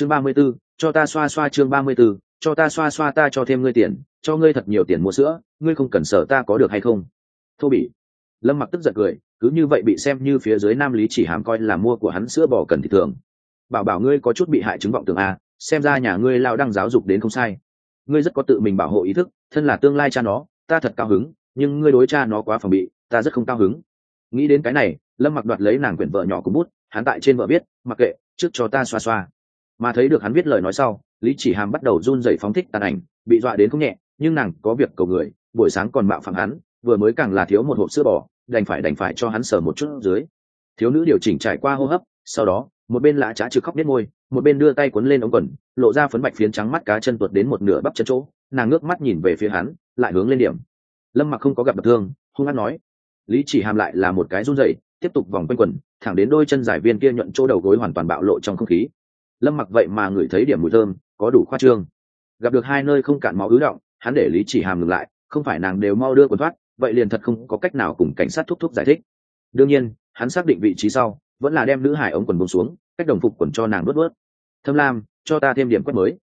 chương ba mươi b ố cho ta xoa xoa chương ba mươi b ố cho ta xoa xoa ta cho thêm ngươi tiền, cho ngươi thật nhiều tiền mua sữa, ngươi không cần sợ ta có được hay không? Thô bỉ. Lâm mặc tức giận cười, cứ như vậy bị xem như phía dưới nam lý chỉ hàm coi là mua của hắn sữa bò cần thị thường. Bảo bảo ngươi có chút bị hại chứng vọng tưởng a xem ra nhà ngươi lao đang giáo dục đến không sai. Ngươi rất có tự mình bảo hộ ý thức, thân là tương lai cha nó, ta thật cao hứng, nhưng ngươi đối cha nó quá phòng bị, ta rất không cao hứng. Nghĩ đến cái này, lâm mặc đoạt lấy nàng quyển vợ nhỏ của bút, hắn tại trên vợ viết, mặc kệ, trước cho ta xoa xoa mà thấy được hắn viết lời nói sau, lý chỉ hàm bắt đầu run dậy phóng thích tàn ảnh, bị dọa đến không nhẹ, nhưng nàng có việc cầu người, buổi sáng còn bạo phạm hắn, vừa mới càng là thiếu một hộp sữa bò, đành phải đành phải cho hắn sờ một chút dưới. Thiếu nữ điều chỉnh trải qua hô hấp, sau đó, một bên lã trá trực khóc biết môi, một bên đưa tay quấn lên ống quần, lộ ra phấn bạch phiến trắng mắt cá chân tuột đến một nửa bắp chân chỗ, nàng ngước mắt nhìn về phía hắn, lại hướng lên điểm. Lâm mặc không có gặp đập thương, hung hát nói. Lý chỉ hàm lại là một cái run rẩy, tiếp tục vòng quanh quần, thẳng đến đôi chân giải viên kia nhuận chỗ đầu gối hoàn toàn bạo lộ trong không khí lâm mặc vậy mà ngửi thấy điểm mùi thơm, có đủ khoa trương. Gặp được hai nơi không cạn máu ứ động, hắn để lý chỉ hàm ngừng lại, không phải nàng đều mau đưa quần thoát, vậy liền thật không có cách nào cùng cảnh sát thúc thúc giải thích. Đương nhiên, hắn xác định vị trí sau, vẫn là đem nữ hải ống quần bông xuống, cách đồng phục quần cho nàng đốt bớt thâm lam, cho ta thêm điểm quét mới.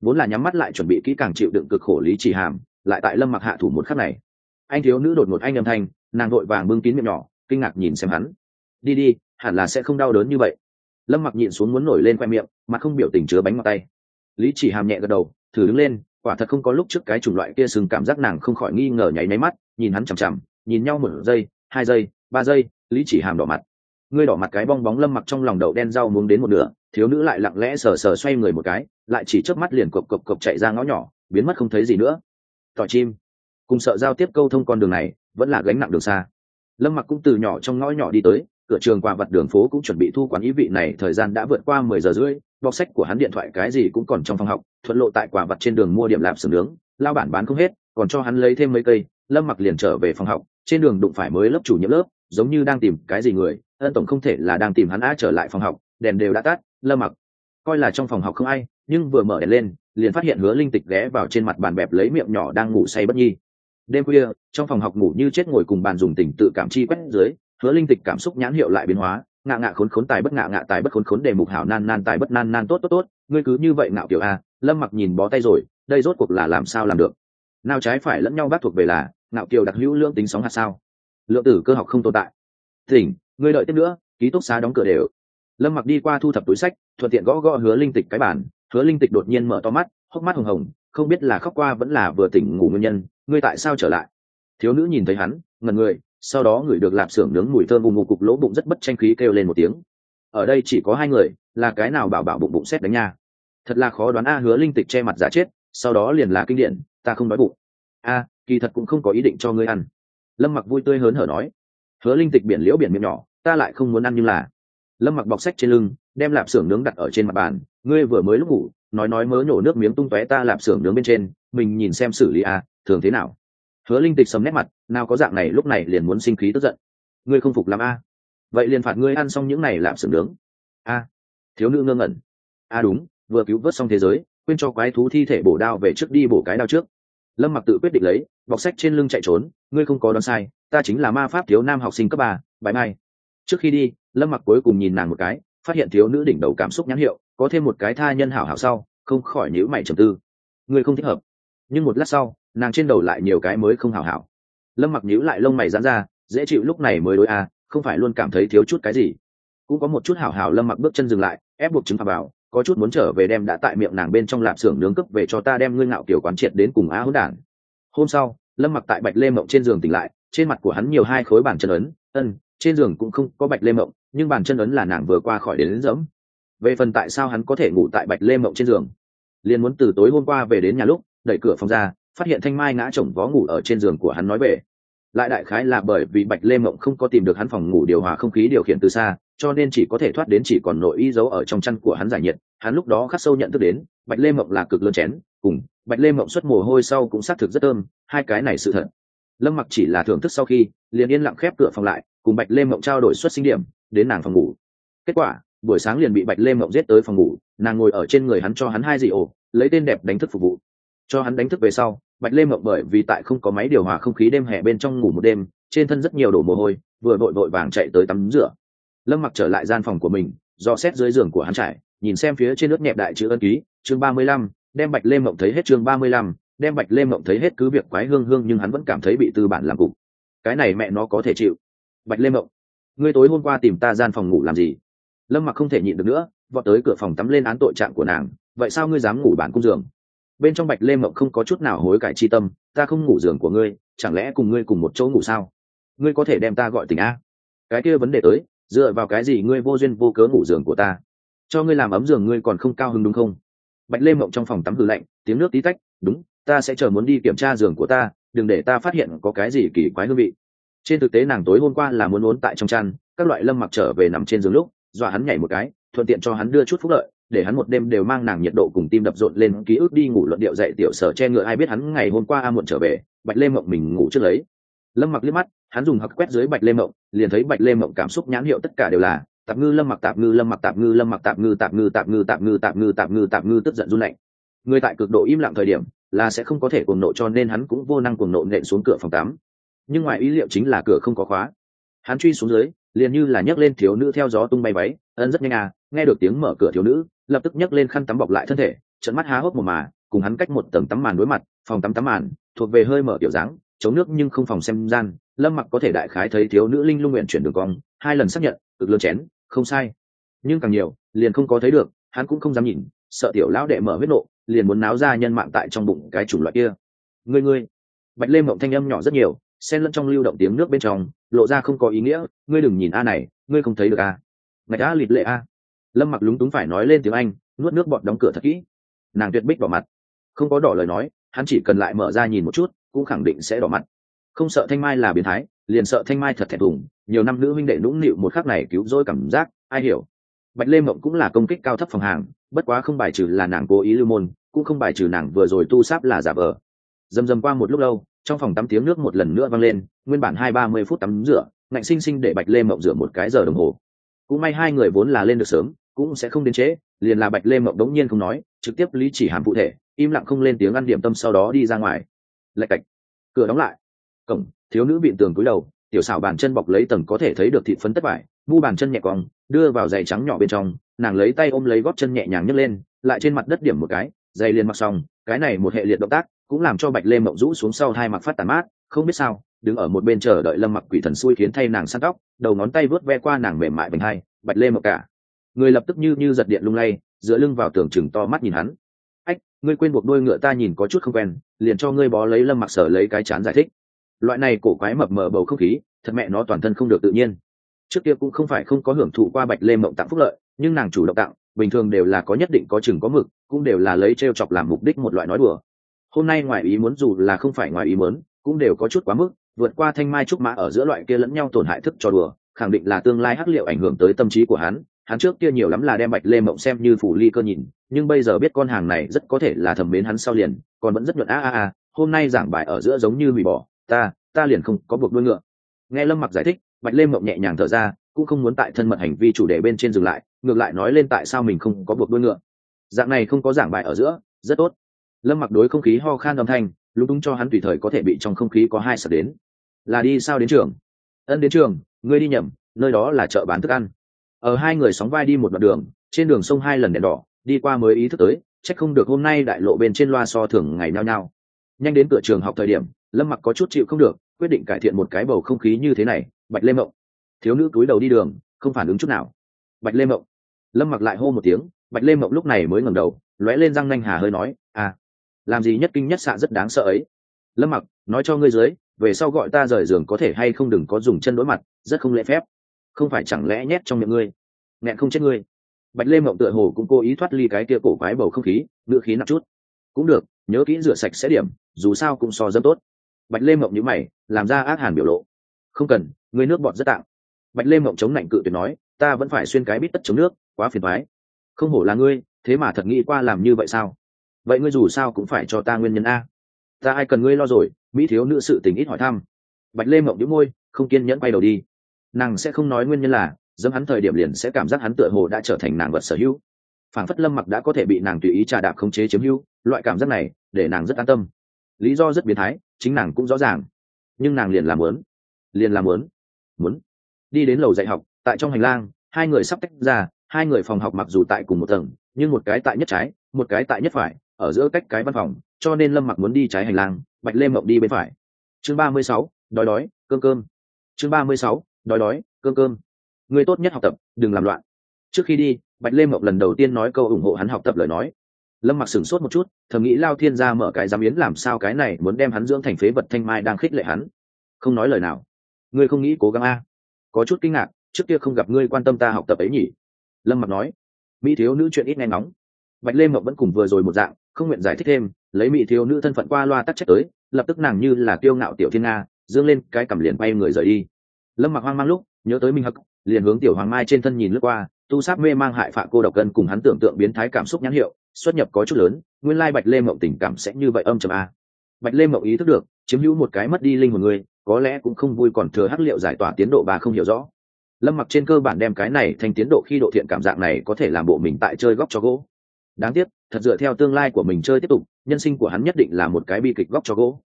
Vốn là nhắm mắt lại chuẩn bị kỹ càng chịu đựng cực khổ lý chỉ hàm, lại tại lâm mặc hạ thủ một khắc này. Anh thiếu nữ đột ngột anh âm thanh, nàng vội vàng bưng kín miệng nhỏ, kinh ngạc nhìn xem hắn. Đi đi, hẳn là sẽ không đau đớn như vậy lâm mặc nhịn xuống muốn nổi lên khoe miệng, mà không biểu tình chứa bánh ngọt tay. Lý chỉ hàm nhẹ gật đầu, thử đứng lên, quả thật không có lúc trước cái chủng loại kia sừng cảm giác nàng không khỏi nghi ngờ nháy máy mắt, nhìn hắn chằm chằm, nhìn nhau một giây, hai giây, ba giây, lý chỉ hàm đỏ mặt. Ngươi đỏ mặt cái bong bóng lâm mặc trong lòng đậu đen rau muống đến một nửa, thiếu nữ lại lặng lẽ sờ sờ xoay người một cái, lại chỉ chớp mắt liền cộc cộc cộc chạy ra ngõ nhỏ, biến mất không thấy gì nữa. Tỏ chim. Cùng sợ giao tiếp câu thông con đường này, vẫn là gánh nặng đường xa. Lâm mặc cũng từ nhỏ trong ngõ nhỏ đi tới cửa trường qua vặt đường phố cũng chuẩn bị thu quán ý vị này, thời gian đã vượt qua mười giờ rưỡi, bọc sách của hắn điện thoại cái gì cũng còn trong phòng học, thuận lộ tại quả vặt trên đường mua điểm lạp sườn nướng, lao bản bán không hết, còn cho hắn lấy thêm mấy cây, lâm mặc liền trở về phòng học, trên đường đụng phải mới lớp chủ nhiệm lớp, giống như đang tìm cái gì người, ân tổng không thể là đang tìm hắn á trở lại phòng học, đèn đều đã tắt, lâm mặc, coi là trong phòng học không ai, nhưng vừa mở đèn lên, liền phát hiện hứa linh tịch ghé vào trên mặt bàn bẹp lấy miệng nhỏ đang ngủ say bất nhi. Đêm khuya, trong phòng học ngủ như chết ngồi cùng bàn dùng tình tự cảm chi quét dưới hứa linh tịch cảm xúc nhãn hiệu lại biến hóa, ngạ ngạ khốn khốn tài bất ngạ ngạ tài bất khốn khốn đề mục hảo nan nan tài bất nan nan tốt tốt tốt, ngươi cứ như vậy ngạo kiểu a, lâm mặc nhìn bó tay rồi, đây rốt cuộc là làm sao làm được? Nào trái phải lẫn nhau vác thuộc về là, ngạo kiều đặc hữu lương tính sóng hạt sao? Lượng tử cơ học không tồn tại. Thỉnh, ngươi đợi tiếp nữa, ký túc xá đóng cửa đều. Lâm mặc đi qua thu thập túi sách, thuận tiện gõ gõ hứa linh tịch cái bản hứa linh tịch đột nhiên mở to mắt, hốc mắt hồng hồng, không biết là khóc qua vẫn là vừa tỉnh ngủ nguyên nhân, ngươi tại sao trở lại? Thiếu nữ nhìn thấy hắn ngần người sau đó người được lạp xưởng nướng mùi thơm bùng ngục cục lỗ bụng rất bất tranh khí kêu lên một tiếng. Ở đây chỉ có hai người, là cái nào bảo bảo bụng bụng xét đánh nha. Thật là khó đoán a hứa linh tịch che mặt giả chết, sau đó liền là kinh điển ta không đói bụng. A, kỳ thật cũng không có ý định cho ngươi ăn. Lâm mặc vui tươi hớn hở nói. Hứa linh tịch biển liễu biển miệng nhỏ, ta lại không muốn ăn nhưng là. Lâm mặc bọc sách trên lưng, đem lạp xưởng nướng đặt ở trên mặt bàn, ngươi vừa mới lúc ngủ, nói nói mớ nhổ nước miếng tung tóe ta lạp xưởng nướng bên trên, mình nhìn xem xử lý a, thường thế nào? Hứa linh tịch sầm nét mặt, nào có dạng này lúc này liền muốn sinh khí tức giận. Ngươi không phục làm a? À? Vậy liền phạt ngươi ăn xong những này làm sừng nướng. A. À, thiếu nữ ngơ ngẩn. A à đúng, vừa cứu vớt xong thế giới, quên cho quái thú thi thể bổ đao về trước đi bổ cái đao trước. Lâm mặc tự quyết định lấy, bọc sách trên lưng chạy trốn, ngươi không có đoán sai, ta chính là ma pháp thiếu nam học sinh cấp ba bài mai trước khi đi, lâm mặc cuối cùng nhìn nàng một cái, phát hiện thiếu nữ đỉnh đầu cảm xúc nhãn hiệu, có thêm một cái tha nhân hảo hảo sau, không khỏi nhữ mày trầm tư. Ngươi không thích hợp. Nhưng một lát sau nàng trên đầu lại nhiều cái mới không hảo hảo. Lâm mặc nhíu lại lông mày dán ra dễ chịu lúc này mới đối a à, không phải luôn cảm thấy thiếu chút cái gì. Cũng có một chút hảo hảo lâm mặc bước chân dừng lại ép buộc chứng phạt vào có chút muốn trở về đem đã tại miệng nàng bên trong lạp xưởng nướng cấp về cho ta đem ngươi ngạo kiểu quán triệt đến cùng á hỗn đản. Hôm sau lâm mặc tại bạch lê mộng trên giường tỉnh lại trên mặt của hắn nhiều hai khối bàn chân ấn ân trên giường cũng không có bạch lê mộng nhưng bàn chân ấn là nàng vừa qua khỏi đến, đến dẫm về phần tại sao hắn có thể ngủ tại bạch lê mộng trên giường? Liền muốn từ tối hôm qua về đến nhà lúc đẩy cửa phòng ra phát hiện thanh mai ngã chồng vó ngủ ở trên giường của hắn nói về lại đại khái là bởi vì bạch lê mộng không có tìm được hắn phòng ngủ điều hòa không khí điều khiển từ xa, cho nên chỉ có thể thoát đến chỉ còn nội y dấu ở trong chăn của hắn giải nhiệt. Hắn lúc đó khắc sâu nhận thức đến, bạch lê mộng là cực lớn chén, cùng bạch lê mộng xuất mồ hôi sau cũng xác thực rất thơm, hai cái này sự thật. Lâm mặc chỉ là thưởng thức sau khi, liền yên lặng khép cửa phòng lại, cùng bạch lê mộng trao đổi xuất sinh điểm, đến nàng phòng ngủ. Kết quả, buổi sáng liền bị bạch lê mộng giết tới phòng ngủ, nàng ngồi ở trên người hắn cho hắn hai dị ổ, lấy tên đẹp đánh thức phục vụ. Cho hắn đánh thức về sau bạch lê mộng bởi vì tại không có máy điều hòa không khí đêm hè bên trong ngủ một đêm, trên thân rất nhiều đổ mồ hôi, vừa vội vội vàng chạy tới tắm rửa. Lâm mặc trở lại gian phòng của mình, do xét dưới giường của hắn trải, nhìn xem phía trên nước nhẹp đại chữ ân ký, chương ba mươi lăm, đem bạch lê mộng thấy hết chương ba mươi lăm, đem bạch lê mộng thấy hết cứ việc quái hương hương nhưng hắn vẫn cảm thấy bị tư bản làm cục. Cái này mẹ nó có thể chịu. Bạch lê mộng, ngươi tối hôm qua tìm ta gian phòng ngủ làm gì? Lâm mặc không thể nhịn được nữa, vọt tới cửa phòng tắm lên án tội trạng của nàng, vậy sao ngươi dám ngủ bản cung giường? Bên trong bạch lê mộng không có chút nào hối cải chi tâm, ta không ngủ giường của ngươi, chẳng lẽ cùng ngươi cùng một chỗ ngủ sao? Ngươi có thể đem ta gọi tình a. Cái kia vấn đề tới, dựa vào cái gì ngươi vô duyên vô cớ ngủ giường của ta? Cho ngươi làm ấm giường ngươi còn không cao hứng đúng không? Bạch lê mộng trong phòng tắm hư lạnh, tiếng nước tí tách, đúng, ta sẽ chờ muốn đi kiểm tra giường của ta, đừng để ta phát hiện có cái gì kỳ quái hương vị. Trên thực tế nàng tối hôm qua là muốn muốn tại trong chăn, các loại lâm mặc trở về nằm trên giường lúc, dọa hắn nhảy một cái, thuận tiện cho hắn đưa chút phúc lợi để hắn một đêm đều mang nàng nhiệt độ cùng tim đập rộn lên, ký ức đi ngủ luận điệu dậy tiểu sở che ngựa, ai biết hắn ngày hôm qua a muộn trở về, bạch lê mộng mình ngủ trước lấy. Lâm mặc liếc mắt, hắn dùng hặc quét dưới bạch lê mộng, liền thấy bạch lê mộng cảm xúc nhãn hiệu tất cả đều là, tạp ngư lâm mặc, tạp ngư lâm mặc, tạp ngư lâm mặc, tạp ngư tạp ngư tạp ngư tạp ngư tạp ngư tạp ngư tạp ngư, tức giận run lạnh. Người tại cực độ im lặng thời điểm, là sẽ không có thể cuồng nộ cho nên hắn cũng vô năng cuồng nộ nện xuống cửa phòng tắm. Nhưng ngoài ý liệu chính là cửa không có khóa. Hắn truy xuống dưới, liền như là nhấc lên thiếu nữ theo gió tung bay váy, ân rất nhanh à nghe được tiếng mở cửa thiếu nữ lập tức nhấc lên khăn tắm bọc lại thân thể trận mắt há hốc một mà, cùng hắn cách một tầng tắm màn đối mặt, phòng tắm tắm màn, thuộc về hơi mở kiểu dáng, chống nước nhưng không phòng xem gian, lâm mặc có thể đại khái thấy thiếu nữ linh lung nguyện chuyển đường cong, hai lần xác nhận, cực lớn chén, không sai. Nhưng càng nhiều, liền không có thấy được, hắn cũng không dám nhìn, sợ tiểu lão đệ mở huyết nộ, liền muốn náo ra nhân mạng tại trong bụng cái chủng loại kia. Ngươi ngươi. Bạch lê mộng thanh âm nhỏ rất nhiều, xen lẫn trong lưu động tiếng nước bên trong, lộ ra không có ý nghĩa, ngươi đừng nhìn a này, ngươi không thấy được a. Ngạch a lịt lệ a lâm mặc lúng túng phải nói lên tiếng anh, nuốt nước bọt đóng cửa thật kỹ. Nàng tuyệt bích bỏ mặt. Không có đỏ lời nói, hắn chỉ cần lại mở ra nhìn một chút, cũng khẳng định sẽ đỏ mặt. Không sợ thanh mai là biến thái, liền sợ thanh mai thật thẹn thùng, nhiều năm nữ huynh đệ nũng nịu một khắc này cứu rỗi cảm giác, ai hiểu. Bạch lê mộng cũng là công kích cao thấp phòng hàng, bất quá không bài trừ là nàng cố ý lưu môn, cũng không bài trừ nàng vừa rồi tu sáp là giả vờ. Dầm dầm qua một lúc lâu, trong phòng tắm tiếng nước một lần nữa vang lên, nguyên bản hai ba mươi phút tắm rửa, ngạnh sinh sinh để bạch lê mộng rửa một cái giờ đồng hồ. Cũng may hai người vốn là lên được sớm cũng sẽ không đến trễ, liền là bạch lê mộng đống nhiên không nói, trực tiếp lý chỉ hàm cụ thể, im lặng không lên tiếng ăn điểm tâm sau đó đi ra ngoài. Lạch cạch. Cửa đóng lại. Cổng, thiếu nữ bịn tường cúi đầu, tiểu xảo bàn chân bọc lấy tầng có thể thấy được thịt phấn tất vải mu bàn chân nhẹ cong, đưa vào giày trắng nhỏ bên trong, nàng lấy tay ôm lấy gót chân nhẹ nhàng nhấc lên, lại trên mặt đất điểm một cái, giày liền mặc xong, cái này một hệ liệt động tác, cũng làm cho bạch lê mộng rũ xuống sau hai mặc phát tàn mát, không biết sao, đứng ở một bên chờ đợi lâm mặc quỷ thần xui khiến thay nàng săn tóc, đầu ngón tay vớt ve qua nàng mềm mại bình hai, bạch lê mộng cả người lập tức như như giật điện lung lay, dựa lưng vào tường chừng to mắt nhìn hắn. Ách, ngươi quên buộc đôi ngựa ta nhìn có chút không quen, liền cho ngươi bó lấy lâm mặc sở lấy cái chán giải thích. Loại này cổ quái mập mờ bầu không khí, thật mẹ nó toàn thân không được tự nhiên. Trước kia cũng không phải không có hưởng thụ qua bạch lê mộng tặng phúc lợi, nhưng nàng chủ động tặng, bình thường đều là có nhất định có chừng có mực, cũng đều là lấy t r e o chọc làm mục đích một loại nói đùa. Hôm nay ngoài ý muốn dù là không phải ngoài ý muốn, cũng đều có chút quá mức, vượt qua thanh mai trúc mã ở giữa loại kia lẫn nhau tổn hại thức cho đùa, khẳng định là tương lai hắc liệu ảnh hưởng tới tâm trí của hắn hắn trước kia nhiều lắm là đem bạch lê mộng xem như phủ ly cơ nhìn, nhưng bây giờ biết con hàng này rất có thể là thầm mến hắn sau liền, còn vẫn rất nhuận, a a a, hôm nay giảng bài ở giữa giống như hủy bỏ, ta ta liền không có buộc đuôi ngựa. Nghe lâm mặc giải thích, bạch lê mộng nhẹ nhàng thở ra, cũng không muốn tại thân mật hành vi chủ đề bên trên dừng lại, ngược lại nói lên tại sao mình không có buộc đuôi ngựa. Dạng này không có giảng bài ở giữa, rất tốt. Lâm mặc đối không khí ho khan âm thanh, lúng đúng cho hắn tùy thời có thể bị trong không khí có hai sập đến. Là đi sao đến trường? Ân đến trường, ngươi đi nhầm, nơi đó là chợ bán thức ăn ở hai người sóng vai đi một đoạn đường, trên đường sông hai lần đèn đỏ, đi qua mới ý thức tới, chắc không được hôm nay đại lộ bên trên loa so thường ngày nao nhao. Nhanh đến cửa trường học thời điểm, lâm mặc có chút chịu không được, quyết định cải thiện một cái bầu không khí như thế này, bạch lê mộng. Thiếu nữ cúi đầu đi đường, không phản ứng chút nào. Bạch lê mộng. Lâm mặc lại hô một tiếng, bạch lê mộng lúc này mới ngẩng đầu, lóe lên răng nanh hà hơi nói à làm gì nhất kinh nhất xạ rất đáng sợ ấy. Lâm mặc, nói cho ngươi dưới, về sau gọi ta rời giường có thể hay không đừng có dùng chân đối mặt, rất không lễ phép không phải chẳng lẽ nhét trong miệng ngươi? Nghẹn không chết ngươi. Bạch lê mộng tựa hồ cũng cố ý thoát ly cái kia cổ quái bầu không khí ngựa khí nặng chút. Cũng được, nhớ kỹ rửa sạch sẽ điểm, dù sao cũng so dâm tốt. Bạch lê mộng nhữ mày, làm ra ác hàn biểu lộ. Không cần, ngươi nước bọt rất tạm. bạch lê mộng chống lạnh cự tuyệt nói, ta vẫn phải xuyên cái bít tất chống nước, quá phiền thoái không hổ là ngươi, thế mà thật nghĩ qua làm như vậy sao? Vậy ngươi dù sao cũng phải cho ta nguyên nhân a. Ta ai cần ngươi lo rồi? Mỹ thiếu nữ sự tình ít hỏi thăm. Bạch lê mộng đĩu môi, không kiên nhẫn quay đầu đi nàng sẽ không nói nguyên nhân là dẫm hắn thời điểm liền sẽ cảm giác hắn tựa hồ đã trở thành nàng vật sở hữu. Phản phất lâm mặc đã có thể bị nàng tùy ý trà đạp khống chế chiếm hữu, loại cảm giác này để nàng rất an tâm. Lý do rất biến thái, chính nàng cũng rõ ràng. Nhưng nàng liền làm muốn, liền làm muốn muốn. Đi đến lầu dạy học, tại trong hành lang, hai người sắp tách ra, hai người phòng học mặc dù tại cùng một tầng, nhưng một cái tại nhất trái, một cái tại nhất phải, ở giữa cách cái văn phòng, cho nên lâm mặc muốn đi trái hành lang, bạch lê mộng đi bên phải. Chương ba mươi sáu, đói đói, cơm cơm. Chương ba mươi sáu đói đói, cơm cơm. Người tốt nhất học tập, đừng làm loạn. Trước khi đi, bạch lê mộng lần đầu tiên nói câu ủng hộ hắn học tập lời nói. Lâm mặc sửng sốt một chút, thầm nghĩ lao thiên ra mở cái giám yến làm sao cái này muốn đem hắn dưỡng thành phế vật thanh mai đang khích lệ hắn. Không nói lời nào. Ngươi không nghĩ cố gắng a? Có chút kinh ngạc, trước kia không gặp ngươi quan tâm ta học tập ấy nhỉ? Lâm mặc nói. Mỹ thiếu nữ chuyện ít nghe ngóng. Bạch lê mộng vẫn cùng vừa rồi một dạng, không nguyện giải thích thêm, lấy mỹ thiếu nữ thân phận qua loa tắc trách tới, lập tức nàng như là kiêu ngạo tiểu thiên nga dương lên cái cầm liền bay người rời đi lâm mặc hoang mang lúc, nhớ tới minh hắc liền hướng tiểu hoàng mai trên thân nhìn lướt qua, tu sát mê mang hại phạ cô độc cân cùng hắn tưởng tượng biến thái cảm xúc nhãn hiệu, xuất nhập có chút lớn, nguyên lai bạch lê mộng tình cảm sẽ như vậy âm chầm a à. bạch lê mộng ý thức được, chiếm hữu một cái mất đi linh hồn người, có lẽ cũng không vui còn thừa hắc liệu giải tỏa tiến độ bà không hiểu rõ. Lâm mặc trên cơ bản đem cái này thành tiến độ khi độ thiện cảm dạng này có thể làm bộ mình tại chơi góc cho gỗ. Đáng tiếc, thật dựa theo tương lai của mình chơi tiếp tục, nhân sinh của hắn nhất định là một cái bi kịch góc cho gỗ.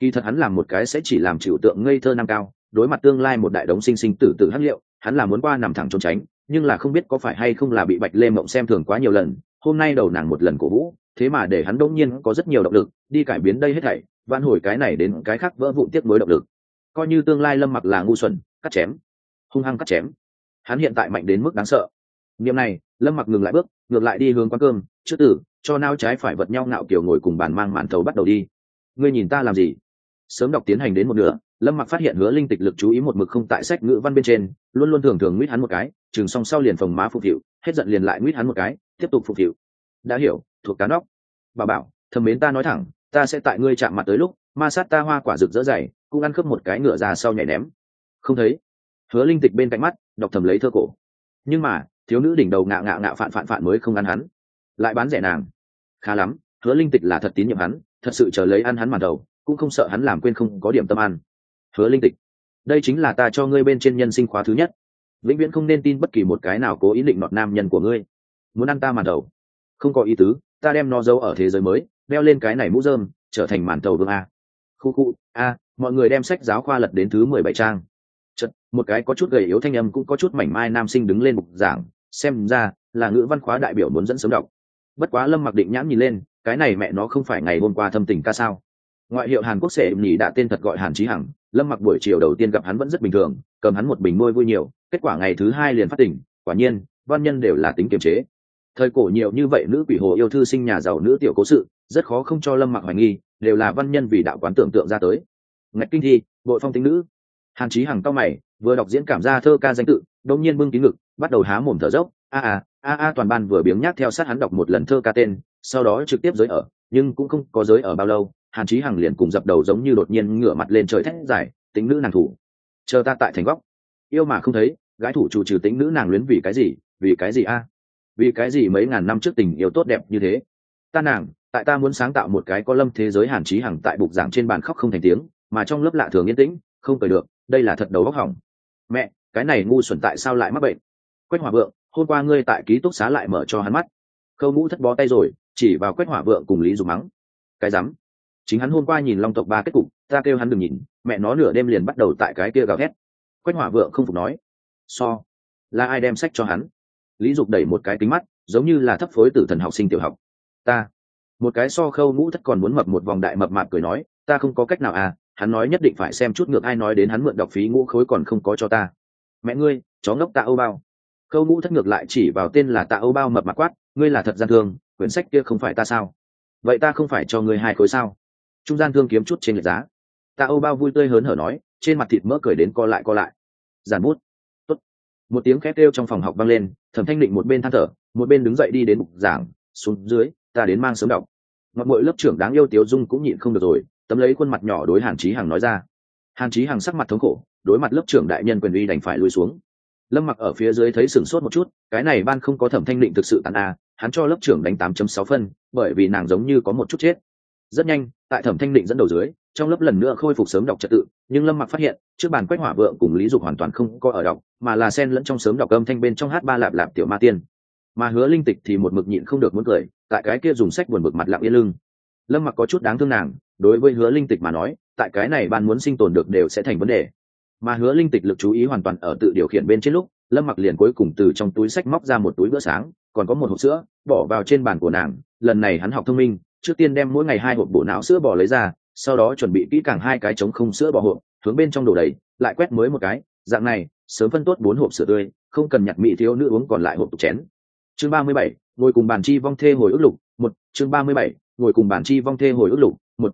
Kỳ thật hắn làm một cái sẽ chỉ làm chịu tượng ngây thơ năng cao đối mặt tương lai một đại đống sinh sinh tử tử hắc liệu, hắn là muốn qua nằm thẳng trốn tránh, nhưng là không biết có phải hay không là bị bạch lê mộng xem thường quá nhiều lần, hôm nay đầu nàng một lần cổ vũ, thế mà để hắn đông nhiên có rất nhiều động lực, đi cải biến đây hết thảy van hồi cái này đến cái khác vỡ vụn tiếp nối động lực. Coi như tương lai lâm mặc là ngu xuẩn, cắt chém, hung hăng cắt chém, hắn hiện tại mạnh đến mức đáng sợ. Niệm này, lâm mặc ngừng lại bước, ngược lại đi hướng quán cơm trước tử, cho nao trái phải vật nhau ngạo kiểu ngồi cùng bàn mang màn thầu bắt đầu đi. Ngươi nhìn ta làm gì? Sớm đọc tiến hành đến một nửa lâm mặc phát hiện hứa linh tịch lực chú ý một mực không tại sách ngữ văn bên trên, luôn luôn thường thường nguyết hắn một cái, chừng song sau liền phồng má phục hiệu, hết giận liền lại nguyết hắn một cái, tiếp tục phục hiệu. Đã hiểu, thuộc cá nóc. Bà bảo, thầm mến ta nói thẳng, ta sẽ tại ngươi chạm mặt tới lúc, ma sát ta hoa quả rực rỡ dày, cũng ăn khớp một cái ngựa ra sau nhảy ném. Không thấy. Hứa linh tịch bên cạnh mắt, đọc thầm lấy thơ cổ. Nhưng mà, thiếu nữ đỉnh đầu ngạo ngạo ngạo phạn phạn phạn mới không ăn hắn. Lại bán rẻ nàng. Khá lắm, hứa linh tịch là thật tín nhiệm hắn, thật sự chờ lấy ăn hắn màn đầu, cũng không sợ hắn làm quên không có điểm tâm ăn hứa linh tịch. Đây chính là ta cho ngươi bên trên nhân sinh khóa thứ nhất. Vĩnh viễn không nên tin bất kỳ một cái nào cố ý định nọt nam nhân của ngươi. Muốn ăn ta màn đầu không có ý tứ ta đem nó giấu ở thế giới mới đeo lên cái này mũ dơm trở thành màn tàu vương a. Khu khu a mọi người đem sách giáo khoa lật đến thứ mười bảy trang. Chật, một cái có chút gầy yếu thanh âm cũng có chút mảnh mai nam sinh đứng lên bục giảng xem ra là ngữ văn khóa đại biểu muốn dẫn sớm đọc. Bất quá lâm mặc định nhãn nhìn lên cái này mẹ nó không phải ngày hôm qua thâm tình ca sao? Ngoại hiệu hàn quốc sệ nhỉ đạ tên thật gọi hàn trí hằng lâm mặc buổi chiều đầu tiên gặp hắn vẫn rất bình thường, cầm hắn một bình môi vui nhiều, kết quả ngày thứ hai liền phát tỉnh, quả nhiên, văn nhân đều là tính kiềm chế. Thời cổ nhiều như vậy nữ quỷ hồ yêu thư sinh nhà giàu nữ tiểu cố sự, rất khó không cho lâm mặc hoài nghi, đều là văn nhân vì đạo quán tưởng tượng ra tới. Ngạch kinh thi bội phong tính nữ. Hàn trí hằng cao mày, vừa đọc diễn cảm ra thơ ca danh tự đông nhiên bưng kín ngực, bắt đầu há mồm thở dốc. A a a a, toàn ban vừa biếng nhác theo sát hắn đọc một lần thơ ca tên, sau đó trực tiếp giới ở, nhưng cũng không có giới ở bao lâu hàn Chí hằng liền cùng dập đầu giống như đột nhiên ngửa mặt lên trời thét dài tính nữ nàng thủ, chờ ta tại thành góc. Yêu mà không thấy, gái thủ chủ trừ tính nữ nàng luyến vì cái gì, vì cái gì a? Vì cái gì mấy ngàn năm trước tình yêu tốt đẹp như thế? Ta nàng, tại ta muốn sáng tạo một cái có lâm thế giới hàn Chí hằng tại bục giảng trên bàn khóc không thành tiếng, mà trong lớp lạ thường yên tĩnh, không cười được, đây là thật đầu góc hỏng. Mẹ, cái này ngu xuẩn tại sao lại mắc bệnh? Quách hỏa vượng, hôm qua ngươi tại ký túc xá lại mở cho hắn mắt. Khâu ngũ thất bó tay rồi, chỉ vào quách hỏa vượng cùng lý dùng mắng. Cái rắm chính hắn hôm qua nhìn long tộc ba kết cục, ta kêu hắn đừng nhìn, mẹ nó nửa đêm liền bắt đầu tại cái kia gào thét. Quách hỏa vượng không phục nói, so, là ai đem sách cho hắn? Lý dục đẩy một cái kính mắt, giống như là thấp phối tử thần học sinh tiểu học. Ta. Một cái so khâu ngũ thất còn muốn mập một vòng đại mập mạp cười nói, ta không có cách nào à hắn nói nhất định phải xem chút ngược ai nói đến hắn mượn đọc phí ngũ khối còn không có cho ta. Mẹ ngươi, chó ngốc tạ âu bao. Khâu ngũ thất ngược lại chỉ vào tên là tạ âu bao mập mạp quát, ngươi là thật gian thương, quyển sách kia không phải ta sao? Vậy ta không phải cho ngươi hai khối sao? Trung gian thương kiếm chút trên lệch giá. Tạ âu bao vui tươi hớn hở nói trên mặt thịt mỡ cười đến co lại co lại. Giản bút. Tốt. một tiếng khét kêu trong phòng học vang lên thẩm thanh định một bên than thở một bên đứng dậy đi đến bục giảng xuống dưới ta đến mang sớm đọc. Ngọc mội lớp trưởng đáng yêu tiếu dung cũng nhịn không được rồi tấm lấy khuôn mặt nhỏ đối hàn Chí hằng nói ra. Hàn Chí hằng sắc mặt thống khổ đối mặt lớp trưởng đại nhân quyền uy đành phải lui xuống. Lâm mặc ở phía dưới thấy sửng sốt một chút cái này ban không có thẩm thanh định thực sự tàn à, hắn cho lớp trưởng đánh 8.6 phân bởi vì nàng giống như có một chút chết rất nhanh, tại thẩm thanh định dẫn đầu dưới, trong lớp lần nữa khôi phục sớm đọc trật tự, nhưng lâm mặc phát hiện, trước bàn quách hỏa vượng cùng lý dục hoàn toàn không có ở đọc, mà là sen lẫn trong sớm đọc âm thanh bên trong hát ba lạp lạp tiểu ma tiên. Mà hứa linh tịch thì một mực nhịn không được muốn cười, tại cái kia dùng sách buồn bực mặt lặng yên lưng. Lâm mặc có chút đáng thương nàng, đối với hứa linh tịch mà nói, tại cái này ban muốn sinh tồn được đều sẽ thành vấn đề. Mà hứa linh tịch lực chú ý hoàn toàn ở tự điều khiển bên trên lúc, lâm mặc liền cuối cùng từ trong túi sách móc ra một túi bữa sáng, còn có một hộp sữa, bỏ vào trên bàn của nàng, lần này hắn học thông minh trước tiên đem mỗi ngày hai hộp bổ não sữa bò lấy ra, sau đó chuẩn bị kỹ càng hai cái trống không sữa bò hộp, hướng bên trong đổ đầy, lại quét mới một cái, dạng này, sớm phân tốt bốn hộp sữa tươi, không cần nhặt mỹ thiếu nữ uống còn lại hộp tục chén. Chương ba mươi bảy, ngồi cùng bàn chi vong thê hồi ức lục, một, chương ba mươi bảy, ngồi cùng bàn chi vong thê hồi ức lục, một.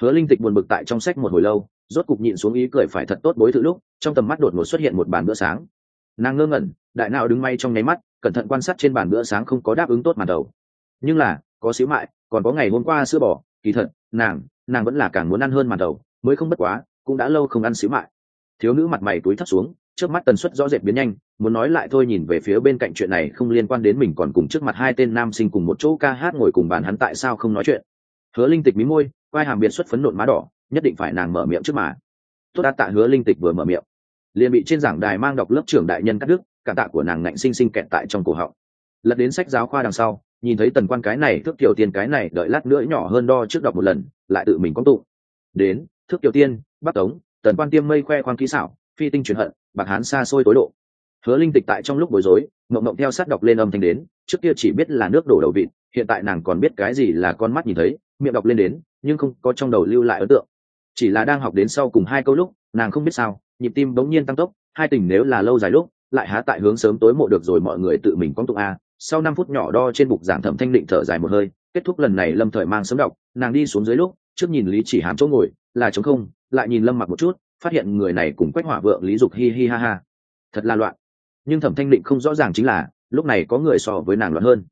Hứa linh tịch buồn bực tại trong sách một hồi lâu, rốt cục nhịn xuống ý cười phải thật tốt bối thử lúc, trong tầm mắt đột ngột xuất hiện một bàn bữa sáng. Nàng ngơ ngẩn, đại nào đứng may trong nháy mắt, cẩn thận quan sát trên bàn bữa sáng không có đáp ứng tốt màn đầu. Nhưng là có xíu mại, còn có ngày hôm qua sữa bò, kỳ thật, nàng nàng vẫn là càng muốn ăn hơn màn đầu, mới không bất quá, cũng đã lâu không ăn xíu mại. Thiếu nữ mặt mày túi thấp xuống, trước mắt tần suất rõ rệt biến nhanh, muốn nói lại thôi nhìn về phía bên cạnh chuyện này không liên quan đến mình còn cùng trước mặt hai tên nam sinh cùng một chỗ ca hát ngồi cùng bàn hắn tại sao không nói chuyện. Hứa linh tịch mí môi, quai hàm biệt xuất phấn nộn má đỏ, nhất định phải nàng mở miệng trước mà. Tốt đã tạ hứa linh tịch vừa mở miệng. Liền bị trên giảng đài mang đọc lớp trưởng đại nhân cắt đức cả tạ của nàng ngạnh sinh sinh kẹt tại trong cổ họng. Lật đến sách giáo khoa đằng sau nhìn thấy tần quan cái này, thước tiểu tiên cái này, đợi lát nữa nhỏ hơn đo trước đọc một lần, lại tự mình có tụ. Đến, thước tiểu tiên bắc tống, tần quan tiêm mây khoe khoang kỹ xảo, phi tinh truyền hận, bạc hán xa xôi tối độ. Hứa linh tịch tại trong lúc bối rối, mộng mộng theo sát đọc lên âm thanh đến, trước kia chỉ biết là nước đổ đầu vịt, hiện tại nàng còn biết cái gì là con mắt nhìn thấy, miệng đọc lên đến, nhưng không có trong đầu lưu lại ấn tượng. Chỉ là đang học đến sau cùng hai câu lúc, nàng không biết sao, nhịp tim bỗng nhiên tăng tốc, hai tình nếu là lâu dài lúc, lại há tại hướng sớm tối mộ được rồi mọi người tự mình con tụng a sau năm phút nhỏ đo trên bục giảng thẩm thanh định thở dài một hơi, kết thúc lần này lâm thời mang sớm đọc, nàng đi xuống dưới lúc, trước nhìn lý chỉ hàm chỗ ngồi, là chống không, lại nhìn lâm mặc một chút, phát hiện người này cùng quách hỏa vượng, lý dục hi hi ha ha. Thật là loạn. Nhưng thẩm thanh định không rõ ràng chính là, lúc này có người so với nàng loạn hơn.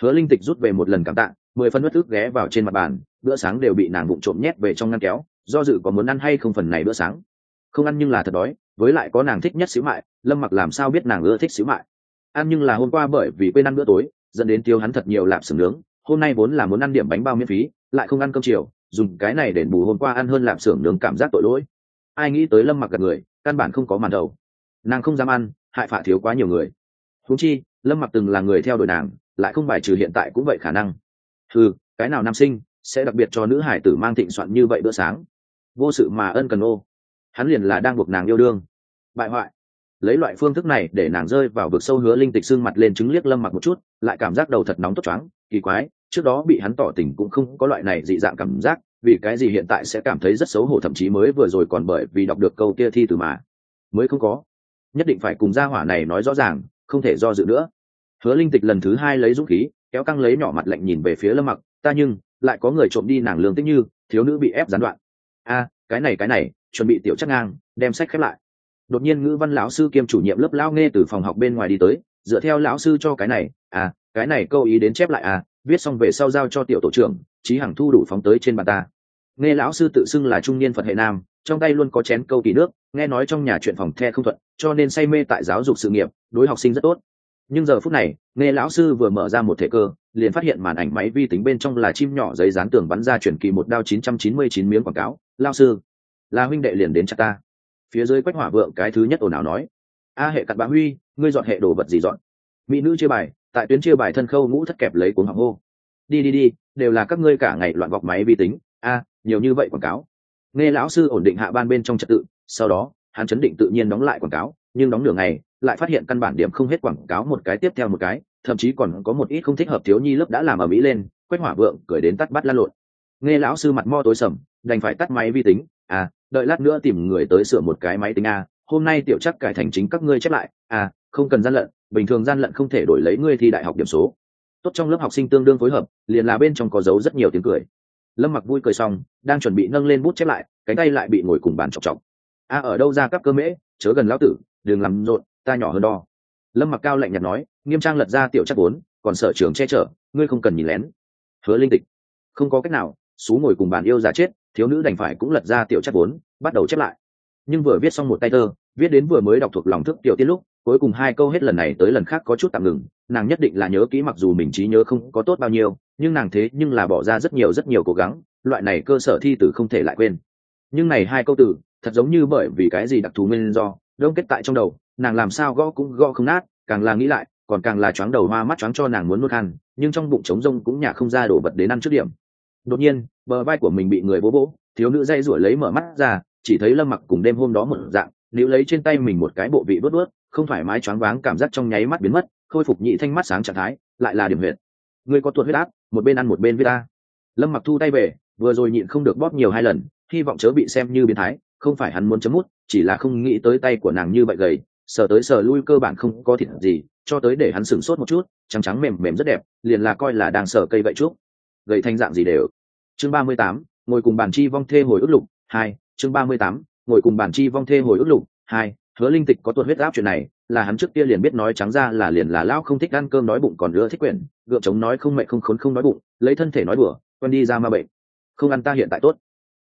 Hứa linh tịch rút về một lần cảm tạ, mười phân bất ức ghé vào trên mặt bàn, bữa sáng đều bị nàng vụng trộm nhét về trong ngăn kéo, do dự có muốn ăn hay không phần này bữa sáng. Không ăn nhưng là thật đói, với lại có nàng thích nhất xíu mại, lâm mặc làm sao biết nàng ưa thích xíu mại ăn nhưng là hôm qua bởi vì quên ăn bữa tối, dẫn đến tiêu hắn thật nhiều lạp xưởng nướng. Hôm nay vốn là muốn ăn điểm bánh bao miễn phí, lại không ăn cơm chiều, dùng cái này để bù hôm qua ăn hơn lạp xưởng nướng cảm giác tội lỗi. Ai nghĩ tới lâm mặc gặp người, căn bản không có màn đầu. Nàng không dám ăn, hại phạ thiếu quá nhiều người. Húng chi, lâm mặc từng là người theo đuổi nàng, lại không bài trừ hiện tại cũng vậy khả năng. Ừ cái nào nam sinh sẽ đặc biệt cho nữ hải tử mang thịnh soạn như vậy bữa sáng? Vô sự mà ân cần ô. Hắn liền là đang buộc nàng yêu đương. Bại hoại lấy loại phương thức này để nàng rơi vào vực sâu hứa linh tịch xương mặt lên chứng liếc lâm mặc một chút, lại cảm giác đầu thật nóng tốt choáng, kỳ quái, trước đó bị hắn tỏ tình cũng không có loại này dị dạng cảm giác, vì cái gì hiện tại sẽ cảm thấy rất xấu hổ thậm chí mới vừa rồi còn bởi vì đọc được câu kia thi từ mà. Mới không có. Nhất định phải cùng gia hỏa này nói rõ ràng, không thể do dự nữa. Hứa linh tịch lần thứ hai lấy dũng khí, kéo căng lấy nhỏ mặt lạnh nhìn về phía lâm mặc, ta nhưng, lại có người trộm đi nàng lương tích như, thiếu nữ bị ép gián đoạn. A, cái này cái này, chuẩn bị tiểu chắc ngang, đem sách khép lại đột nhiên ngữ văn lão sư kiêm chủ nhiệm lớp lao nghe từ phòng học bên ngoài đi tới, dựa theo lão sư cho cái này à cái này câu ý đến chép lại à viết xong về sau giao cho tiểu tổ trưởng trí hằng thu đủ phóng tới trên bàn ta. Nghe lão sư tự xưng là trung niên phật hệ nam, trong tay luôn có chén câu kỳ nước, nghe nói trong nhà chuyện phòng the không thuận, cho nên say mê tại giáo dục sự nghiệp, đối học sinh rất tốt. Nhưng giờ phút này, nghe lão sư vừa mở ra một thể cơ, liền phát hiện màn ảnh máy vi tính bên trong là chim nhỏ giấy dán tường bắn ra chuyển kỳ một đao 999 miếng quảng cáo. Lao sư, là huynh đệ liền đến chặt ta phía dưới quách hỏa vượng cái thứ nhất ồn ào nói, a hệ cặn bá huy, ngươi dọn hệ đồ vật gì dọn? Mỹ nữ chia bài, tại tuyến chia bài thân khâu ngũ thất kẹp lấy cuốn học hô, đi đi đi, đều là các ngươi cả ngày loạn vọc máy vi tính, a, nhiều như vậy quảng cáo. Nghe lão sư ổn định hạ ban bên trong trật tự, sau đó, hắn chấn định tự nhiên đóng lại quảng cáo, nhưng đóng nửa ngày, lại phát hiện căn bản điểm không hết quảng cáo một cái tiếp theo một cái, thậm chí còn có một ít không thích hợp thiếu nhi lớp đã làm ở mỹ lên, quách hỏa vượng cười đến tắt bắt lan lộn. Nghe lão sư mặt mo tối sầm, đành phải tắt máy vi tính à đợi lát nữa tìm người tới sửa một cái máy tính a, hôm nay tiểu chắc cải thành chính các ngươi chép lại. À không cần gian lận, bình thường gian lận không thể đổi lấy ngươi thi đại học điểm số. Tốt trong lớp học sinh tương đương phối hợp, liền là bên trong có dấu rất nhiều tiếng cười. Lâm mặc vui cười xong, đang chuẩn bị nâng lên bút chép lại, cánh tay lại bị ngồi cùng bàn chọc chọc. A ở đâu ra các cơ mễ, chớ gần lão tử, đừng làm rộn, ta nhỏ hơn đo. Lâm mặc cao lạnh nhạt nói, nghiêm trang lật ra tiểu chắc vốn còn sở trường che chở, ngươi không cần nhìn lén. Hứa linh tịch, không có cách nào xú ngồi cùng bàn yêu già chết thiếu nữ đành phải cũng lật ra tiểu chất vốn, bắt đầu chép lại. Nhưng vừa viết xong một tay thơ viết đến vừa mới đọc thuộc lòng thức tiểu tiết lúc cuối cùng hai câu hết lần này tới lần khác có chút tạm ngừng. Nàng nhất định là nhớ kỹ mặc dù mình trí nhớ không có tốt bao nhiêu nhưng nàng thế nhưng là bỏ ra rất nhiều rất nhiều cố gắng loại này cơ sở thi tử không thể lại quên. Nhưng này hai câu từ thật giống như bởi vì cái gì đặc thù nguyên do đông kết tại trong đầu nàng làm sao gõ cũng gõ không nát càng là nghĩ lại còn càng là choáng đầu hoa mắt choáng cho nàng muốn nuốt ăn nhưng trong bụng trống rông cũng nhả không ra đổ vật đến ăn trước điểm đột nhiên bờ vai của mình bị người vỗ vỗ, thiếu nữ dây rủi lấy mở mắt ra chỉ thấy lâm mặc cùng đêm hôm đó một dạng nếu lấy trên tay mình một cái bộ vị bớt bớt không thoải mái choáng váng cảm giác trong nháy mắt biến mất khôi phục nhị thanh mắt sáng trạng thái lại là điểm huyệt. Người có tuột huyết áp một bên ăn một bên với ta. Lâm mặc thu tay về vừa rồi nhịn không được bóp nhiều hai lần hy vọng chớ bị xem như biến thái không phải hắn muốn chấm mút chỉ là không nghĩ tới tay của nàng như vậy gầy sờ tới sờ lui cơ bản không có thịt gì cho tới để hắn sửng sốt một chút trắng trắng mềm mềm rất đẹp liền là coi là đang sờ cây vậy chút gầy thanh dạng gì đều. Chương ba mươi tám, ngồi cùng bàn chi vong thê hồi ức lục, hai, chương ba mươi tám, ngồi cùng bàn chi vong thê hồi ức lục, hai, hứa linh tịch có tuột huyết áp chuyện này, là hắn trước kia liền biết nói trắng ra là liền là lao không thích ăn cơm nói bụng còn nữa thích quyển, gượng chống nói không mẹ không khốn không nói bụng, lấy thân thể nói bừa quen đi ra ma bệnh. Không ăn ta hiện tại tốt.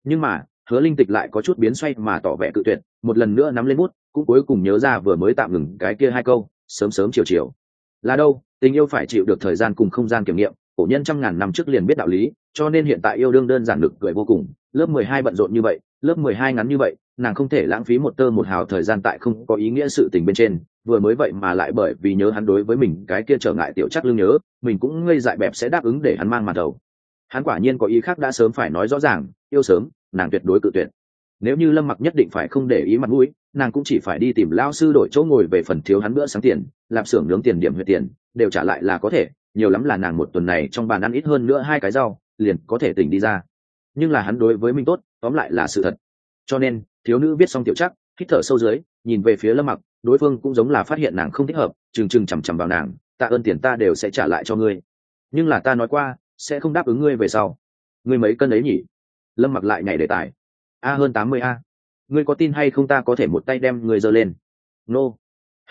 Nhưng mà, hứa linh tịch lại có chút biến xoay mà tỏ vẻ cự tuyệt, một lần nữa nắm lên bút, cũng cuối cùng nhớ ra vừa mới tạm ngừng cái kia hai câu, sớm sớm chiều chiều. Là đâu, tình yêu phải chịu được thời gian cùng không gian kiểm nghiệm cổ nhân trăm ngàn năm trước liền biết đạo lý, cho nên hiện tại yêu đương đơn giản lực cười vô cùng. Lớp mười hai bận rộn như vậy, lớp mười hai ngắn như vậy, nàng không thể lãng phí một tơ một hào thời gian tại không có ý nghĩa sự tình bên trên. Vừa mới vậy mà lại bởi vì nhớ hắn đối với mình cái kia trở ngại tiểu chắc lương nhớ, mình cũng ngây dại bẹp sẽ đáp ứng để hắn mang mặt đầu. Hắn quả nhiên có ý khác đã sớm phải nói rõ ràng, yêu sớm, nàng tuyệt đối cự tuyệt. Nếu như lâm mặc nhất định phải không để ý mặt mũi, nàng cũng chỉ phải đi tìm lao sư đổi chỗ ngồi về phần thiếu hắn bữa sáng tiền làm xưởng nướng tiền điểm huyệt tiền, đều trả lại là có thể nhiều lắm là nàng một tuần này trong bàn ăn ít hơn nữa hai cái rau, liền có thể tỉnh đi ra. Nhưng là hắn đối với mình tốt, tóm lại là sự thật. Cho nên, thiếu nữ viết xong tiểu chắc, hít thở sâu dưới, nhìn về phía lâm mặc, đối phương cũng giống là phát hiện nàng không thích hợp trừng trừng chằm chằm vào nàng, tạ ơn tiền ta đều sẽ trả lại cho ngươi. Nhưng là ta nói qua, sẽ không đáp ứng ngươi về sau. Ngươi mấy cân ấy nhỉ? Lâm mặc lại nhảy đề tài. A hơn tám mươi a. Ngươi có tin hay không ta có thể một tay đem ngươi giơ lên? Nô、no.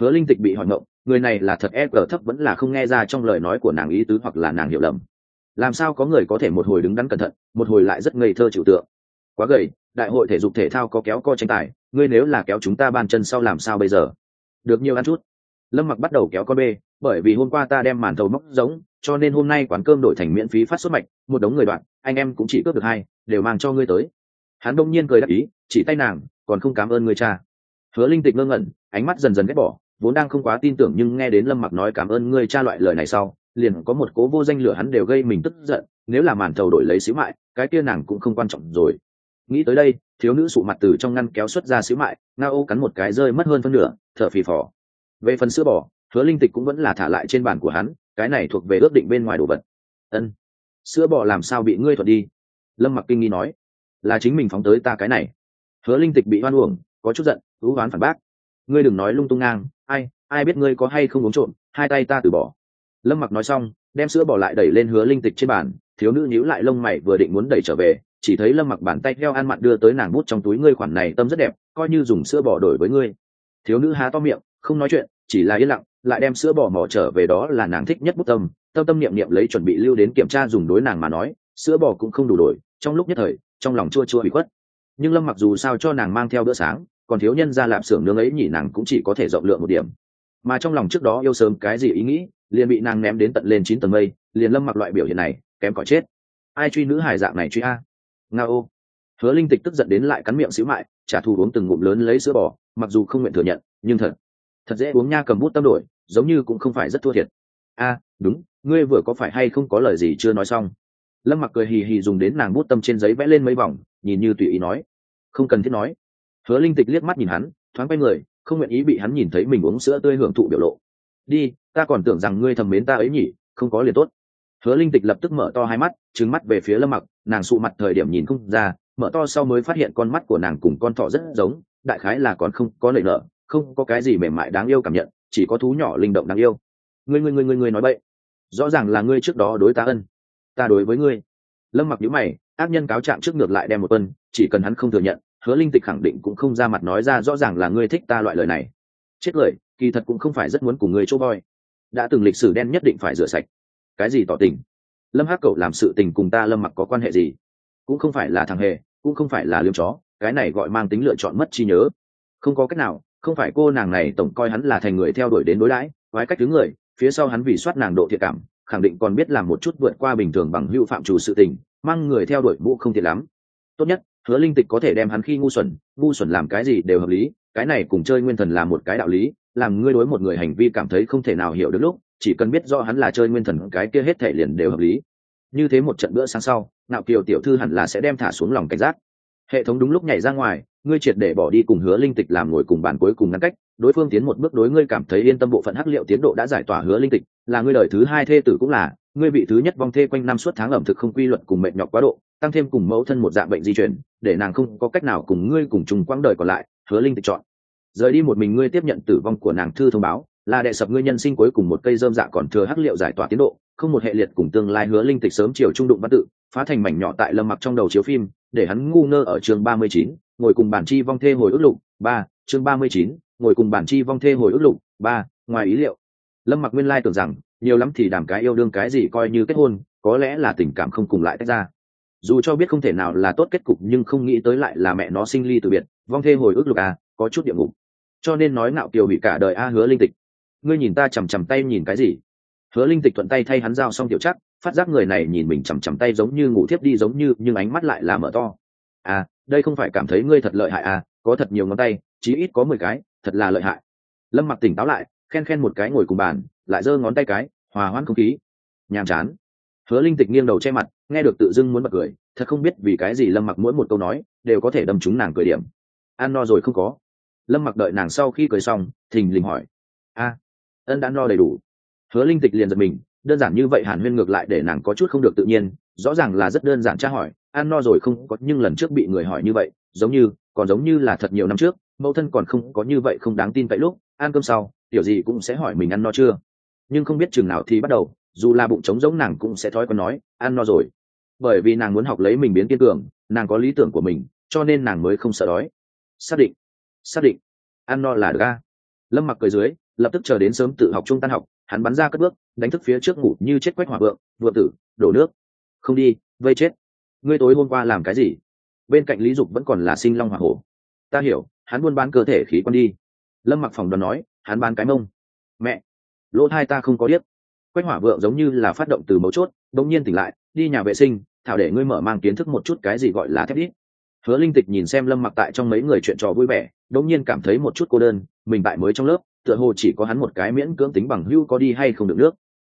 hứa linh tịch bị hỏi ngộng người này là thật e cờ thấp vẫn là không nghe ra trong lời nói của nàng ý tứ hoặc là nàng hiểu lầm. Làm sao có người có thể một hồi đứng đắn cẩn thận, một hồi lại rất ngây thơ chịu tượng? Quá gầy, đại hội thể dục thể thao có kéo co tranh tài, ngươi nếu là kéo chúng ta bàn chân sau làm sao bây giờ? Được nhiều ăn chút. Lâm mặc bắt đầu kéo con bê, bởi vì hôm qua ta đem màn thầu móc giống, cho nên hôm nay quán cơm đổi thành miễn phí phát xuất mạch, một đống người đoạn, anh em cũng chỉ cướp được hai, đều mang cho ngươi tới. Hắn đông nhiên cười đáp ý, chỉ tay nàng, còn không cảm ơn người cha. Hứa linh tịch ngơ ngẩn, ánh mắt dần dần ghét bỏ vốn đang không quá tin tưởng nhưng nghe đến lâm mặc nói cảm ơn ngươi cha loại lời này sau, liền có một cố vô danh lửa hắn đều gây mình tức giận, nếu là màn thầu đổi lấy xíu mại, cái kia nàng cũng không quan trọng rồi. Nghĩ tới đây, thiếu nữ sụ mặt từ trong ngăn kéo xuất ra xíu mại nga ô cắn một cái rơi mất hơn phân nửa, thở phì phò. Về phần sữa bò, hứa linh tịch cũng vẫn là thả lại trên bàn của hắn, cái này thuộc về ước định bên ngoài đồ vật. Ân, sữa bò làm sao bị ngươi thuật đi? Lâm mặc kinh nghi nói. Là chính mình phóng tới ta cái này. Hứa linh tịch bị hoan uổng, có chút giận hữu hoán phản bác. Ngươi đừng nói lung tung ngang ai ai biết ngươi có hay không uống trộm, hai tay ta từ bỏ. Lâm mặc nói xong, đem sữa bỏ lại đẩy lên hứa linh tịch trên bàn, thiếu nữ nhíu lại lông mày vừa định muốn đẩy trở về, chỉ thấy lâm mặc bàn tay theo ăn mặn đưa tới nàng bút trong túi ngươi khoản này tâm rất đẹp, coi như dùng sữa bò đổi với ngươi. Thiếu nữ há to miệng, không nói chuyện, chỉ là yên lặng, lại đem sữa bò mỏ trở về đó là nàng thích nhất bút tâm tâm tâm niệm niệm lấy chuẩn bị lưu đến kiểm tra dùng đối nàng mà nói, sữa bò cũng không đủ đổi, trong lúc nhất thời, trong lòng chua chua bị khuất. Nhưng lâm mặc dù sao cho nàng mang theo bữa sáng còn thiếu nhân ra lạp xưởng nướng ấy nhỉ, nàng cũng chỉ có thể rộng lượng một điểm. Mà trong lòng trước đó yêu sớm cái gì ý nghĩ, liền bị nàng ném đến tận lên chín tầng mây, liền lâm mặc loại biểu hiện này, kém cỏi chết. Ai truy nữ hải dạng này truy a? Nga ô. Hứa linh tịch tức giận đến lại cắn miệng xíu mại, trả thù uống từng ngụm lớn lấy sữa bò, mặc dù không nguyện thừa nhận, nhưng thật thật dễ uống nha cầm bút tâm đổi, giống như cũng không phải rất thua thiệt. A, đúng, ngươi vừa có phải hay không có lời gì chưa nói xong? Lâm mặc cười hì hì dùng đến nàng bút tâm trên giấy vẽ lên mấy vòng, nhìn như tùy ý nói. Không cần thiết nói hứa linh tịch liếc mắt nhìn hắn, thoáng quay người, không nguyện ý bị hắn nhìn thấy mình uống sữa tươi hưởng thụ biểu lộ. Đi, ta còn tưởng rằng ngươi thầm mến ta ấy nhỉ, không có liền tốt. Hứa linh tịch lập tức mở to hai mắt trứng mắt về phía lâm mặc, nàng sụ mặt thời điểm nhìn không ra, mở to sau mới phát hiện con mắt của nàng cùng con thọ rất giống, đại khái là còn không có lợi nợ không có cái gì mềm mại đáng yêu cảm nhận, chỉ có thú nhỏ linh động đáng yêu. Ngươi ngươi ngươi ngươi ngươi nói bậy. Rõ ràng là ngươi trước đó đối ta ân. Ta đối với ngươi. Lâm mặc nhíu mày, ác nhân cáo trạng trước ngược lại đem một tuần, chỉ cần hắn không thừa nhận hứa linh tịch khẳng định cũng không ra mặt nói ra rõ ràng là ngươi thích ta loại lời này. Chết lời, kỳ thật cũng không phải rất muốn cùng ngươi chỗ voi. Đã từng lịch sử đen nhất định phải rửa sạch. Cái gì tỏ tình? Lâm hắc cậu làm sự tình cùng ta lâm mặc có quan hệ gì? Cũng không phải là thằng hề, cũng không phải là liêm chó, cái này gọi mang tính lựa chọn mất trí nhớ. Không có cách nào, không phải cô nàng này tổng coi hắn là thành người theo đuổi đến đối đãi, quái cách thứ người, phía sau hắn vì soát nàng độ thiệt cảm, khẳng định còn biết làm một chút vượt qua bình thường bằng hữu phạm chủ sự tình, mang người theo đuổi mũ không thiệt lắm. Tốt nhất hứa linh tịch có thể đem hắn khi ngu xuẩn ngu xuẩn làm cái gì đều hợp lý, cái này cùng chơi nguyên thần là một cái đạo lý, làm ngươi đối một người hành vi cảm thấy không thể nào hiểu được lúc, chỉ cần biết do hắn là chơi nguyên thần, cái kia hết thể liền đều hợp lý. Như thế một trận bữa sáng sau nạo kiều tiểu thư hẳn là sẽ đem thả xuống lòng cảnh giác. Hệ thống đúng lúc nhảy ra ngoài, ngươi triệt để bỏ đi cùng hứa linh tịch làm ngồi cùng bàn cuối cùng ngăn cách, đối phương tiến một bước đối ngươi cảm thấy yên tâm bộ phận hắc liệu tiến độ đã giải tỏa hứa linh tịch, là ngươi đời thứ hai thê tử cũng là ngươi vị thứ nhất vong thê quanh năm suốt tháng ẩm thực không quy luật cùng mệt nhọc quá độ, tăng thêm cùng mẫu thân một dạng bệnh di chuyển để nàng không có cách nào cùng ngươi cùng chung quãng đời còn lại, hứa linh tịch chọn. Rời đi một mình ngươi tiếp nhận tử vong của nàng thư thông báo, là đệ sập ngươi nhân sinh cuối cùng một cây dơm dạ còn thừa hắc liệu giải tỏa tiến độ, không một hệ liệt cùng tương lai hứa linh tịch sớm chiều trung đụng văn tự, phá thành mảnh nhỏ tại lâm mặc trong đầu chiếu phim, để hắn ngu ngơ ở chương ba mươi chín, ngồi cùng bản chi vong thê hồi ước lục, ba, chương ba mươi chín, ngồi cùng bản chi vong thê hồi ước lục, ba, ngoài ý liệu. Lâm mặc nguyên lai tưởng rằng nhiều lắm thì đàm cái yêu đương cái gì coi như kết hôn, có lẽ là tình cảm không cùng lại tách ra. Dù cho biết không thể nào là tốt kết cục nhưng không nghĩ tới lại là mẹ nó sinh ly từ biệt, vong thê hồi ức lục à có chút địa ngục. Cho nên nói ngạo kiều bị cả đời a hứa linh tịch. Ngươi nhìn ta chằm chằm tay nhìn cái gì? Hứa linh tịch thuận tay thay hắn giao xong tiểu chắc phát giác người này nhìn mình chằm chằm tay giống như ngủ thiếp đi giống như, nhưng ánh mắt lại là mở to. À đây không phải cảm thấy ngươi thật lợi hại à có thật nhiều ngón tay, chí ít có mười cái, thật là lợi hại. Lâm mặc tỉnh táo lại khen khen một cái ngồi cùng bàn, lại giơ ngón tay cái, hòa hoãn không khí. Nhàm chán. Hứa linh tịch nghiêng đầu che mặt, nghe được tự dưng muốn bật cười, thật không biết vì cái gì lâm mặc mỗi một câu nói, đều có thể đâm trúng nàng cười điểm. Ăn no rồi không có. Lâm mặc đợi nàng sau khi cười xong, thình lình hỏi. A, ân đã no đầy đủ. Hứa linh tịch liền giật mình, đơn giản như vậy hàn huyên ngược lại để nàng có chút không được tự nhiên, rõ ràng là rất đơn giản tra hỏi, ăn no rồi không có, nhưng lần trước bị người hỏi như vậy, giống như, còn giống như là thật nhiều năm trước, mẫu thân còn không có như vậy không đáng tin vậy lúc, ăn cơm sau tiểu gì cũng sẽ hỏi mình ăn no chưa? Nhưng không biết chừng nào thì bắt đầu, dù là bụng trống giống nàng cũng sẽ thói quen nói, ăn no rồi. Bởi vì nàng muốn học lấy mình biến kiên cường, nàng có lý tưởng của mình, cho nên nàng mới không sợ đói. Xác định xác định. Ăn no là được lâm mặc cười dưới, lập tức chờ đến sớm tự học trung tan học, hắn bắn ra cất bước, đánh thức phía trước ngủ như chết quách hỏa vượng vượng tử, đổ nước. Không đi, vây chết. Ngươi tối hôm qua làm cái gì? Bên cạnh lý dục vẫn còn là sinh long hỏa hổ. Ta hiểu, hắn buôn bán cơ thể khí quan đi. Lâm mặc phòng đoàn nói hắn bán cái mông. Mẹ, lỗ thai ta không có điếc. Quách hỏa vượng giống như là phát động từ mấu chốt, bỗng nhiên tỉnh lại, đi nhà vệ sinh, thảo để ngươi mở mang kiến thức một chút cái gì gọi là thép đít hứa linh tịch nhìn xem lâm mặc tại trong mấy người chuyện trò vui vẻ đống nhiên cảm thấy một chút cô đơn, mình tại mới trong lớp, tựa hồ chỉ có hắn một cái miễn cưỡng tính bằng hưu có đi hay không được nước.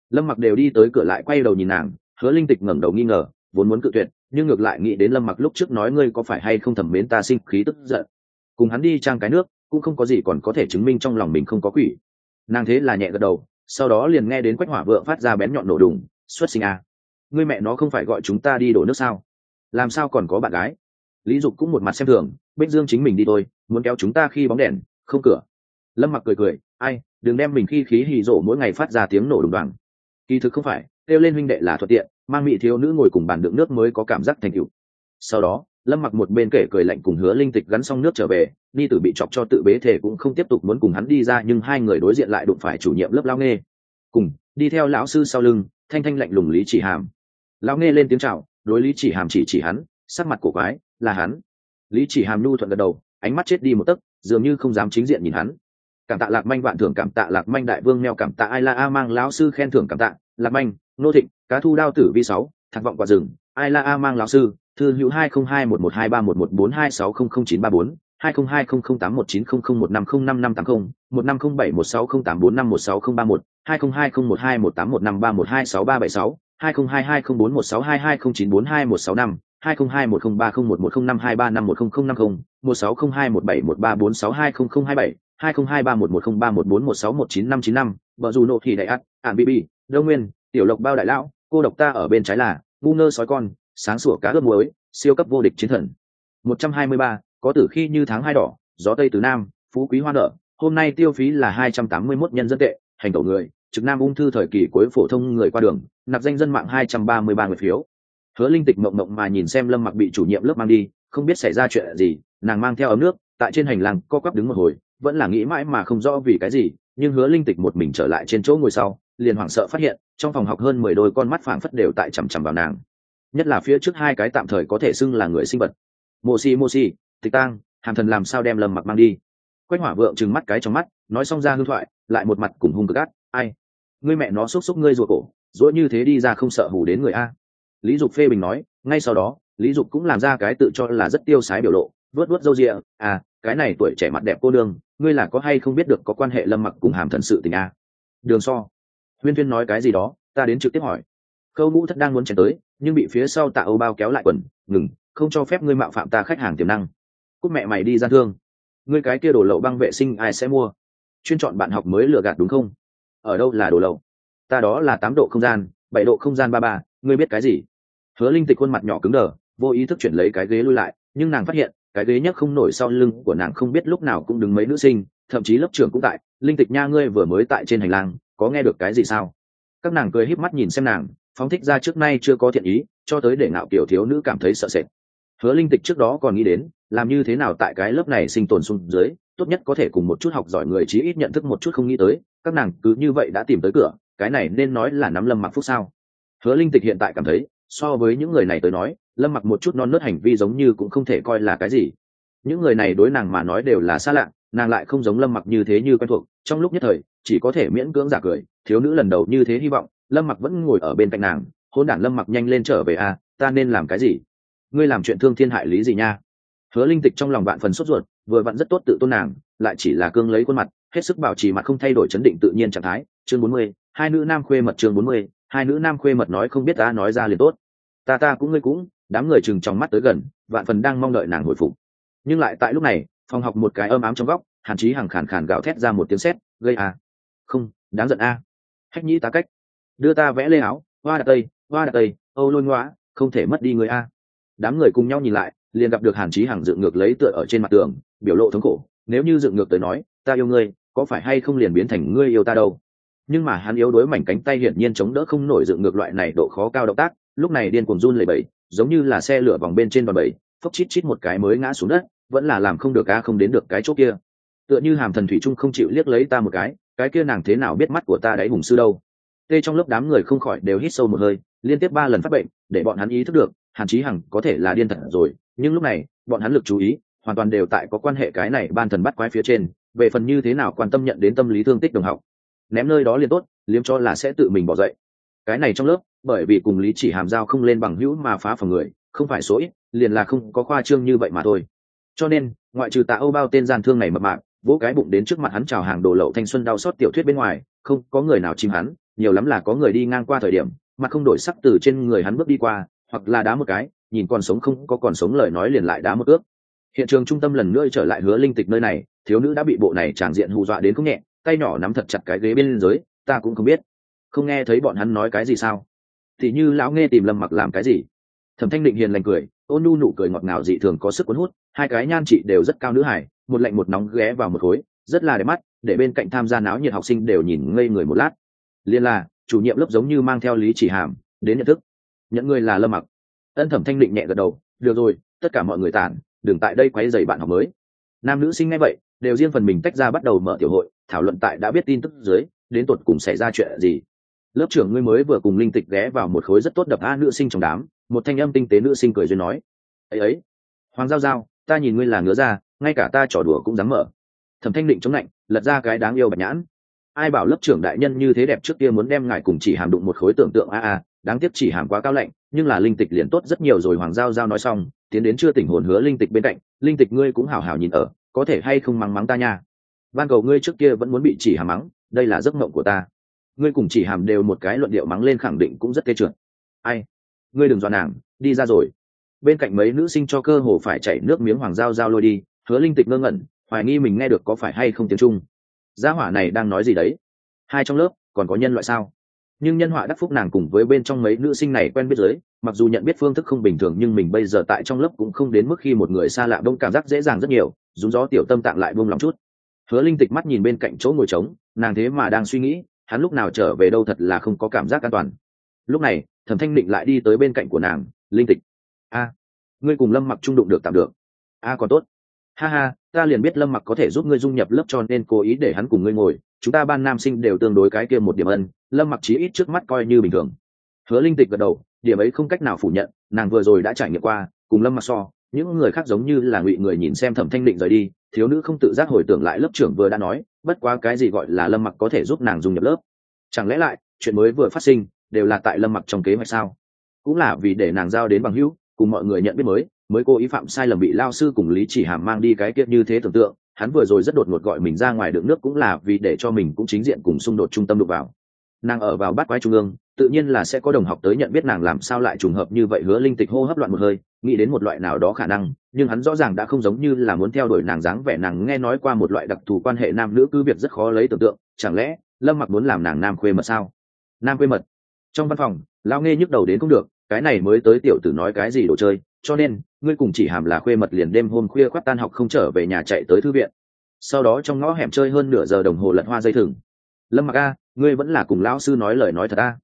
Lâm mặc đều đi tới cửa lại quay đầu nhìn nàng, hứa linh tịch ngẩng đầu nghi ngờ, vốn muốn cự tuyệt, nhưng ngược lại nghĩ đến lâm mặc lúc trước nói ngươi có phải hay không thẩm mến ta sinh khí tức giận. Cùng hắn đi trang cái nước cũng không có gì còn có thể chứng minh trong lòng mình không có quỷ. Nàng thế là nhẹ gật đầu, sau đó liền nghe đến quách hỏa vượng phát ra bén nhọn nổ đùng, xuất sinh a à. mẹ nó không phải gọi chúng ta đi đổ nước sao? Làm sao còn có bạn gái? Lý dục cũng một mặt xem thường, bích dương chính mình đi thôi, muốn kéo chúng ta khi bóng đèn, không cửa. Lâm mặc cười cười, ai, đừng đem mình khi khí hì rộ mỗi ngày phát ra tiếng nổ đùng đoàng. Kỳ thực không phải, kêu lên huynh đệ là thuận tiện, mang mỹ thiếu nữ ngồi cùng bàn đựng nước mới có cảm giác thành cựu sau đó lâm mặc một bên kể cười lạnh cùng hứa linh tịch gắn xong nước trở về ni tử bị chọc cho tự bế thể cũng không tiếp tục muốn cùng hắn đi ra, nhưng hai người đối diện lại đụng phải chủ nhiệm lớp lao nghê cùng, đi theo lão sư sau lưng, thanh thanh lạnh lùng lý chỉ hàm. Lão nghe lên tiếng chào, đối lý chỉ hàm chỉ chỉ hắn, sắc mặt cổ quái, là hắn. Lý chỉ hàm nu thuận gật đầu, ánh mắt chết đi một tấc, dường như không dám chính diện nhìn hắn. Cảm tạ lạc manh vạn thưởng, cảm tạ lạc manh đại vương neo cảm tạ ai la a mang lão sư khen thưởng, cảm tạ lạc manh, nô thịnh, cá thu đao tử vi sáu, thạc vọng quả rừng, ai la a mang lão sư thư hữu hai không hai một một hai ba một một bốn hai sáu không không chín ba bốn hai không hai không không tám một chín không không một năm không năm năm tám không một năm không bảy một sáu không tám bốn năm một sáu không ba một hai không hai không một hai một tám một năm ba một hai sáu ba bảy sáu hai không hai hai không bốn một sáu hai hai không chín bốn hai một sáu năm vợ dù nộ thì đại ắt ạn bb đông nguyên tiểu lộc bao đại lão cô độc ta ở bên trái là ngu ngơ sói con sáng sủa cá ướp muối, siêu cấp vô địch chiến thần. Một trăm hai mươi ba, có tử khi như tháng hai đỏ, gió tây từ nam, phú quý hoa nở. Hôm nay tiêu phí là hai trăm tám mươi 281 nhân dân tệ, hành tẩu người, trực nam ung thư thời kỳ cuối phổ thông người qua đường, nạp danh dân mạng hai trăm ba mươi ba người phiếu. Hứa linh tịch mộng mộng mà nhìn xem lâm mặc bị chủ nhiệm lớp mang đi, không biết xảy ra chuyện gì, nàng mang theo ấm nước, tại trên hành lang co quắp đứng một hồi, vẫn là nghĩ mãi mà không rõ vì cái gì, nhưng hứa linh tịch một mình trở lại trên chỗ ngồi sau, liền hoảng sợ phát hiện, trong phòng học hơn mười đôi con mắt phảng phất đều tại chằm chằm vào nàng nhất là phía trước hai cái tạm thời có thể xưng là người sinh vật. Mô si mô si tịch tang hàm thần làm sao đem lâm mặc mang đi. Quách hỏa vượng trừng mắt cái trong mắt nói xong ra hương thoại lại một mặt cùng hung cực gắt, ai? Ngươi mẹ nó xúc xúc ngươi ruột cổ dỗi như thế đi ra không sợ hù đến người a. Lý dục phê bình nói ngay sau đó lý dục cũng làm ra cái tự cho là rất tiêu sái biểu lộ vớt vớt râu rịa à cái này tuổi trẻ mặt đẹp cô đương ngươi là có hay không biết được có quan hệ lâm mặc cùng hàm thần sự tình a? Đường so. Huyên tuyên nói cái gì đó ta đến trực tiếp hỏi. Khâu ngũ thất đang muốn chèn tới nhưng bị phía sau tạ âu bao kéo lại quần, ngừng, không cho phép ngươi mạo phạm ta khách hàng tiềm năng. Cúc mẹ mày đi gian thương. Ngươi cái kia đổ lậu băng vệ sinh ai sẽ mua? Chuyên chọn bạn học mới lừa gạt đúng không? Ở đâu là đồ lậu? Ta đó là tám độ không gian, bảy độ không gian ba ba, ngươi biết cái gì? Hứa linh tịch khuôn mặt nhỏ cứng đờ, vô ý thức chuyển lấy cái ghế lui lại, nhưng nàng phát hiện, cái ghế nhấc không nổi sau lưng của nàng không biết lúc nào cũng đứng mấy nữ sinh, thậm chí lớp trưởng cũng tại. Linh tịch nha, ngươi vừa mới tại trên hành lang, có nghe được cái gì sao? Các nàng cười híp mắt nhìn xem nàng phóng thích ra trước nay chưa có thiện ý, cho tới để ngạo kiểu thiếu nữ cảm thấy sợ sệt. Hứa linh tịch trước đó còn nghĩ đến, làm như thế nào tại cái lớp này sinh tồn xuống dưới, tốt nhất có thể cùng một chút học giỏi người chí ít nhận thức một chút không nghĩ tới, các nàng cứ như vậy đã tìm tới cửa, cái này nên nói là nắm lâm mặc phúc sao? Hứa linh tịch hiện tại cảm thấy, so với những người này tới nói, lâm mặc một chút non nớt hành vi giống như cũng không thể coi là cái gì. Những người này đối nàng mà nói đều là xa lạ, nàng lại không giống lâm mặc như thế như quen thuộc, trong lúc nhất thời, chỉ có thể miễn cưỡng giả cười, thiếu nữ lần đầu như thế hy vọng lâm mặc vẫn ngồi ở bên cạnh nàng hôn đản lâm mặc nhanh lên trở về a à, ta nên làm cái gì? Ngươi làm chuyện thương thiên hại lý gì nha? Hứa linh tịch trong lòng bạn phần sốt ruột vừa vặn rất tốt tự tôn nàng lại chỉ là cương lấy khuôn mặt hết sức bảo trì mặt không thay đổi chấn định tự nhiên trạng thái. Chương bốn mươi hai nữ nam khuê mật chương bốn mươi hai nữ nam khuê mật nói không biết ta nói ra liền tốt. Ta ta cũng ngươi cũng đám người chừng trong mắt tới gần vạn phần đang mong đợi nàng hồi phục. Nhưng lại tại lúc này phòng học một cái âm ám trong góc hàn chí hằng khàn khàn gào thét ra một tiếng sét gây à. Không đáng giận a. À. hách nhĩ tá cách đưa ta vẽ lê áo, hoa đặt tây, hoa đặt tây, âu lôi ngoã, không thể mất đi người a. Đám người cùng nhau nhìn lại, liền gặp được hàn chí hằng dựng ngược lấy tựa ở trên mặt tường, biểu lộ thống khổ. Nếu như dựng ngược tới nói, ta yêu ngươi, có phải hay không liền biến thành ngươi yêu ta đâu? Nhưng mà hắn yếu đối mảnh cánh tay hiển nhiên chống đỡ không nổi dựng ngược loại này độ khó cao động tác, lúc này điên cuồng run lẩy bẩy, giống như là xe lửa vòng bên trên đòn bẩy, phốc chít chít một cái mới ngã xuống đất, vẫn là làm không được a không đến được cái chỗ kia. Tựa như hàm thần thủy trung không chịu liếc lấy ta một cái cái kia nàng thế nào biết mắt của ta đáy hùng sư đâu? Tê trong lớp đám người không khỏi đều hít sâu một hơi, liên tiếp ba lần phát bệnh, để bọn hắn ý thức được, hàn chí hằng có thể là điên thật rồi. Nhưng lúc này, bọn hắn lực chú ý, hoàn toàn đều tại có quan hệ cái này ban thần bắt quái phía trên, về phần như thế nào quan tâm nhận đến tâm lý thương tích đồng học. Ném nơi đó liền tốt, liếm cho là sẽ tự mình bỏ dậy. Cái này trong lớp, bởi vì cùng lý chỉ hàm giao không lên bằng hữu mà phá phòng người, không phải số ít, liền là không có khoa trương như vậy mà thôi. Cho nên, ngoại trừ tạ âu bao tên gian thương này mập mạp, vỗ cái bụng đến trước mặt hắn chào hàng đồ lậu thanh xuân đau xót tiểu thuyết bên ngoài, không có người nào chìm hắn nhiều lắm là có người đi ngang qua thời điểm, mà không đổi sắc từ trên người hắn bước đi qua, hoặc là đá một cái, nhìn còn sống không có còn sống lời nói liền lại đá một ước. Hiện trường trung tâm lần nữa trở lại hứa linh tịch nơi này, thiếu nữ đã bị bộ này tràn diện hù dọa đến không nhẹ, tay nhỏ nắm thật chặt cái ghế bên dưới, ta cũng không biết. Không nghe thấy bọn hắn nói cái gì sao? Thì như lão nghe tìm lâm mặc làm cái gì? Thẩm thanh định hiền lành cười, ôn nu nụ cười ngọt ngào dị thường có sức cuốn hút, hai cái nhan chị đều rất cao nữ hải một lạnh một nóng ghé vào một khối, rất là đẹp mắt, để bên cạnh tham gia náo nhiệt học sinh đều nhìn ngây người một lát liên là chủ nhiệm lớp giống như mang theo lý chỉ hàm, đến nhận thức. Nhận người là lâm mặc. Ân thẩm thanh định nhẹ gật đầu, được rồi, tất cả mọi người tản, đừng tại đây quấy dày bạn học mới. Nam nữ sinh ngay vậy, đều riêng phần mình tách ra bắt đầu mở tiểu hội, thảo luận tại đã biết tin tức dưới, đến tột cùng xảy ra chuyện gì. Lớp trưởng ngươi mới vừa cùng linh tịch ghé vào một khối rất tốt đập a nữ sinh trong đám, một thanh âm tinh tế nữ sinh cười duyên nói, ấy ấy, hoàng giao giao, ta nhìn ngươi là ngứa ra ngay cả ta trò đùa cũng dám mở. Thẩm thanh định chống lạnh, lật ra cái đáng yêu bạch nhãn ai bảo lớp trưởng đại nhân như thế đẹp trước kia muốn đem ngài cùng chỉ hàm đụng một khối tưởng tượng a a, đáng tiếc chỉ hàm quá cao lạnh, nhưng là linh tịch liền tốt rất nhiều rồi, hoàng giao giao nói xong, tiến đến chưa tỉnh hồn hứa linh tịch bên cạnh, linh tịch ngươi cũng hào hào nhìn ở, có thể hay không mắng mắng ta nha. Ban cầu ngươi trước kia vẫn muốn bị chỉ hàm mắng, đây là giấc mộng của ta. Ngươi cùng chỉ hàm đều một cái luận điệu mắng lên khẳng định cũng rất tê trượt. Ai? Ngươi đừng dọa nàng, đi ra rồi. Bên cạnh mấy nữ sinh cho cơ hồ phải chảy nước miếng hoàng giao giao lôi đi, hứa linh tịch ngơ ngẩn, hoài nghi mình nghe được có phải hay không tiếng trung gia hỏa này đang nói gì đấy? Hai trong lớp, còn có nhân loại sao? Nhưng nhân họa đắc phúc nàng cùng với bên trong mấy nữ sinh này quen biết giới mặc dù nhận biết phương thức không bình thường nhưng mình bây giờ tại trong lớp cũng không đến mức khi một người xa lạ đông cảm giác dễ dàng rất nhiều rúng gió tiểu tâm tạng lại buông lòng chút. Hứa linh tịch mắt nhìn bên cạnh chỗ ngồi trống, nàng thế mà đang suy nghĩ, hắn lúc nào trở về đâu thật là không có cảm giác an toàn. Lúc này, thẩm thanh định lại đi tới bên cạnh của nàng, linh tịch, a, ngươi cùng lâm mặc trung đụng được tạm được. A, còn tốt ha ha, ta liền biết lâm mặc có thể giúp ngươi dung nhập lớp cho nên cố ý để hắn cùng ngươi ngồi. Chúng ta ban nam sinh đều tương đối cái kia một điểm ân, lâm mặc chí ít trước mắt coi như bình thường. Hứa linh tịch gật đầu, điểm ấy không cách nào phủ nhận, nàng vừa rồi đã trải nghiệm qua, cùng lâm mặc so, những người khác giống như là ngụy người nhìn xem thẩm thanh định rời đi, thiếu nữ không tự giác hồi tưởng lại lớp trưởng vừa đã nói, bất quá cái gì gọi là lâm mặc có thể giúp nàng dung nhập lớp? Chẳng lẽ lại, chuyện mới vừa phát sinh, đều là tại lâm mặc trong kế hoạch sao? Cũng là vì để nàng giao đến bằng hữu, cùng mọi người nhận biết mới mới cố ý phạm sai lầm bị lao sư cùng lý chỉ hàm mang đi cái kiệt như thế tưởng tượng, hắn vừa rồi rất đột ngột gọi mình ra ngoài đựng nước cũng là vì để cho mình cũng chính diện cùng xung đột trung tâm đụng vào. Nàng ở vào bát quái trung ương, tự nhiên là sẽ có đồng học tới nhận biết nàng làm sao lại trùng hợp như vậy hứa linh tịch hô hấp loạn một hơi, nghĩ đến một loại nào đó khả năng, nhưng hắn rõ ràng đã không giống như là muốn theo đuổi nàng dáng vẻ nàng nghe nói qua một loại đặc thù quan hệ nam nữ cứ việc rất khó lấy tưởng tượng, chẳng lẽ lâm mặc muốn làm nàng nam khuê mật sao? Nam khuê mật. Trong văn phòng lao nghe nhức đầu đến cũng được, cái này mới tới tiểu tử nói cái gì đồ chơi, cho nên ngươi cùng chỉ hàm là khuê mật liền đêm hôm khuya khoác tan học không trở về nhà chạy tới thư viện. Sau đó trong ngõ hẻm chơi hơn nửa giờ đồng hồ lật hoa dây thừng. Lâm mặc a, ngươi vẫn là cùng lão sư nói lời nói thật a.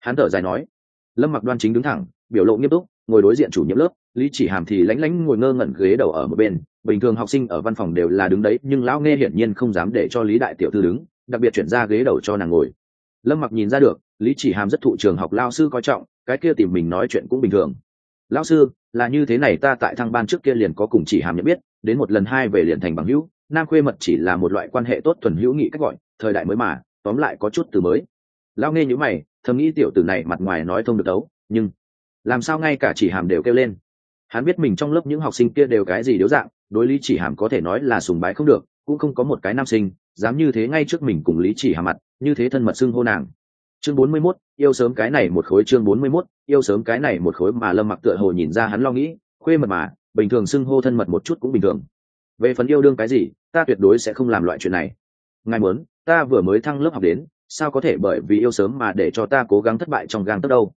Hắn thở dài nói. Lâm mặc đoan chính đứng thẳng, biểu lộ nghiêm túc, ngồi đối diện chủ nhiệm lớp, lý chỉ hàm thì lánh lánh ngồi ngơ ngẩn ghế đầu ở một bên. Bình thường học sinh ở văn phòng đều là đứng đấy, nhưng lão nghe hiển nhiên không dám để cho lý đại tiểu thư đứng, đặc biệt chuyển ra ghế đầu cho nàng ngồi. Lâm mặc nhìn ra được, lý chỉ hàm rất thụ trường học lao sư coi trọng, cái kia tìm mình nói chuyện cũng bình thường. Lão sư là như thế này ta tại thăng ban trước kia liền có cùng chỉ hàm nhận biết, đến một lần hai về liền thành bằng hữu, nam khuê mật chỉ là một loại quan hệ tốt thuần hữu nghị cách gọi, thời đại mới mà, tóm lại có chút từ mới. Lao nghe nhữ mày, thầm nghĩ tiểu tử này mặt ngoài nói thông được đấu, nhưng làm sao ngay cả chỉ hàm đều kêu lên. Hắn biết mình trong lớp những học sinh kia đều cái gì điếu dạng, đối lý chỉ hàm có thể nói là sùng bái không được, cũng không có một cái nam sinh, dám như thế ngay trước mình cùng lý chỉ hàm mặt, như thế thân mật xưng hô nàng chương bốn mươi 41, yêu sớm cái này một khối chương bốn mươi 41, yêu sớm cái này một khối mà lâm mặc tựa hồ nhìn ra hắn lo nghĩ khuê mật mà bình thường xưng hô thân mật một chút cũng bình thường. Về phần yêu đương cái gì ta tuyệt đối sẽ không làm loại chuyện này. Ngài muốn ta vừa mới thăng lớp học đến sao có thể bởi vì yêu sớm mà để cho ta cố gắng thất bại trong gang tấc đâu?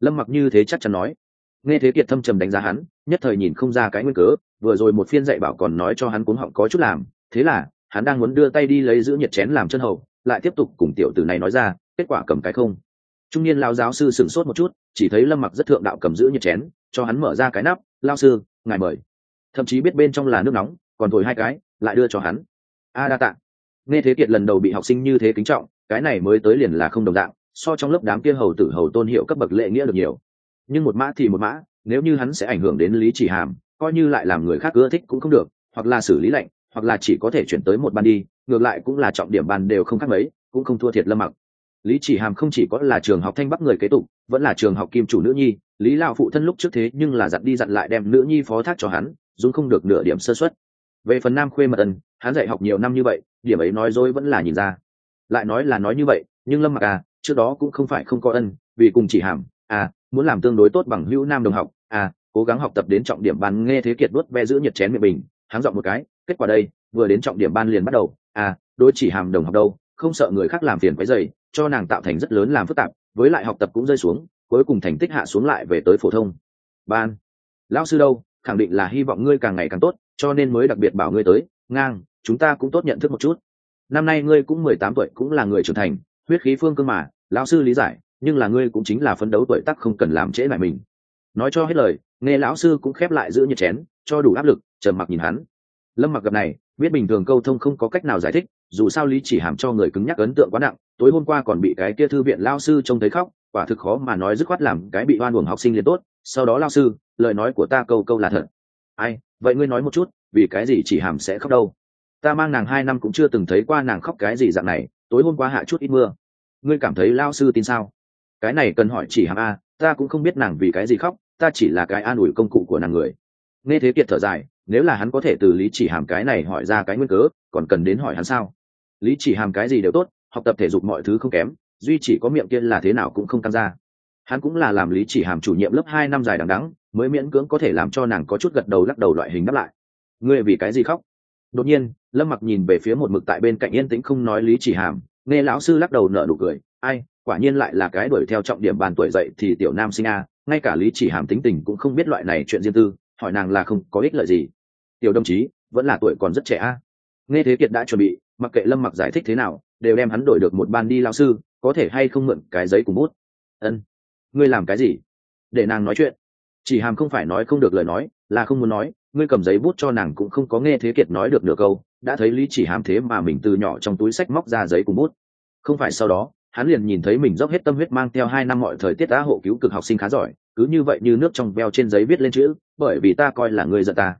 Lâm mặc như thế chắc chắn nói. Nghe thế kiệt thâm trầm đánh giá hắn nhất thời nhìn không ra cái nguyên cớ vừa rồi một phiên dạy bảo còn nói cho hắn cuống họng có chút làm thế là hắn đang muốn đưa tay đi lấy giữ nhiệt chén làm chân hậu lại tiếp tục cùng tiểu tử này nói ra kết quả cầm cái không. Trung niên lao giáo sư sửng sốt một chút, chỉ thấy lâm mặc rất thượng đạo cầm giữ nhiệt chén, cho hắn mở ra cái nắp lao sư, ngài mời. Thậm chí biết bên trong là nước nóng, còn thổi hai cái, lại đưa cho hắn. A đa tạ. Nghe thế kiệt lần đầu bị học sinh như thế kính trọng, cái này mới tới liền là không đồng dạng, so trong lớp đám kia hầu tử hầu tôn hiệu cấp bậc lệ nghĩa được nhiều. Nhưng một mã thì một mã, nếu như hắn sẽ ảnh hưởng đến lý chỉ hàm, coi như lại làm người khác ưa thích cũng không được, hoặc là xử lý lệnh hoặc là chỉ có thể chuyển tới một ban đi, ngược lại cũng là trọng điểm ban đều không khác mấy, cũng không thua thiệt lâm mặc lý chỉ hàm không chỉ có là trường học thanh bắc người kế tục, vẫn là trường học kim chủ nữ nhi, lý lao phụ thân lúc trước thế nhưng là dặn đi dặn lại đem nữ nhi phó thác cho hắn dù không được nửa điểm sơ xuất về phần nam khuê mật ân, hắn dạy học nhiều năm như vậy, điểm ấy nói dối vẫn là nhìn ra. Lại nói là nói như vậy, nhưng lâm mặc à trước đó cũng không phải không có ân, vì cùng chỉ hàm à muốn làm tương đối tốt bằng hữu nam đồng học à cố gắng học tập đến trọng điểm ban nghe thế kiệt đuốt ve giữ nhiệt chén miệng bình, hắn dọn một cái, kết quả đây, vừa đến trọng điểm ban liền bắt đầu à đối chỉ hàm đồng học đâu, không sợ người khác làm phiền quấy dày cho nàng tạo thành rất lớn làm phức tạp, với lại học tập cũng rơi xuống, cuối cùng thành tích hạ xuống lại về tới phổ thông. Ban, lão sư đâu? Khẳng định là hy vọng ngươi càng ngày càng tốt, cho nên mới đặc biệt bảo ngươi tới. Ngang, chúng ta cũng tốt nhận thức một chút. Năm nay ngươi cũng mười tám tuổi, cũng là người trưởng thành, huyết khí phương cơ mà, lão sư lý giải, nhưng là ngươi cũng chính là phấn đấu tuổi tác không cần làm trễ lại mình. Nói cho hết lời, nghe lão sư cũng khép lại giữ nhiệt chén, cho đủ áp lực, trầm mặc nhìn hắn. Lâm mặc gặp này, biết bình thường câu thông không có cách nào giải thích dù sao lý chỉ hàm cho người cứng nhắc ấn tượng quá nặng, tối hôm qua còn bị cái kia thư viện lao sư trông thấy khóc, quả thực khó mà nói dứt khoát làm cái bị oan uổng học sinh liền tốt, sau đó lao sư, lời nói của ta câu câu là thật. Ai, vậy ngươi nói một chút, vì cái gì chỉ hàm sẽ khóc đâu? Ta mang nàng hai năm cũng chưa từng thấy qua nàng khóc cái gì dạng này, tối hôm qua hạ chút ít mưa. Ngươi cảm thấy lao sư tin sao? Cái này cần hỏi chỉ hàm a, ta cũng không biết nàng vì cái gì khóc, ta chỉ là cái an ủi công cụ của nàng người. Nghe thế kiệt thở dài, nếu là hắn có thể từ lý chỉ hàm cái này hỏi ra cái nguyên cớ, còn cần đến hỏi hắn sao? Lý chỉ hàm cái gì đều tốt, học tập thể dục mọi thứ không kém, duy chỉ có miệng kia là thế nào cũng không tăng ra. Hắn cũng là làm lý chỉ hàm chủ nhiệm lớp hai năm dài đằng đắng mới miễn cưỡng có thể làm cho nàng có chút gật đầu lắc đầu loại hình đáp lại. Ngươi vì cái gì khóc? Đột nhiên, lâm mặc nhìn về phía một mực tại bên cạnh yên tĩnh không nói lý chỉ hàm, nghe lão sư lắc đầu nở nụ cười, ai, quả nhiên lại là cái đuổi theo trọng điểm bàn tuổi dậy thì tiểu nam sinh a, ngay cả lý chỉ hàm tính tình cũng không biết loại này chuyện riêng tư, hỏi nàng là không có ích lợi gì. Tiểu đồng chí, vẫn là tuổi còn rất trẻ a. Nghe thế kiệt đã chuẩn bị mặc kệ lâm mặc giải thích thế nào, đều đem hắn đổi được một ban đi lao sư, có thể hay không mượn cái giấy cùng bút. Ân. Ngươi làm cái gì? Để nàng nói chuyện. Chỉ hàm không phải nói không được lời nói, là không muốn nói, ngươi cầm giấy bút cho nàng cũng không có nghe thế kiệt nói được nửa câu, đã thấy lý chỉ hàm thế mà mình từ nhỏ trong túi sách móc ra giấy cùng bút. Không phải sau đó, hắn liền nhìn thấy mình dốc hết tâm huyết mang theo hai năm mọi thời tiết đã hộ cứu cực học sinh khá giỏi, cứ như vậy như nước trong veo trên giấy viết lên chữ, bởi vì ta coi là ngươi giận ta.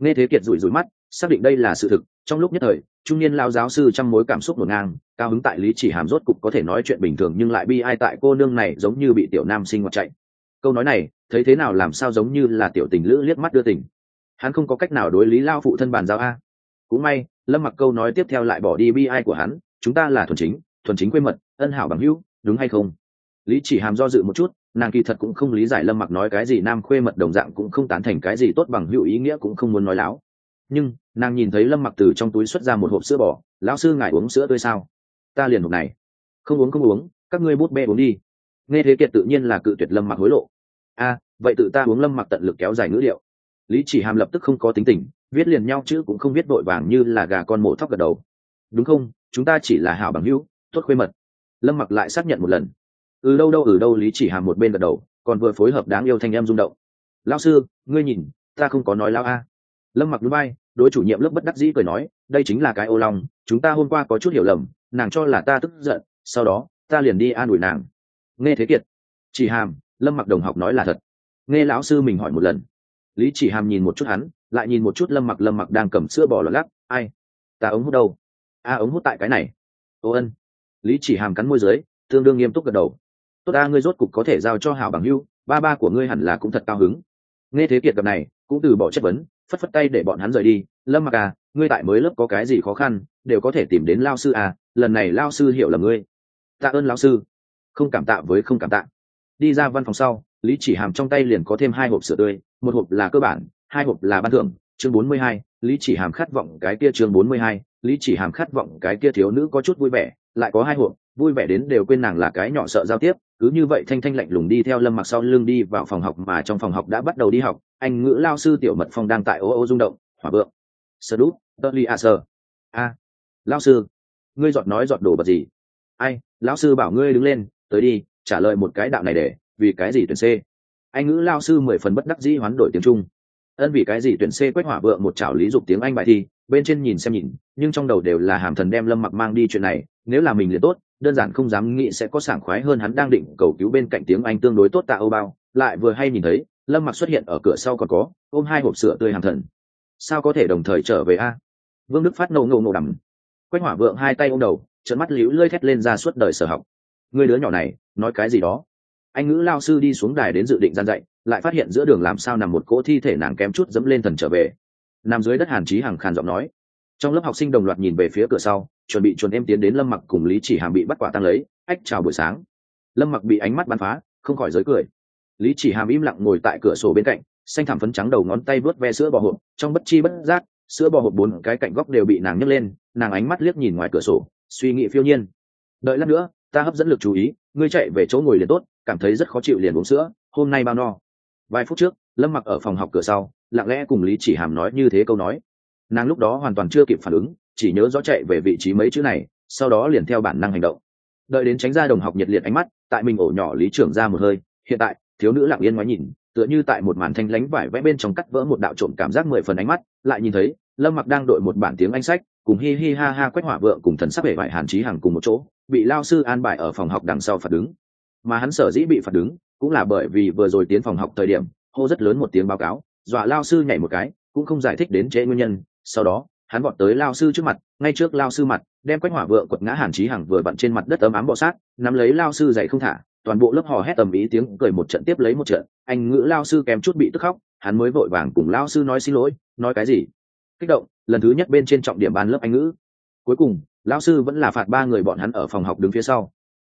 Nghe thế kiệt rủi rủi mắt, xác định đây là sự thực, trong lúc nhất thời trung niên lao giáo sư trong mối cảm xúc ngổn ngang, cao hứng tại lý chỉ hàm rốt cục có thể nói chuyện bình thường nhưng lại bi ai tại cô nương này giống như bị tiểu nam sinh ngoặt chạy. Câu nói này, thấy thế nào làm sao giống như là tiểu tình lữ liếc mắt đưa tình. Hắn không có cách nào đối lý lao phụ thân bàn giao a. Cũng may, lâm mặc câu nói tiếp theo lại bỏ đi bi ai của hắn, chúng ta là thuần chính thuần chính quê mật, ân hảo bằng hữu, đúng hay không? Lý chỉ hàm do dự một chút, nàng kỳ thật cũng không lý giải lâm mặc nói cái gì nam khuê mật đồng dạng cũng không tán thành cái gì tốt bằng hữu ý nghĩa cũng không muốn nói láo nhưng nàng nhìn thấy lâm mặc từ trong túi xuất ra một hộp sữa bò, lão sư ngài uống sữa tươi sao? Ta liền hộp này. Không uống không uống, các ngươi bút bê uống đi. Nghe thế kiệt tự nhiên là cự tuyệt lâm mặc hối lộ. A, vậy tự ta uống lâm mặc tận lực kéo dài ngữ liệu lý chỉ hàm lập tức không có tính tình, viết liền nhau chứ cũng không biết vội vàng như là gà con mổ thóc gật đầu. Đúng không? Chúng ta chỉ là hảo bằng hữu, tốt khuê mật. Lâm mặc lại xác nhận một lần. Ừ đâu đâu ừ đâu, lý chỉ hàm một bên gật đầu, còn vừa phối hợp đáng yêu thanh em rung động. Lao sư, ngươi nhìn, ta không có nói lao a lâm mặc núi bay đối chủ nhiệm lớp bất đắc dĩ cười nói, đây chính là cái ô long, chúng ta hôm qua có chút hiểu lầm, nàng cho là ta tức giận, sau đó, ta liền đi an ủi nàng. Nghe thế kiệt, chỉ hàm, lâm mặc đồng học nói là thật. Nghe lão sư mình hỏi một lần. Lý chỉ hàm nhìn một chút hắn, lại nhìn một chút lâm mặc lâm mặc đang cầm sữa bò lọt lắc, ai? Ta ống hút đâu? A, ống hút tại cái này. Ô ân. Lý chỉ hàm cắn môi dưới, tương đương nghiêm túc gật đầu. Tốt ta, ngươi rốt cục có thể giao cho hảo bằng hưu ba ba của ngươi hẳn là cũng thật cao hứng. Nghe thế kiệt gặp này, cũng từ bỏ chất vấn phất phất tay để bọn hắn rời đi. Lâm mặc à ngươi tại mới lớp có cái gì khó khăn, đều có thể tìm đến lao sư à lần này lao sư hiểu là ngươi. Tạ ơn lao sư. Không cảm tạ với không cảm tạ. Đi ra văn phòng sau, lý chỉ hàm trong tay liền có thêm hai hộp sữa tươi, một hộp là cơ bản, hai hộp là ban thưởng. Chương bốn mươi hai, lý chỉ hàm khát vọng cái kia chương bốn mươi hai, lý chỉ hàm khát vọng cái kia thiếu nữ có chút vui vẻ lại có hai hộp, vui vẻ đến đều quên nàng là cái nhỏ sợ giao tiếp. Cứ như vậy thanh thanh lạnh lùng đi theo lâm mặc sau lưng đi vào phòng học mà trong phòng học đã bắt đầu đi học. Anh ngữ lao sư tiểu mật phong đang tại ô ô rung động. Hỏa vượng. Sơ đút. Tơ li a sơ. A. Lao sư. Ngươi giọt nói giọt đồ bật gì? Ai? Lão sư bảo ngươi đứng lên. Tới đi, trả lời một cái đạo này để. Vì cái gì tuyển c? Anh ngữ lao sư mười phần bất đắc dĩ hoán đổi tiếng trung. Ân vì cái gì tuyển c quét hỏa vượng một chảo lý dục tiếng anh bài thi? Bên trên nhìn xem nhìn, nhưng trong đầu đều là hàm thần đem lâm mặc mang đi chuyện này, nếu là mình liền tốt, đơn giản không dám nghĩ sẽ có sảng khoái hơn hắn đang định cầu cứu bên cạnh tiếng anh tương đối tốt tạ âu bao, lại vừa hay nhìn thấy, lâm mặc xuất hiện ở cửa sau còn có, ôm hai hộp sữa tươi hàm thần. Sao có thể đồng thời trở về a? Vương đức phát nổ nổ nổ đầm quách hỏa vượng hai tay ôm đầu trận mắt liễu lơi thét lên ra suốt đời sở học. Người đứa nhỏ này, nói cái gì đó? Anh ngữ lao sư đi xuống đài đến dự định gian dạy, lại phát hiện giữa đường làm sao nằm một cỗ thi thể nàng kém chút dẫm lên thần trở về nằm dưới đất hàn trí hằng khàn giọng nói. Trong lớp học sinh đồng loạt nhìn về phía cửa sau, chuẩn bị chuẩn em tiến đến lâm mặc cùng lý chỉ hàm bị bắt quả tăng lấy. Ách, chào buổi sáng. Lâm mặc bị ánh mắt bắn phá, không khỏi giới cười. Lý chỉ hàm im lặng ngồi tại cửa sổ bên cạnh, xanh thảm phấn trắng đầu ngón tay vớt ve sữa bò hộp. Trong bất chi bất giác, sữa bò hộp bốn cái cạnh góc đều bị nàng nhấc lên, nàng ánh mắt liếc nhìn ngoài cửa sổ, suy nghĩ phiêu nhiên. Đợi lát nữa, ta hấp dẫn lực chú ý, ngươi chạy về chỗ ngồi liền tốt, cảm thấy rất khó chịu liền uống sữa, hôm nay bao no. Vài phút trước, lâm mặc ở phòng học cửa sau lặng lẽ cùng lý chỉ hàm nói như thế câu nói. Nàng lúc đó hoàn toàn chưa kịp phản ứng, chỉ nhớ rõ chạy về vị trí mấy chữ này, sau đó liền theo bản năng hành động. Đợi đến tránh ra đồng học nhiệt liệt ánh mắt, tại mình ổ nhỏ lý trưởng ra một hơi, hiện tại, thiếu nữ lặng yên ngoái nhìn, tựa như tại một màn thanh lánh vải vẽ bên trong cắt vỡ một đạo trộm cảm giác mười phần ánh mắt, lại nhìn thấy, lâm mặc đang đội một bản tiếng anh sách, cùng hi hi ha ha quét hỏa vượng cùng thần sắc vẻ vải hàn trí hàng cùng một chỗ, bị lao sư an bài ở phòng học đằng sau phạt đứng. Mà hắn sở dĩ bị phạt đứng, cũng là bởi vì vừa rồi tiến phòng học thời điểm, hô rất lớn một tiếng báo cáo dọa lao sư nhảy một cái, cũng không giải thích đến trễ nguyên nhân. Sau đó, hắn vọt tới lao sư trước mặt, ngay trước lao sư mặt, đem quách hỏa vượng quật ngã hàn trí hằng vừa vặn trên mặt đất ấm ám bọ sát, nắm lấy lao sư dậy không thả, toàn bộ lớp hò hét tầm ý tiếng cười một trận tiếp lấy một trận. Anh ngữ lao sư kèm chút bị tức khóc, hắn mới vội vàng cùng lao sư nói xin lỗi, nói cái gì? Kích động, lần thứ nhất bên trên trọng điểm ban lớp anh ngữ. Cuối cùng, lao sư vẫn là phạt ba người bọn hắn ở phòng học đứng phía sau.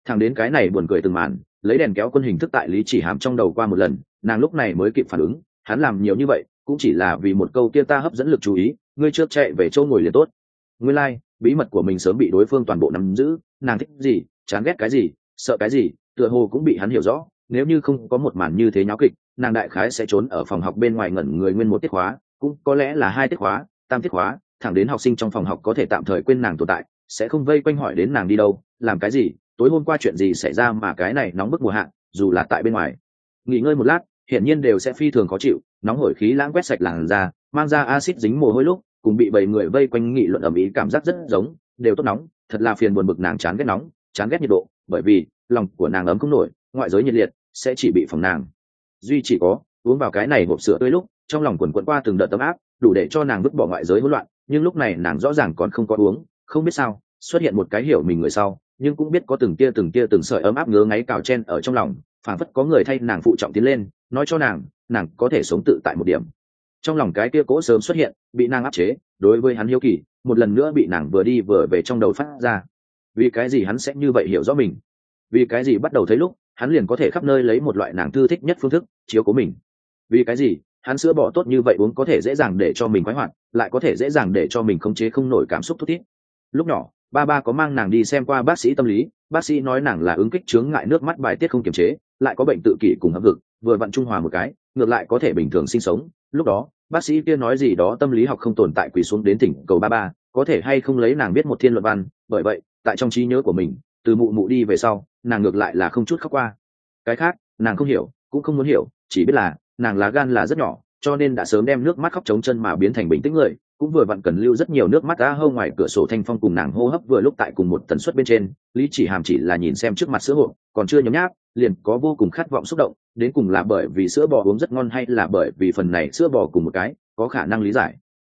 Thằng đến cái này buồn cười từng màn, lấy đèn kéo quân hình thức tại lý chỉ hàm trong đầu qua một lần, nàng lúc này mới kịp phản ứng hắn làm nhiều như vậy cũng chỉ là vì một câu kia ta hấp dẫn lực chú ý ngươi trước chạy về chỗ ngồi liền tốt. Ngươi lai、like, bí mật của mình sớm bị đối phương toàn bộ nắm giữ nàng thích gì chán ghét cái gì sợ cái gì tựa hồ cũng bị hắn hiểu rõ nếu như không có một màn như thế nháo kịch nàng đại khái sẽ trốn ở phòng học bên ngoài ngẩn người nguyên một tiết khóa cũng có lẽ là hai tiết khóa tam tiết khóa thẳng đến học sinh trong phòng học có thể tạm thời quên nàng tồn tại sẽ không vây quanh hỏi đến nàng đi đâu làm cái gì tối hôm qua chuyện gì xảy ra mà cái này nóng bức mùa hạn dù là tại bên ngoài. Nghỉ ngơi một lát hiển nhiên đều sẽ phi thường khó chịu, nóng hổi khí lãng quét sạch làn da, mang ra acid dính mồ hôi lúc, cùng bị bảy người vây quanh nghị luận ầm ĩ cảm giác rất giống, đều tốt nóng, thật là phiền buồn bực nàng chán ghét nóng, chán ghét nhiệt độ, bởi vì, lòng của nàng ấm không nổi, ngoại giới nhiệt liệt, sẽ chỉ bị phòng nàng. Duy chỉ có, uống vào cái này hộp sữa tươi lúc, trong lòng quần quận qua từng đợt tấm áp, đủ để cho nàng vứt bỏ ngoại giới hỗn loạn, nhưng lúc này nàng rõ ràng còn không có uống, không biết sao, xuất hiện một cái hiểu mình người sau, nhưng cũng biết có từng tia từng tia từng sợi ấm áp ngứa ngáy cào chen ở trong lòng, phảng phất có người thay nàng phụ trọng tiến lên nói cho nàng nàng có thể sống tự tại một điểm. Trong lòng cái kia cỗ sớm xuất hiện, bị nàng áp chế, đối với hắn hiếu kỳ, một lần nữa bị nàng vừa đi vừa về trong đầu phát ra. Vì cái gì hắn sẽ như vậy hiểu rõ mình? Vì cái gì bắt đầu thấy lúc, hắn liền có thể khắp nơi lấy một loại nàng thư thích nhất phương thức, chiếu cố mình? Vì cái gì, hắn sữa bỏ tốt như vậy uống có thể dễ dàng để cho mình khoái hoạt, lại có thể dễ dàng để cho mình khống chế không nổi cảm xúc thút thít? Lúc nhỏ, ba ba có mang nàng đi xem qua bác sĩ tâm lý, bác sĩ nói nàng là ứng kích chướng ngại nước mắt bài tiết không kiềm chế, lại có bệnh tự kỷ cùng hấp vực vừa vặn trung hòa một cái, ngược lại có thể bình thường sinh sống. Lúc đó, bác sĩ kia nói gì đó tâm lý học không tồn tại quỳ xuống đến tỉnh cầu ba ba, có thể hay không lấy nàng biết một thiên luận văn, bởi vậy, tại trong trí nhớ của mình, từ mụ mụ đi về sau, nàng ngược lại là không chút khóc qua. Cái khác, nàng không hiểu, cũng không muốn hiểu, chỉ biết là, nàng lá gan là rất nhỏ, cho nên đã sớm đem nước mắt khóc trống chân mà biến thành bình tĩnh người, cũng vừa vặn cần lưu rất nhiều nước mắt đã hâu ngoài cửa sổ thanh phong cùng nàng hô hấp vừa lúc tại cùng một tần suất bên trên, lý chỉ hàm chỉ là nhìn xem trước mặt sữa hộp, còn chưa nhấm nháp liền có vô cùng khát vọng xúc động, đến cùng là bởi vì sữa bò uống rất ngon hay là bởi vì phần này sữa bò cùng một cái, có khả năng lý giải.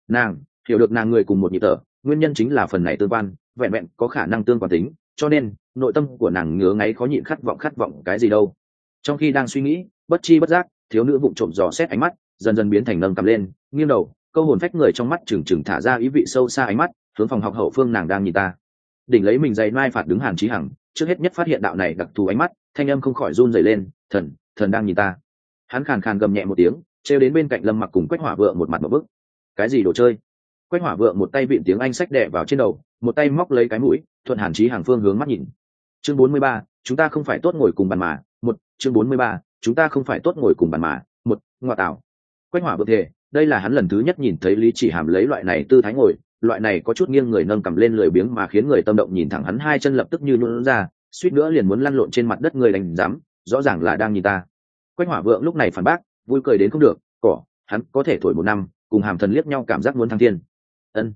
Nàng, hiểu được nàng người cùng một nhịp thở nguyên nhân chính là phần này tương quan, vẹn vẹn có khả năng tương quan tính, cho nên, nội tâm của nàng ngứa ngáy khó nhịn khát vọng khát vọng cái gì đâu. Trong khi đang suy nghĩ, bất chi bất giác, thiếu nữ vụng trộm dò xét ánh mắt, dần dần biến thành nâng cầm lên, nghiêng đầu, câu hồn phách người trong mắt trừng trừng thả ra ý vị sâu xa ánh mắt, hướng phòng học hậu phương nàng đang nhìn ta đỉnh lấy mình dày mai phạt đứng hàn trí hằng, trước hết nhất phát hiện đạo này đặc thù ánh mắt, thanh âm không khỏi run dày lên, thần thần đang nhìn ta. Hắn khàn khàn gầm nhẹ một tiếng, trêu đến bên cạnh lâm mặc cùng quách hỏa vượng một mặt một bức. Cái gì đồ chơi? Quách hỏa vượng một tay vịn tiếng anh sách đẻ vào trên đầu, một tay móc lấy cái mũi, thuận hàn trí hàng phương hướng mắt nhìn. Chương bốn mươi ba, chúng ta không phải tốt ngồi cùng bàn mà, một, chương bốn mươi ba, chúng ta không phải tốt ngồi cùng bàn mà, một, ngoại tảo quách hỏa vợ thề, đây là hắn lần thứ nhất nhìn thấy lý chỉ hàm lấy loại này tư thái ngồi loại này có chút nghiêng người nâng cầm lên lười biếng mà khiến người tâm động nhìn thẳng hắn hai chân lập tức như luôn ra, suýt nữa liền muốn lăn lộn trên mặt đất người đành dám, rõ ràng là đang nhìn ta. Quách hỏa vượng lúc này phản bác, vui cười đến không được, cỏ, hắn có thể thổi một năm, cùng hàm thần liếc nhau cảm giác muốn thăng thiên. Ân.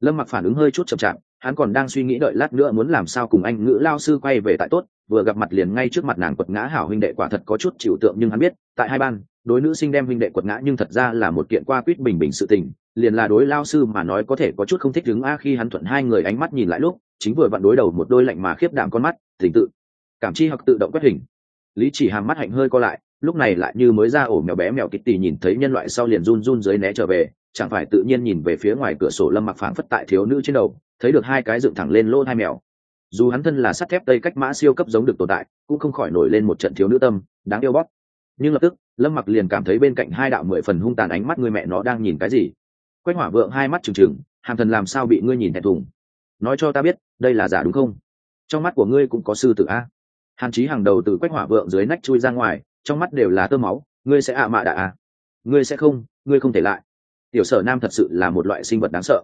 Lâm mặc phản ứng hơi chút chậm chạp, hắn còn đang suy nghĩ đợi lát nữa muốn làm sao cùng anh ngữ lao sư quay về tại tốt, vừa gặp mặt liền ngay trước mặt nàng quật ngã hảo huynh đệ quả thật có chút chịu tượng nhưng hắn biết, tại hai ban đối nữ sinh đem huynh đệ quật ngã nhưng thật ra là một kiện qua quýt bình bình sự tình, liền là đối lao sư mà nói có thể có chút không thích đứng a khi hắn thuận hai người ánh mắt nhìn lại lúc, chính vừa vặn đối đầu một đôi lạnh mà khiếp đảm con mắt, tình tự, cảm chi hoặc tự động quét hình. Lý chỉ hàm mắt hạnh hơi co lại, lúc này lại như mới ra ổ mèo bé mèo kịch tì nhìn thấy nhân loại sau liền run run dưới né trở về, chẳng phải tự nhiên nhìn về phía ngoài cửa sổ lâm mặc phảng phất tại thiếu nữ trên đầu, thấy được hai cái dựng thẳng lên lỗ hai mèo. Dù hắn thân là sắt thép tây cách mã siêu cấp giống được tồn tại, cũng không khỏi nổi lên một trận thiếu nữ tâm, đáng yêu bóp nhưng lập tức, lâm mặc liền cảm thấy bên cạnh hai đạo mười phần hung tàn ánh mắt người mẹ nó đang nhìn cái gì. Quách hỏa vượng hai mắt trừng trừng, hàm thần làm sao bị ngươi nhìn thẹn thùng? Nói cho ta biết, đây là giả đúng không? Trong mắt của ngươi cũng có sư tử a. Hàn chí hàng đầu từ quách hỏa vượng dưới nách chui ra ngoài, trong mắt đều là tơ máu, ngươi sẽ ạ mạ đạ à? Ngươi sẽ không, ngươi không thể lại. Tiểu sở nam thật sự là một loại sinh vật đáng sợ.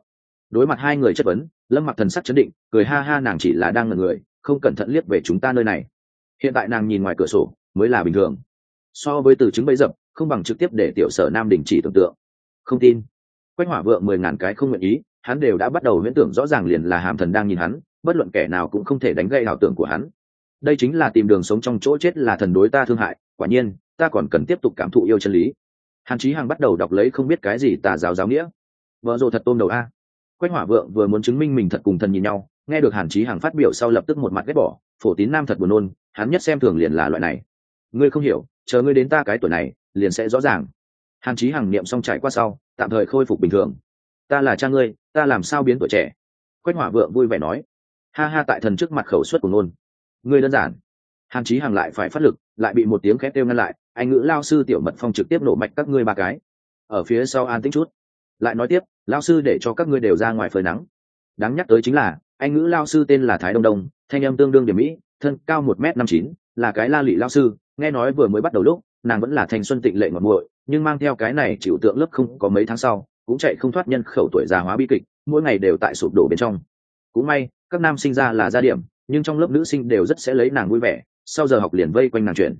Đối mặt hai người chất vấn, lâm mặc thần sắc chấn định, cười ha ha nàng chỉ là đang ngần người, không cẩn thận liếc về chúng ta nơi này. Hiện tại nàng nhìn ngoài cửa sổ, mới là bình thường so với từ chứng bấy dập, không bằng trực tiếp để tiểu sở nam đình chỉ tưởng tượng. Không tin. Quách hỏa vượng mười ngàn cái không nguyện ý, hắn đều đã bắt đầu huyễn tưởng rõ ràng liền là hàm thần đang nhìn hắn, bất luận kẻ nào cũng không thể đánh gây ảo tưởng của hắn. Đây chính là tìm đường sống trong chỗ chết là thần đối ta thương hại, quả nhiên, ta còn cần tiếp tục cảm thụ yêu chân lý. Hàn chí hằng bắt đầu đọc lấy không biết cái gì tà giáo giáo nghĩa. Vợ rồ thật tôm đầu a. Quách hỏa vượng vừa muốn chứng minh mình thật cùng thần nhìn nhau, nghe được hàn chí hằng phát biểu sau lập tức một mặt ghét bỏ, phổ tín nam thật buồn nôn, hắn nhất xem thường liền là loại này. Ngươi không hiểu chờ ngươi đến ta cái tuổi này, liền sẽ rõ ràng. Hàn chí hằng niệm xong trải qua sau, tạm thời khôi phục bình thường. Ta là cha ngươi, ta làm sao biến tuổi trẻ? Quách hỏa vượng vui vẻ nói. Ha ha, tại thần trước mặt khẩu suất của nôn ngươi đơn giản. Hàn chí hằng lại phải phát lực, lại bị một tiếng khét kêu ngăn lại, anh ngữ lao sư tiểu mật phong trực tiếp nổ mạch các ngươi ba cái. Ở phía sau an tĩnh chút. Lại nói tiếp, lao sư để cho các ngươi đều ra ngoài phơi nắng. Đáng nhắc tới chính là, anh ngữ lao sư tên là thái đông đông, thanh âm tương đương điểm mỹ, thân cao một m năm chín, là cái la lị lao sư nghe nói vừa mới bắt đầu lúc, nàng vẫn là thanh xuân tịnh lệ ngọt muội nhưng mang theo cái này chịu tượng lớp không có mấy tháng sau, cũng chạy không thoát nhân khẩu tuổi già hóa bi kịch, mỗi ngày đều tại sụp đổ bên trong. Cũng may, các nam sinh ra là gia điểm, nhưng trong lớp nữ sinh đều rất sẽ lấy nàng vui vẻ, sau giờ học liền vây quanh nàng chuyện.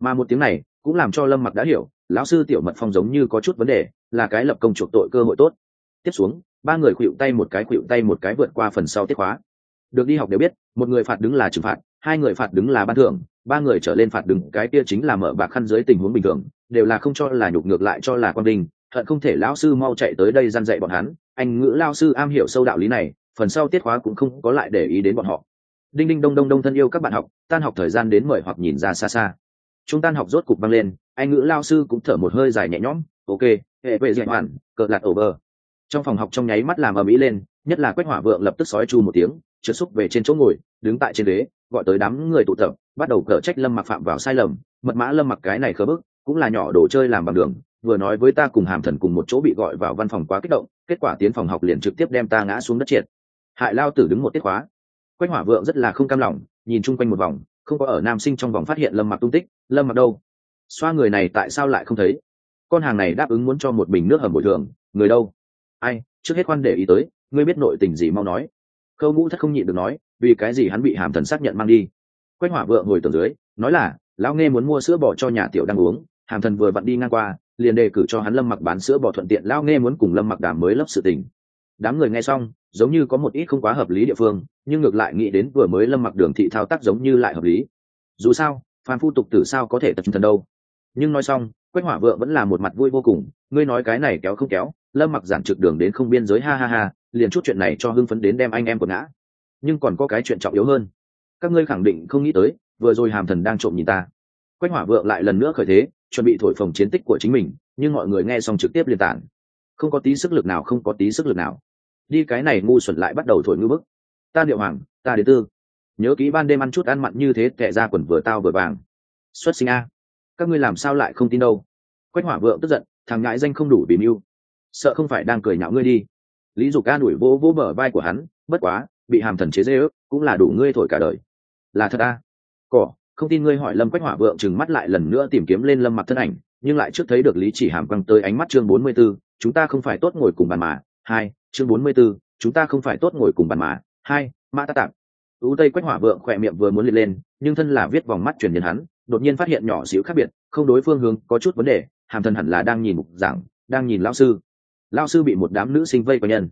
Mà một tiếng này, cũng làm cho lâm mặc đã hiểu, lão sư tiểu mật phong giống như có chút vấn đề, là cái lập công chuộc tội cơ hội tốt. Tiếp xuống, ba người khuỵu tay một cái khuỵu tay một cái vượt qua phần sau tiết khóa. Được đi học đều biết, một người phạt đứng là trừng phạt, hai người phạt đứng là ban thưởng ba người trở lên phạt đứng, cái kia chính là mở bạc khăn dưới tình huống bình thường, đều là không cho là nhục ngược lại cho là quan đình thận không thể lão sư mau chạy tới đây gian dạy bọn hắn. Anh ngữ lao sư am hiểu sâu đạo lý này, phần sau tiết khóa cũng không có lại để ý đến bọn họ. Đinh đinh đông đông đông thân yêu các bạn học, tan học thời gian đến mời hoặc nhìn ra xa xa. Chúng tan học rốt cục băng lên, anh ngữ lao sư cũng thở một hơi dài nhẹ nhõm, ok, hệ vệ diện hoàn, cờ lạt ổ bờ. Trong phòng học trong nháy mắt làm ở mỹ lên nhất là quách hỏa vượng lập tức sói chu một tiếng, trượt xúc về trên chỗ ngồi, đứng tại trên ghế, gọi tới đám người tụ tập, bắt đầu cở trách lâm mặc phạm vào sai lầm, mật mã lâm mặc cái này khớ bức, cũng là nhỏ đồ chơi làm bằng đường, vừa nói với ta cùng hàm thần cùng một chỗ bị gọi vào văn phòng quá kích động, kết quả tiến phòng học liền trực tiếp đem ta ngã xuống đất triệt. Hại lao tử đứng một tiết khóa. Quách hỏa vượng rất là không cam lòng, nhìn chung quanh một vòng, không có ở nam sinh trong vòng phát hiện lâm mặc tung tích, lâm mặc đâu? Xoa người này tại sao lại không thấy? Con hàng này đáp ứng muốn cho một bình nước hầm bồi thường, người đâu? Ai, trước hết quan để ý tới ngươi biết nội tình gì mau nói. Khâu ngũ thất không nhịn được nói, vì cái gì hắn bị hàm thần xác nhận mang đi? Quách hỏa vượng ngồi tầng dưới, nói là, lão nghe muốn mua sữa bò cho nhà tiểu đang uống, hàm thần vừa vặn đi ngang qua, liền đề cử cho hắn lâm mặc bán sữa bò thuận tiện, lão nghe muốn cùng lâm mặc đàm mới lấp sự tình. Đám người nghe xong, giống như có một ít không quá hợp lý địa phương, nhưng ngược lại nghĩ đến vừa mới lâm mặc đường thị thao tác giống như lại hợp lý. Dù sao, phan phu tục tử sao có thể tập trung thần đâu? Nhưng nói xong, quách hỏa vượng vẫn là một mặt vui vô cùng, ngươi nói cái này kéo không kéo, lâm mặc giản trực đường đến không biên giới, ha ha ha liền chút chuyện này cho hưng phấn đến đem anh em của ngã. Nhưng còn có cái chuyện trọng yếu hơn. Các ngươi khẳng định không nghĩ tới, vừa rồi hàm thần đang trộm nhìn ta. Quách hỏa vượng lại lần nữa khởi thế, chuẩn bị thổi phồng chiến tích của chính mình, nhưng mọi người nghe xong trực tiếp liên tản. Không có tí sức lực nào, không có tí sức lực nào. Đi cái này ngu xuẩn lại bắt đầu thổi ngư bức. Ta điệu hoàng, ta đến tư. Nhớ kỹ ban đêm ăn chút ăn mặn như thế kệ ra quần vừa tao vừa vàng. Xuất sinh a. Các ngươi làm sao lại không tin đâu? Quách hỏa vượng tức giận, thằng ngãi danh không đủ bị mưu. Sợ không phải đang cười nhạo ngươi đi lý dục ca đuổi vỗ vỗ bờ vai của hắn bất quá bị hàm thần chế dê ước cũng là đủ ngươi thổi cả đời. Là thật a cỏ không tin ngươi hỏi lâm quách hỏa vượng chừng mắt lại lần nữa tìm kiếm lên lâm mặc thân ảnh nhưng lại trước thấy được lý chỉ hàm quăng tới ánh mắt chương bốn mươi 44, chúng ta không phải tốt ngồi cùng bàn mà. Hai chương bốn mươi 44, chúng ta không phải tốt ngồi cùng bàn mà. Hai mã ta tạm ưu tây quách hỏa vượng khỏe miệng vừa muốn liệt lên nhưng thân là viết vòng mắt truyền đến hắn đột nhiên phát hiện nhỏ xíu khác biệt không đối phương hướng có chút vấn đề hàm thần hẳn là đang nhìn mục giảng đang nhìn lão sư lão sư bị một đám nữ sinh vây quanh nhân.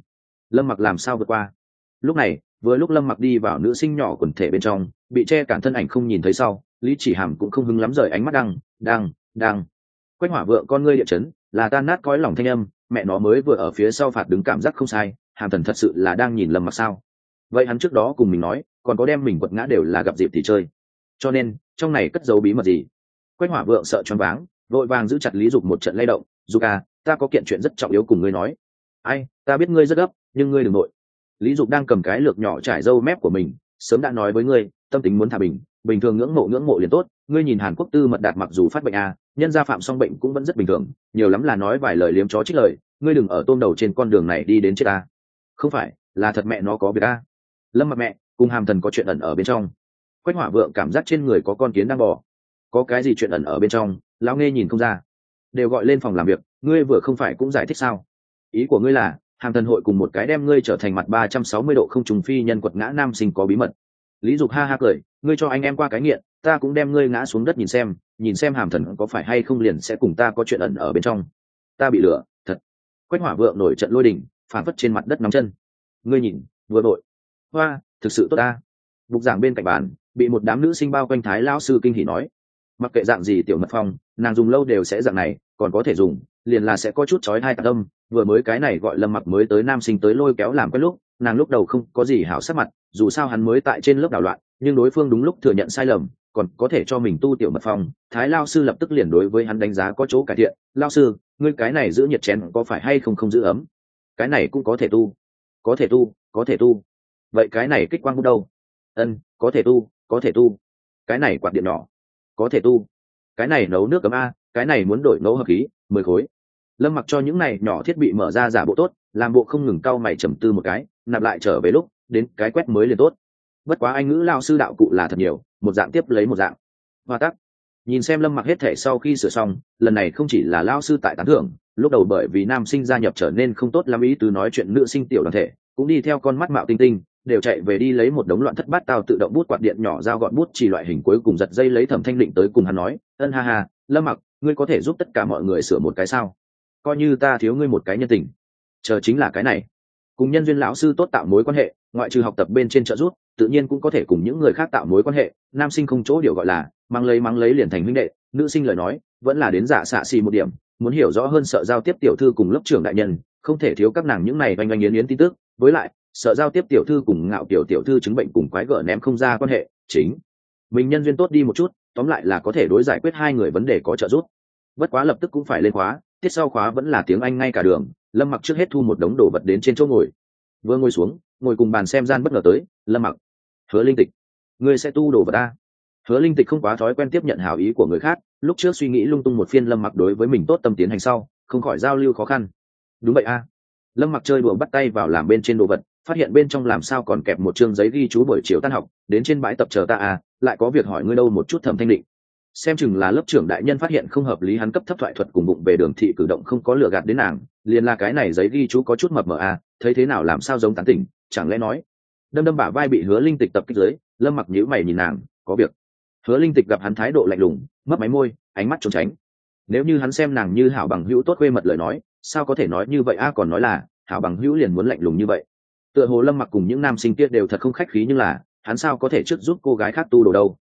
Lâm mặc làm sao vượt qua? Lúc này, vừa lúc lâm mặc đi vào nữ sinh nhỏ quần thể bên trong, bị che cản thân ảnh không nhìn thấy sau, lý chỉ hàm cũng không hứng lắm rời ánh mắt đăng đăng đăng. Quách hỏa vượng con ngươi địa chấn, là tan nát cõi lòng thanh âm, mẹ nó mới vừa ở phía sau phạt đứng cảm giác không sai, hàm thần thật sự là đang nhìn lầm mặc sao? Vậy hắn trước đó cùng mình nói, còn có đem mình quật ngã đều là gặp dịp thì chơi. Cho nên, trong này cất dấu bí mật gì? Quách hỏa vượng sợ choáng váng, vội vàng giữ chặt lý dục một trận lay động dù ca à, ta có kiện chuyện rất trọng yếu cùng ngươi nói. Ai, ta biết ngươi rất gấp, nhưng ngươi đừng nội. Lý dục đang cầm cái lược nhỏ trải râu mép của mình, sớm đã nói với ngươi, tâm tính muốn thả bình bình thường ngưỡng mộ ngưỡng mộ liền tốt, ngươi nhìn hàn quốc tư mật đạt mặc dù phát bệnh a nhân gia phạm song bệnh cũng vẫn rất bình thường, nhiều lắm là nói vài lời liếm chó trích lời, ngươi đừng ở tôm đầu trên con đường này đi đến chết a không phải, là thật mẹ nó có việc a lâm mặt mẹ, cùng hàm thần có chuyện ẩn ở bên trong. Quách hỏa vượng cảm giác trên người có con kiến đang bò. Có cái gì chuyện ẩn ở bên trong, lão nghe nhìn không ra. Đều gọi lên phòng làm việc ngươi vừa không phải cũng giải thích sao? Ý của ngươi là hàng thần hội cùng một cái đem ngươi trở thành mặt ba trăm sáu mươi độ không trùng phi nhân quật ngã nam sinh có bí mật. Lý dục ha ha cười, ngươi cho anh em qua cái nghiện, ta cũng đem ngươi ngã xuống đất nhìn xem nhìn xem hàm thần có phải hay không liền sẽ cùng ta có chuyện ẩn ở bên trong. Ta bị lửa thật. Quách hỏa vượng nổi trận lôi đình, phản phất trên mặt đất nóng chân. Ngươi nhìn, vừa đội hoa, thực sự tốt ta. Bục giảng bên cạnh bàn, bị một đám nữ sinh bao quanh thái lao sư kinh hỉ nói. Mặc kệ dạng gì tiểu mật phong, nàng dùng lâu đều sẽ dạng này, còn có thể dùng liền là sẽ có chút chói hai tạc tâm. Vừa mới cái này gọi lâm mặc mới tới nam sinh tới lôi kéo làm quen lúc, nàng lúc đầu không có gì hảo sắc mặt, dù sao hắn mới tại trên lớp đảo loạn, nhưng đối phương đúng lúc thừa nhận sai lầm, còn có thể cho mình tu tiểu mật phong. Thái lao sư lập tức liền đối với hắn đánh giá có chỗ cải thiện. Lao sư, ngươi cái này giữ nhiệt chén có phải hay không không giữ ấm? Cái này cũng có thể tu. Có thể tu, có thể tu. Vậy cái này kích quang bút đâu? Ân, có thể tu, có thể tu. Cái này quạt điện nhỏ, có thể tu. Cái này nấu nước cấm a, cái này muốn đổi nấu hợp khí, mười khối lâm mặc cho những này nhỏ thiết bị mở ra giả bộ tốt, làm bộ không ngừng cau mày trầm tư một cái, nạp lại trở về lúc, đến cái quét mới liền tốt. Bất quá anh ngữ lao sư đạo cụ là thật nhiều, một dạng tiếp lấy một dạng. Hoa tắc. Nhìn xem lâm mặc hết thể sau khi sửa xong, lần này không chỉ là lao sư tại tán thưởng, lúc đầu bởi vì nam sinh gia nhập trở nên không tốt làm ý từ nói chuyện nữ sinh tiểu đoàn thể, cũng đi theo con mắt mạo tinh tinh, đều chạy về đi lấy một đống loạn thất bát tao tự động bút quạt điện nhỏ dao gọn bút chỉ loại hình cuối cùng giật dây lấy thẩm thanh định tới cùng hắn nói, ân ha ha, lâm mặc, ngươi có thể giúp tất cả mọi người sửa một cái sao? Coi như ta thiếu ngươi một cái nhân tình. Chờ chính là cái này. Cùng nhân duyên lão sư tốt tạo mối quan hệ, ngoại trừ học tập bên trên trợ giúp, tự nhiên cũng có thể cùng những người khác tạo mối quan hệ, nam sinh không chỗ điều gọi là, mang lấy mang lấy liền thành huynh đệ, nữ sinh lời nói, vẫn là đến giả xạ xì một điểm, muốn hiểu rõ hơn sợ giao tiếp tiểu thư cùng lớp trưởng đại nhân, không thể thiếu các nàng những này oanh oanh yến yến tin tức, với lại, sợ giao tiếp tiểu thư cùng ngạo tiểu tiểu thư chứng bệnh cùng quái gở ném không ra quan hệ, chính. Mình nhân duyên tốt đi một chút, tóm lại là có thể đối giải quyết hai người vấn đề có trợ giúp. Bất quá lập tức cũng phải lên khóa tiết sau khóa vẫn là tiếng anh ngay cả đường, lâm mặc trước hết thu một đống đồ vật đến trên chỗ ngồi. Vừa ngồi xuống, ngồi cùng bàn xem gian bất ngờ tới, lâm mặc. Hứa linh tịch, ngươi sẽ tu đồ vật ta hứa linh tịch không quá thói quen tiếp nhận hảo ý của người khác, lúc trước suy nghĩ lung tung một phiên lâm mặc đối với mình tốt tâm tiến hành sau, không khỏi giao lưu khó khăn. Đúng vậy a lâm mặc chơi đùa bắt tay vào làm bên trên đồ vật, phát hiện bên trong làm sao còn kẹp một chương giấy ghi chú buổi chiều tan học, đến trên bãi tập chờ ta à lại có việc hỏi ngươi đâu một chút thẩm thanh định xem chừng là lớp trưởng đại nhân phát hiện không hợp lý hắn cấp thấp thoại thuật cùng bụng về đường thị cử động không có lừa gạt đến nàng, liền là cái này giấy ghi chú có chút mập mờ à thấy thế nào làm sao giống tán tỉnh, chẳng lẽ nói. Đâm đâm bả vai bị hứa linh tịch tập kích dưới, lâm mặc nhíu mày nhìn nàng, có việc. Hứa linh tịch gặp hắn thái độ lạnh lùng mất máy môi, ánh mắt trốn tránh. Nếu như hắn xem nàng như hảo bằng hữu tốt quê mật lời nói, sao có thể nói như vậy a, còn nói là, hảo bằng hữu liền muốn lạnh lùng như vậy. Tựa hồ lâm mặc cùng những nam sinh kia đều thật không khách khí nhưng là, hắn sao có thể trước giúp cô gái khác tu đồ đâu?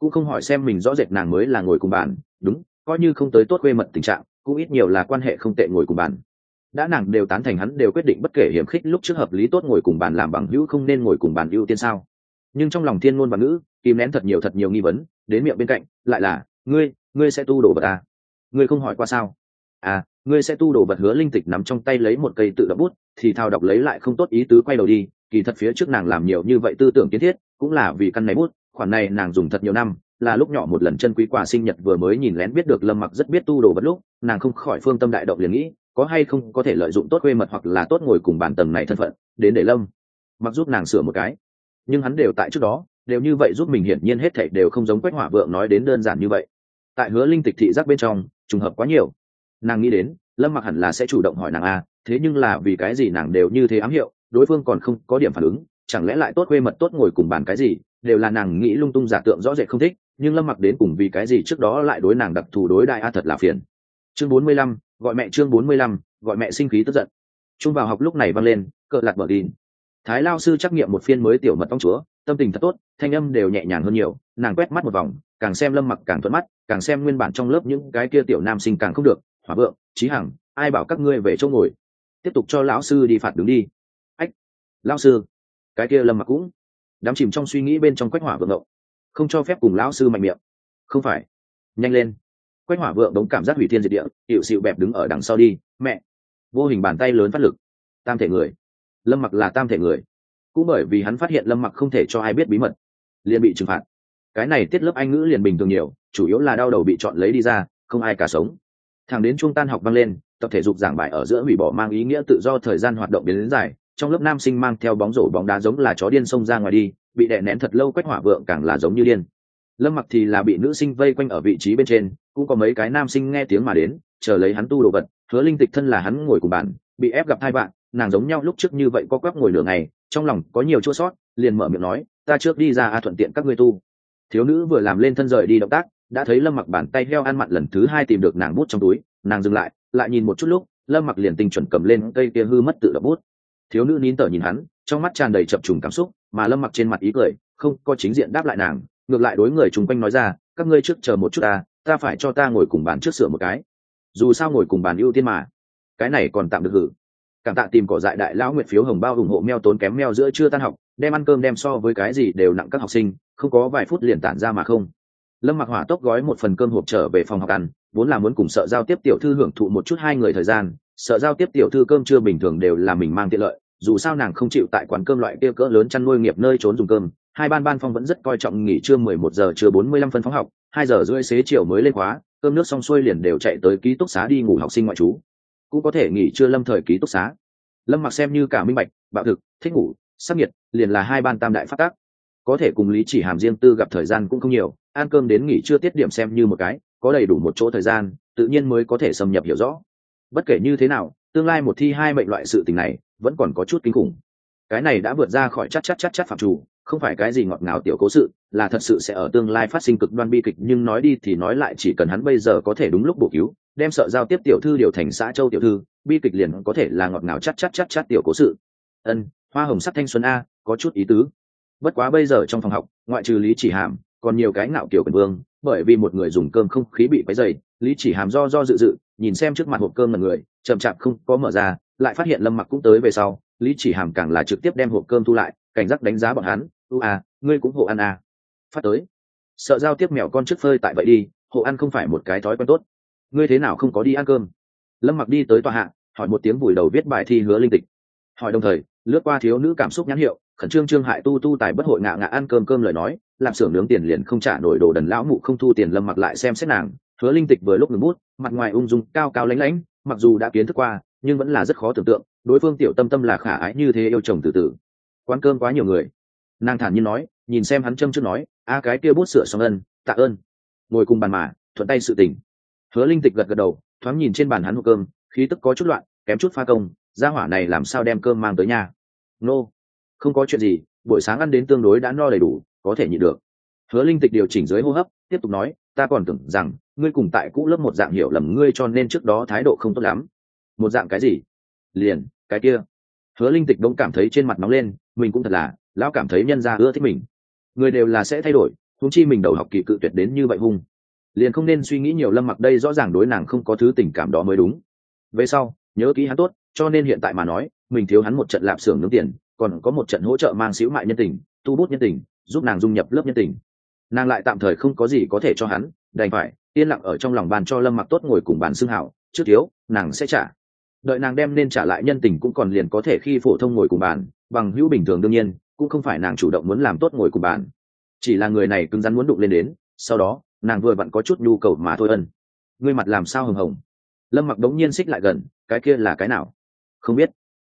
Cũng không hỏi xem mình rõ rệt nàng mới là ngồi cùng bàn, đúng, coi như không tới tốt quê mật tình trạng, cũng ít nhiều là quan hệ không tệ ngồi cùng bàn. Đã nàng đều tán thành hắn đều quyết định bất kể hiểm khích lúc trước hợp lý tốt ngồi cùng bàn làm bằng hữu không nên ngồi cùng bàn ưu tiên sao. Nhưng trong lòng thiên ngôn và ngữ, kìm nén thật nhiều thật nhiều nghi vấn, đến miệng bên cạnh, lại là, ngươi ngươi sẽ tu đồ vật à? ngươi không hỏi qua sao? À ngươi sẽ tu đồ vật hứa linh tịch nắm trong tay lấy một cây tự đọc bút, thì thao đọc lấy lại không tốt ý tứ quay đầu đi, kỳ thật phía trước nàng làm nhiều như vậy tư tưởng kiến thiết, cũng là vì căn này bút khoản này nàng dùng thật nhiều năm, là lúc nhỏ một lần chân quý quà sinh nhật vừa mới nhìn lén biết được lâm mặc rất biết tu đồ bất lúc, nàng không khỏi phương tâm đại động liền nghĩ, có hay không có thể lợi dụng tốt quê mật hoặc là tốt ngồi cùng bàn tầng này thân phận, đến để lâm mặc giúp nàng sửa một cái. Nhưng hắn đều tại trước đó, đều như vậy giúp mình hiển nhiên hết thảy đều không giống quách hỏa vượng nói đến đơn giản như vậy. Tại hứa linh tịch thị giác bên trong, trùng hợp quá nhiều. Nàng nghĩ đến, lâm mặc hẳn là sẽ chủ động hỏi nàng a, thế nhưng là vì cái gì nàng đều như thế ám hiệu, đối phương còn không có điểm phản ứng, chẳng lẽ lại tốt quê mật tốt ngồi cùng bàn cái gì? Đều là nàng nghĩ lung tung giả tượng rõ rệt không thích, nhưng lâm mặc đến cùng vì cái gì trước đó lại đối nàng đặc thù đối đại a thật là phiền. Chương bốn mươi lăm, gọi mẹ chương bốn mươi lăm, gọi mẹ sinh khí tức giận. Trung vào học lúc này vang lên cỡ lạt bờ đìn. Thái lao sư trắc nghiệm một phiên mới tiểu mật tông chúa, tâm tình thật tốt, thanh âm đều nhẹ nhàng hơn nhiều, nàng quét mắt một vòng, càng xem lâm mặc càng thuận mắt, càng xem nguyên bản trong lớp những cái kia tiểu nam sinh càng không được, hỏa vượng trí hằng, ai bảo các ngươi về chỗ ngồi? Tiếp tục cho lão sư đi phạt đứng đi. Ách, lão sư. Cái kia lâm mặc cũng đám chìm trong suy nghĩ bên trong quách hỏa vượng ngậu không cho phép cùng lão sư mạnh miệng. Không phải. Nhanh lên. Quách hỏa vượng đống cảm giác hủy thiên diệt địa, hiệu xịu bẹp đứng ở đằng sau đi. Mẹ. Vô hình bàn tay lớn phát lực. Tam thể người. Lâm mặc là tam thể người. Cũng bởi vì hắn phát hiện lâm mặc không thể cho ai biết bí mật, liền bị trừng phạt. Cái này tiết lớp anh ngữ liền bình thường nhiều, chủ yếu là đau đầu bị chọn lấy đi ra, không ai cả sống. Thẳng đến trung tan học vang lên, tập thể dục giảng bài ở giữa hủy bỏ mang ý nghĩa tự do thời gian hoạt động biến đến dài trong lớp nam sinh mang theo bóng rổ bóng đá giống là chó điên xông ra ngoài đi bị đè nén thật lâu quách hỏa vượng càng là giống như điên. Lâm mặc thì là bị nữ sinh vây quanh ở vị trí bên trên cũng có mấy cái nam sinh nghe tiếng mà đến chờ lấy hắn tu đồ vật hứa linh tịch thân là hắn ngồi cùng bạn, bị ép gặp hai bạn nàng giống nhau lúc trước như vậy có quắp ngồi lửa ngày trong lòng có nhiều chỗ sót liền mở miệng nói ta trước đi ra a thuận tiện các ngươi tu. Thiếu nữ vừa làm lên thân rời đi động tác đã thấy lâm mặc bàn tay heo ăn mặn lần thứ hai tìm được nàng bút trong túi nàng dừng lại lại nhìn một chút lúc lâm mặc liền tinh chuẩn cầm lên cây kia hư mất tự đập bút thiếu nữ nín tở nhìn hắn, trong mắt tràn đầy chập trùng cảm xúc, mà lâm mặc trên mặt ý cười, không, có chính diện đáp lại nàng, ngược lại đối người chung quanh nói ra, các ngươi trước chờ một chút ta ta phải cho ta ngồi cùng bàn trước sửa một cái. Dù sao ngồi cùng bàn ưu tiên mà. Cái này còn tạm được hử. Cảm tạ tìm cỏ dại đại lão nguyệt phiếu hồng bao ủng hộ meo tốn kém meo giữa chưa tan học, đem ăn cơm đem so với cái gì đều nặng các học sinh, không có vài phút liền tản ra mà không. Lâm mặc hỏa tốc gói một phần cơm hộp trở về phòng học ăn, vốn là muốn cùng sợ giao tiếp tiểu thư hưởng thụ một chút hai người thời gian sợ giao tiếp tiểu thư cơm trưa bình thường đều là mình mang tiện lợi, dù sao nàng không chịu tại quán cơm loại kia cỡ lớn chăn nuôi nghiệp nơi trốn dùng cơm. Hai ban ban phong vẫn rất coi trọng nghỉ trưa mười một giờ, trưa bốn mươi lăm phân phóng học, hai giờ rưỡi xế chiều mới lên khóa, cơm nước xong xuôi liền đều chạy tới ký túc xá đi ngủ học sinh ngoại trú. Cũng có thể nghỉ trưa lâm thời ký túc xá. Lâm mặc xem như cả minh bạch, bạo thực, thích ngủ, sắc nhiệt, liền là hai ban tam đại phát tác. Có thể cùng lý chỉ hàm riêng tư gặp thời gian cũng không nhiều, ăn cơm đến nghỉ trưa tiết điểm xem như một cái, có đầy đủ một chỗ thời gian, tự nhiên mới có thể xâm nhập hiểu rõ bất kể như thế nào, tương lai một thi hai mệnh loại sự tình này vẫn còn có chút kinh khủng. Cái này đã vượt ra khỏi chắc chắc chắc chắc phạm chủ không phải cái gì ngọt ngào tiểu cố sự, là thật sự sẽ ở tương lai phát sinh cực đoan bi kịch, nhưng nói đi thì nói lại chỉ cần hắn bây giờ có thể đúng lúc bổ cứu, đem sợ giao tiếp tiểu thư điều thành xã châu tiểu thư, bi kịch liền có thể là ngọt ngào chắc chắc chắc chắc tiểu cố sự. Ân, hoa hồng sắc thanh xuân a, có chút ý tứ. Bất quá bây giờ trong phòng học, ngoại trừ lý chỉ hàm còn nhiều cái ngạo kiểu cần vương, bởi vì một người dùng cơm không khí bị váy dày lý chỉ hàm do do dự dự, nhìn xem trước mặt hộp cơm là người, chậm chạp không có mở ra, lại phát hiện lâm mặc cũng tới về sau, lý chỉ hàm càng là trực tiếp đem hộp cơm thu lại, cảnh giác đánh giá bọn hắn u à ngươi cũng hộ ăn à. Phát tới. Sợ giao tiếp mèo con trước phơi tại vậy đi, hộ ăn không phải một cái thói quen tốt. Ngươi thế nào không có đi ăn cơm? Lâm mặc đi tới tòa hạ, hỏi một tiếng vùi đầu viết bài thi hứa linh tịch. Hỏi đồng thời, lướt qua thiếu nữ cảm xúc nhãn hiệu, khẩn trương trương hại tu tu tài bất hội ngạ ngạ ăn cơm cơm lời nói làm xưởng nướng tiền liền không trả nổi đồ đần lão mụ không thu tiền lâm mặc lại xem xét nàng, hứa linh tịch vừa lúc ngừng bút, mặt ngoài ung dung, cao cao lánh lánh, mặc dù đã kiến thức qua, nhưng vẫn là rất khó tưởng tượng, đối phương tiểu tâm tâm là khả ái như thế yêu chồng từ từ quán cơm quá nhiều người. Nàng thản nhiên nói, nhìn xem hắn châm trước nói, a, cái kia bút sửa xong ân, tạ ơn. Ngồi cùng bàn mà, thuận tay sự tình. Hứa linh tịch gật gật đầu, thoáng nhìn trên bàn hắn hộp cơm, khí tức có chút loạn, kém chút pha công, gia hỏa này làm sao đem cơm mang tới nhà? Nô、no. không có chuyện gì, buổi sáng ăn đến tương đối đã no đầy đủ có thể nhịn được. Hứa linh tịch điều chỉnh dưới hô hấp, tiếp tục nói, ta còn tưởng rằng ngươi cùng tại cũ lớp một dạng hiểu lầm ngươi cho nên trước đó thái độ không tốt lắm. Một dạng cái gì? Liền, cái kia. Hứa linh tịch đông cảm thấy trên mặt nóng lên, mình cũng thật là, lão cảm thấy nhân ra ưa thích mình. Người đều là sẽ thay đổi thúng chi mình đầu học kỳ cự tuyệt đến như vậy hung. Liền không nên suy nghĩ nhiều lâm mặc đây rõ ràng đối nàng không có thứ tình cảm đó mới đúng. Về sau, nhớ kỹ hắn tốt, cho nên hiện tại mà nói, mình thiếu hắn một trận lạp xưởng nướng tiền, còn có một trận hỗ trợ mang xíu mại nhân tình, tu bút nhân tình giúp nàng dung nhập lớp nhân tình. Nàng lại tạm thời không có gì có thể cho hắn, đành phải yên lặng ở trong lòng bàn cho lâm mặc tốt ngồi cùng bàn xương hảo, trước thiếu, nàng sẽ trả. Đợi nàng đem nên trả lại nhân tình cũng còn liền có thể khi phổ thông ngồi cùng bàn, bằng hữu bình thường đương nhiên, cũng không phải nàng chủ động muốn làm tốt ngồi cùng bàn. Chỉ là người này cứng rắn muốn đụng lên đến, sau đó, nàng vừa vặn có chút nhu cầu mà thôi ân. Ngươi mặt làm sao hồng hồng? Lâm mặc đống nhiên xích lại gần, cái kia là cái nào? Không biết.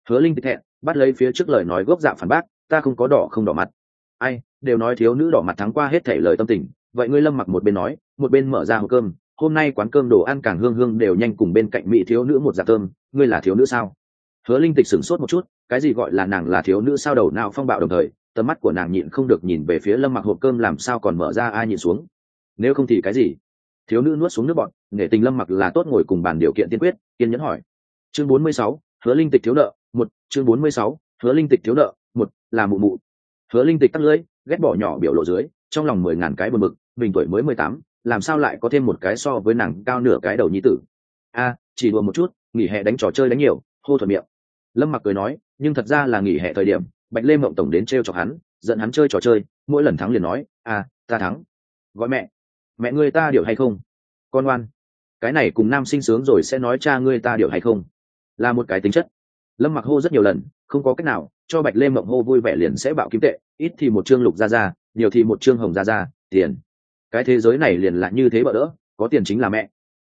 Hứa linh thẹn, bắt lấy phía trước lời nói gốc dạ phản bác, ta không có đỏ không đỏ mặt. Ai đều nói thiếu nữ đỏ mặt thắng qua hết thể lời tâm tình. Vậy ngươi lâm mặc một bên nói, một bên mở ra hộp cơm. Hôm nay quán cơm đồ ăn càng hương hương đều nhanh cùng bên cạnh mỹ thiếu nữ một giặc cơm. Ngươi là thiếu nữ sao? Hứa linh tịch sửng sốt một chút, cái gì gọi là nàng là thiếu nữ sao đầu nào phong bạo đồng thời, tầm mắt của nàng nhịn không được nhìn về phía lâm mặc hộp cơm làm sao còn mở ra ai nhìn xuống. Nếu không thì cái gì? Thiếu nữ nuốt xuống nước bọn nghệ tình lâm mặc là tốt ngồi cùng bàn điều kiện tiên quyết, kiên nhẫn hỏi. Chương bốn mươi sáu, hứa linh tịch thiếu nợ, một, chương bốn mươi sáu, hứa linh tịch thiếu nợ, một, là mụ mụ. Hứa linh tịch tắt lưỡi ghét bỏ nhỏ biểu lộ dưới, trong lòng mười ngàn cái buồn bực, mình tuổi mới mười tám, làm sao lại có thêm một cái so với nàng cao nửa cái đầu nhi tử? A, chỉ đùa một chút, nghỉ hè đánh trò chơi đánh nhiều, hô thuận miệng. Lâm mặc cười nói, nhưng thật ra là nghỉ hè thời điểm, bạch lê mộng tổng đến t r e o chọc hắn giận hắn chơi trò chơi, mỗi lần thắng liền nói, a, ta thắng. Gọi mẹ. Mẹ ngươi ta điều hay không? Con oan cái này cùng nam sinh sướng rồi sẽ nói cha ngươi ta điều hay không? Là một cái tính chất. Lâm mặc hô rất nhiều lần, không có cách nào cho bạch lê mộng hô vui vẻ liền sẽ bạo kim tệ, ít thì một chương lục ra ra nhiều thì một chương hồng ra ra tiền. Cái thế giới này liền là như thế bỡ đỡ, có tiền chính là mẹ.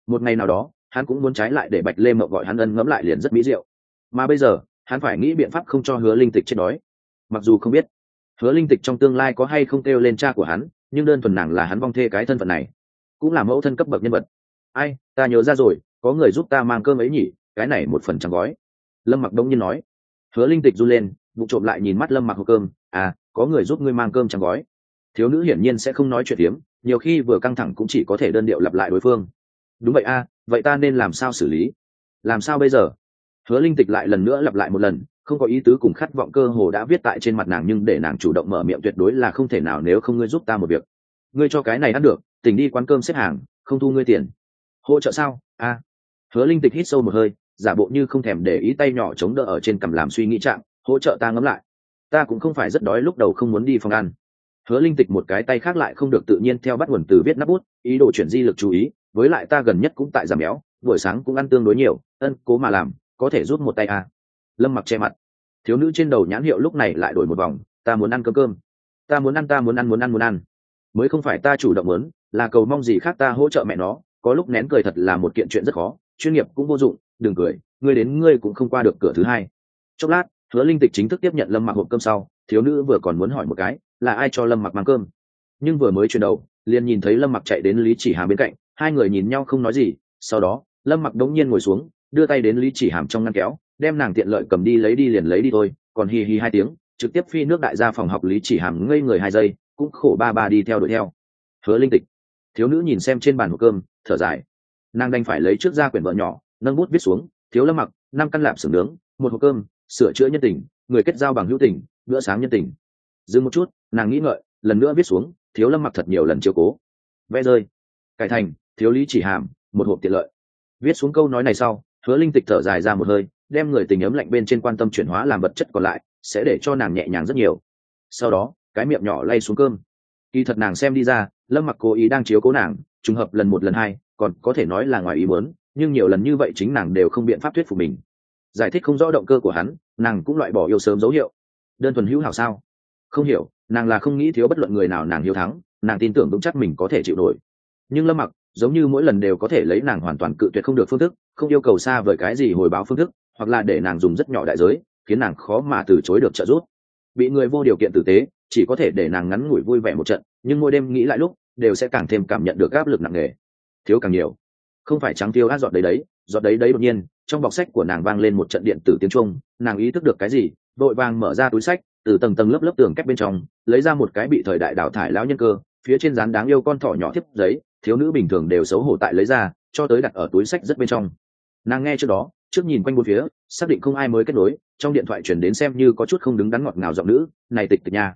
Một ngày nào đó, hắn cũng muốn trái lại để bạch lê mộng gọi hắn ân ngẫm lại liền rất mỹ diệu. Mà bây giờ, hắn phải nghĩ biện pháp không cho hứa linh tịch chết đói. Mặc dù không biết hứa linh tịch trong tương lai có hay không kêu lên cha của hắn, nhưng đơn thuần nàng là hắn vong thê cái thân phận này, cũng là mẫu thân cấp bậc nhân vật. Ai, ta nhớ ra rồi, có người giúp ta mang cơm ấy nhỉ, cái này một phần trắng gói. Lâm mặc đông nhiên nói. Hứa linh tịch run lên vụ trộm lại nhìn mắt lâm mặc hộp cơm. À có người giúp ngươi mang cơm trắng gói. Thiếu nữ hiển nhiên sẽ không nói chuyện tiếm nhiều khi vừa căng thẳng cũng chỉ có thể đơn điệu lặp lại đối phương. Đúng vậy a, vậy ta nên làm sao xử lý? Làm sao bây giờ? Hứa linh tịch lại lần nữa lặp lại một lần, không có ý tứ cùng khát vọng cơ hồ đã viết tại trên mặt nàng nhưng để nàng chủ động mở miệng tuyệt đối là không thể nào nếu không ngươi giúp ta một việc. Ngươi cho cái này ăn được, tỉnh đi quán cơm xếp hàng, không thu ngươi tiền. Hỗ trợ sao? A. Hứa linh tịch hít sâu một hơi, giả bộ như không thèm để ý tay nhỏ chống đỡ ở trên cằm làm suy nghĩ trạng hỗ trợ ta ngấm lại. Ta cũng không phải rất đói lúc đầu không muốn đi phòng ăn. Hứa linh tịch một cái tay khác lại không được tự nhiên theo bắt nguồn từ viết nắp bút, ý đồ chuyển di lực chú ý, với lại ta gần nhất cũng tại giảm béo, buổi sáng cũng ăn tương đối nhiều, ân, cố mà làm, có thể rút một tay à. lâm mặc che mặt. Thiếu nữ trên đầu nhãn hiệu lúc này lại đổi một vòng, ta muốn ăn cơm cơm. Ta muốn ăn, ta muốn ăn muốn ăn muốn ăn. Mới không phải ta chủ động muốn, là cầu mong gì khác ta hỗ trợ mẹ nó, có lúc nén cười thật là một kiện chuyện rất khó, chuyên nghiệp cũng vô dụng, đừng cười, ngươi đến ngươi cũng không qua được cửa thứ hai. Chốc lát hứa linh tịch chính thức tiếp nhận lâm mặc hộp cơm sau, thiếu nữ vừa còn muốn hỏi một cái, là ai cho lâm mặc mang cơm? Nhưng vừa mới chuyển đầu, liền nhìn thấy lâm mặc chạy đến lý chỉ hàm bên cạnh, hai người nhìn nhau không nói gì, sau đó, lâm mặc đống nhiên ngồi xuống, đưa tay đến lý chỉ hàm trong ngăn kéo, đem nàng tiện lợi cầm đi lấy đi liền lấy đi thôi, còn hi hi hai tiếng, trực tiếp phi nước đại gia phòng học lý chỉ hàm ngây người hai giây, cũng khổ ba ba đi theo đuổi theo. Hứa linh tịch, thiếu nữ nhìn xem trên bàn hộp cơm, thở dài. Nàng đành phải lấy trước ra quyển vợ nhỏ, nâng bút viết xuống, thiếu lâm mặc năm căn lạp xưởng nướng, một hộp cơm sửa chữa nhân tình, người kết giao bằng hữu tình, bữa sáng nhân tình. Dừng một chút, nàng nghĩ ngợi, lần nữa viết xuống, thiếu lâm mặc thật nhiều lần chiều cố. Vẽ rơi. Cải thành, thiếu lý chỉ hàm, một hộp tiện lợi. Viết xuống câu nói này sau, hứa linh tịch thở dài ra một hơi, đem người tình ấm lạnh bên trên quan tâm chuyển hóa làm vật chất còn lại, sẽ để cho nàng nhẹ nhàng rất nhiều. Sau đó, cái miệng nhỏ lay xuống cơm. Kỳ thật nàng xem đi ra, lâm mặc cố ý đang chiếu cố nàng, trùng hợp lần một lần hai, còn có thể nói là ngoài ý muốn, nhưng nhiều lần như vậy chính nàng đều không biện pháp thuyết phục mình giải thích không rõ động cơ của hắn, nàng cũng loại bỏ yêu sớm dấu hiệu. Đơn thuần hữu hảo sao? Không hiểu, nàng là không nghĩ thiếu bất luận người nào nàng hiếu thắng, nàng tin tưởng vững chắc mình có thể chịu nổi. Nhưng lâm mặc, giống như mỗi lần đều có thể lấy nàng hoàn toàn cự tuyệt không được phương thức, không yêu cầu xa vời cái gì hồi báo phương thức, hoặc là để nàng dùng rất nhỏ đại giới, khiến nàng khó mà từ chối được trợ giúp. Bị người vô điều kiện tử tế, chỉ có thể để nàng ngắn ngủi vui vẻ một trận, nhưng mỗi đêm nghĩ lại lúc, đều sẽ càng thêm cảm nhận được áp lực nặng nề. Thiếu càng nhiều. Không phải trắng tiêu át giọt đấy đấy, giọt đấy đấy đột nhiên trong bọc sách của nàng vang lên một trận điện tử tiếng trung nàng ý thức được cái gì, đội vàng mở ra túi sách, từ tầng tầng lớp lớp tường kép bên trong, lấy ra một cái bị thời đại đào thải lão nhân cơ, phía trên dán đáng yêu con thỏ nhỏ thiếp giấy, thiếu nữ bình thường đều xấu hổ tại lấy ra, cho tới đặt ở túi sách rất bên trong. Nàng nghe trước đó, trước nhìn quanh bốn phía, xác định không ai mới kết nối, trong điện thoại chuyển đến xem như có chút không đứng đắn ngọt ngào giọng nữ, này tịch tịch nha,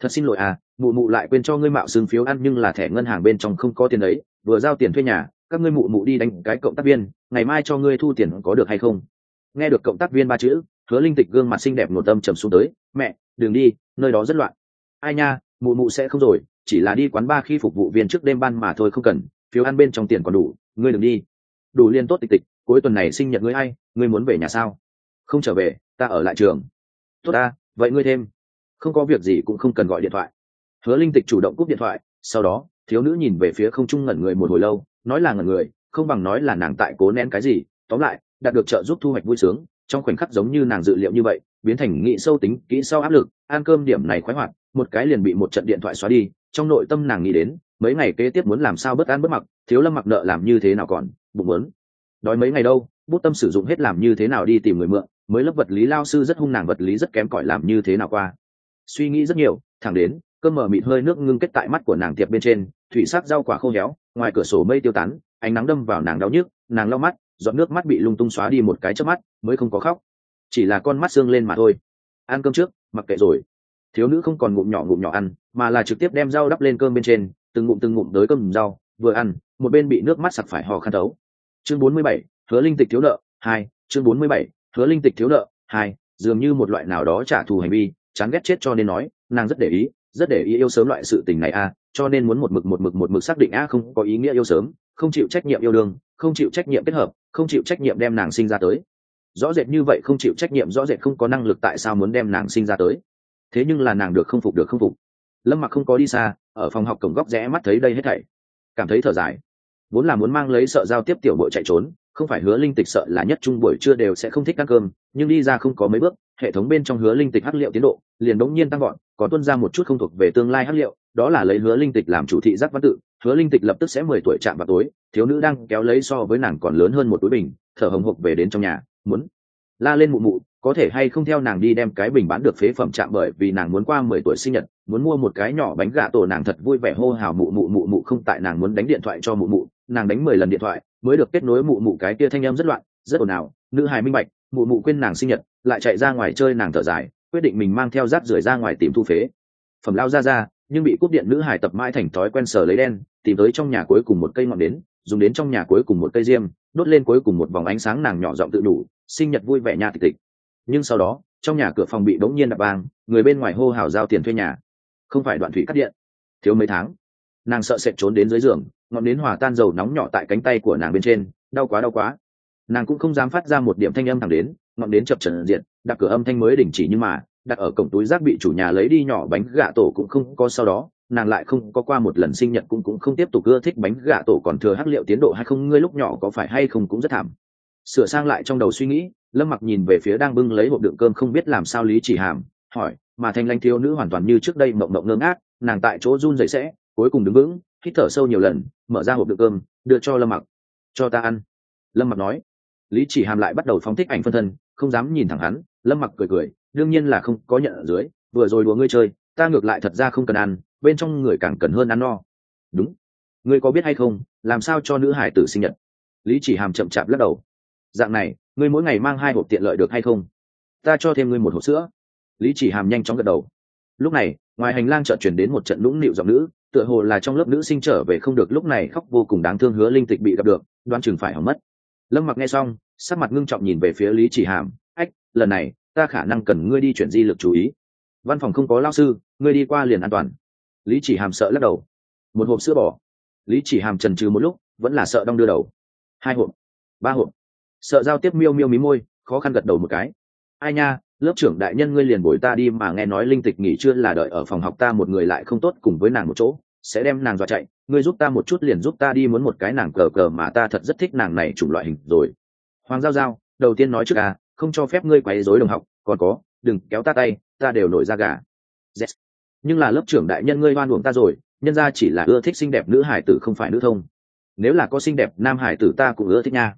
thật xin lỗi à mụ mụ lại quên cho ngươi mạo xương phiếu ăn nhưng là thẻ ngân hàng bên trong không có tiền đấy vừa giao tiền thuê nhà các ngươi mụ mụ đi đánh cái cộng tác viên, ngày mai cho ngươi thu tiền có được hay không? Nghe được cộng tác viên ba chữ, hứa linh tịch gương mặt xinh đẹp một tâm trầm xuống tới, mẹ, đừng đi, nơi đó rất loạn. Ai nha, mụ mụ sẽ không rồi, chỉ là đi quán ba khi phục vụ viên trước đêm ban mà thôi không cần, phiếu ăn bên trong tiền còn đủ, ngươi đừng đi. Đủ liên tốt tịch tịch, cuối tuần này sinh nhật ngươi hay ngươi muốn về nhà sao? Không trở về, ta ở lại trường. Tốt ta, vậy ngươi thêm. Không có việc gì cũng không cần gọi điện thoại. Hứa linh tịch chủ động cúp điện thoại, sau đó, thiếu nữ nhìn về phía không trung ngẩn người một hồi lâu nói là ngẩn người không bằng nói là nàng tại cố nén cái gì. Tóm lại đạt được trợ giúp thu hoạch vui sướng trong khoảnh khắc giống như nàng dự liệu như vậy biến thành nghị sâu tính kỹ sau áp lực ăn cơm điểm này khoái hoạt một cái liền bị một trận điện thoại xóa đi trong nội tâm nàng nghĩ đến mấy ngày kế tiếp muốn làm sao bất an bất mặc thiếu lâm mặc nợ làm như thế nào còn bụng lớn, đói mấy ngày đâu bút tâm sử dụng hết làm như thế nào đi tìm người mượn mới lớp vật lý lao sư rất hung nàng vật lý rất kém cỏi làm như thế nào qua. Suy nghĩ rất nhiều thẳng đến cơm mở mịt hơi nước ngưng kết tại mắt của nàng tiệp bên trên thủy sắc rau quả khô héo, ngoài cửa sổ mây tiêu tán, ánh nắng đâm vào nàng đau nhức, nàng lau mắt giọt nước mắt bị lung tung xóa đi một cái trước mắt, mới không có khóc. Chỉ là con mắt xương lên mà thôi. Ăn cơm trước, mặc kệ rồi. Thiếu nữ không còn ngụm nhỏ ngụm nhỏ ăn, mà là trực tiếp đem rau đắp lên cơm bên trên, từng ngụm từng ngụm tới cơm rau, vừa ăn, một bên bị nước mắt sặc phải hò khăn tấu chương bốn mươi bảy, hứa linh tịch thiếu nợ hai, chương bốn mươi bảy, hứa linh tịch thiếu nợ hai, dường như một loại nào đó trả thù hành vi, chán ghét chết cho nên nói, nàng rất để ý, rất để ý yêu sớm loại sự tình này a cho nên muốn một mực một mực một mực xác định, a, không có ý nghĩa yêu sớm, không chịu trách nhiệm yêu đương, không chịu trách nhiệm kết hợp, không chịu trách nhiệm đem nàng sinh ra tới. Rõ rệt như vậy không chịu trách nhiệm, rõ rệt không có năng lực tại sao muốn đem nàng sinh ra tới. Thế nhưng là nàng được không phục, được không phục. Lâm mặc không có đi xa, ở phòng học cổng góc rẽ mắt thấy đây hết thảy. Cảm thấy thở dài. Vốn là muốn mang lấy sợ giao tiếp tiểu bội chạy trốn, không phải hứa linh tịch sợ là nhất trung buổi trưa đều sẽ không thích ăn cơm, nhưng đi ra không có mấy bước hệ thống bên trong hứa linh tịch hắc liệu tiến độ liền đống nhiên tăng gọn có tuân ra một chút không thuộc về tương lai hắc liệu, đó là lấy hứa linh tịch làm chủ thị giác văn tự, hứa linh tịch lập tức sẽ mười tuổi chạm vào tối, thiếu nữ đang kéo lấy so với nàng còn lớn hơn một túi bình, thở hồng hộc về đến trong nhà, muốn la lên mụ mụ, có thể hay không theo nàng đi đem cái bình bán được phế phẩm chạm bởi vì nàng muốn qua mười tuổi sinh nhật, muốn mua một cái nhỏ bánh gà tổ nàng thật vui vẻ hô hào mụ mụ mụ mụ không tại nàng muốn đánh điện thoại cho mụ mụ, nàng đánh mười lần điện thoại, mới được kết nối mụ mụ cái kia thanh em rất loạn, rất ồn ào, nữ hài minh bạch, mụ mụ quên nàng sinh nhật lại chạy ra ngoài chơi nàng thở dài, quyết định mình mang theo rác rưởi ra ngoài tìm thu phế. Phẩm lao ra ra nhưng bị cúp điện nữ hải tập mãi thành thói quen sờ lấy đen, tìm tới trong nhà cuối cùng một cây ngọn đến dùng đến trong nhà cuối cùng một cây diêm, đốt lên cuối cùng một vòng ánh sáng nàng nhỏ giọng tự đủ, sinh nhật vui vẻ nha tịch tịch. Nhưng sau đó, trong nhà cửa phòng bị bỗng nhiên đập bang người bên ngoài hô hào giao tiền thuê nhà. Không phải đoạn thủy cắt điện, thiếu mấy tháng. Nàng sợ sệt trốn đến dưới giường, ngọn đến hòa tan dầu nóng nhỏ tại cánh tay của nàng bên trên, đau quá đau quá. Nàng cũng không dám phát ra một điểm thanh âm thẳng đến ngọn đến chập trần diện, đặt cửa âm thanh mới đình chỉ nhưng mà, đặt ở cổng túi rác bị chủ nhà lấy đi nhỏ bánh gà tổ cũng không có sau đó, nàng lại không có qua một lần sinh nhật cũng cũng không tiếp tục ưa thích bánh gà tổ còn thừa hắc liệu tiến độ hay không, ngươi lúc nhỏ có phải hay không cũng rất thảm. Sửa sang lại trong đầu suy nghĩ, lâm mặc nhìn về phía đang bưng lấy hộp đựng cơm không biết làm sao lý chỉ hàm, hỏi, mà thanh lanh thiếu nữ hoàn toàn như trước đây mộng mộng ngơ ngác, nàng tại chỗ run dậy sẽ, cuối cùng đứng vững, hít thở sâu nhiều lần, mở ra hộp đựng cơm, đưa cho lâm mặc, cho ta ăn. Lâm mặc nói. Lý chỉ hàm lại bắt đầu phóng thích ảnh phân thân không dám nhìn thẳng hắn, lâm mặc cười cười, đương nhiên là không có nhận ở dưới, vừa rồi đùa ngươi chơi, ta ngược lại thật ra không cần ăn, bên trong người càng cần hơn ăn no. Đúng. Ngươi có biết hay không, làm sao cho nữ hải tử sinh nhật? Lý chỉ hàm chậm chạp lắc đầu. Dạng này, ngươi mỗi ngày mang hai hộp tiện lợi được hay không? Ta cho thêm ngươi một hộp sữa. Lý chỉ hàm nhanh chóng gật đầu. Lúc này, ngoài hành lang chợt chuyển đến một trận lũng nịu giọng nữ, tựa hồ là trong lớp nữ sinh trở về không được, lúc này khóc vô cùng đáng thương hứa linh tịch bị gặp được đoan chừng phải hỏng mất. Lâm mặc nghe xong sắc mặt ngưng trọng nhìn về phía lý chỉ hàm. Ách, lần này, ta khả năng cần ngươi đi chuyển di lực chú ý. Văn phòng không có lao sư, ngươi đi qua liền an toàn. Lý chỉ hàm sợ lắc đầu. Một hộp sữa bò. Lý chỉ hàm trần trừ một lúc, vẫn là sợ đong đưa đầu. Hai hộp. Ba hộp. Sợ giao tiếp miêu miêu mí môi, khó khăn gật đầu một cái. Ai nha, lớp trưởng đại nhân ngươi liền bồi ta đi mà nghe nói linh tịch nghỉ trưa là đợi ở phòng học ta một người lại không tốt cùng với nàng một chỗ, sẽ đem nàng dọa chạy. Ngươi giúp ta một chút liền giúp ta đi muốn một cái nàng cờ cờ mà ta thật rất thích nàng này chủng loại hình rồi hoàng giao giao, đầu tiên nói trước à không cho phép ngươi quấy rối đồng học, còn có, đừng kéo ta tay, ta đều nổi ra gà. Yes. nhưng là lớp trưởng đại nhân ngươi oan uổng ta rồi, nhân ra chỉ là ưa thích xinh đẹp nữ hải tử không phải nữ thông. Nếu là có xinh đẹp nam hải tử ta cũng ưa thích nha.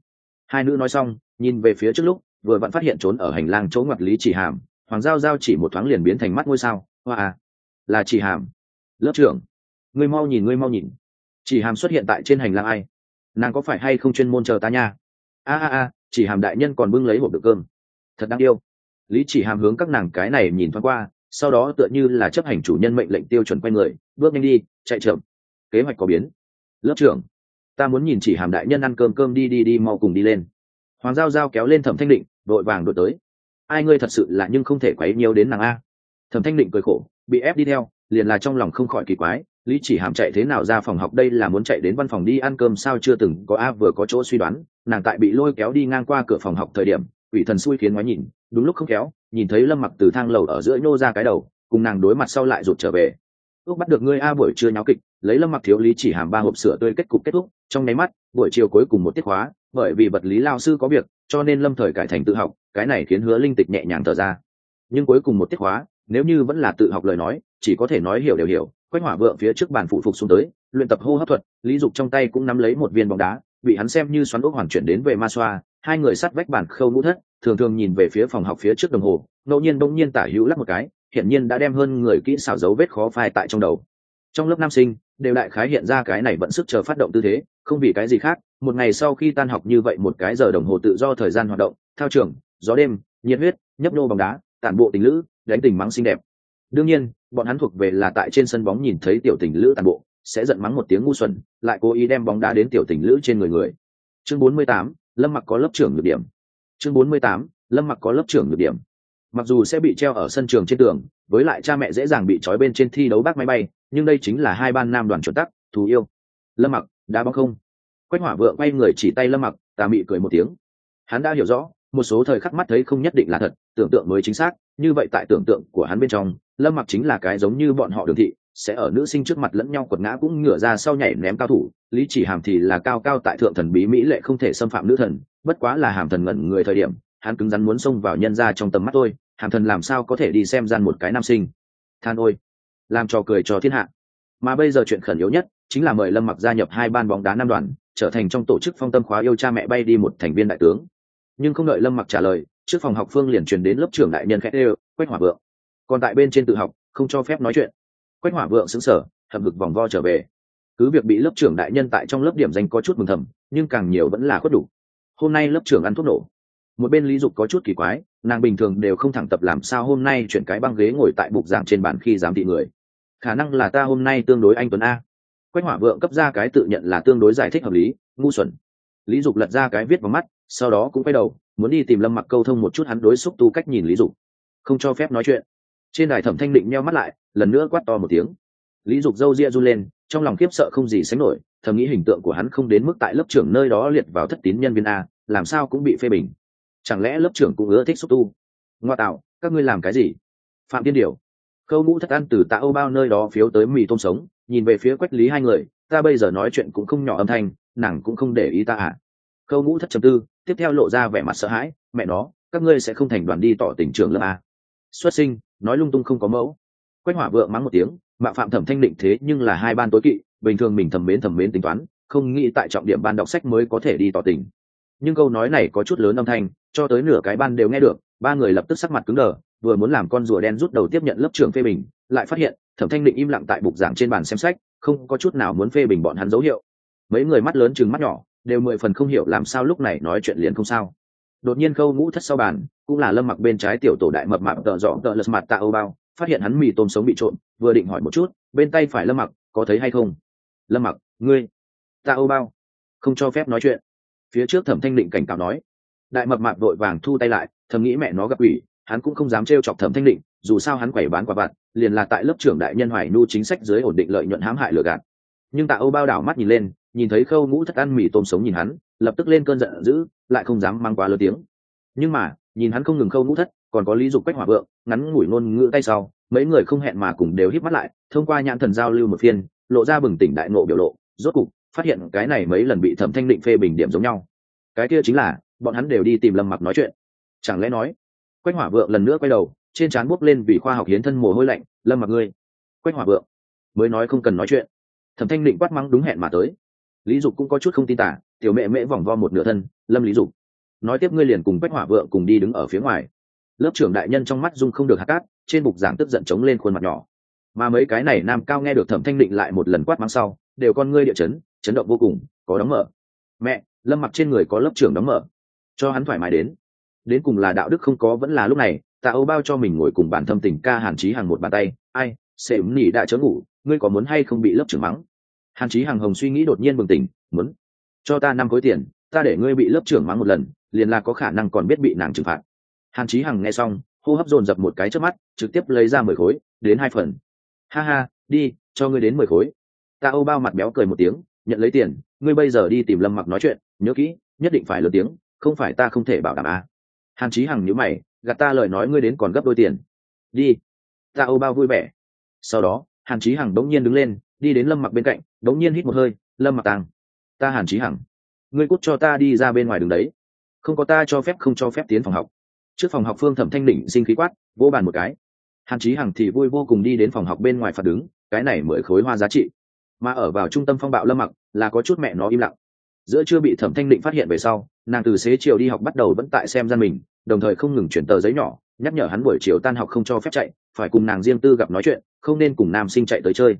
Hai nữ nói xong, nhìn về phía trước lúc, vừa vặn phát hiện trốn ở hành lang chỗ ngoặt lý chỉ hàm, hoàng giao giao chỉ một thoáng liền biến thành mắt ngôi sao, hoa à. Là chỉ hàm. Lớp trưởng. Ngươi mau nhìn, ngươi mau nhìn. Chỉ hàm xuất hiện tại trên hành lang ai? Nàng có phải hay không chuyên môn chờ ta nha? A a a chỉ hàm đại nhân còn bưng lấy hộp đựng cơm. Thật đáng yêu. Lý chỉ hàm hướng các nàng cái này nhìn thoáng qua, sau đó tựa như là chấp hành chủ nhân mệnh lệnh tiêu chuẩn quay người, bước nhanh đi, chạy chậm. Kế hoạch có biến. Lớp trưởng, ta muốn nhìn chỉ hàm đại nhân ăn cơm cơm đi đi đi, mau cùng đi lên. Hoàng giao giao kéo lên thẩm thanh định đội vàng đội tới. Ai ngươi thật sự là nhưng không thể quấy nhiều đến nàng a? Thẩm thanh định cười khổ, bị ép đi theo, liền là trong lòng không khỏi kỳ quái lý chỉ hàm chạy thế nào ra phòng học đây là muốn chạy đến văn phòng đi ăn cơm sao chưa từng có a vừa có chỗ suy đoán, nàng tại bị lôi kéo đi ngang qua cửa phòng học thời điểm ủy thần xui khiến ngoái nhìn, đúng lúc không kéo, nhìn thấy lâm mặc từ thang lầu ở giữa nhô ra cái đầu, cùng nàng đối mặt sau lại rụt trở về. Ước bắt được ngươi a buổi trưa nháo kịch, lấy lâm mặc thiếu lý chỉ hàm ba hộp sữa tươi kết cục kết thúc, trong nháy mắt, buổi chiều cuối cùng một tiết khóa bởi vì vật lý lao sư có việc, cho nên lâm thời cải thành tự học, cái này khiến hứa linh tịch nhẹ nhàng thở ra. Nhưng cuối cùng một tiết khóa nếu như vẫn là tự học lời nói, chỉ có thể nói hiểu đều hiểu quách hỏa vượng phía trước bàn phụ phục xuống tới, luyện tập hô hấp thuật, lý dục trong tay cũng nắm lấy một viên bóng đá, bị hắn xem như xoắn ốc hoàn chuyển đến về ma xoa, hai người sát vách bàn khâu ngũ thất, thường thường nhìn về phía phòng học phía trước đồng hồ, ngẫu nhiên bỗng nhiên tả hữu lắc một cái, hiển nhiên đã đem hơn người kỹ xảo dấu vết khó phai tại trong đầu. Trong lớp nam sinh, đều đại khái hiện ra cái này vẫn sức chờ phát động tư thế, không vì cái gì khác, một ngày sau khi tan học như vậy một cái giờ đồng hồ tự do thời gian hoạt động, thao trường, gió đêm, nhiệt huyết, nhấp nô bóng đá, tản bộ tình lữ, đánh tình mắng xinh đẹp đương nhiên bọn hắn thuộc về là tại trên sân bóng nhìn thấy tiểu tình lữ tàn bộ sẽ giận mắng một tiếng ngu xuẩn lại cố ý đem bóng đá đến tiểu tình lữ trên người người. Chương 48, lâm mặc có lớp trưởng nhược điểm. Chương 48, lâm mặc có lớp trưởng nhược điểm. Mặc dù sẽ bị treo ở sân trường trên tường với lại cha mẹ dễ dàng bị trói bên trên thi đấu bác máy bay nhưng đây chính là hai ban nam đoàn chuẩn tắc thù yêu. Lâm mặc đá bóng không? Quách hỏa vượng quay người chỉ tay lâm mặc tà mị cười một tiếng. Hắn đã hiểu rõ một số thời khắc mắt thấy không nhất định là thật tưởng tượng mới chính xác như vậy tại tưởng tượng của hắn bên trong lâm mặc chính là cái giống như bọn họ đường thị, sẽ ở nữ sinh trước mặt lẫn nhau quật ngã cũng ngửa ra sau nhảy ném cao thủ, lý chỉ hàm thì là cao cao tại thượng thần bí mỹ lệ không thể xâm phạm nữ thần, bất quá là hàm thần ngẩn người thời điểm, hắn cứng rắn muốn xông vào nhân ra trong tầm mắt tôi hàm thần làm sao có thể đi xem gian một cái nam sinh. Than ôi, làm trò cười cho thiên hạ. Mà bây giờ chuyện khẩn yếu nhất chính là mời lâm mặc gia nhập hai ban bóng đá nam đoàn, trở thành trong tổ chức phong tâm khóa yêu cha mẹ bay đi một thành viên đại tướng. Nhưng không đợi lâm mặc trả lời, trước phòng học phương liền truyền đến lớp trưởng đại nhân khẽ đều quách hỏa vượng còn tại bên trên tự học, không cho phép nói chuyện. Quách hỏa vượng xứng sở hầm hực vòng vo trở về. Cứ việc bị lớp trưởng đại nhân tại trong lớp điểm danh có chút mừng thầm, nhưng càng nhiều vẫn là khuất đủ. Hôm nay lớp trưởng ăn thuốc nổ. Một bên lý dục có chút kỳ quái, nàng bình thường đều không thẳng tập làm sao hôm nay chuyển cái băng ghế ngồi tại bục giảng trên bàn khi giám thị người. Khả năng là ta hôm nay tương đối anh tuấn a. Quách hỏa vượng cấp ra cái tự nhận là tương đối giải thích hợp lý, ngu xuẩn. Lý dục lật ra cái viết vào mắt, sau đó cũng quay đầu, muốn đi tìm lâm mặc câu thông một chút hắn đối xúc tu cách nhìn lý dục. Không cho phép nói chuyện trên đài thẩm thanh định meo mắt lại, lần nữa quát to một tiếng. Lý dục dâu ria run lên, trong lòng khiếp sợ không gì sánh nổi, thầm nghĩ hình tượng của hắn không đến mức tại lớp trưởng nơi đó liệt vào thất tín nhân viên a, làm sao cũng bị phê bình. Chẳng lẽ lớp trưởng cũng ưa thích xúc tu? Ngoa tạo, các ngươi làm cái gì? Phạm tiên điều. Khâu ngũ thất ăn từ tạ âu bao nơi đó phiếu tới mì tôm sống, nhìn về phía quách lý hai người, ta bây giờ nói chuyện cũng không nhỏ âm thanh, nàng cũng không để ý ta à khâu ngũ thất chầm tư, tiếp theo lộ ra vẻ mặt sợ hãi, mẹ nó, các ngươi sẽ không thành đoàn đi tỏ tình trường lớp a. Xuất sinh nói lung tung không có mẫu. Quách hỏa vượng mắng một tiếng, mạ phạm thẩm thanh định thế nhưng là hai ban tối kỵ, bình thường mình thẩm mến thẩm mến tính toán, không nghĩ tại trọng điểm ban đọc sách mới có thể đi tỏ tình. Nhưng câu nói này có chút lớn âm thanh, cho tới nửa cái ban đều nghe được, ba người lập tức sắc mặt cứng đờ, vừa muốn làm con rùa đen rút đầu tiếp nhận lớp trưởng phê bình, lại phát hiện, thẩm thanh định im lặng tại bục giảng trên bàn xem sách, không có chút nào muốn phê bình bọn hắn dấu hiệu. Mấy người mắt lớn chừng mắt nhỏ, đều mười phần không hiểu làm sao lúc này nói chuyện liền không sao đột nhiên khâu ngũ thất sau bàn, cũng là lâm mặc bên trái tiểu tổ đại mập mạp tợ dọn tợ lật mặt tạ âu bao, phát hiện hắn mì tôm sống bị trộn, vừa định hỏi một chút, bên tay phải lâm mặc, có thấy hay không? Lâm mặc, ngươi, tạ âu bao, không cho phép nói chuyện. Phía trước thẩm thanh định cảnh cáo nói. Đại mập mạp vội vàng thu tay lại, thầm nghĩ mẹ nó gặp ủy hắn cũng không dám trêu chọc thẩm thanh định, dù sao hắn quẩy bán quả vặt, liền là tại lớp trưởng đại nhân hoài nu chính sách dưới ổn định lợi nhuận hãm hại lừa gạt. Nhưng tạ âu bao đảo mắt nhìn lên nhìn thấy khâu ngũ thất ăn mì tôm sống nhìn hắn, lập tức lên cơn giận dữ, lại không dám mang quá lớn tiếng. Nhưng mà, nhìn hắn không ngừng khâu ngũ thất, còn có lý dục quách hỏa vượng, ngắn ngủi ngôn ngữ tay sau, mấy người không hẹn mà cùng đều hít mắt lại, thông qua nhãn thần giao lưu một phiên, lộ ra bừng tỉnh đại nộ biểu lộ, rốt cục, phát hiện cái này mấy lần bị thẩm thanh định phê bình điểm giống nhau. Cái kia chính là, bọn hắn đều đi tìm lâm mặc nói chuyện. Chẳng lẽ nói, quách hỏa vượng lần nữa quay đầu, trên trán bốc lên vì khoa học hiến thân mồ hôi lạnh, lâm mặc ngươi, quách hỏa vượng, mới nói không cần nói chuyện. Thẩm thanh định quát mắng đúng hẹn mà tới lý dục cũng có chút không tin tả, tiểu mẹ mễ vòng vo một nửa thân, lâm lý dục. Nói tiếp ngươi liền cùng Bách hỏa vượng cùng đi đứng ở phía ngoài. Lớp trưởng đại nhân trong mắt dung không được hạt cát, trên bục giảng tức giận chống lên khuôn mặt nhỏ. Mà mấy cái này nam cao nghe được thẩm thanh định lại một lần quát mang sau, đều con ngươi địa chấn chấn động vô cùng, có đóng mở. Mẹ, lâm mặc trên người có lớp trưởng đóng mở. Cho hắn thoải mái đến. Đến cùng là đạo đức không có vẫn là lúc này tạ âu bao cho mình ngồi cùng bản thâm tình ca hàn trí hàng một bàn tay. Ai sẽ ứng nỉ đã chớ ngủ, ngươi có muốn hay không bị lớp trưởng mắng? Hàn Chí Hằng hồng suy nghĩ đột nhiên bừng tỉnh, muốn cho ta năm khối tiền, ta để ngươi bị lớp trưởng mắng một lần, liền là có khả năng còn biết bị nàng trừng phạt. Hàn Chí hằng nghe xong, hô hấp dồn dập một cái trước mắt, trực tiếp lấy ra mười khối, đến hai phần. Ha ha, đi, cho ngươi đến mười khối. Ta âu bao mặt béo cười một tiếng, nhận lấy tiền, ngươi bây giờ đi tìm lâm mặc nói chuyện, nhớ kỹ, nhất định phải lớn tiếng, không phải ta không thể bảo đảm à. hàn Chí hằng nhớ mày, gạt ta lời nói ngươi đến còn gấp đôi tiền. Đi. Ta âu bao vui vẻ. Sau đó, hàn Chí hằng đống nhiên đứng lên đi đến lâm mặc bên cạnh đống nhiên hít một hơi, lâm mặc tàng, ta hàn trí hằng. Ngươi cút cho ta đi ra bên ngoài đường đấy. Không có ta cho phép, không cho phép tiến phòng học. Trước phòng học phương thẩm thanh định sinh khí quát vô bàn một cái. Hàn chí hằng thì vui vô cùng đi đến phòng học bên ngoài phạt đứng, cái này mới khối hoa giá trị. Mà ở vào trung tâm phong bạo lâm mặc, là có chút mẹ nó im lặng. Giữa chưa bị thẩm thanh định phát hiện về sau, nàng từ xế chiều đi học bắt đầu vẫn tại xem gian mình, đồng thời không ngừng chuyển tờ giấy nhỏ, nhắc nhở hắn buổi chiều tan học không cho phép chạy, phải cùng nàng riêng tư gặp nói chuyện, không nên cùng nam sinh chạy tới chơi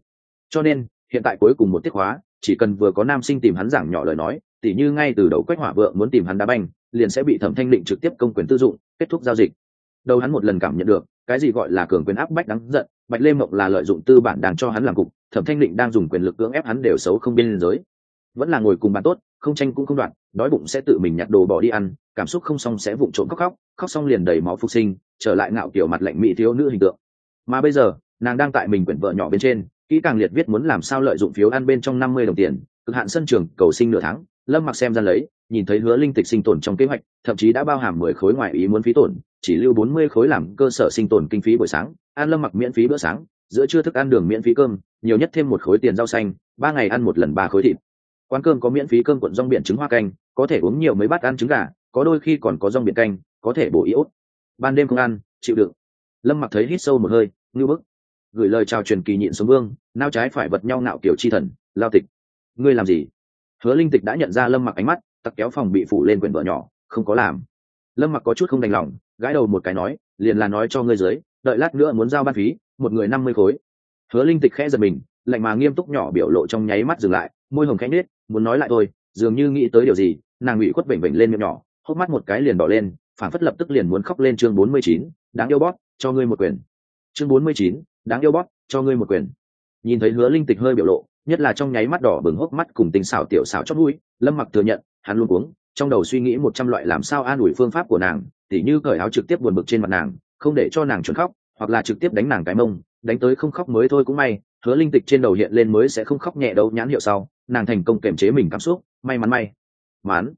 cho nên, hiện tại cuối cùng một tiết hóa chỉ cần vừa có nam sinh tìm hắn giảng nhỏ lời nói, tỉ như ngay từ đầu quách hỏa vượng muốn tìm hắn đá banh, liền sẽ bị thẩm thanh định trực tiếp công quyền tư dụng, kết thúc giao dịch. Đầu hắn một lần cảm nhận được, cái gì gọi là cường quyền áp bách đáng giận, bạch lê mộng là lợi dụng tư bản đang cho hắn làm cục, thẩm thanh định đang dùng quyền lực cưỡng ép hắn đều xấu không biên giới. Vẫn là ngồi cùng bạn tốt, không tranh cũng không đoạn đói bụng sẽ tự mình nhặt đồ bỏ đi ăn, cảm xúc không xong sẽ vụng trộm khóc khóc khóc xong liền đầy máu phục sinh, trở lại ngạo kiểu mặt lạnh mỹ thiếu nữ hình tượng. Mà bây giờ, nàng đang tại mình quyển vợ nhỏ bên trên kỹ càng liệt viết muốn làm sao lợi dụng phiếu ăn bên trong năm mươi đồng tiền, cực hạn sân trường, cầu sinh nửa tháng. Lâm mặc xem ra lấy, nhìn thấy hứa linh tịch sinh tồn trong kế hoạch, thậm chí đã bao hàm mười khối ngoại ý muốn phí tổn, chỉ lưu bốn mươi khối làm cơ sở sinh tồn kinh phí buổi sáng. Ăn lâm mặc miễn phí bữa sáng, giữa trưa thức ăn đường miễn phí cơm, nhiều nhất thêm một khối tiền rau xanh, ba ngày ăn một lần ba khối thịt. Quán cơm có miễn phí cơm cuộn rong biển trứng hoa canh, có thể uống nhiều mấy bát ăn trứng gà, có đôi khi còn có rong biển canh, có thể bổ iốt ban đêm không ăn, chịu đựng. Lâm mặc thấy hít sâu một hơi ngư bức gửi lời chào truyền kỳ nhịn xuống vương, nao trái phải vật nhau nạo kiểu chi thần, lao tịch. Ngươi làm gì? Hứa linh tịch đã nhận ra lâm mặc ánh mắt, tặc kéo phòng bị phủ lên quyển vợ nhỏ, không có làm. Lâm mặc có chút không đành lòng, gãi đầu một cái nói, liền là nói cho ngươi dưới, đợi lát nữa muốn giao ban phí, một người năm mươi khối. Hứa linh tịch khẽ giật mình, lạnh mà nghiêm túc nhỏ biểu lộ trong nháy mắt dừng lại, môi hồng khẽ nết muốn nói lại thôi, dường như nghĩ tới điều gì, nàng bị khuất bệnh bệnh lên miệng nhỏ, hốc mắt một cái liền đỏ lên, phản phất lập tức liền muốn khóc lên chương bốn mươi chín, đáng yêu bót cho ngươi một quyền. Chương bốn mươi chín đáng yêu bóp, cho ngươi một quyền. Nhìn thấy hứa linh tịch hơi biểu lộ, nhất là trong nháy mắt đỏ bừng hốc mắt cùng tình xảo tiểu xảo chót mũi, lâm mặc thừa nhận, hắn luôn uống trong đầu suy nghĩ một trăm loại làm sao an ủi phương pháp của nàng, tỉ như cởi áo trực tiếp buồn bực trên mặt nàng, không để cho nàng chuẩn khóc, hoặc là trực tiếp đánh nàng cái mông, đánh tới không khóc mới thôi cũng may, hứa linh tịch trên đầu hiện lên mới sẽ không khóc nhẹ đâu nhãn hiệu sau, nàng thành công kềm chế mình cảm xúc, may mắn may. Mắn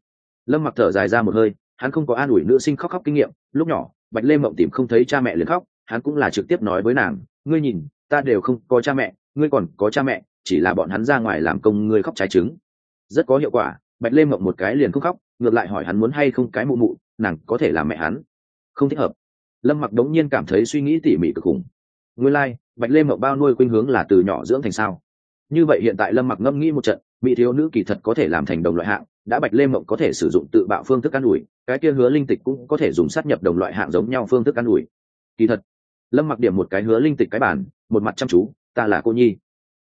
lâm mặc thở dài ra một hơi, hắn không có an ủi nữ sinh khóc khóc kinh nghiệm, lúc nhỏ, bạch lê mộng tìm không thấy cha mẹ liền khóc, hắn cũng là trực tiếp nói với nàng ngươi nhìn ta đều không có cha mẹ ngươi còn có cha mẹ chỉ là bọn hắn ra ngoài làm công ngươi khóc trái trứng. Rất có hiệu quả bạch lê mộng một cái liền không khóc ngược lại hỏi hắn muốn hay không cái mụ mụ nàng có thể làm mẹ hắn. Không thích hợp. Lâm mặc đống nhiên cảm thấy suy nghĩ tỉ mỉ cực khủng. Nguyên lai、like, bạch lê mộng bao nuôi khuynh hướng là từ nhỏ dưỡng thành sao? Như vậy hiện tại lâm mặc ngâm nghĩ một trận bị thiếu nữ kỳ thật có thể làm thành đồng loại hạng đã bạch lê mộng có thể sử dụng tự bạo phương thức ăn ủi cái kia hứa linh tịch cũng có thể dùng sát nhập đồng loại hạng giống nhau phương thức ăn ủi. Kỳ thật lâm mặc điểm một cái hứa linh tịch cái bản một mặt chăm chú, ta là cô nhi.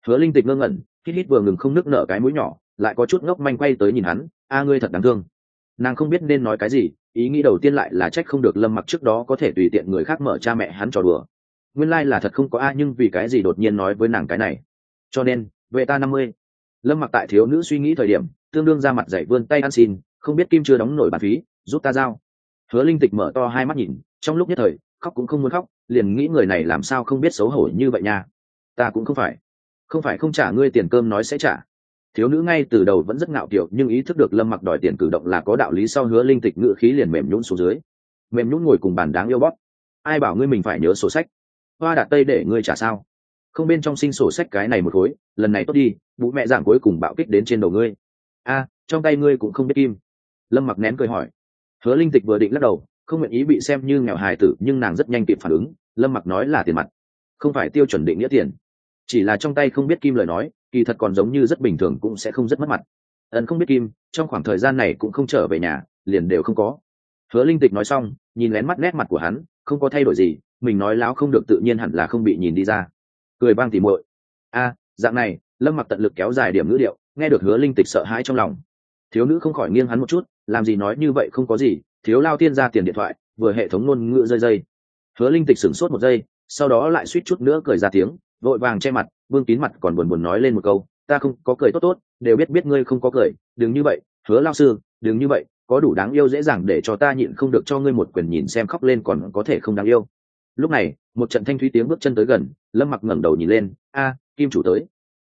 Hứa linh tịch ngơ ngẩn, hít hít vừa ngừng không nước nở cái mũi nhỏ, lại có chút ngốc manh quay tới nhìn hắn, a, ngươi thật đáng thương. Nàng không biết nên nói cái gì, ý nghĩ đầu tiên lại là trách không được lâm mặc trước đó có thể tùy tiện người khác mở cha mẹ hắn trò đùa. Nguyên lai、like、là thật không có a nhưng vì cái gì đột nhiên nói với nàng cái này? Cho nên, vệ ta năm mươi. Lâm mặc tại thiếu nữ suy nghĩ thời điểm, tương đương ra mặt dạy vươn tay ăn xin, không biết kim chưa đóng nổi bàn phí, giúp ta giao. Hứa linh tịch mở to hai mắt nhìn, trong lúc nhất thời, khóc cũng không muốn khóc liền nghĩ người này làm sao không biết xấu hổ như vậy nha. Ta cũng không phải. Không phải không trả ngươi tiền cơm nói sẽ trả. Thiếu nữ ngay từ đầu vẫn rất ngạo kiểu nhưng ý thức được lâm mặc đòi tiền cử động là có đạo lý sau hứa linh tịch ngự khí liền mềm nhún xuống dưới. Mềm nhún ngồi cùng bàn đáng yêu bóp. Ai bảo ngươi mình phải nhớ sổ sách? Hoa đạt tây để ngươi trả sao? Không bên trong sinh sổ sách cái này một khối, lần này tốt đi, bố mẹ giảng cuối cùng bạo kích đến trên đầu ngươi. A, trong tay ngươi cũng không biết kim. Lâm mặc nén cười hỏi. Hứa linh tịch vừa định lắc đầu không nguyện ý bị xem như nghèo hài tử, nhưng nàng rất nhanh kịp phản ứng, lâm mặc nói là tiền mặt, không phải tiêu chuẩn định nghĩa tiền. Chỉ là trong tay không biết kim lời nói, kỳ thật còn giống như rất bình thường cũng sẽ không rất mất mặt. Ẩn không biết kim, trong khoảng thời gian này cũng không trở về nhà, liền đều không có. Hứa linh tịch nói xong, nhìn lén mắt nét mặt của hắn, không có thay đổi gì, mình nói láo không được tự nhiên hẳn là không bị nhìn đi ra. Cười băng tỉ muội. A, dạng này, lâm mặc tận lực kéo dài điểm ngữ điệu, nghe được hứa linh tịch sợ hãi trong lòng. Thiếu nữ không khỏi nghiêng hắn một chút, làm gì nói như vậy không có gì thiếu lao tiên ra tiền điện thoại, vừa hệ thống ngôn ngữ rơi dây. Hứa linh tịch sửng sốt một giây, sau đó lại suýt chút nữa cười ra tiếng, vội vàng che mặt vương kín mặt còn buồn buồn nói lên một câu, ta không có cười tốt tốt, đều biết biết ngươi không có cười, đừng như vậy, hứa lao sư, đừng như vậy, có đủ đáng yêu dễ dàng để cho ta nhịn không được cho ngươi một quyền nhìn xem khóc lên còn có thể không đáng yêu. Lúc này, một trận thanh thúy tiếng bước chân tới gần, lâm mặc ngẩng đầu nhìn lên, a, kim chủ tới.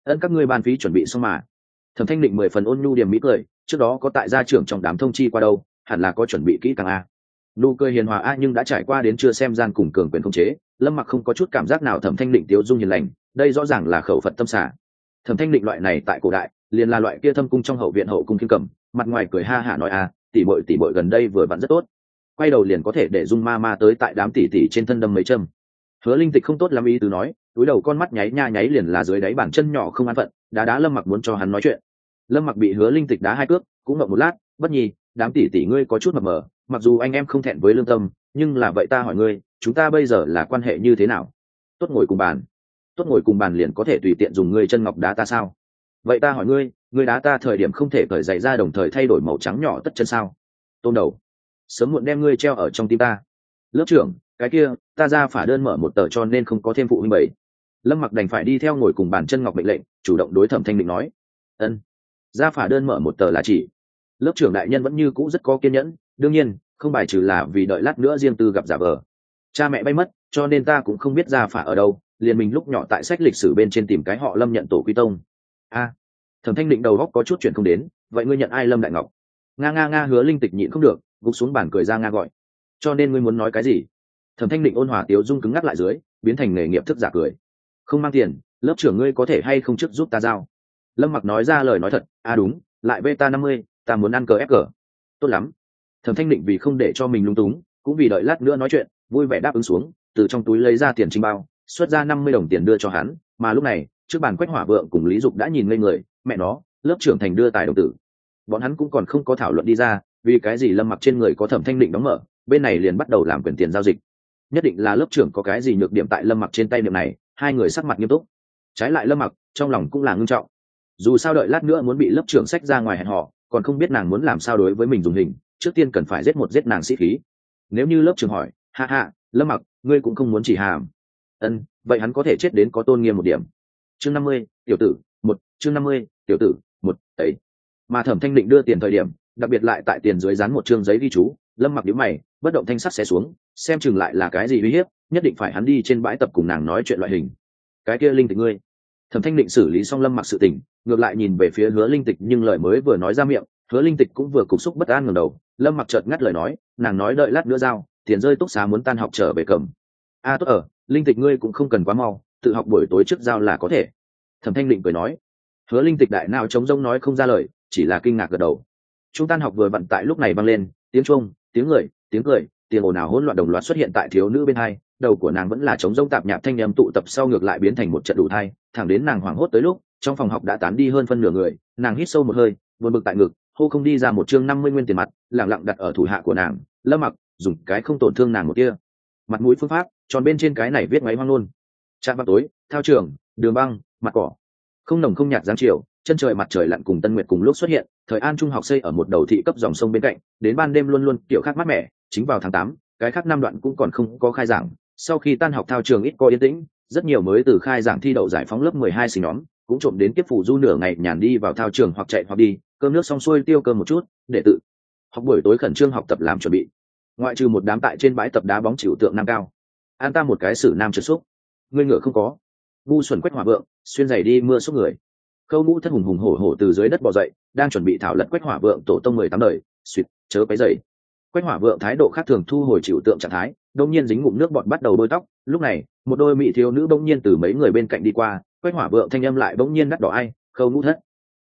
Ân các ngươi ban phí chuẩn bị xong mà. Thẩm thanh định mười phần ôn nhu điểm mỹ cười, trước đó có tại gia trưởng trong đám thông chi qua đâu hẳn là có chuẩn bị kỹ càng a. Nụ cười hiền hòa a nhưng đã trải qua đến chưa xem gian cùng cường quyền không chế, lâm mặc không có chút cảm giác nào thẩm thanh định tiêu dung hiền lành, đây rõ ràng là khẩu phật tâm xả. Thẩm thanh định loại này tại cổ đại, liền là loại kia thâm cung trong hậu viện hậu cung kim cầm mặt ngoài cười ha hả nói a, tỷ bội tỷ bội gần đây vừa vặn rất tốt. Quay đầu liền có thể để dung ma ma tới tại đám tỷ tỷ trên thân đâm mấy châm. Hứa linh tịch không tốt lắm ý tứ nói, túi đầu con mắt nháy nha nháy liền là dưới đáy bàn chân nhỏ không an phận, đá đá lâm mặc muốn cho hắn nói chuyện. Lâm mặc bị hứa linh tịch đá hai cước, cũng ngậm một lát, bất nhi đám tỷ tỷ ngươi có chút mập mờ, mặc dù anh em không thẹn với lương tâm, nhưng là vậy ta hỏi ngươi, chúng ta bây giờ là quan hệ như thế nào? Tốt ngồi cùng bàn. Tốt ngồi cùng bàn liền có thể tùy tiện dùng ngươi chân ngọc đá ta sao? Vậy ta hỏi ngươi ngươi đá ta thời điểm không thể cởi dậy ra đồng thời thay đổi màu trắng nhỏ tất chân sao? Tôm đầu. Sớm muộn đem ngươi treo ở trong tim ta. Lớp trưởng, cái kia, ta ra phả đơn mở một tờ cho nên không có thêm phụ huynh bảy lâm mặc đành phải đi theo ngồi cùng bàn chân ngọc mệnh lệnh, chủ động đối thẩm thanh định nói. Ân. Ra phả đơn mở một tờ là chỉ lớp trưởng đại nhân vẫn như cũ rất có kiên nhẫn, đương nhiên, không bài trừ là vì đợi lát nữa riêng tư gặp giả vờ. Cha mẹ bay mất, cho nên ta cũng không biết ra phả ở đâu, liền mình lúc nhỏ tại sách lịch sử bên trên tìm cái họ lâm nhận tổ quy tông. A, thẩm thanh định đầu góc có chút chuyện không đến, vậy ngươi nhận ai lâm đại ngọc? Nga nga nga hứa linh tịch nhịn không được, gục xuống bàn cười ra nga gọi. Cho nên ngươi muốn nói cái gì? Thẩm thanh định ôn hòa tiếu dung cứng ngắc lại dưới, biến thành nghề nghiệp thức giả cười. Không mang tiền, lớp trưởng ngươi có thể hay không trước giúp ta giao? Lâm mặc nói ra lời nói thật à đúng, lại vê ta năm mươi ta muốn ăn cờ ép cờ. Tốt lắm. Thẩm thanh định vì không để cho mình lung túng, cũng vì đợi lát nữa nói chuyện, vui vẻ đáp ứng xuống, từ trong túi lấy ra tiền trinh bao, xuất ra năm mươi đồng tiền đưa cho hắn, mà lúc này, trước bàn quách hỏa vượng cùng lý dục đã nhìn ngây người, mẹ nó, lớp trưởng thành đưa tài đồng tử. Bọn hắn cũng còn không có thảo luận đi ra, vì cái gì lâm mặc trên người có thẩm thanh định đóng mở, bên này liền bắt đầu làm quyền tiền giao dịch. Nhất định là lớp trưởng có cái gì nhược điểm tại lâm mặc trên tay niệm này, hai người sắc mặt nghiêm túc. Trái lại lâm mặc, trong lòng cũng là ngưng trọng. Dù sao đợi lát nữa muốn bị lớp trưởng sách ra ngoài hẹn họ còn không biết nàng muốn làm sao đối với mình dùng hình, trước tiên cần phải giết một giết nàng sĩ khí. Nếu như lớp trưởng hỏi hạ hạ lâm mặc, ngươi cũng không muốn chỉ hàm. Ân, vậy hắn có thể chết đến có tôn nghiêm một điểm. Chương năm mươi, tiểu tử, một, chương năm mươi, tiểu tử, một, ấy. Mà thẩm thanh định đưa tiền thời điểm, đặc biệt lại tại tiền dưới dán một chương giấy ghi chú, lâm mặc nhíu mày, bất động thanh sắt xé xuống, xem chừng lại là cái gì uy hiếp, nhất định phải hắn đi trên bãi tập cùng nàng nói chuyện loại hình. Cái kia linh tịch ngươi. Thẩm thanh định xử lý xong lâm mặc sự tình ngược lại nhìn về phía hứa linh tịch nhưng lời mới vừa nói ra miệng, hứa linh tịch cũng vừa cục xúc bất an ngầm đầu, lâm mặc chợt ngắt lời nói, nàng nói đợi lát nữa giao, tiền rơi túc xá muốn tan học trở về cầm. A, tốt ở, linh tịch ngươi cũng không cần quá mau, tự học buổi tối trước giao là có thể. Thẩm thanh định cười nói. Hứa linh tịch đại nào chống rông nói không ra lời, chỉ là kinh ngạc gật đầu. Chúng tan học vừa vặn tại lúc này vang lên, tiếng chuông, tiếng người, tiếng cười, tiếng ồn ào hỗn loạn đồng loạt xuất hiện tại thiếu nữ bên hai, đầu của nàng vẫn là chống rông tạp nhạp thanh nhầm tụ tập sau ngược lại biến thành một trận đủ thai, thẳng đến nàng hoảng hốt tới lúc trong phòng học đã tán đi hơn phân nửa người, nàng hít sâu một hơi, buồn bực tại ngực, hô không đi ra một chương năm mươi nguyên tiền mặt, lẳng lặng đặt ở thủ hạ của nàng, lâm mặc, dùng cái không tổn thương nàng một kia. Mặt mũi phương pháp, tròn bên trên cái này viết máy hoang luôn. Trạm vào tối, thao trường, đường băng, mặt cỏ. Không nồng không nhạt giáng chiều, chân trời mặt trời lặn cùng tân nguyệt cùng lúc xuất hiện, thời an trung học xây ở một đầu thị cấp dòng sông bên cạnh, đến ban đêm luôn luôn kiểu khác mát mẻ, chính vào tháng tám, cái khác năm đoạn cũng còn không có khai giảng. Sau khi tan học thao trường ít có yên tĩnh, rất nhiều mới từ khai giảng thi đậu giải phóng lớp mười hai sinh nhóm cũng trộm đến kiếp phủ du nửa ngày nhàn đi vào thao trường hoặc chạy hoặc đi, cơm nước xong xuôi tiêu cơm một chút, để tự học buổi tối khẩn trương học tập làm chuẩn bị. Ngoại trừ một đám tại trên bãi tập đá bóng chịu tượng nam cao. An ta một cái xử nam trượt xúc. Ngươi ngựa không có. Ngu xuẩn quách hỏa vượng, xuyên giày đi mưa xúc người. Khâu ngũ thân hùng hùng hổ hổ từ dưới đất bò dậy, đang chuẩn bị thảo lật quách hỏa vượng tổ tông mười tám đời, suýt, chớ cái dày quách hỏa vượng thái độ khác thường thu hồi chịu tượng trạng thái đông nhiên dính ngụm nước bọt bắt đầu bôi tóc. Lúc này, một đôi mỹ thiếu nữ đông nhiên từ mấy người bên cạnh đi qua quách hỏa vượng thanh âm lại bỗng nhiên đắt đỏ ai, khâu ngũ thất.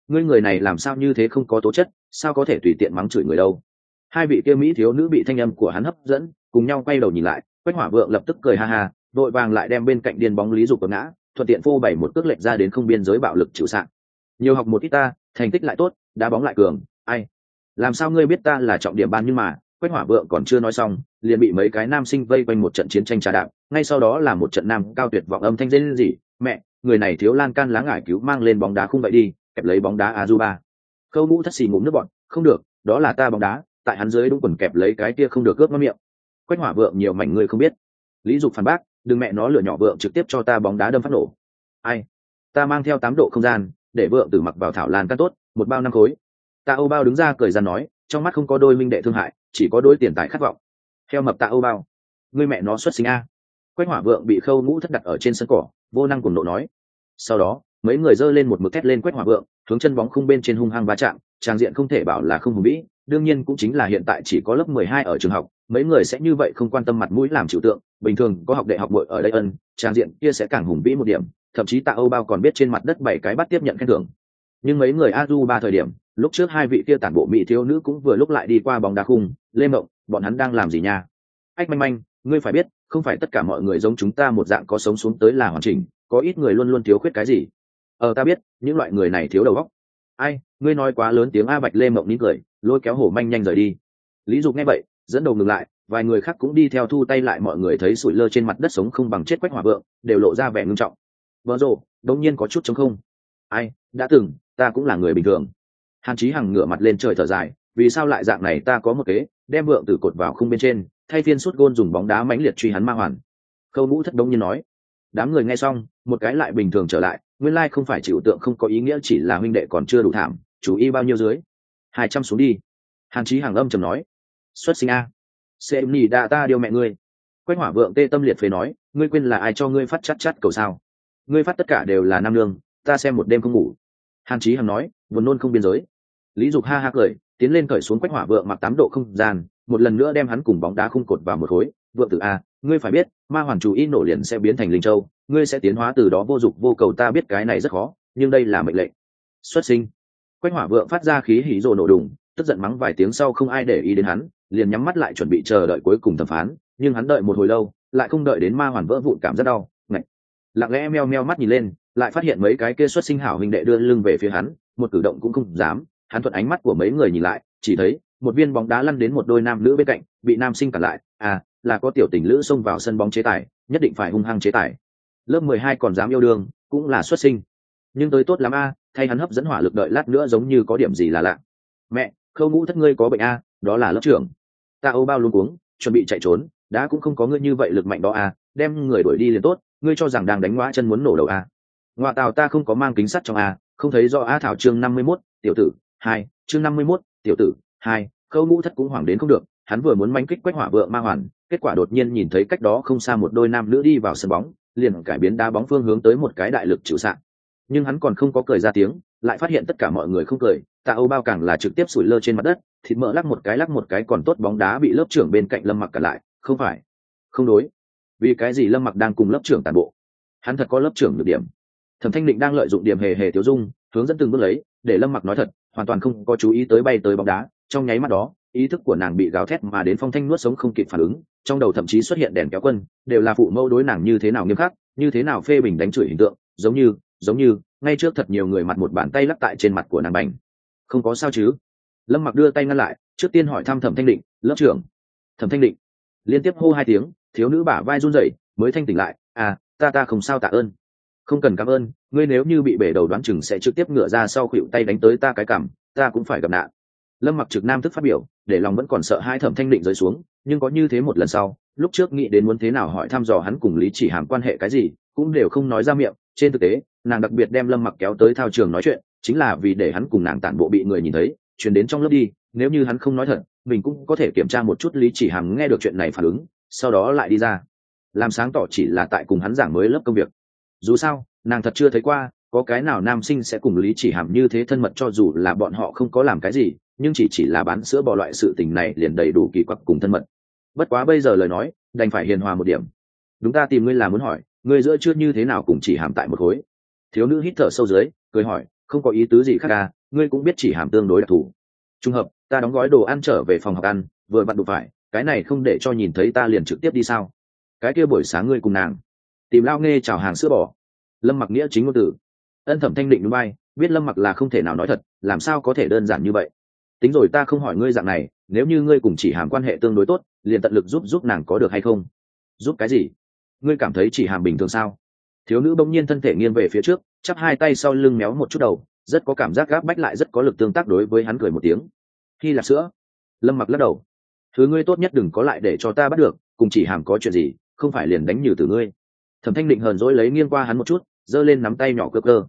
Ngươi người này làm sao như thế không có tố chất, sao có thể tùy tiện mắng chửi người đâu? Hai vị kia mỹ thiếu nữ bị thanh âm của hắn hấp dẫn, cùng nhau quay đầu nhìn lại quách hỏa vượng lập tức cười ha ha đội vàng lại đem bên cạnh điên bóng lý dục của ngã, thuận tiện phô bày một cước lệch ra đến không biên giới bạo lực chịu sạn. Nhiều học một ít ta, thành tích lại tốt, đá bóng lại cường, ai? Làm sao ngươi biết ta là trọng điểm ban nhưng mà quách hỏa vượng còn chưa nói xong, liền bị mấy cái nam sinh vây quanh một trận chiến tranh trà đạp, ngay sau đó là một trận nam cao tuyệt vọng âm thanh dên gì mẹ người này thiếu lan can lá ngải cứu mang lên bóng đá không vậy đi, kẹp lấy bóng đá azuba. Khâu mũ thất xì ngụm nước bọn không được, đó là ta bóng đá, tại hắn dưới đúng quần kẹp lấy cái kia không được cướp mất miệng. Quách hỏa vượng nhiều mảnh người không biết. Lý dục phản bác, đừng mẹ nó lửa nhỏ vượng trực tiếp cho ta bóng đá đâm phát nổ. Ai? Ta mang theo tám độ không gian, để vượng tử mặc vào thảo lan can tốt, một bao năm khối. Ta âu bao đứng ra cười ra nói, trong mắt không có đôi minh đệ thương hại, chỉ có đôi tiền tài khát vọng. Theo mập tạ âu bao. Người mẹ nó xuất sinh a. Quách hỏa vượng bị khâu ngũ thất đặt ở trên sân cỏ vô năng cùng nộ nói. Sau đó, mấy người giơ lên một mực thét lên quét hỏa vượng, hướng chân bóng khung bên trên hung hăng va chạm, trang diện không thể bảo là không hùng vĩ, đương nhiên cũng chính là hiện tại chỉ có lớp mười hai ở trường học, mấy người sẽ như vậy không quan tâm mặt mũi làm chịu tượng, bình thường có học đại học bội ở đây ân, trang diện kia sẽ càng hùng vĩ một điểm, thậm chí tạ âu bao còn biết trên mặt đất bảy cái bắt tiếp nhận khen thưởng. Nhưng mấy người a du ba thời điểm, lúc trước hai vị kia tản bộ mỹ thiếu nữ cũng vừa lúc lại đi qua bóng đá khung, lê mộng, bọn hắn đang làm gì nha? Ách, manh manh, ngươi phải biết không phải tất cả mọi người giống chúng ta một dạng có sống xuống tới là hoàn chỉnh, có ít người luôn luôn thiếu khuyết cái gì. Ờ ta biết, những loại người này thiếu đầu óc. Ai, ngươi nói quá lớn tiếng a bạch lê mộng nín cười, lôi kéo hổ manh nhanh rời đi. Lý dục nghe vậy, dẫn đầu ngừng lại, vài người khác cũng đi theo thu tay lại mọi người thấy sủi lơ trên mặt đất sống không bằng chết quách hỏa vượng, đều lộ ra vẻ ngưng trọng. Vợ rộ đống nhiên có chút chống không. Ai, đã từng, ta cũng là người bình thường. Hàn chí hằng ngửa mặt lên trời thở dài, vì sao lại dạng này, ta có một kế, đem vượng từ cột vào khung bên trên thay phiên suốt gôn dùng bóng đá mãnh liệt truy hắn ma hoàn. Khâu ngũ thất đông như nói, đám người nghe xong, một cái lại bình thường trở lại, nguyên lai không phải chịu tượng không có ý nghĩa chỉ là huynh đệ còn chưa đủ thảm, chủ y bao nhiêu dưới? Hai trăm xuống đi. Hàn chí hàng âm trầm nói, xuất sinh a xem nỉ đạ ta điều mẹ ngươi. Quách hỏa vượng tê tâm liệt phế nói, ngươi quên là ai cho ngươi phát chắt chắt cầu sao? Ngươi phát tất cả đều là nam lương ta xem một đêm không ngủ. Hàn chí hằng nói, buồn nôn không biên giới. Lý dục ha ha cười, tiến lên cởi xuống quách hỏa vượng mặc tám độ không gian một lần nữa đem hắn cùng bóng đá khung cột vào một khối, vượng tử a, ngươi phải biết, ma hoàn chủ y nổ liền sẽ biến thành linh châu, ngươi sẽ tiến hóa từ đó vô dụng, vô cầu ta biết cái này rất khó, nhưng đây là mệnh lệnh. Xuất sinh. Quách hỏa vượng phát ra khí hỉ rồ nổ đùng, tức giận mắng vài tiếng sau không ai để ý đến hắn, liền nhắm mắt lại chuẩn bị chờ đợi cuối cùng thẩm phán, nhưng hắn đợi một hồi lâu, lại không đợi đến ma hoàn vỡ vụn cảm rất đau, ngạch. Lặng lẽ meo meo mắt nhìn lên, lại phát hiện mấy cái kia xuất sinh hảo hình đệ đưa lưng về phía hắn, một cử động cũng không dám, hắn thuận ánh mắt của mấy người nhìn lại, chỉ thấy một viên bóng đá lăn đến một đôi nam nữ bên cạnh bị nam sinh cản lại. À là có tiểu tình lữ xông vào sân bóng chế tài nhất định phải hung hăng chế tài. Lớp mười hai còn dám yêu đương cũng là xuất sinh. Nhưng tới tốt lắm a thay hắn hấp dẫn hỏa lực đợi lát nữa giống như có điểm gì là lạ. Mẹ khâu ngũ thất ngươi có bệnh a đó là lớp trưởng. Ta âu bao luôn cuống chuẩn bị chạy trốn đã cũng không có ngươi như vậy lực mạnh đó a đem người đuổi đi liền tốt ngươi cho rằng đang đánh ngõ chân muốn nổ đầu a. Ngoại tào ta không có mang kính sắt trong a không thấy do a thảo chương năm mươi 51, tiểu tử hai chương năm mươi 51, tiểu tử hai, khâu ngũ thất cũng hoảng đến không được, hắn vừa muốn manh kích quách hỏa vợ ma hoàn, kết quả đột nhiên nhìn thấy cách đó không xa một đôi nam nữ đi vào sân bóng, liền cải biến đá bóng phương hướng tới một cái đại lực chịu sạn. Nhưng hắn còn không có cười ra tiếng, lại phát hiện tất cả mọi người không cười, tạ âu bao càng là trực tiếp sủi lơ trên mặt đất, thịt mỡ lắc một cái lắc một cái còn tốt bóng đá bị lớp trưởng bên cạnh lâm mặc cả lại, không phải, không đối. Vì cái gì lâm mặc đang cùng lớp trưởng tàn bộ? Hắn thật có lớp trưởng được điểm. Thẩm thanh định đang lợi dụng điểm hề hề thiếu dung, hướng dẫn từng bước lấy, để lâm mặc nói thật, hoàn toàn không có chú ý tới bay tới bóng đá trong nháy mắt đó, ý thức của nàng bị gáo thét mà đến phong thanh nuốt sống không kịp phản ứng, trong đầu thậm chí xuất hiện đèn kéo quân, đều là phụ mẫu đối nàng như thế nào nghiêm khắc, như thế nào phê bình đánh chửi hình tượng, giống như giống như, ngay trước thật nhiều người mặt một bàn tay lắp tại trên mặt của nàng bành. Không có sao chứ? Lâm mặc đưa tay ngăn lại, trước tiên hỏi thăm thẩm thanh định, lớp trưởng. Thẩm thanh định liên tiếp hô hai tiếng, thiếu nữ bả vai run rẩy, mới thanh tỉnh lại à ta ta không sao tạ ơn. Không cần cảm ơn, ngươi nếu như bị bể đầu đoán chừng sẽ trực tiếp ngựa ra sau khuỵu tay đánh tới ta cái cảm, ta cũng phải gặp nạn lâm mặc trực nam thức phát biểu, để lòng vẫn còn sợ hai thẩm thanh định rơi xuống, nhưng có như thế một lần sau, lúc trước nghĩ đến muốn thế nào hỏi thăm dò hắn cùng lý chỉ hàm quan hệ cái gì, cũng đều không nói ra miệng. Trên thực tế, nàng đặc biệt đem lâm mặc kéo tới thao trường nói chuyện, chính là vì để hắn cùng nàng tản bộ bị người nhìn thấy, chuyển đến trong lớp đi, nếu như hắn không nói thật, mình cũng có thể kiểm tra một chút lý chỉ hàm nghe được chuyện này phản ứng, sau đó lại đi ra. Làm sáng tỏ chỉ là tại cùng hắn giảng mới lớp công việc. Dù sao, nàng thật chưa thấy qua có cái nào nam sinh sẽ cùng lý chỉ hàm như thế thân mật cho dù là bọn họ không có làm cái gì, nhưng chỉ chỉ là bán sữa bò loại sự tình này liền đầy đủ kỳ quặc cùng thân mật. Bất quá bây giờ lời nói, đành phải hiền hòa một điểm. Đúng ta tìm ngươi là muốn hỏi, ngươi giữa chưa như thế nào cùng chỉ hàm tại một khối? Thiếu nữ hít thở sâu dưới, cười hỏi, không có ý tứ gì khác à ngươi cũng biết chỉ hàm tương đối đặc thù. Trùng hợp, ta đóng gói đồ ăn trở về phòng học ăn, vừa vặn đụng phải, cái này không để cho nhìn thấy ta liền trực tiếp đi sao? Cái kia buổi sáng ngươi cùng nàng. Tìm lao nghe chào hàng sữa bò. Lâm mặc nghĩa chính ngôn từ ân thẩm thanh định núi bay, biết lâm mặc là không thể nào nói thật, làm sao có thể đơn giản như vậy? Tính rồi ta không hỏi ngươi dạng này, nếu như ngươi cùng chỉ hàm quan hệ tương đối tốt, liền tận lực giúp giúp nàng có được hay không? Giúp cái gì? Ngươi cảm thấy chỉ hàm bình thường sao? Thiếu nữ bỗng nhiên thân thể nghiêng về phía trước, chắp hai tay sau lưng méo một chút đầu, rất có cảm giác gáp bách lại rất có lực tương tác đối với hắn cười một tiếng. Khi là sữa, lâm mặc lắc đầu. Thứ ngươi tốt nhất đừng có lại để cho ta bắt được, cùng chỉ hàm có chuyện gì, không phải liền đánh nhừ từ ngươi. Thẩm thanh định hờn dỗi lấy nghiêng qua hắn một chút giơ lên nắm tay nhỏ cơ cơ.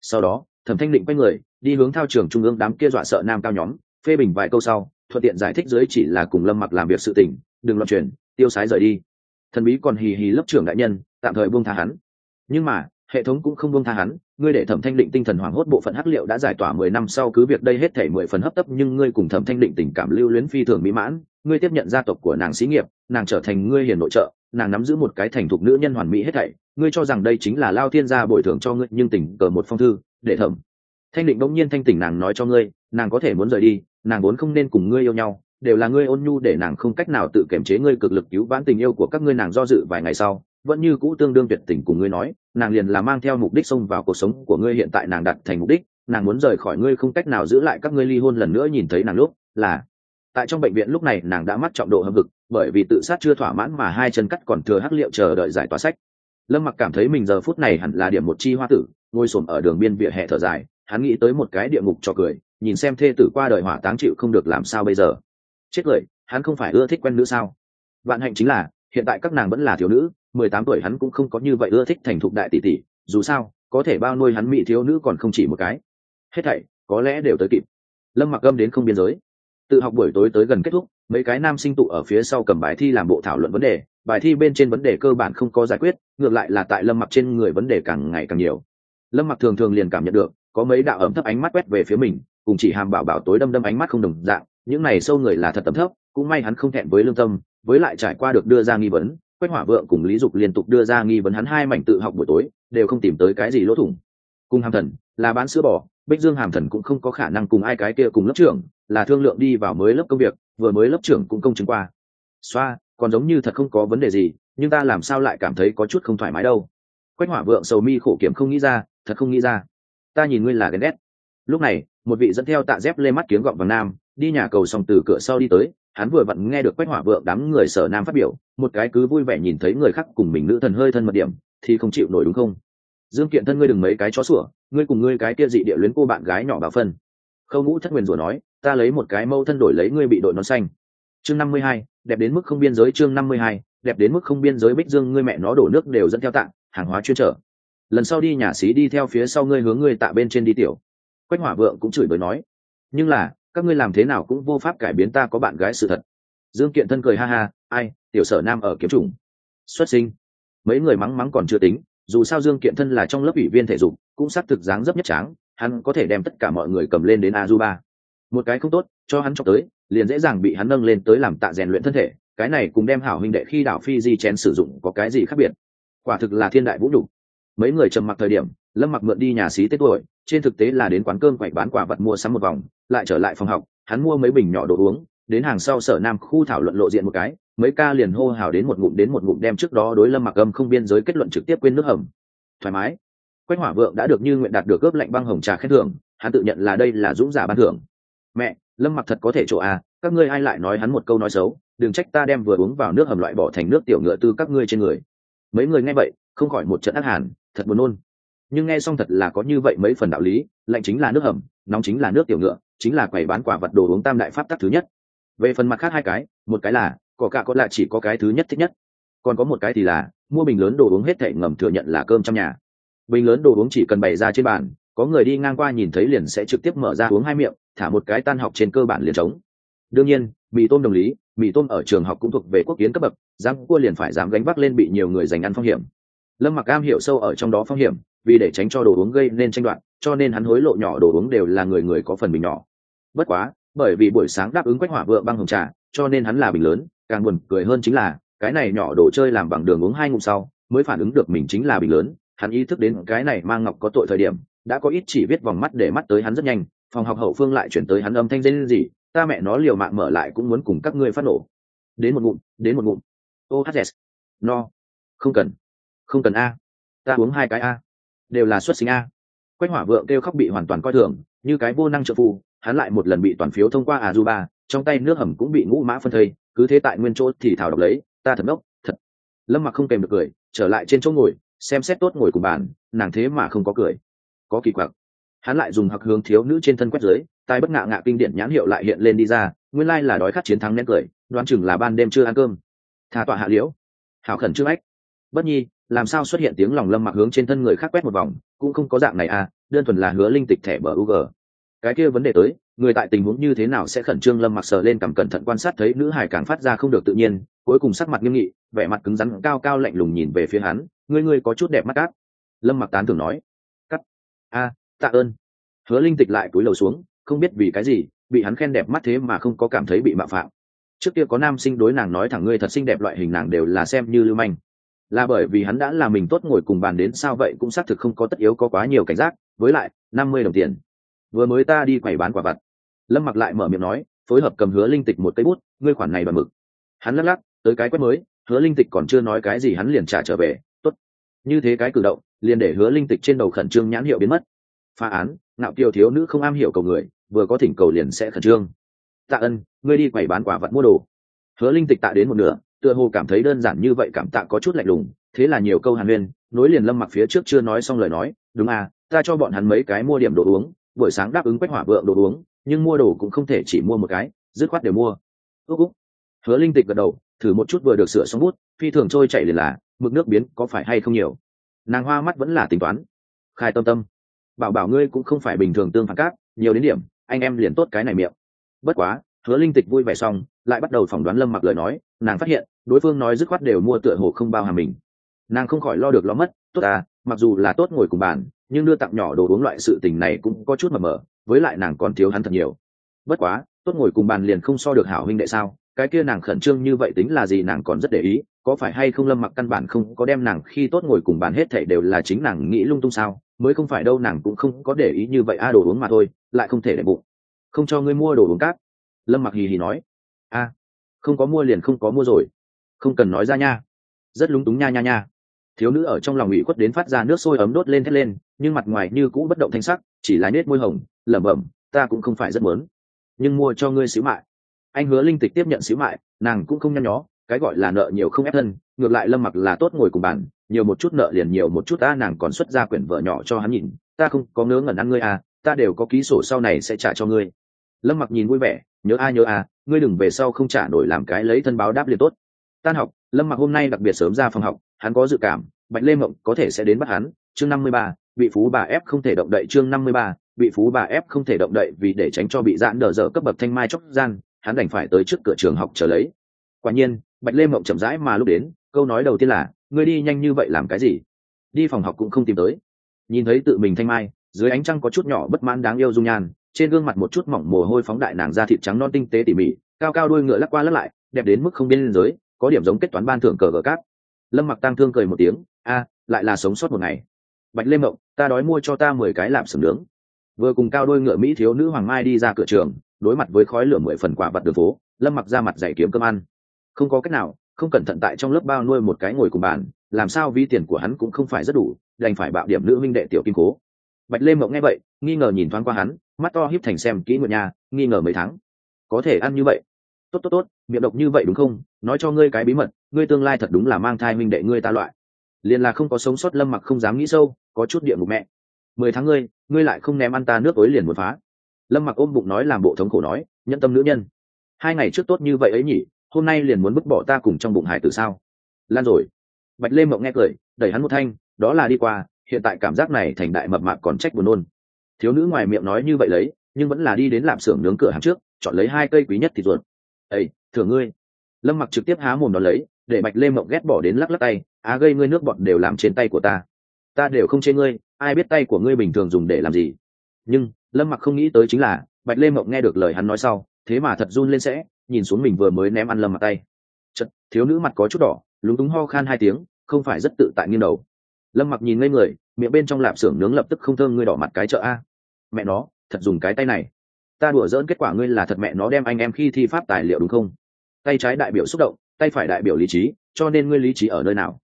Sau đó, thẩm thanh định quay người, đi hướng thao trường trung ương đám kia dọa sợ nam cao nhóm, phê bình vài câu sau, thuận tiện giải thích dưới chỉ là cùng lâm mặc làm việc sự tình, đừng loạn truyền tiêu sái rời đi. Thần bí còn hì hì lớp trưởng đại nhân, tạm thời buông tha hắn. Nhưng mà, hệ thống cũng không buông tha hắn ngươi để thẩm thanh định tinh thần hoảng hốt bộ phận hắc liệu đã giải tỏa mười năm sau cứ việc đây hết thể mười phần hấp tấp, nhưng ngươi cùng thẩm thanh định tình cảm lưu luyến phi thường mỹ mãn. Ngươi tiếp nhận gia tộc của nàng xí nghiệp, nàng trở thành ngươi hiền nội trợ, nàng nắm giữ một cái thành thục nữ nhân hoàn mỹ hết thảy. Ngươi cho rằng đây chính là lao thiên gia bồi thường cho ngươi, nhưng tình cờ một phong thư, để thẩm thanh định bỗng nhiên thanh tỉnh nàng nói cho ngươi, nàng có thể muốn rời đi, nàng vốn không nên cùng ngươi yêu nhau, đều là ngươi ôn nhu để nàng không cách nào tự kiềm chế ngươi cực lực cứu vãn tình yêu của các ngươi, nàng do dự vài ngày sau vẫn như cũ tương đương tuyệt tình cùng ngươi nói, nàng liền là mang theo mục đích xông vào cuộc sống của ngươi hiện tại nàng đặt thành mục đích, nàng muốn rời khỏi ngươi không cách nào giữ lại các ngươi ly hôn lần nữa nhìn thấy nàng lúc là. Tại trong bệnh viện lúc này nàng đã mắc trọng độ hâm vực bởi vì tự sát chưa thỏa mãn mà hai chân cắt còn thừa hắc liệu chờ đợi giải tỏa sách. Lâm mặc cảm thấy mình giờ phút này hẳn là điểm một chi hoa tử, ngồi xổm ở đường biên vỉa hè thở dài, hắn nghĩ tới một cái địa ngục cho cười, nhìn xem thê tử qua đời hỏa táng chịu không được làm sao bây giờ. Chết cười, hắn không phải ưa thích quen nữ sao? Vạn hạnh chính là, hiện tại các nàng vẫn là thiếu nữ mười tám tuổi hắn cũng không có như vậy ưa thích thành thục đại tỷ tỷ, dù sao, có thể bao nuôi hắn mỹ thiếu nữ còn không chỉ một cái. Hết thảy, có lẽ đều tới kịp. Lâm mặc gâm đến không biên giới. Tự học buổi tối tới gần kết thúc, mấy cái nam sinh tụ ở phía sau cầm bài thi làm bộ thảo luận vấn đề, bài thi bên trên vấn đề cơ bản không có giải quyết, ngược lại là tại lâm mặc trên người vấn đề càng ngày càng nhiều. Lâm mặc thường thường liền cảm nhận được, có mấy đạo ẩm thấp ánh mắt quét về phía mình, cùng chỉ hàm bảo bảo tối đâm đâm ánh mắt không đồng dạng, những này sâu người là thật tầm thấp, cũng may hắn không thẹn với lương tâm, với lại trải qua được đưa ra nghi vấn quách hỏa vượng cùng lý dục liên tục đưa ra nghi vấn hắn hai mảnh tự học buổi tối, đều không tìm tới cái gì lỗ thủng. Cùng hàm thần, là bán sữa bò, bích dương hàm thần cũng không có khả năng cùng ai cái kia cùng lớp trưởng, là thương lượng đi vào mới lớp công việc, vừa mới lớp trưởng cũng công chứng qua. Xoa, còn giống như thật không có vấn đề gì, nhưng ta làm sao lại cảm thấy có chút không thoải mái đâu. Quách hỏa vượng sầu mi khổ kiểm không nghĩ ra, thật không nghĩ ra. Ta nhìn ngươi là ghen ghét. Lúc này, một vị dẫn theo tạ dép lê mắt kiếm gọng vào nam, đi nhà cầu xong từ cửa sau đi tới hắn vừa vặn nghe được quách hỏa vượng đám người sở nam phát biểu, một cái cứ vui vẻ nhìn thấy người khác cùng mình nữ thần hơi thân mật điểm, thì không chịu nổi đúng không? Dương kiện thân ngươi đừng mấy cái chó sủa, ngươi cùng ngươi cái kia dị địa luyến cô bạn gái nhỏ bà phân. Khâu ngũ thất nguyền rủa nói, ta lấy một cái mâu thân đổi lấy ngươi bị đội nón xanh. Chương năm mươi hai, đẹp đến mức không biên giới chương năm mươi hai, đẹp đến mức không biên giới bích dương, ngươi mẹ nó đổ nước đều dẫn theo tạng, hàng hóa chuyên trở. Lần sau đi nhà xí đi theo phía sau ngươi hướng ngươi tạ bên trên đi tiểu. Quách hỏa vượng cũng chửi bới nói, nhưng là các ngươi làm thế nào cũng vô pháp cải biến ta có bạn gái sự thật. Dương kiện thân cười ha ha, ai, tiểu sở nam ở kiếm trùng xuất sinh. Mấy người mắng mắng còn chưa tính, dù sao dương kiện thân là trong lớp ủy viên thể dục, cũng xác thực dáng dấp nhất tráng, hắn có thể đem tất cả mọi người cầm lên đến a du ba một cái không tốt, cho hắn cho tới, liền dễ dàng bị hắn nâng lên tới làm tạ rèn luyện thân thể, cái này cùng đem hảo huynh đệ khi đảo phi di chén sử dụng có cái gì khác biệt? Quả thực là thiên đại vũ đủ mấy người trầm mặc thời điểm lâm mặc mượn đi nhà xí tết tuổi, trên thực tế là đến quán cơm quậy bán quả vật mua sắm một vòng, lại trở lại phòng học, hắn mua mấy bình nhỏ đồ uống, đến hàng sau sở nam khu thảo luận lộ diện một cái, mấy ca liền hô hào đến một ngụm đến một ngụm đem trước đó đối lâm mặc âm không biên giới kết luận trực tiếp quên nước hầm. Thoải mái. Quách hỏa vượng đã được như nguyện đạt được cướp lệnh băng hồng trà khen thưởng, hắn tự nhận là đây là dũng giả ban thưởng. Mẹ, lâm mặc thật có thể chỗ à các ngươi ai lại nói hắn một câu nói xấu, đừng trách ta đem vừa uống vào nước hầm loại bỏ thành nước tiểu ngựa tư các ngươi trên người. Mấy người nghe vậy, không khỏi một trận ác hàn, thật buồn nôn nhưng nghe xong thật là có như vậy mấy phần đạo lý, lạnh chính là nước hầm, nóng chính là nước tiểu ngựa, chính là quầy bán quả vật đồ uống tam đại pháp tắc thứ nhất. Về phần mặt khác hai cái, một cái là có cả có lại chỉ có cái thứ nhất thích nhất. Còn có một cái thì là, mua bình lớn đồ uống hết thể ngầm thừa nhận là cơm trong nhà. Bình lớn đồ uống chỉ cần bày ra trên bàn, có người đi ngang qua nhìn thấy liền sẽ trực tiếp mở ra uống hai miệng, thả một cái tan học trên cơ bản liền trống. Đương nhiên, mì tôm đồng lý, mì tôm ở trường học cũng thuộc về quốc kiến cấp bậc dám cua liền phải dám gánh vác lên bị nhiều người giành ăn phong hiểm. Lâm mặc am hiểu sâu ở trong đó phong hiểm vì để tránh cho đồ uống gây nên tranh đoạt cho nên hắn hối lộ nhỏ đồ uống đều là người người có phần bình nhỏ. Bất quá bởi vì buổi sáng đáp ứng quách hỏa vượng băng hồng trà cho nên hắn là bình lớn càng buồn cười hơn chính là cái này nhỏ đồ chơi làm bằng đường uống hai ngụm sau mới phản ứng được mình chính là bình lớn. Hắn ý thức đến cái này mang ngọc có tội thời điểm đã có ít chỉ biết vòng mắt để mắt tới hắn rất nhanh phòng học hậu phương lại chuyển tới hắn âm thanh dây gì ta mẹ nó liều mạng mở lại cũng muốn cùng các ngươi phát nổ. Đến một ngụm đến một ngụm. Ô yes, no. Không cần. Không cần a. Ta uống hai cái a đều là xuất sinh a. Quách hỏa vượng kêu khóc bị hoàn toàn coi thường, như cái vô năng trợ phu, hắn lại một lần bị toàn phiếu thông qua à du ba trong tay nước hầm cũng bị ngũ mã phân thây, cứ thế tại nguyên chỗ thì thảo đọc lấy, ta thật ngốc, thật. Lâm mặc không kèm được cười, trở lại trên chỗ ngồi, xem xét tốt ngồi cùng bàn, nàng thế mà không có cười. Có kỳ quặc. Hắn lại dùng hặc hướng thiếu nữ trên thân quét dưới, tai bất ngạ ngạ kinh điển nhãn hiệu lại hiện lên đi ra, nguyên lai là đói khát chiến thắng nén cười, đoán chừng là ban đêm chưa ăn cơm. Thà tọa hạ liễu. Hảo khẩn chưa ách. Bất nhi làm sao xuất hiện tiếng lòng lâm mặc hướng trên thân người khác quét một vòng, cũng không có dạng này à đơn thuần là hứa linh tịch thẻ bờ u g. Cái kia vấn đề tới, người tại tình huống như thế nào sẽ khẩn trương lâm mặc sờ lên cầm cẩn thận quan sát thấy nữ hải càng phát ra không được tự nhiên, cuối cùng sắc mặt nghiêm nghị, vẻ mặt cứng rắn, cao cao lạnh lùng nhìn về phía hắn, ngươi ngươi có chút đẹp mắt cát lâm mặc tán thường nói, cắt, a, tạ ơn. Hứa linh tịch lại cúi đầu xuống, không biết vì cái gì, bị hắn khen đẹp mắt thế mà không có cảm thấy bị mạo phạm. Trước kia có nam sinh đối nàng nói thẳng, ngươi thật xinh đẹp loại hình nàng đều là xem như lưu manh là bởi vì hắn đã làm mình tốt ngồi cùng bàn đến sao vậy cũng xác thực không có tất yếu có quá nhiều cảnh giác, với lại, năm mươi đồng tiền. Vừa mới ta đi quầy bán quả vặt. Lâm mặc lại mở miệng nói, phối hợp cầm hứa linh tịch một cây bút, ngươi khoản này bằng mực. Hắn lắc lắc, tới cái quét mới, hứa linh tịch còn chưa nói cái gì hắn liền trả trở về, tốt. Như thế cái cử động, liền để hứa linh tịch trên đầu khẩn trương nhãn hiệu biến mất. Phá án nạo kiều thiếu nữ không am hiểu cầu người, vừa có thỉnh cầu liền sẽ khẩn trương. Tạ ân, ngươi đi quầy bán quả vật mua đồ. Hứa linh tịch tạ đến một nửa tựa hồ cảm thấy đơn giản như vậy cảm tạ có chút lạnh lùng, thế là nhiều câu hàn huyên, nối liền lâm mặc phía trước chưa nói xong lời nói, đúng à ta cho bọn hắn mấy cái mua điểm đồ uống, buổi sáng đáp ứng quách hỏa vượng đồ uống, nhưng mua đồ cũng không thể chỉ mua một cái, dứt khoát đều mua. Ước úc. Hứa linh tịch gật đầu, thử một chút vừa được sửa xong bút, phi thường trôi chạy liền là, mực nước biến có phải hay không nhiều? Nàng hoa mắt vẫn là tính toán. Khai tâm tâm. Bảo bảo ngươi cũng không phải bình thường tương phản cát, nhiều đến điểm, anh em liền tốt cái này miệng. Bất quá, hứa linh tịch vui vẻ xong lại bắt đầu phỏng đoán lâm mặc lời nói, nàng phát hiện, đối phương nói dứt khoát đều mua tựa hồ không bao hàm mình. Nàng không khỏi lo được lo mất, tốt à mặc dù là tốt ngồi cùng bàn, nhưng đưa tặng nhỏ đồ uống loại sự tình này cũng có chút mờ mờ, với lại nàng còn thiếu hắn thật nhiều. Bất quá, tốt ngồi cùng bàn liền không so được hảo huynh đệ sao? Cái kia nàng khẩn trương như vậy tính là gì nàng còn rất để ý, có phải hay không lâm mặc căn bản không có đem nàng khi tốt ngồi cùng bàn hết thảy đều là chính nàng nghĩ lung tung sao? Mới không phải đâu nàng cũng không có để ý như vậy a, đồ uống mà thôi, lại không thể để bụng. Không cho ngươi mua đồ uống cát lâm mặc hì hì nói a, không có mua liền không có mua rồi. Không cần nói ra nha. Rất lúng túng nha nha nha. Thiếu nữ ở trong lòng ủy khuất đến phát ra nước sôi ấm đốt lên thét lên, nhưng mặt ngoài như cũ bất động thanh sắc, chỉ là nết môi hồng, lẩm bẩm, ta cũng không phải rất muốn, nhưng mua cho ngươi xíu mại. Anh hứa linh tịch tiếp nhận xíu mại, nàng cũng không nhăn nhó, cái gọi là nợ nhiều không ép thân, ngược lại lâm mặc là tốt ngồi cùng bàn, nhiều một chút nợ liền nhiều một chút, ta nàng còn xuất ra quyển vợ nhỏ cho hắn nhìn, ta không có ngớ ngẩn ăn ngươi à ta đều có ký sổ sau này sẽ trả cho ngươi. Lâm mặc nhìn vui vẻ, nhớ a nhớ a ngươi đừng về sau không trả nổi làm cái lấy thân báo đáp liền tốt. Tan học, lâm mặc hôm nay đặc biệt sớm ra phòng học, hắn có dự cảm, bạch lê mộng có thể sẽ đến bắt hắn. Chương năm mươi ba, vị phú bà ép không thể động đậy. Chương năm mươi ba, vị phú bà ép không thể động đậy vì để tránh cho bị giãn đờ dở cấp bậc thanh mai chóc gian, hắn đành phải tới trước cửa trường học trở lấy. Quả nhiên, bạch lê mộng chậm rãi mà lúc đến, câu nói đầu tiên là, ngươi đi nhanh như vậy làm cái gì? Đi phòng học cũng không tìm tới. Nhìn thấy tự mình thanh mai, dưới ánh trăng có chút nhỏ bất mãn đáng yêu dung nhan trên gương mặt một chút mỏng mồ hôi phóng đại nàng da thịt trắng non tinh tế tỉ mỉ, cao cao đuôi ngựa lắc qua lắc lại, đẹp đến mức không biên giới, có điểm giống kết toán ban thưởng cờ gờ cát lâm mặc tăng thương cười một tiếng, a, lại là sống sót một ngày. Bạch lê mộng, ta đói mua cho ta mười cái lạp sừng nướng. Vừa cùng cao đôi ngựa mỹ thiếu nữ hoàng mai đi ra cửa trường, đối mặt với khói lửa mười phần quả vặt đường phố, lâm mặc ra mặt dạy kiếm cơm ăn. Không có cách nào, không cẩn thận tại trong lớp bao nuôi một cái ngồi cùng bàn, làm sao vi tiền của hắn cũng không phải rất đủ, đành phải bạo điểm nữ minh đệ tiểu kim cố. Bạch lê mộng nghe vậy, nghi ngờ nhìn thoáng qua hắn mắt to híp thành xem kỹ nguyện nhà nghi ngờ mấy tháng. Có thể ăn như vậy. Tốt tốt tốt, miệng độc như vậy đúng không? Nói cho ngươi cái bí mật, ngươi tương lai thật đúng là mang thai minh đệ ngươi ta loại. Liền là không có sống sót lâm mặc không dám nghĩ sâu, có chút địa ngục mẹ. Mười tháng ngươi ngươi lại không ném ăn ta nước ối liền một phá. Lâm mặc ôm bụng nói làm bộ thống khổ nói, nhẫn tâm nữ nhân. Hai ngày trước tốt như vậy ấy nhỉ, hôm nay liền muốn bức bỏ ta cùng trong bụng hải tử sao? Lan rồi. Bạch lê mộng nghe cười, đẩy hắn một thanh, đó là đi qua, hiện tại cảm giác này thành đại mập mạp còn trách buồn nôn thiếu nữ ngoài miệng nói như vậy lấy, nhưng vẫn là đi đến làm xưởng nướng cửa hàng trước, chọn lấy hai cây quý nhất thịt ruột. Ây thưởng ngươi. Lâm mặc trực tiếp há mồm đón lấy, để bạch lê mộng ghét bỏ đến lắc lắc tay, á, gây ngươi nước bọt đều làm trên tay của ta. Ta đều không chê ngươi, ai biết tay của ngươi bình thường dùng để làm gì. Nhưng, lâm mặc không nghĩ tới chính là, bạch lê mộng nghe được lời hắn nói sau, thế mà thật run lên sẽ, nhìn xuống mình vừa mới ném ăn lâm mặc tay. Chật thiếu nữ mặt có chút đỏ, lúng túng ho khan hai tiếng, không phải rất tự tại nghiêng đầu. Lâm mặc nhìn ngây người miệng bên trong lạp xưởng nướng lập tức không thơm, ngươi đỏ mặt cái chợ a. Mẹ nó, thật dùng cái tay này. Ta đùa dỡn kết quả ngươi là thật mẹ nó đem anh em khi thi pháp tài liệu đúng không? Tay trái đại biểu xúc động, tay phải đại biểu lý trí, cho nên ngươi lý trí ở nơi nào?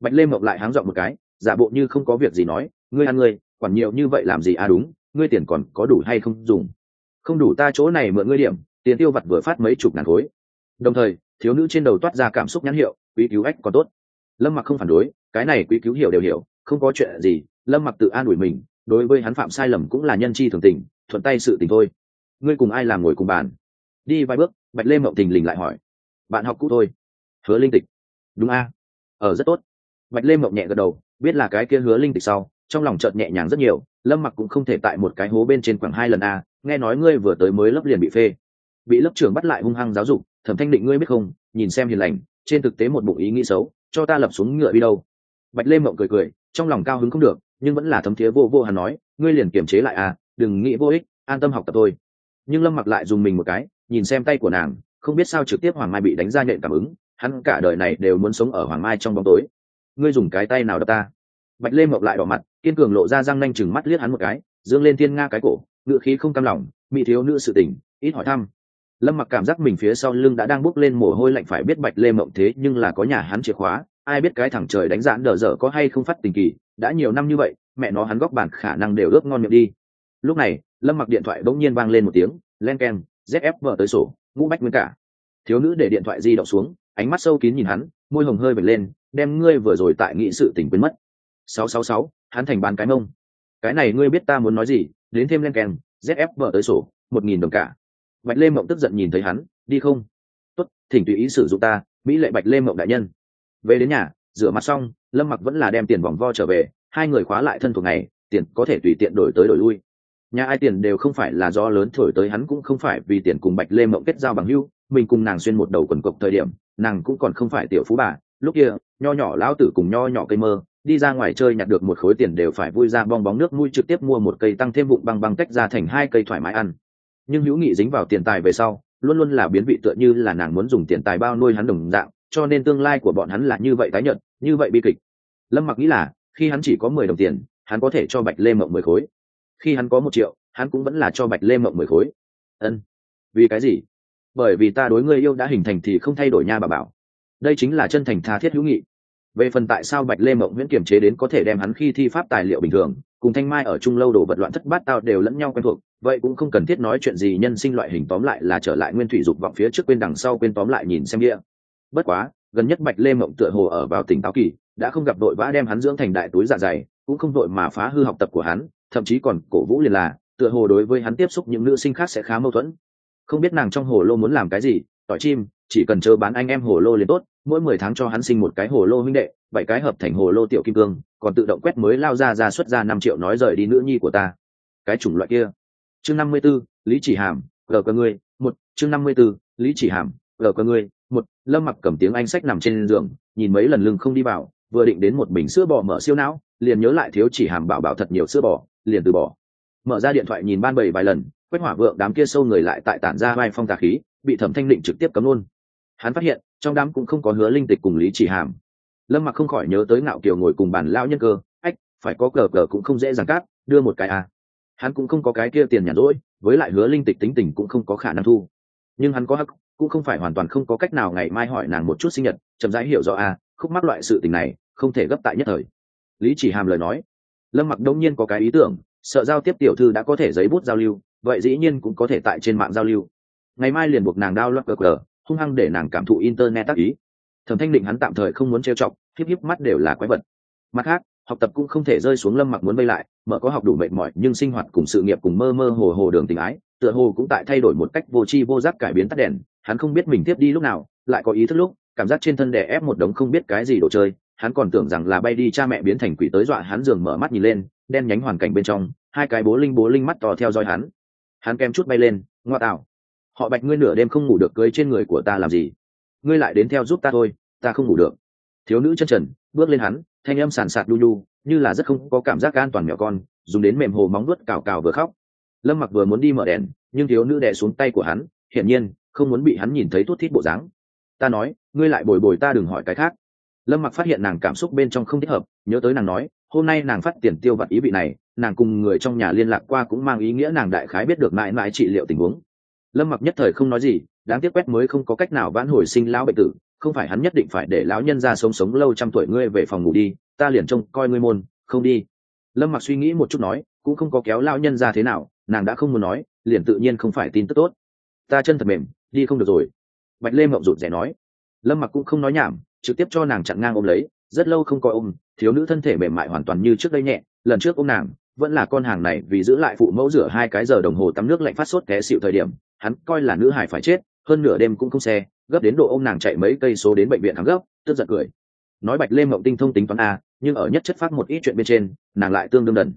Bạch lê mộng lại háng dọn một cái, giả bộ như không có việc gì nói, ngươi ăn ngươi, quản nhiều như vậy làm gì à đúng, ngươi tiền còn có đủ hay không dùng? Không đủ ta chỗ này mượn ngươi điểm, tiền tiêu vặt vừa phát mấy chục ngàn khối. Đồng thời, thiếu nữ trên đầu toát ra cảm xúc nhãn hiệu, quý cứu ách còn tốt. Lâm mặc không phản đối, cái này quý cứu hiểu đều hiểu không có chuyện gì, lâm mặc tự an ủi mình, đối với hắn phạm sai lầm cũng là nhân chi thường tình, thuận tay sự tình thôi. Ngươi cùng ai làm ngồi cùng bàn? Đi vài bước, bạch lê mộng tình lình lại hỏi. Bạn học cũ thôi. Hứa linh tịch. Đúng a. Ở rất tốt. Bạch lê mộng nhẹ gật đầu, biết là cái kia hứa linh tịch sau, trong lòng chợt nhẹ nhàng rất nhiều, lâm mặc cũng không thể tại một cái hố bên trên khoảng hai lần a, nghe nói ngươi vừa tới mới lớp liền bị phê. Bị lớp trưởng bắt lại hung hăng giáo dục, thẩm thanh định ngươi biết không, nhìn xem hiền lành, trên thực tế một bụng ý nghĩ xấu, cho ta lập xuống ngựa đi đâu. Bạch lê mộng cười cười trong lòng cao hứng không được, nhưng vẫn là thấm thiế vô vô hắn nói, ngươi liền kiềm chế lại à đừng nghĩ vô ích, an tâm học tập thôi. Nhưng lâm mặc lại dùng mình một cái, nhìn xem tay của nàng, không biết sao trực tiếp hoàng mai bị đánh ra nhện cảm ứng, hắn cả đời này đều muốn sống ở hoàng mai trong bóng tối. Ngươi dùng cái tay nào đập ta? Bạch lê mộng lại đỏ mặt, kiên cường lộ ra răng nanh chừng mắt liếc hắn một cái, dương lên thiên nga cái cổ ngự khí không cam lòng, mỹ thiếu nữ sự tình, ít hỏi thăm. Lâm mặc cảm giác mình phía sau lưng đã đang bốc lên mồ hôi lạnh, phải biết bạch lê mộng thế nhưng là có nhà hắn chìa khóa ai biết cái thằng trời đánh giãn đờ dở có hay không phát tình kỳ, đã nhiều năm như vậy, mẹ nó hắn góc bản khả năng đều ướp ngon miệng đi. Lúc này, lâm mặc điện thoại bỗng nhiên vang lên một tiếng, len keng zf vợ tới sổ, ngũ bách nguyên cả. Thiếu nữ để điện thoại di động xuống, ánh mắt sâu kín nhìn hắn, môi hồng hơi bật lên, đem ngươi vừa rồi tại nghị sự tỉnh quên mất. Sáu sáu sáu, hắn thành bán cái mông. Cái này ngươi biết ta muốn nói gì, đến thêm len keng zf vợ tới sổ, một nghìn đồng cả. Bạch lê mộng tức giận nhìn thấy hắn, đi không? Tốt, thỉnh tùy ý sử dụng ta, mỹ lệ bạch lê mộng đại nhân về đến nhà, rửa mặt xong, lâm mặc vẫn là đem tiền vòng vo trở về, hai người khóa lại thân thuộc này, tiền có thể tùy tiện đổi tới đổi lui. Nhà ai tiền đều không phải là do lớn thổi tới hắn cũng không phải vì tiền cùng bạch lê mộng kết giao bằng hưu mình cùng nàng xuyên một đầu quần cộc thời điểm, nàng cũng còn không phải tiểu phú bà. Lúc kia, nho nhỏ lão tử cùng nho nhỏ cây mơ, đi ra ngoài chơi nhặt được một khối tiền đều phải vui ra bong bóng nước mũi trực tiếp mua một cây tăng thêm bụng băng băng tách ra thành hai cây thoải mái ăn. Nhưng hữu nghị dính vào tiền tài về sau, luôn luôn là biến vị tựa như là nàng muốn dùng tiền tài bao nuôi hắn đồng dạng cho nên tương lai của bọn hắn là như vậy tái nhận như vậy bi kịch. Lâm mặc nghĩ là, khi hắn chỉ có mười đồng tiền, hắn có thể cho bạch lê mộng mười khối. Khi hắn có một triệu, hắn cũng vẫn là cho bạch lê mộng mười khối. Ân. Vì cái gì? Bởi vì ta đối ngươi yêu đã hình thành thì không thay đổi nha bà bảo. Đây chính là chân thành tha thiết hữu nghị. Về phần tại sao bạch lê mộng nguyễn kiềm chế đến có thể đem hắn khi thi pháp tài liệu bình thường, cùng thanh mai ở chung lâu đồ vật loạn thất bát tao đều lẫn nhau quen thuộc, vậy cũng không cần thiết nói chuyện gì nhân sinh loại hình tóm lại là trở lại nguyên thủy dục vọng phía trước quên đằng sau quên tóm lại nhìn xem địa bất quá gần nhất bạch lê mộng tựa hồ ở vào tỉnh táo kỳ đã không gặp đội vã đem hắn dưỡng thành đại túi dạ dày cũng không đội mà phá hư học tập của hắn thậm chí còn cổ vũ liền là tựa hồ đối với hắn tiếp xúc những nữ sinh khác sẽ khá mâu thuẫn. Không biết nàng trong hồ lô muốn làm cái gì tỏi chim chỉ cần chờ bán anh em hồ lô liền tốt mỗi mười tháng cho hắn sinh một cái hồ lô huynh đệ bảy cái hợp thành hồ lô tiểu kim cương còn tự động quét mới lao ra ra xuất ra năm triệu nói rời đi nữ nhi của ta. Cái chủng loại kia. Chương năm mươi 54, lý chỉ hàm gờ cơ ngươi. Một chương năm mươi 54, lý chỉ hàm gờ cơ ngươi một, lâm mặc cầm tiếng anh sách nằm trên giường, nhìn mấy lần lưng không đi vào, vừa định đến một bình sữa bò mở siêu não, liền nhớ lại thiếu chỉ hàm bảo bảo thật nhiều sữa bò, liền từ bỏ. Mở ra điện thoại nhìn ban bảy vài lần, quét hỏa vượng đám kia sâu người lại tại tản ra vai phong tà khí, bị thẩm thanh định trực tiếp cấm luôn. Hắn phát hiện, trong đám cũng không có hứa linh tịch cùng lý chỉ hàm. Lâm mặc không khỏi nhớ tới ngạo kiều ngồi cùng bàn lao nhân cơ, ách, phải có cờ cờ cũng không dễ dàng cát, đưa một cái à. hắn cũng không có cái kia tiền nhàn rỗi, với lại hứa linh tịch tính tình cũng không có khả năng thu. Nhưng hắn có hắc cũng không phải hoàn toàn không có cách nào ngày mai hỏi nàng một chút sinh nhật, chậm rãi hiểu rõ à khúc mắc loại sự tình này, không thể gấp tại nhất thời. Lý chỉ hàm lời nói, lâm mặc đông nhiên có cái ý tưởng, sợ giao tiếp tiểu thư đã có thể giấy bút giao lưu, vậy dĩ nhiên cũng có thể tại trên mạng giao lưu. Ngày mai liền buộc nàng đao loạt cờ, hung hăng để nàng cảm thụ internet tác ý. Thẩm thanh định hắn tạm thời không muốn trêu chọc, híp híp mắt đều là quái vật. Mặt khác học tập cũng không thể rơi xuống lâm mặc muốn vây lại, mở có học đủ mệt mỏi, nhưng sinh hoạt cùng sự nghiệp cùng mơ mơ hồ hồ đường tình ái, tựa hồ cũng tại thay đổi một cách vô tri vô giác cải biến tắt đèn, hắn không biết mình tiếp đi lúc nào, lại có ý thức lúc, cảm giác trên thân đè ép một đống không biết cái gì đồ chơi, hắn còn tưởng rằng là bay đi cha mẹ biến thành quỷ tới dọa hắn giường mở mắt nhìn lên, đen nhánh hoàn cảnh bên trong, hai cái bố linh bố linh mắt to theo dõi hắn. Hắn kem chút bay lên, ngoa tạo. Họ bạch ngươi nửa đêm không ngủ được cưới trên người của ta làm gì? Ngươi lại đến theo giúp ta thôi, ta không ngủ được. Thiếu nữ chân trần, bước lên hắn thanh âm sàn sạt đu đu như là rất không có cảm giác an toàn mèo con, dùng đến mềm hồ móng nuốt cào cào vừa khóc. Lâm mặc vừa muốn đi mở đèn, nhưng thiếu nữ đè xuống tay của hắn, hiển nhiên, không muốn bị hắn nhìn thấy thút thít bộ dáng. Ta nói, ngươi lại bồi bồi ta đừng hỏi cái khác. Lâm mặc phát hiện nàng cảm xúc bên trong không thích hợp, nhớ tới nàng nói, hôm nay nàng phát tiền tiêu vặt ý vị này, nàng cùng người trong nhà liên lạc qua cũng mang ý nghĩa nàng đại khái biết được mãi mãi trị liệu tình huống. Lâm mặc nhất thời không nói gì, đáng tiếc quét mới không có cách nào vãn hồi sinh lão bệnh tử không phải hắn nhất định phải để lão nhân ra sống sống lâu trăm tuổi ngươi về phòng ngủ đi, ta liền trông coi ngươi môn, không đi. Lâm mặc suy nghĩ một chút nói, cũng không có kéo lão nhân ra thế nào, nàng đã không muốn nói, liền tự nhiên không phải tin tức tốt. Ta chân thật mềm, đi không được rồi. Bạch lê mộng rụt rẻ nói. Lâm mặc cũng không nói nhảm, trực tiếp cho nàng chặn ngang ôm lấy, rất lâu không coi ôm, thiếu nữ thân thể mềm mại hoàn toàn như trước đây nhẹ, lần trước ôm nàng, vẫn là con hàng này vì giữ lại phụ mẫu rửa hai cái giờ đồng hồ tắm nước lạnh phát sốt té xịu thời điểm, hắn coi là nữ hải phải chết, hơn nửa đêm cũng không xe gấp đến độ ô m nàng chạy mấy cây số đến bệnh viện thắng gấp, tức giận cười. Nói bạch lê mộng tinh thông tính toán a, nhưng ở nhất chất phát một ít chuyện bên trên, nàng lại tương đương đần.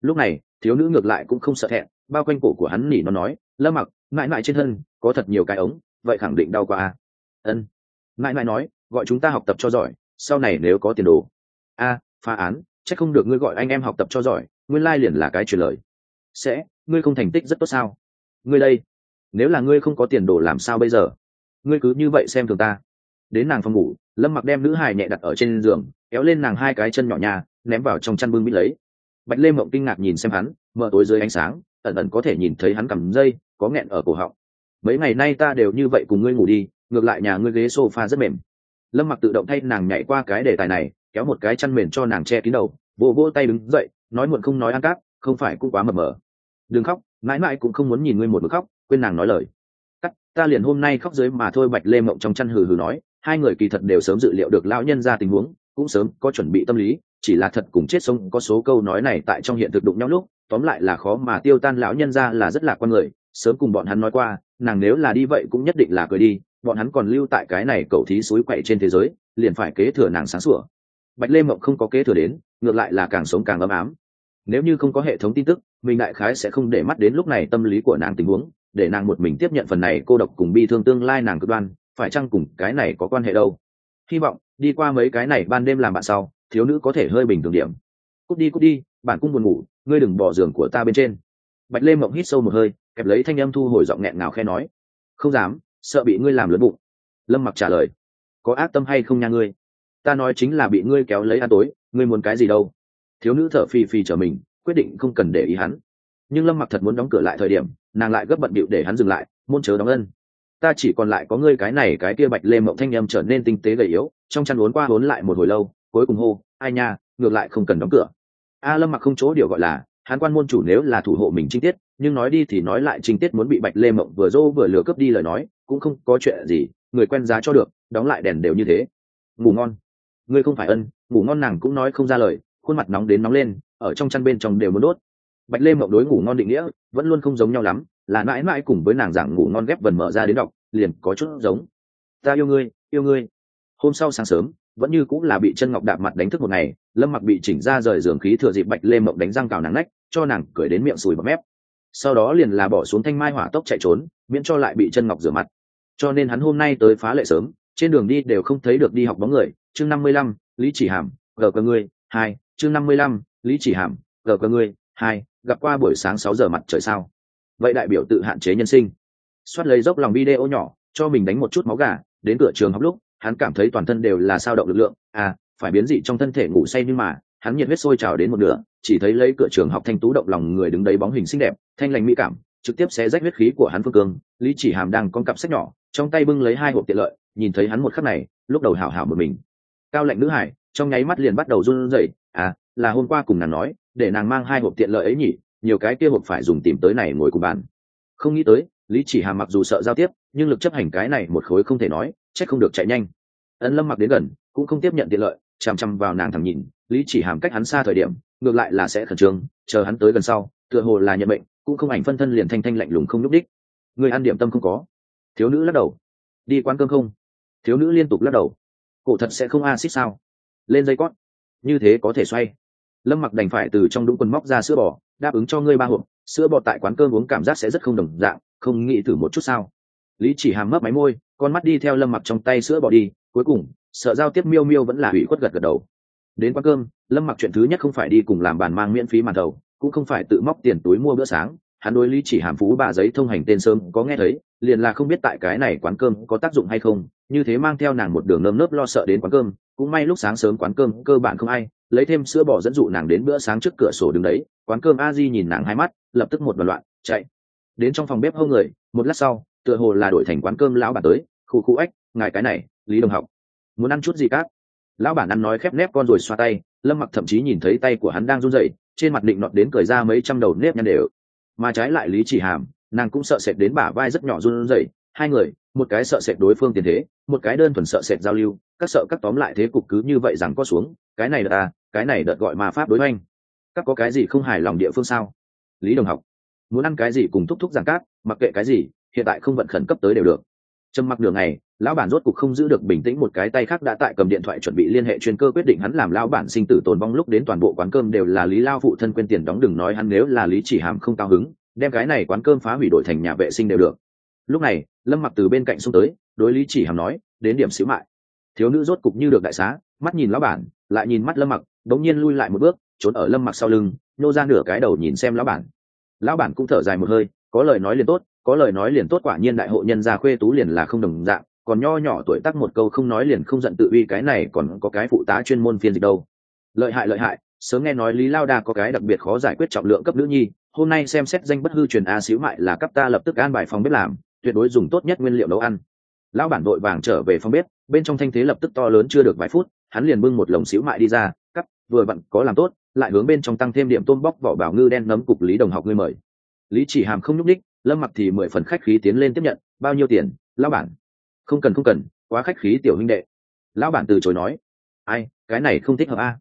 Lúc này, thiếu nữ ngược lại cũng không sợ thẹn, bao quanh cổ của hắn nỉ nó nói, lâm mặc, mãi mãi trên thân, có thật nhiều cái ống, vậy khẳng định đau qua a. Ân. Mãi mãi nói, gọi chúng ta học tập cho giỏi, sau này nếu có tiền đồ. A, phá án c h ắ c không được ngươi gọi anh em học tập cho giỏi, nguyên lai liền là cái truyền lời. Sẽ, ngươi không thành tích rất tốt sao? Ngươi đây, nếu là ngươi không có tiền đồ làm sao bây giờ? Ngươi cứ như vậy xem thường ta. Đến nàng phòng ngủ, lâm mặc đem nữ hài nhẹ đặt ở trên giường, kéo lên nàng hai cái chân nhỏ nhà ném vào trong chăn bưng bít lấy. Bạch lê mộng kinh ngạc nhìn xem hắn, mở tối dưới ánh sáng, ẩn ẩn có thể nhìn thấy hắn cầm dây, có nghẹn ở cổ họng. Mấy ngày nay ta đều như vậy cùng ngươi ngủ đi, ngược lại nhà ngươi ghế sofa rất mềm. Lâm mặc tự động thay nàng nhảy qua cái đề tài này, kéo một cái chăn mền cho nàng che kín đầu, vỗ vỗ tay đứng dậy, nói muộn không nói ăn cáp không phải cũng quá mập mờ. Đừng khóc, mãi mãi cũng không muốn nhìn ngươi một bữa khóc, quên nàng nói lời ta liền hôm nay khóc dưới mà thôi, bạch lê mộng trong chăn hừ hừ nói, hai người kỳ thật đều sớm dự liệu được lão nhân ra tình huống, cũng sớm có chuẩn bị tâm lý, chỉ là thật cùng chết sống có số câu nói này tại trong hiện thực đụng nhau lúc, tóm lại là khó mà tiêu tan lão nhân ra là rất là quan người, sớm cùng bọn hắn nói qua, nàng nếu là đi vậy cũng nhất định là cười đi, bọn hắn còn lưu tại cái này cầu thí suối quậy trên thế giới, liền phải kế thừa nàng sáng sủa. Bạch lê mộng không có kế thừa đến, ngược lại là càng sống càng ấm ám. Nếu như không có hệ thống tin tức, mình đại khái sẽ không để mắt đến lúc này tâm lý của nàng tình huống để nàng một mình tiếp nhận phần này cô độc cùng bi thương tương lai nàng cực đoan, phải chăng cùng cái này có quan hệ đâu? Hy vọng, đi qua mấy cái này ban đêm làm bạn sau, thiếu nữ có thể hơi bình thường điểm. Cút đi cút đi bản cung buồn ngủ, ngươi đừng bỏ giường của ta bên trên. Bạch lê mộng hít sâu một hơi, kẹp lấy thanh âm thu hồi giọng nghẹn ngào khe nói. Không dám, sợ bị ngươi làm lớn bụng. Lâm mặc trả lời. Có ác tâm hay không nha ngươi? Ta nói chính là bị ngươi kéo lấy ăn tối, ngươi muốn cái gì đâu? Thiếu nữ thở phì phì trở mình, quyết định không cần để ý hắn. Nhưng lâm mặc thật muốn đóng cửa lại thời điểm nàng lại gấp bận bịu để hắn dừng lại, môn chớ đóng ân. Ta chỉ còn lại có ngươi cái này cái kia bạch lê mộng thanh â trở nên tinh tế gầy yếu, trong chăn uốn qua uốn lại một hồi lâu, cuối cùng hô, ai nha, ngược lại không cần đóng cửa. A lâm mặc không chỗ điều gọi là, hắn quan môn chủ nếu là thủ hộ mình trinh tiết, nhưng nói đi thì nói lại trinh tiết muốn bị bạch lê mộng vừa dô vừa lừa cướp đi lời nói, cũng không có chuyện gì, người quen giá cho được, đóng lại đèn đều như thế. Ngủ ngon. Ngươi không phải ân, ngủ ngon nàng cũng nói không ra lời, khuôn mặt nóng đến nóng lên, ở trong chăn bên trong đều muốn đốt bạch lê mộng đối ngủ ngon định nghĩa vẫn luôn không giống nhau lắm, là mãi mãi cùng với nàng giảng ngủ ngon ghép vần mở ra đến đọc, liền có chút giống. Ta yêu ngươi yêu ngươi. Hôm sau sáng sớm, vẫn như cũng là bị chân ngọc đạp mặt đánh thức một ngày, lâm mặc bị chỉnh ra rời giường khí thừa dịp bạch lê mộng đánh răng cào nắng nách, cho nàng cười đến miệng sùi bọt mép. Sau đó liền là bỏ xuống thanh mai hỏa tốc chạy trốn, miễn cho lại bị chân ngọc rửa mặt. Cho nên hắn hôm nay tới phá lệ sớm, trên đường đi đều không thấy được đi học bóng người. Chương năm mươi lăm, lý chỉ hàm, gờ cơ ngươi, hai. Chương năm mươi lăm, lý chỉ hàm, gờ cơ ngươi, hai gặp qua buổi sáng sáu giờ mặt trời sao? Vậy đại biểu tự hạn chế nhân sinh. Xoát lấy dốc lòng video nhỏ, cho mình đánh một chút máu gà, đến cửa trường học lúc, hắn cảm thấy toàn thân đều là sao động lực lượng. À phải biến dị trong thân thể ngủ say nhưng mà, hắn nhiệt huyết sôi trào đến một nửa, chỉ thấy lấy cửa trường học thanh tú động lòng người đứng đấy bóng hình xinh đẹp, thanh lành mỹ cảm, trực tiếp xé rách huyết khí của hắn phương cương. Lý chỉ hàm đang con cặp sách nhỏ, trong tay bưng lấy hai hộp tiện lợi, nhìn thấy hắn một khắc này, lúc đầu hảo hảo một mình. Cao lạnh nữ hải, trong nháy mắt liền bắt đầu run rẩy. À là hôm qua cùng nàng nói để nàng mang hai hộp tiện lợi ấy nhỉ, nhiều cái kia hộp phải dùng tìm tới này ngồi cùng bàn không nghĩ tới, lý chỉ hàm mặc dù sợ giao tiếp, nhưng lực chấp hành cái này một khối không thể nói, chắc không được chạy nhanh. Ân lâm mặc đến gần, cũng không tiếp nhận tiện lợi, chằm chằm vào nàng thẳng nhìn, lý chỉ hàm cách hắn xa thời điểm, ngược lại là sẽ khẩn trương, chờ hắn tới gần sau, tựa hồ là nhận bệnh cũng không ảnh phân thân liền thanh thanh lạnh lùng không nhúc đích người ăn điểm tâm không có. Thiếu nữ lắc đầu. Đi quán cơm không? Thiếu nữ liên tục lắc đầu. Cổ thật sẽ không acid sao? Lên dây cót. Như thế có thể xoay lâm mặc đành phải từ trong đũng quần móc ra sữa bò, đáp ứng cho ngươi ba hộp, sữa bò tại quán cơm uống cảm giác sẽ rất không đồng dạng, không nghĩ thử một chút sao? Lý chỉ hàm mấp máy môi, con mắt đi theo lâm mặc trong tay sữa bò đi, cuối cùng, sợ giao tiếp miêu miêu vẫn là hủy khuất gật gật đầu. Đến quán cơm, lâm mặc chuyện thứ nhất không phải đi cùng làm bàn mang miễn phí màn thầu, cũng không phải tự móc tiền túi mua bữa sáng hắn đối lý chỉ hàm phú bà giấy thông hành tên sớm có nghe thấy, liền là không biết tại cái này quán cơm có tác dụng hay không, như thế mang theo nàng một đường nơm nớp lo sợ đến quán cơm, cũng may lúc sáng sớm quán cơm cơ bản không ai, lấy thêm sữa bò dẫn dụ nàng đến bữa sáng trước cửa sổ đứng đấy, quán cơm a di nhìn nàng hai mắt, lập tức một đoạn loạn, chạy. Đến trong phòng bếp hâu người, một lát sau, tựa hồ là đổi thành quán cơm lão bản tới, khu khu ếch, ngài cái này, lý đồng học, muốn ăn chút gì cát lão bản ăn nói khép nép con rồi xoa tay, lâm mặc thậm chí nhìn thấy tay của hắn đang run rẩy, trên mặt định nọt đến cười ra mấy trăm đầu nếp nhăn đều mà trái lại lý chỉ hàm, nàng cũng sợ sệt đến bả vai rất nhỏ run rẩy. Hai người, một cái sợ sệt đối phương tiền thế, một cái đơn thuần sợ sệt giao lưu, các sợ các tóm lại thế cục cứ như vậy rằng có xuống, cái này đợt à cái này đợt gọi mà pháp đối oanh các có cái gì không hài lòng địa phương sao? Lý đồng học, muốn ăn cái gì cùng thúc thúc giảng cát, mặc kệ cái gì, hiện tại không vận khẩn cấp tới đều được trầm mặc đường này lão bản rốt cục không giữ được bình tĩnh một cái tay khác đã tại cầm điện thoại chuẩn bị liên hệ chuyên cơ quyết định hắn làm lão bản sinh tử tồn vong lúc đến toàn bộ quán cơm đều là lý lao phụ thân quên tiền đóng đừng nói hắn nếu là lý chỉ hàm không cao hứng, đem cái này quán cơm phá hủy đổi thành nhà vệ sinh đều được. Lúc này, lâm mặc từ bên cạnh xuống tới, đối lý chỉ hàm nói, đến điểm xíu mại. Thiếu nữ rốt cục như được đại xá, mắt nhìn lão bản, lại nhìn mắt lâm mặc, đống nhiên lui lại một bước, trốn ở lâm mặc sau lưng nô ra nửa cái đầu nhìn xem lão bản. Lão bản cũng thở dài một hơi, có lời nói liền tốt có lời nói liền tốt, quả nhiên đại hộ nhân gia khuê tú liền là không đồng dạng, còn nho nhỏ tuổi tác một câu không nói liền không giận tự uy cái này còn có cái phụ tá chuyên môn phiên dịch đâu. Lợi hại lợi hại, sớm nghe nói lý lao đa có cái đặc biệt khó giải quyết trọng lượng cấp nữ nhi, hôm nay xem xét danh bất hư truyền a xíu mại là cấp ta lập tức an bài phòng bếp làm, tuyệt đối dùng tốt nhất nguyên liệu nấu ăn. Lão bản đội vàng trở về phòng bếp, bên trong thanh thế lập tức to lớn chưa được vài phút, hắn liền bưng một lồng xíu mại đi ra cắt vừa vặn có làm tốt, lại hướng bên trong tăng thêm điểm tôm bóc vỏ bảo ngư đen nấm cục lý đồng học ngươi mời. Lý chỉ hàm không nhúc đích lâm mặc thì mười phần khách khí tiến lên tiếp nhận, bao nhiêu tiền, lão bản? Không cần không cần, quá khách khí tiểu huynh đệ. Lão bản từ chối nói, ai, cái này không thích hợp a.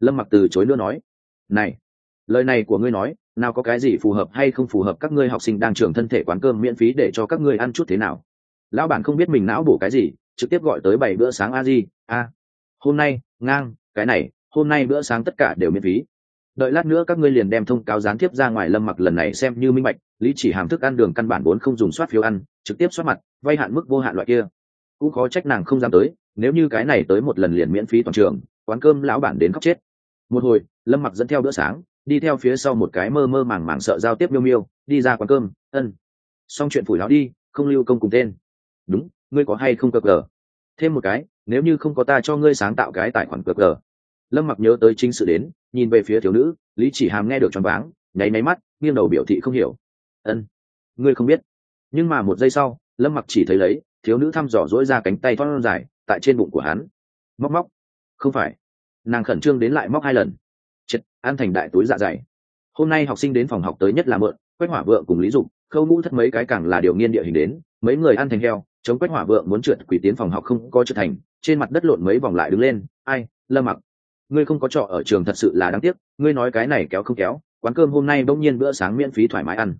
Lâm mặc từ chối nữa nói, này, lời này của ngươi nói, nào có cái gì phù hợp hay không phù hợp các ngươi học sinh đang trưởng thân thể quán cơm miễn phí để cho các ngươi ăn chút thế nào? Lão bản không biết mình não bổ cái gì, trực tiếp gọi tới bảy bữa sáng a di, a, hôm nay, ngang, cái này, hôm nay bữa sáng tất cả đều miễn phí đợi lát nữa các ngươi liền đem thông cáo gián tiếp ra ngoài lâm mặc lần này xem như minh bạch, lý chỉ hàm thức ăn đường căn bản vốn không dùng soát phiếu ăn, trực tiếp soát mặt, vay hạn mức vô hạn loại kia. Cũng khó trách nàng không dám tới, nếu như cái này tới một lần liền miễn phí toàn trường, quán cơm lão bản đến khóc chết. Một hồi, lâm mặc dẫn theo bữa sáng, đi theo phía sau một cái mơ mơ màng màng sợ giao tiếp miêu miêu, đi ra quán cơm, ân. Xong chuyện phủi nó đi, không lưu công cùng tên. Đúng, ngươi có hay không cờ cờ? Thêm một cái, nếu như không có ta cho ngươi sáng tạo cái tài khoản cờ cờ. Lâm mặc nhớ tới chính sự đến nhìn về phía thiếu nữ, lý chỉ hàm nghe được choáng váng, nháy máy mắt, nghiêng đầu biểu thị không hiểu. Ân, ngươi không biết. Nhưng mà một giây sau, lâm mặc chỉ thấy lấy, thiếu nữ thăm dò dỗi ra cánh tay thoát dài tại trên bụng của hắn. Móc móc. Không phải. Nàng khẩn trương đến lại móc hai lần. Chết An thành đại túi dạ dày. Hôm nay học sinh đến phòng học tới nhất là mượn, quách hỏa vượng cùng lý dục, khâu ngũ thất mấy cái càng là điều nghiên địa hình đến, mấy người ăn thành heo, chống quách hỏa vượng muốn trượt quỷ tiến phòng học không có trượt thành, trên mặt đất lộn mấy vòng lại đứng lên. Ai, lâm mặc ngươi không có trọ ở trường thật sự là đáng tiếc, ngươi nói cái này kéo không kéo, quán cơm hôm nay bỗng nhiên bữa sáng miễn phí thoải mái ăn.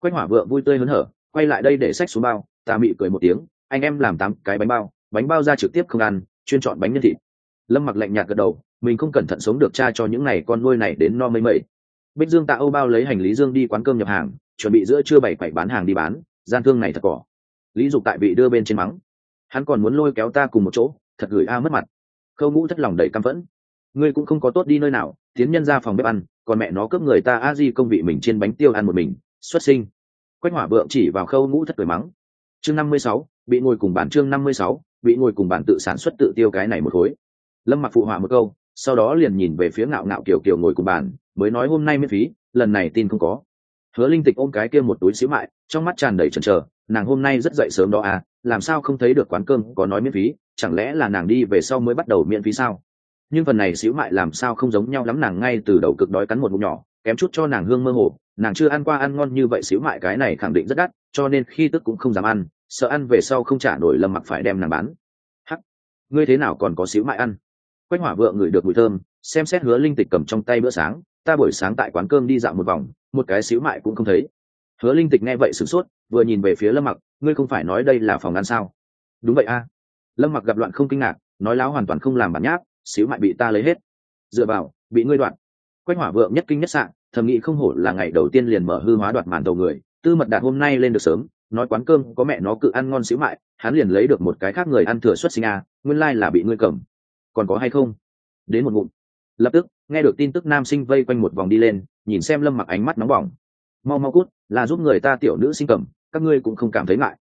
Quách hỏa vợ vui tươi hớn hở, quay lại đây để sách xuống bao, ta mị cười một tiếng, anh em làm tám cái bánh bao bánh bao ra trực tiếp không ăn, chuyên chọn bánh nhân thịt. Lâm mặc lạnh nhạt gật đầu, mình không cẩn thận sống được cha cho những ngày con nuôi này đến no mây mây. Bích dương tạ âu bao lấy hành lý dương đi quán cơm nhập hàng, chuẩn bị giữa trưa bảy bảy bán hàng đi bán, gian thương này thật cỏ. Lý dục tại bị đưa bên trên mắng. Hắn còn muốn lôi kéo ta cùng một chỗ, thật gửi a mất mặt. Khâu ngũ thất lòng đầy căm phẫn ngươi cũng không có tốt đi nơi nào, tiến nhân ra phòng bếp ăn, còn mẹ nó cướp người ta a di công vị mình trên bánh tiêu ăn một mình, xuất sinh. Quách hỏa vượng chỉ vào khâu ngũ thất cười mắng. Chương năm mươi sáu, bị ngồi cùng bản chương năm mươi sáu, bị ngồi cùng bản tự sản xuất tự tiêu cái này một khối. Lâm mặc phụ họa một câu, sau đó liền nhìn về phía ngạo ngạo kiểu kiểu ngồi cùng bàn, mới nói hôm nay miễn phí, lần này tin không có. Hứa linh tịch ôm cái kia một túi xíu mại, trong mắt tràn đầy chần chờ, nàng hôm nay rất dậy sớm đó à làm sao không thấy được quán cơm có nói miễn phí, chẳng lẽ là nàng đi về sau mới bắt đầu miễn phí sao? Nhưng phần này xíu mại làm sao không giống nhau lắm, nàng ngay từ đầu cực đói cắn một mụn nhỏ, kém chút cho nàng hương mơ hồ. Nàng chưa ăn qua ăn ngon như vậy xíu mại, cái này khẳng định rất đắt, cho nên khi tức cũng không dám ăn, sợ ăn về sau không trả nổi lâm mặc phải đem nàng bán. Hắc, ngươi thế nào còn có xíu mại ăn? Quách hỏa vợ ngửi được mùi thơm, xem xét hứa linh tịch cầm trong tay bữa sáng, ta buổi sáng tại quán cơm đi dạo một vòng, một cái xíu mại cũng không thấy. Hứa linh tịch nghe vậy sửng sốt, vừa nhìn về phía lâm mặc, ngươi không phải nói đây là phòng ăn sao? Đúng vậy a. Lâm mặc gặp loạn không kinh ngạc, nói láo hoàn toàn không làm bản nháp xíu mại bị ta lấy hết. Dựa vào, bị ngươi đoạn quách hỏa vượng nhất kinh nhất sạn thầm nghĩ không hổ là ngày đầu tiên liền mở hư hóa đoạt màn đầu người, tư mật đạt hôm nay lên được sớm, nói quán cơm, có mẹ nó cự ăn ngon xíu mại, hắn liền lấy được một cái khác người ăn thừa xuất sinh a, nguyên lai là bị ngươi cầm. Còn có hay không? Đến một ngụm. Lập tức, nghe được tin tức nam sinh vây quanh một vòng đi lên, nhìn xem lâm mặc ánh mắt nóng bỏng. Mau mau cút, là giúp người ta tiểu nữ sinh cầm, các ngươi cũng không cảm thấy ngại.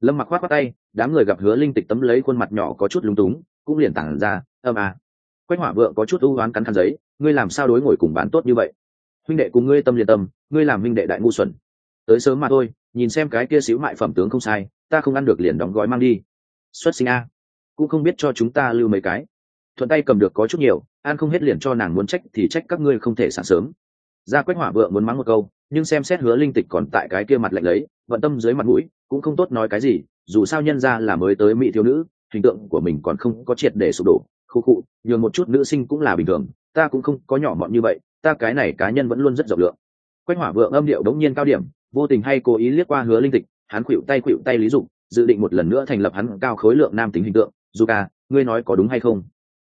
Lâm mặc khoát khoát tay, đám người gặp hứa linh tịch tấm lấy khuôn mặt nhỏ có chút lúng túng, cũng liền tản ra, âm à quách hỏa vượng có chút ưu oán cắn khăn giấy, ngươi làm sao đối ngồi cùng bán tốt như vậy? Huynh đệ cùng ngươi tâm liền tâm, ngươi làm huynh đệ đại ngu xuẩn. Tới sớm mà thôi, nhìn xem cái kia xíu mại phẩm tướng không sai, ta không ăn được liền đóng gói mang đi. Xuất sinh a, cũng không biết cho chúng ta lưu mấy cái. Thuận tay cầm được có chút nhiều, ăn không hết liền cho nàng muốn trách thì trách các ngươi không thể sáng sớm. Ra quách hỏa vượng muốn mắng một câu, nhưng xem xét hứa linh tịch còn tại cái kia mặt lạnh lấy, vận tâm dưới mặt mũi, cũng không tốt nói cái gì, dù sao nhân ra là mới tới mỹ thiếu nữ, hình tượng của mình còn không có triệt để sụp đổ khu cụ nhường một chút nữ sinh cũng là bình thường, ta cũng không có nhỏ mọn như vậy, ta cái này cá nhân vẫn luôn rất rộng lượng. Quách hỏa vượng âm điệu đống nhiên cao điểm, vô tình hay cố ý liếc qua hứa linh tịch, hắn khuỵu tay khuỵu tay lý dục, dự định một lần nữa thành lập hắn cao khối lượng nam tính hình tượng. Dù ca à, ngươi nói có đúng hay không?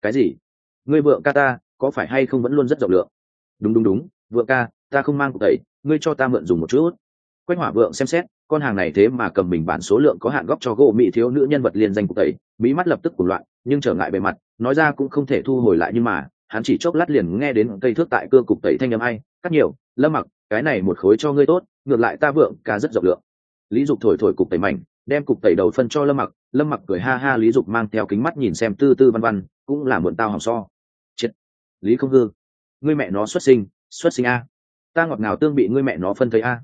Cái gì? Ngươi vượng ca ta, có phải hay không vẫn luôn rất rộng lượng? Đúng đúng đúng, vượng ca, ta không mang cụ tẩy, ngươi cho ta mượn dùng một chút. Quách hỏa vượng xem xét, con hàng này thế mà cầm mình bản số lượng có hạn góc cho gỗ mỹ thiếu nữ nhân vật liên danh cụ tẩy, mỹ mắt lập tức cuộc loạn nhưng trở ngại bề mặt, nói ra cũng không thể thu hồi lại nhưng mà, hắn chỉ chốc lát liền nghe đến cây thước tại cưa cục tẩy thanh âm ai cắt nhiều, lâm mặc, cái này một khối cho ngươi tốt, ngược lại ta vượng, ca rất rộng lượng. Lý dục thổi thổi cục tẩy mảnh, đem cục tẩy đầu phân cho lâm mặc lâm mặc cười ha ha, lý dục mang theo kính mắt nhìn xem tư tư văn văn, cũng là mượn tao hỏng so. Chết, lý không hư, ngươi mẹ nó xuất sinh xuất sinh a. Ta ngọt ngào tương bị ngươi mẹ nó phân thấy a.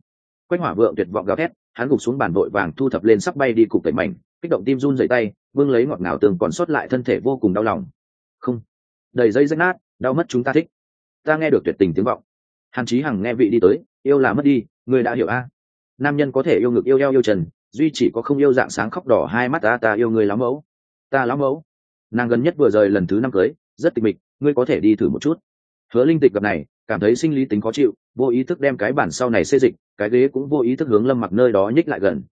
Quách hỏa vượng tuyệt vọng gào thét, hắn gục xuống bàn vội vàng thu thập lên sắp bay đi cục tẩy mảnh kích động tim run dày tay, vương lấy ngọt ngào tương còn sót lại thân thể vô cùng đau lòng. Không, đầy dây rách nát, đau mất chúng ta thích. Ta nghe được tuyệt tình tiếng vọng. Hàn chí hằng nghe vị đi tới, yêu là mất đi, người đã hiểu a. Nam nhân có thể yêu ngực yêu eo yêu trần, duy chỉ có không yêu dạng sáng khóc đỏ hai mắt ta ta yêu người lão mẫu. Ta lão mẫu. Nàng gần nhất vừa rời lần thứ năm cưới, rất tịch mịch, ngươi có thể đi thử một chút. Hứa linh tịch gặp này, cảm thấy sinh lý tính khó chịu, vô ý thức đem cái bản sau này xê dịch, cái ghế cũng vô ý thức hướng lâm mặc nơi đó nhích lại gần.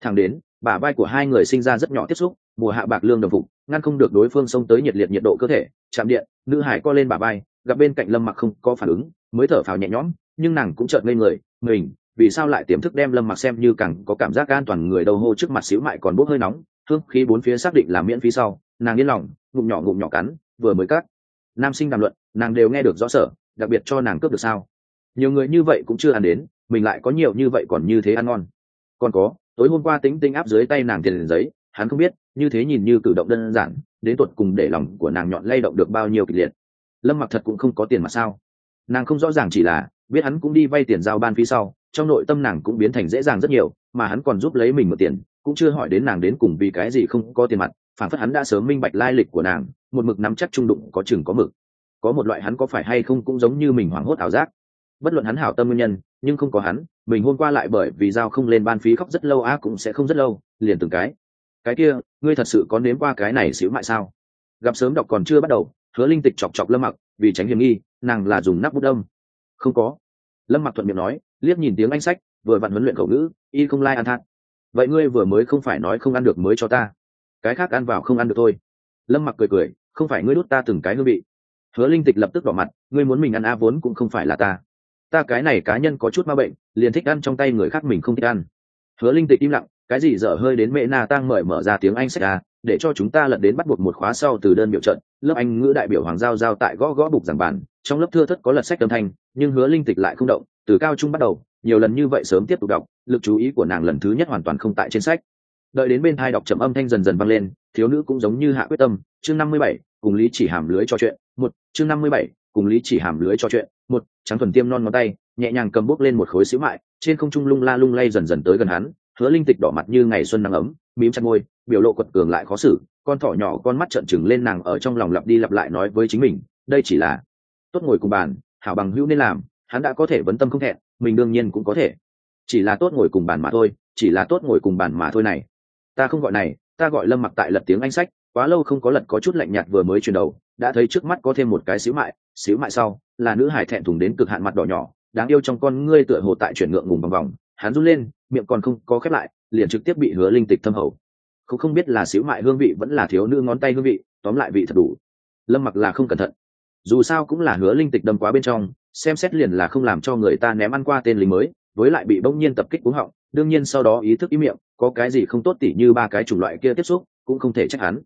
Thẳng đến bả vai của hai người sinh ra rất nhỏ tiếp xúc, mùa hạ bạc lương đồng phục, ngăn không được đối phương xông tới nhiệt liệt nhiệt độ cơ thể, chạm điện, nữ hải co lên bả vai, gặp bên cạnh lâm mặc không có phản ứng, mới thở phào nhẹ nhõm, nhưng nàng cũng chợt ngây người, mình, vì sao lại tiềm thức đem lâm mặc xem như càng có cảm giác an toàn người đầu hô trước mặt xíu mại còn bốc hơi nóng, hương khí bốn phía xác định là miễn phí sau, nàng yên lòng, ngụm nhỏ ngụm nhỏ cắn, vừa mới cắt. Nam sinh đàm luận, nàng đều nghe được rõ sở, đặc biệt cho nàng cướp được sao. Nhiều người như vậy cũng chưa ăn đến, mình lại có nhiều như vậy còn như thế ăn ngon. Còn có tối hôm qua tính tinh áp dưới tay nàng tiền giấy, hắn không biết, như thế nhìn như cử động đơn giản, đến tột cùng để lòng của nàng nhọn lay động được bao nhiêu kịch liệt. Lâm mặc thật cũng không có tiền mà sao? Nàng không rõ ràng chỉ là, biết hắn cũng đi vay tiền giao ban phí sau, trong nội tâm nàng cũng biến thành dễ dàng rất nhiều, mà hắn còn giúp lấy mình một tiền, cũng chưa hỏi đến nàng đến cùng vì cái gì không có tiền mặt, phản phất hắn đã sớm minh bạch lai lịch của nàng, một mực nắm chắc trung đụng có chừng có mực. Có một loại hắn có phải hay không cũng giống như mình hoảng hốt ảo giác. Bất luận hắn hảo tâm nguyên nhân, nhưng không có hắn mình hôm qua lại bởi vì giao không lên ban phí khóc rất lâu, á, cũng sẽ không rất lâu, liền từng cái. Cái kia, ngươi thật sự có nếm qua cái này xíu mại sao? Gặp sớm đọc còn chưa bắt đầu, hứa linh tịch chọc chọc lâm mặc, vì tránh hiểm nghi, nàng là dùng nắp bút đông không có. Lâm mặc thuận miệng nói, liếc nhìn tiếng anh sách, vừa vặn huấn luyện khẩu ngữ, y không lai、like、ăn thắt vậy ngươi vừa mới không phải nói không ăn được mới cho ta. Cái khác ăn vào không ăn được thôi. Lâm mặc cười cười, không phải ngươi đút ta từng cái hương vị. Hứa linh tịch lập tức đỏ mặt, ngươi muốn mình ăn a vốn cũng không phải là ta ta cái này cá nhân có chút ma bệnh, liền thích ăn trong tay người khác mình không thích ăn. Hứa linh tịch im lặng, cái gì dở hơi đến mẹ na tang mời mở ra tiếng anh sách à để cho chúng ta lật đến bắt buộc một khóa sau từ đơn biểu trận, lớp anh ngữ đại biểu hoàng giao giao tại gõ gõ bục giảng bản, trong lớp thưa thất có lật sách âm thanh, nhưng hứa linh tịch lại không động, từ cao trung bắt đầu, nhiều lần như vậy sớm tiếp tục đọc, lực chú ý của nàng lần thứ nhất hoàn toàn không tại trên sách. Đợi đến bên thai đọc trầm âm thanh dần dần vang lên, thiếu nữ cũng giống như hạ quyết tâm, chương năm mươi bảy, cùng lý chỉ hàm lưới cho chuyện, một, chương năm mươi bảy cùng lý chỉ hàm lưới cho chuyện, một, trắng thuần tiêm non ngón tay, nhẹ nhàng cầm bút lên một khối xíu mại, trên không trung lung la lung lay dần dần tới gần hắn, hứa linh tịch đỏ mặt như ngày xuân nắng ấm, mím chặt môi, biểu lộ quật cường lại khó xử, con thỏ nhỏ con mắt trợn trừng lên nàng ở trong lòng lặp đi lặp lại nói với chính mình, đây chỉ là tốt ngồi cùng bàn, hảo bằng hữu nên làm, hắn đã có thể vấn tâm không thẹn, mình đương nhiên cũng có thể. Chỉ là tốt ngồi cùng bàn mà thôi, chỉ là tốt ngồi cùng bàn mà thôi này. Ta không gọi này, ta gọi lâm mặc tại lật tiếng anh sách, quá lâu không có lật có chút lạnh nhạt vừa mới chuyển đầu đã thấy trước mắt có thêm một cái xíu mại xíu mại sau, là nữ hải thẹn thùng đến cực hạn mặt đỏ nhỏ, đáng yêu trong con ngươi tựa hồ tại chuyển ngượng ngùng vòng vòng. Hắn run lên, miệng còn không có khép lại, liền trực tiếp bị hứa linh tịch thâm hầu không không biết là xíu mại hương vị vẫn là thiếu nữ ngón tay hương vị, tóm lại vị thật đủ. Lâm mặc là không cẩn thận. Dù sao cũng là hứa linh tịch đâm quá bên trong, xem xét liền là không làm cho người ta ném ăn qua tên lính mới, với lại bị bỗng nhiên tập kích cúng họng, đương nhiên sau đó ý thức ý miệng, có cái gì không tốt tỉ như ba cái chủng loại kia tiếp xúc, cũng không thể trách hắn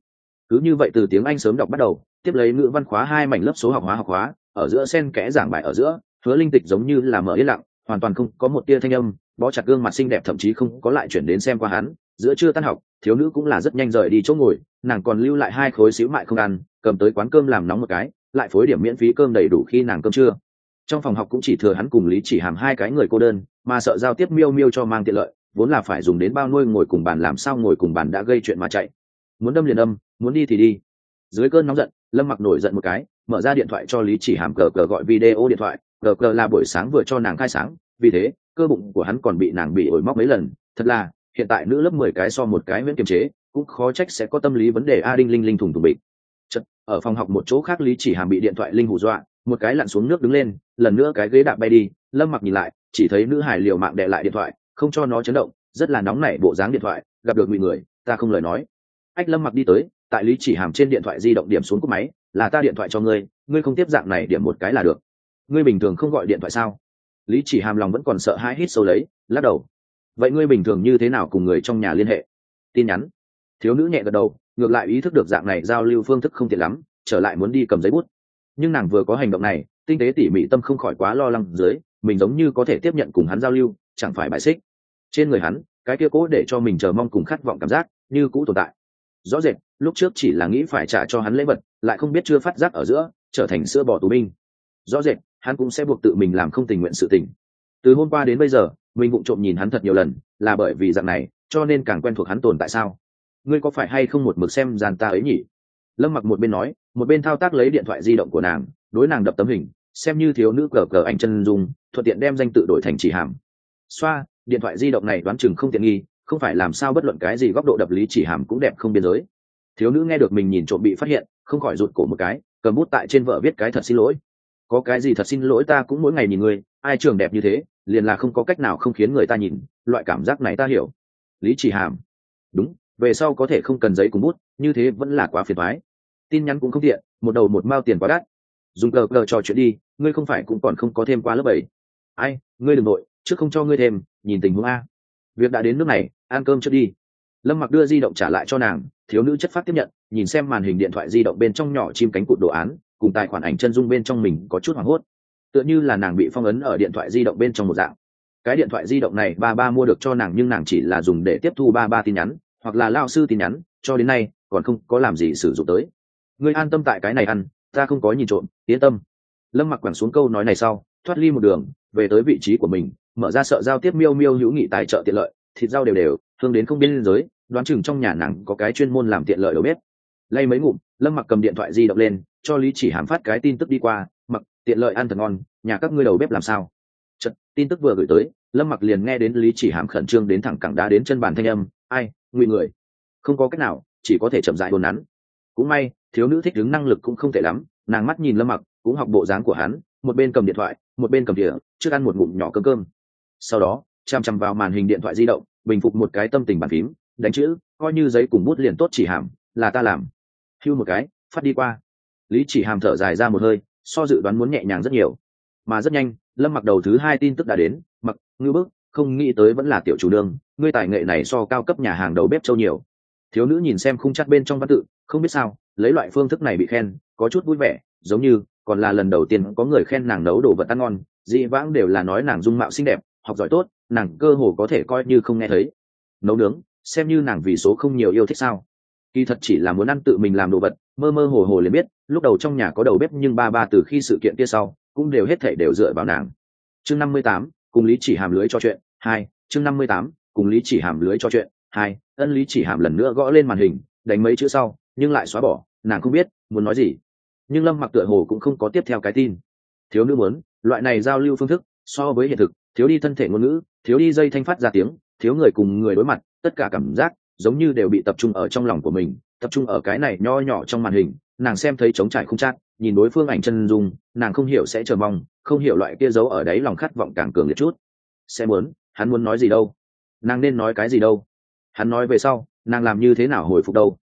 cứ như vậy từ tiếng anh sớm đọc bắt đầu, tiếp lấy ngữ văn khóa hai mảnh lớp số học hóa học hóa, ở giữa sen kẽ giảng bài ở giữa, hứa linh tịch giống như là mở yên lặng, hoàn toàn không có một tia thanh âm, bó chặt gương mặt xinh đẹp thậm chí không có lại chuyển đến xem qua hắn, giữa trưa tan học, thiếu nữ cũng là rất nhanh rời đi chỗ ngồi, nàng còn lưu lại hai khối xíu mại không ăn, cầm tới quán cơm làm nóng một cái, lại phối điểm miễn phí cơm đầy đủ khi nàng cơm trưa. Trong phòng học cũng chỉ thừa hắn cùng lý chỉ hàm hai cái người cô đơn, mà sợ giao tiếp miêu miêu cho mang tiện lợi, vốn là phải dùng đến bao nuôi ngồi cùng bàn làm sao ngồi cùng bàn đã gây chuyện mà chạy. Muốn đâm liền âm muốn đi thì đi. Dưới cơn nóng giận lâm mặc nổi giận một cái mở ra điện thoại cho lý chỉ hàm cờ cờ gọi video điện thoại. Cờ cờ là buổi sáng vừa cho nàng khai sáng vì thế cơ bụng của hắn còn bị nàng bị ổi móc mấy lần. Thật là hiện tại nữ lớp mười cái so một cái miễn kiềm chế cũng khó trách sẽ có tâm lý vấn đề a đinh linh linh thùng thùng bịch. Chật, ở phòng học một chỗ khác lý chỉ hàm bị điện thoại linh hù dọa một cái lặn xuống nước đứng lên lần nữa cái ghế đạp bay đi. Lâm mặc nhìn lại chỉ thấy nữ hải liều mạng đệ lại điện thoại không cho nó chấn động rất là nóng nảy bộ dáng điện thoại gặp được ngụy người ta không lời nói. Ách lâm mặc đi tới tại lý chỉ hàm trên điện thoại di động điểm xuống cúp máy, là ta điện thoại cho ngươi ngươi không tiếp dạng này điểm một cái là được. Ngươi bình thường không gọi điện thoại sao? Lý chỉ hàm lòng vẫn còn sợ hãi hít sâu lấy, lắc đầu. Vậy ngươi bình thường như thế nào cùng người trong nhà liên hệ? Tin nhắn. Thiếu nữ nhẹ gật đầu, ngược lại ý thức được dạng này giao lưu phương thức không tiện lắm, trở lại muốn đi cầm giấy bút. Nhưng nàng vừa có hành động này, tinh tế tỉ mỉ tâm không khỏi quá lo lắng dưới, mình giống như có thể tiếp nhận cùng hắn giao lưu, chẳng phải bài xích. Trên người hắn, cái kia cố để cho mình chờ mong cùng khát vọng cảm giác, như cũ tồn tại rõ rệt, lúc trước chỉ là nghĩ phải trả cho hắn lễ vật, lại không biết chưa phát giác ở giữa, trở thành sữa bỏ tù binh. Rõ rệt, hắn cũng sẽ buộc tự mình làm không tình nguyện sự tình. Từ hôm qua đến bây giờ, mình vụng trộm nhìn hắn thật nhiều lần, là bởi vì dạng này, cho nên càng quen thuộc hắn tồn tại sao? Ngươi có phải hay không một mực xem gian ta ấy nhỉ? Lâm mặc một bên nói, một bên thao tác lấy điện thoại di động của nàng, đối nàng đập tấm hình, xem như thiếu nữ cờ cờ anh chân dung, thuận tiện đem danh tự đổi thành chỉ hàm. Xoa, điện thoại di động này đoán chừng không tiện nghi không phải làm sao bất luận cái gì góc độ đập lý chỉ hàm cũng đẹp không biên giới. Thiếu nữ nghe được mình nhìn trộm bị phát hiện, không khỏi rụt cổ một cái, cầm bút tại trên vợ viết cái thật xin lỗi. Có cái gì thật xin lỗi ta cũng mỗi ngày nhìn ngươi, ai trường đẹp như thế, liền là không có cách nào không khiến người ta nhìn, loại cảm giác này ta hiểu. Lý chỉ hàm. Đúng, về sau có thể không cần giấy cùng bút, như thế vẫn là quá phiền thoái tin nhắn cũng không tiện, một đầu một mao tiền quá đắt. Dùng cờ cờ trò chuyện đi, ngươi không phải cũng còn không có thêm quá lớp bảy. Ai, ngươi đừng nội, trước không cho ngươi thêm, nhìn tình huống a việc đã đến nước này, ăn cơm trước đi. Lâm mặc đưa di động trả lại cho nàng, thiếu nữ chất phát tiếp nhận, nhìn xem màn hình điện thoại di động bên trong nhỏ chim cánh cụt đồ án, cùng tài khoản ảnh chân dung bên trong mình có chút hoảng hốt. Tựa như là nàng bị phong ấn ở điện thoại di động bên trong một dạng. Cái điện thoại di động này ba ba mua được cho nàng nhưng nàng chỉ là dùng để tiếp thu ba ba tin nhắn, hoặc là lao sư tin nhắn, cho đến nay, còn không có làm gì sử dụng tới. Ngươi an tâm tại cái này ăn, ta không có nhìn trộm, yên tâm. Lâm mặc quẳng xuống câu nói này sau, thoát ly một đường, về tới vị trí của mình mở ra sợ giao tiếp miêu miêu hữu nghị tài trợ tiện lợi thịt rau đều đều thương đến không biên giới đoán chừng trong nhà nàng có cái chuyên môn làm tiện lợi đầu bếp. Lay mấy ngụm lâm mặc cầm điện thoại di động lên cho lý chỉ hàm phát cái tin tức đi qua mặc tiện lợi ăn thật ngon nhà các ngươi đầu bếp làm sao? Chật, tin tức vừa gửi tới lâm mặc liền nghe đến lý chỉ hàm khẩn trương đến thẳng cẳng đá đến chân bàn thanh âm ai nguy người. Không có cách nào chỉ có thể chậm dại hồn nắn. Cũng may thiếu nữ thích đứng năng lực cũng không tệ lắm nàng mắt nhìn lâm mặc cũng học bộ dáng của hắn một bên cầm điện thoại một bên cầm đĩa trước ăn một ngụm nhỏ cơm cơm sau đó, chăm chăm vào màn hình điện thoại di động, bình phục một cái tâm tình bàn phím, đánh chữ, coi như giấy cùng bút liền tốt chỉ hàm, là ta làm. Hưu một cái, phát đi qua. Lý chỉ hàm thở dài ra một hơi, so dự đoán muốn nhẹ nhàng rất nhiều. Mà rất nhanh, lâm mặc đầu thứ hai tin tức đã đến, mặc ngư bức, không nghĩ tới vẫn là tiểu chủ đương, ngươi tài nghệ này so cao cấp nhà hàng đầu bếp châu nhiều. Thiếu nữ nhìn xem khung chắc bên trong văn tự, không biết sao, lấy loại phương thức này bị khen, có chút vui vẻ, giống như, còn là lần đầu tiên có người khen nàng nấu đồ vật ăn ngon, dị vãng đều là nói nàng dung mạo xinh đẹp học giỏi tốt, nàng cơ hồ có thể coi như không nghe thấy. Nấu nướng, xem như nàng vì số không nhiều yêu thích sao. Kỳ thật chỉ là muốn ăn tự mình làm đồ vật, mơ mơ hồ hồ liền biết, lúc đầu trong nhà có đầu bếp nhưng ba ba từ khi sự kiện kia sau, cũng đều hết thể đều dựa vào nàng. Chương năm mươi tám, cùng lý chỉ hàm lưới cho chuyện, hai, chương năm mươi tám, cùng lý chỉ hàm lưới cho chuyện, hai, ân lý chỉ hàm lần nữa gõ lên màn hình, đánh mấy chữ sau, nhưng lại xóa bỏ, nàng không biết, muốn nói gì. Nhưng lâm mặc tựa hồ cũng không có tiếp theo cái tin. Thiếu nữ muốn, loại này giao lưu phương thức, so với hiện thực thiếu đi thân thể ngôn ngữ, thiếu đi dây thanh phát ra tiếng, thiếu người cùng người đối mặt, tất cả cảm giác giống như đều bị tập trung ở trong lòng của mình, tập trung ở cái này nho nhỏ trong màn hình, nàng xem thấy trống trải không chát, nhìn đối phương ảnh chân dung, nàng không hiểu sẽ chờ mong, không hiểu loại kia giấu ở đấy lòng khát vọng càng cường liệt chút. Sẽ muốn, hắn muốn nói gì đâu? Nàng nên nói cái gì đâu? Hắn nói về sau, nàng làm như thế nào hồi phục đâu?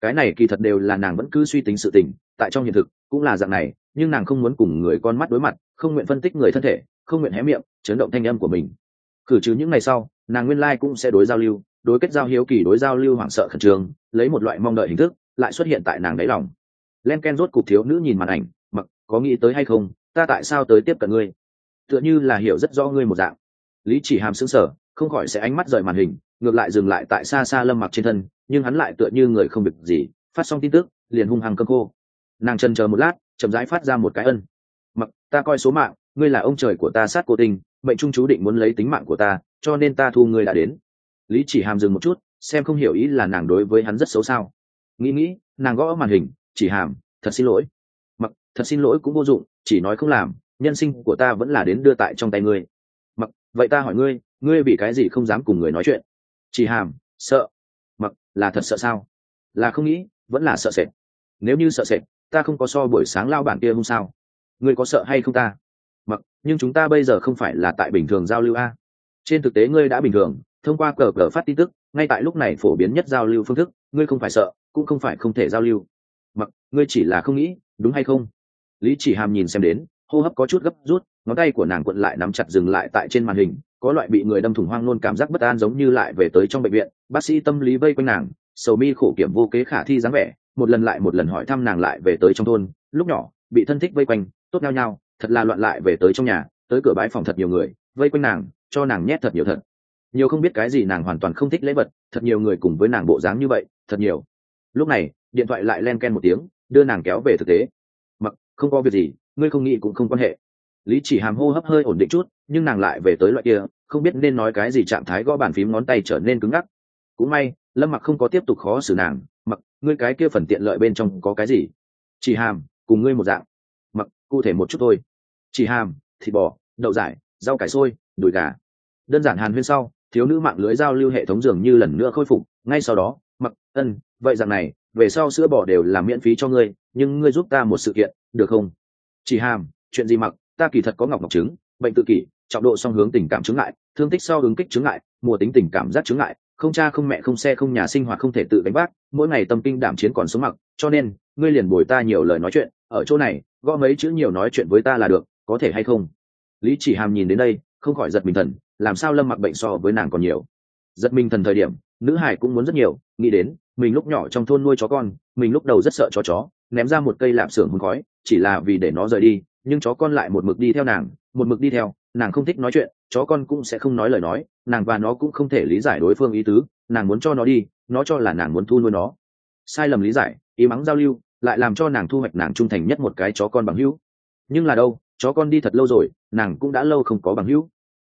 Cái này kỳ thật đều là nàng vẫn cứ suy tính sự tình, tại trong hiện thực cũng là dạng này, nhưng nàng không muốn cùng người con mắt đối mặt, không nguyện phân tích người thân thể, không nguyện hé miệng chấn động thanh âm của mình. Khử trừ những ngày sau, nàng nguyên lai cũng sẽ đối giao lưu, đối kết giao hiếu kỳ, đối giao lưu hoảng sợ khẩn trương, lấy một loại mong đợi hình thức, lại xuất hiện tại nàng đáy lòng. Len ken rốt cục thiếu nữ nhìn màn ảnh, mặc, có nghĩ tới hay không? Ta tại sao tới tiếp cận ngươi? Tựa như là hiểu rất rõ ngươi một dạng. Lý chỉ hàm sững sờ, không khỏi sẽ ánh mắt rời màn hình, ngược lại dừng lại tại xa xa lâm mặc trên thân, nhưng hắn lại tựa như người không việc gì, phát xong tin tức, liền hung hăng cơm khô. Nàng trần chờ một lát, chậm rãi phát ra một cái ân. Mặc, ta coi số mạng, ngươi là ông trời của ta sát cô tình mệnh trung chú định muốn lấy tính mạng của ta, cho nên ta thu ngươi đã đến. Lý chỉ hàm dừng một chút, xem không hiểu ý là nàng đối với hắn rất xấu sao. Nghĩ nghĩ, nàng gõ màn hình, chỉ hàm, thật xin lỗi. Mặc, thật xin lỗi cũng vô dụng, chỉ nói không làm, nhân sinh của ta vẫn là đến đưa tại trong tay ngươi. Mặc, vậy ta hỏi ngươi ngươi vì cái gì không dám cùng người nói chuyện? Chỉ hàm, sợ. Mặc, là thật sợ sao? Là không nghĩ, vẫn là sợ sệt. Nếu như sợ sệt, ta không có so buổi sáng lao bản kia không sao? Ngươi có sợ hay không ta? Nhưng chúng ta bây giờ không phải là tại bình thường giao lưu a. Trên thực tế ngươi đã bình thường, thông qua cờ cờ phát tin tức, ngay tại lúc này phổ biến nhất giao lưu phương thức, ngươi không phải sợ, cũng không phải không thể giao lưu. Mặc, ngươi chỉ là không nghĩ, đúng hay không? Lý chỉ hàm nhìn xem đến, hô hấp có chút gấp rút, ngón tay của nàng quận lại nắm chặt dừng lại tại trên màn hình, có loại bị người đâm thủng hoang nôn cảm giác bất an giống như lại về tới trong bệnh viện, bác sĩ tâm lý vây quanh nàng, sầu mi khổ kiểm vô kế khả thi dáng vẻ, một lần lại một lần hỏi thăm nàng lại về tới trong thôn, lúc nhỏ, bị thân thích vây quanh, tốt nhau nhau thật là loạn lại về tới trong nhà, tới cửa bãi phòng thật nhiều người, vây quanh nàng, cho nàng nhét thật nhiều thật. Nhiều không biết cái gì nàng hoàn toàn không thích lễ vật, thật nhiều người cùng với nàng bộ dáng như vậy, thật nhiều. Lúc này, điện thoại lại len ken một tiếng, đưa nàng kéo về thực tế. Mặc, không có việc gì, ngươi không nghĩ cũng không quan hệ. Lý chỉ hàm hô hấp hơi ổn định chút, nhưng nàng lại về tới loại kia, không biết nên nói cái gì trạng thái gõ bàn phím ngón tay trở nên cứng ngắc. Cũng may, lâm mặc không có tiếp tục khó xử nàng, mặc, ngươi cái kia phần tiện lợi bên trong có cái gì? Chỉ hàm, cùng ngươi một dạng cụ thể một chút thôi. Chỉ hàm, thịt bò, đậu giải rau cải sôi đùi gà. Đơn giản hàn huyên sau, thiếu nữ mạng lưới giao lưu hệ thống dường như lần nữa khôi phục. Ngay sau đó, mặc, ân, vậy rằng này, về sau sữa bò đều là miễn phí cho ngươi, nhưng ngươi giúp ta một sự kiện, được không? Chỉ hàm, chuyện gì mặc, ta kỳ thật có ngọc ngọc trứng, bệnh tự kỷ, trọng độ song hướng tình cảm chứng ngại, thương tích sau ứng kích chứng ngại, mùa tính tình cảm giác chứng ngại, không cha không mẹ không xe không nhà sinh hoạt không thể tự đánh bác mỗi ngày tâm kinh đảm chiến còn sống mặc, cho nên, ngươi liền bồi ta nhiều lời nói chuyện, ở chỗ này gõ mấy chữ nhiều nói chuyện với ta là được, có thể hay không? Lý chỉ hàm nhìn đến đây, không khỏi giật mình thần, làm sao lâm mặc bệnh so với nàng còn nhiều? Giật mình thần thời điểm, nữ hải cũng muốn rất nhiều, nghĩ đến, mình lúc nhỏ trong thôn nuôi chó con, mình lúc đầu rất sợ chó chó, ném ra một cây lạp xưởng hôn khói, chỉ là vì để nó rời đi, nhưng chó con lại một mực đi theo nàng, một mực đi theo, nàng không thích nói chuyện, chó con cũng sẽ không nói lời nói, nàng và nó cũng không thể lý giải đối phương ý tứ, nàng muốn cho nó đi, nó cho là nàng muốn thu nuôi nó. Sai lầm lý giải, ý mắng giao lưu lại làm cho nàng thu hoạch nàng trung thành nhất một cái chó con bằng hữu. Nhưng là đâu, chó con đi thật lâu rồi, nàng cũng đã lâu không có bằng hữu.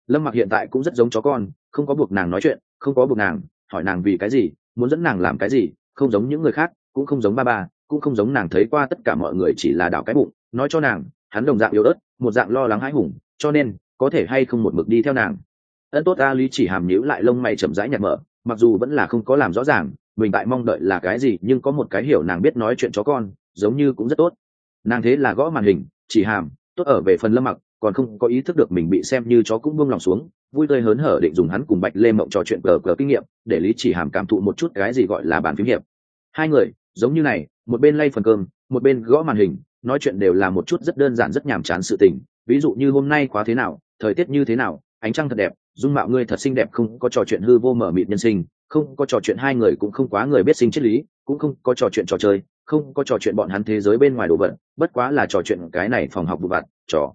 Lâm mặc hiện tại cũng rất giống chó con, không có buộc nàng nói chuyện, không có buộc nàng, hỏi nàng vì cái gì, muốn dẫn nàng làm cái gì, không giống những người khác, cũng không giống ba ba, cũng không giống nàng thấy qua tất cả mọi người chỉ là đảo cái bụng, nói cho nàng, hắn đồng dạng yếu ớt, một dạng lo lắng hãi hùng, cho nên, có thể hay không một mực đi theo nàng. Ân tốt a lý chỉ hàm nhíu lại lông mày chậm rãi nhạt mở, mặc dù vẫn là không có làm rõ ràng mình tại mong đợi là cái gì, nhưng có một cái hiểu nàng biết nói chuyện chó con, giống như cũng rất tốt. Nàng thế là gõ màn hình, chỉ hàm, tốt ở về phần lâm mặc, còn không có ý thức được mình bị xem như chó cũng buông lòng xuống, vui tươi hớn hở định dùng hắn cùng bạch lê mộng trò chuyện cờ cờ kinh nghiệm, để lý chỉ hàm cảm thụ một chút cái gì gọi là bàn phím hiệp. Hai người, giống như này, một bên lay phần cơm, một bên gõ màn hình, nói chuyện đều là một chút rất đơn giản rất nhàm chán sự tình. Ví dụ như hôm nay khóa thế nào, thời tiết như thế nào, ánh trăng thật đẹp, dung mạo ngươi thật xinh đẹp, không có trò chuyện hư vô mở mịt nhân sinh không có trò chuyện hai người cũng không quá người biết sinh triết lý, cũng không có trò chuyện trò chơi, không có trò chuyện bọn hắn thế giới bên ngoài đồ vật, bất quá là trò chuyện cái này phòng học vụ vặt, trò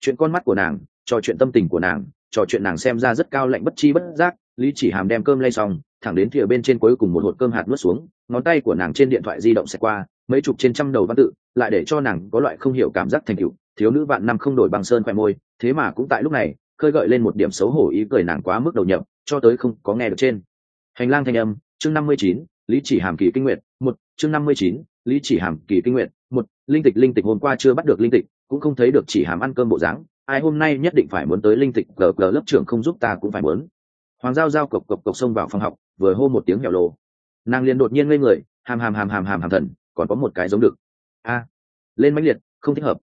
chuyện con mắt của nàng, trò chuyện tâm tình của nàng, trò chuyện nàng xem ra rất cao lạnh bất chi bất giác, lý chỉ hàm đem cơm lay xong, thẳng đến phía bên trên cuối cùng một hột cơm hạt nuốt xuống, ngón tay của nàng trên điện thoại di động xẹt qua, mấy chục trên trăm đầu văn tự, lại để cho nàng có loại không hiểu cảm giác thành cựu thiếu nữ vạn năm không đổi bằng sơn khoe môi, thế mà cũng tại lúc này, khơi gợi lên một điểm xấu hổ ý cười nàng quá mức đầu nhập, cho tới không có nghe được trên hành lang thanh âm chương năm mươi chín lý chỉ hàm kỳ kinh nguyện một chương năm mươi chín lý chỉ hàm kỳ kinh nguyện một linh tịch linh tịch hôm qua chưa bắt được linh tịch cũng không thấy được chỉ hàm ăn cơm bộ dáng ai hôm nay nhất định phải muốn tới linh tịch cờ cờ lớp trưởng không giúp ta cũng phải muốn. Hoàng giao giao cộc cộc cộc xông vào phòng học vừa hô một tiếng hẻo lồ, nàng liền đột nhiên ngây người hàm hàm hàm hàm hàm hàm thần còn có một cái giống được. A lên mãnh liệt không thích hợp.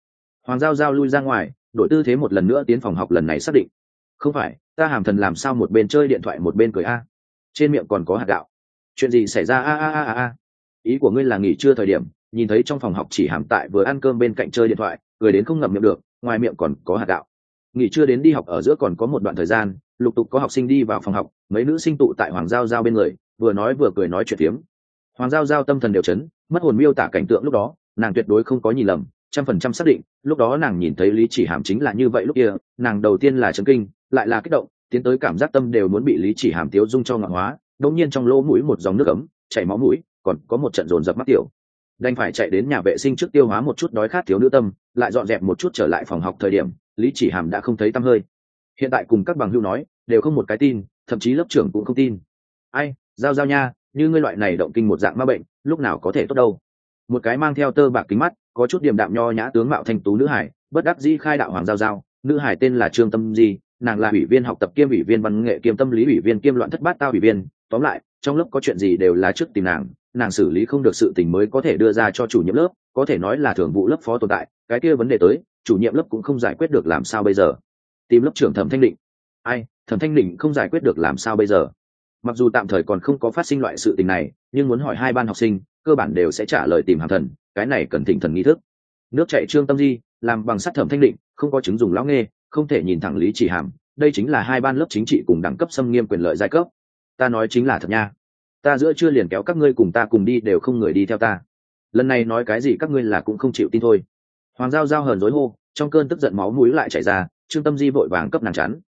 Hoàng giao giao lui ra ngoài đổi tư thế một lần nữa tiến phòng học lần này xác định. Không phải ta hàm thần làm sao một bên chơi điện thoại một bên cười a? Trên miệng còn có hạt gạo. Chuyện gì xảy ra? A a a a a. Ý của ngươi là nghỉ trưa thời điểm, nhìn thấy trong phòng học chỉ hàm tại vừa ăn cơm bên cạnh chơi điện thoại, cười đến không ngậm miệng được, ngoài miệng còn có hạt gạo. Nghỉ trưa đến đi học ở giữa còn có một đoạn thời gian, lục tục có học sinh đi vào phòng học, mấy nữ sinh tụ tại hoàng giao giao bên người, vừa nói vừa cười nói chuyện phiếm. Hoàng giao giao tâm thần đều chấn, mất hồn miêu tả cảnh tượng lúc đó, nàng tuyệt đối không có nhìn lầm, trăm phần trăm xác định, lúc đó nàng nhìn thấy lý chỉ hàm chính là như vậy lúc kia, nàng đầu tiên là chấn kinh, lại là kích động tiến tới cảm giác tâm đều muốn bị lý chỉ hàm tiếu dung cho ngọn hóa, đột nhiên trong lỗ mũi một dòng nước ấm, chảy máu mũi, còn có một trận dồn dập mắt tiểu. Đành phải chạy đến nhà vệ sinh trước tiêu hóa một chút đói khát thiếu nữ tâm, lại dọn dẹp một chút trở lại phòng học thời điểm, lý chỉ hàm đã không thấy tăm hơi. Hiện tại cùng các bằng hưu nói, đều không một cái tin, thậm chí lớp trưởng cũng không tin. Ai, giao giao nha, như ngươi loại này động kinh một dạng ma bệnh, lúc nào có thể tốt đâu. Một cái mang theo tơ bạc kính mắt, có chút điềm đạm nho nhã tướng mạo thanh tú nữ hải, bất đắc dĩ khai đạo hoàng giao giao, nữ hải tên là trương tâm di nàng là ủy viên học tập kiêm ủy viên văn nghệ kiêm tâm lý ủy viên kiêm loạn thất bát tao ủy viên. Tóm lại, trong lớp có chuyện gì đều là trước tìm nàng nàng xử lý không được sự tình mới có thể đưa ra cho chủ nhiệm lớp, có thể nói là thường vụ lớp phó tồn tại. Cái kia vấn đề tới, chủ nhiệm lớp cũng không giải quyết được làm sao bây giờ. Tìm lớp trưởng thẩm thanh định. Ai, thẩm thanh định không giải quyết được làm sao bây giờ? Mặc dù tạm thời còn không có phát sinh loại sự tình này, nhưng muốn hỏi hai ban học sinh, cơ bản đều sẽ trả lời tìm hàm thần, cái này cần thỉnh thần nghi thức. Nước chạy trương tâm di, làm bằng sắt thẩm thanh định, không có chứng dùng lão nghê không thể nhìn thẳng lý chỉ hàm, đây chính là hai ban lớp chính trị cùng đẳng cấp xâm nghiêm quyền lợi giai cấp. Ta nói chính là thật nha. Ta giữa chưa liền kéo các ngươi cùng ta cùng đi, đều không người đi theo ta. Lần này nói cái gì các ngươi là cũng không chịu tin thôi. Hoàng giao giao hờn dối hô, trong cơn tức giận máu mũi lại chảy ra, trương tâm di vội vàng cấp nàng chắn.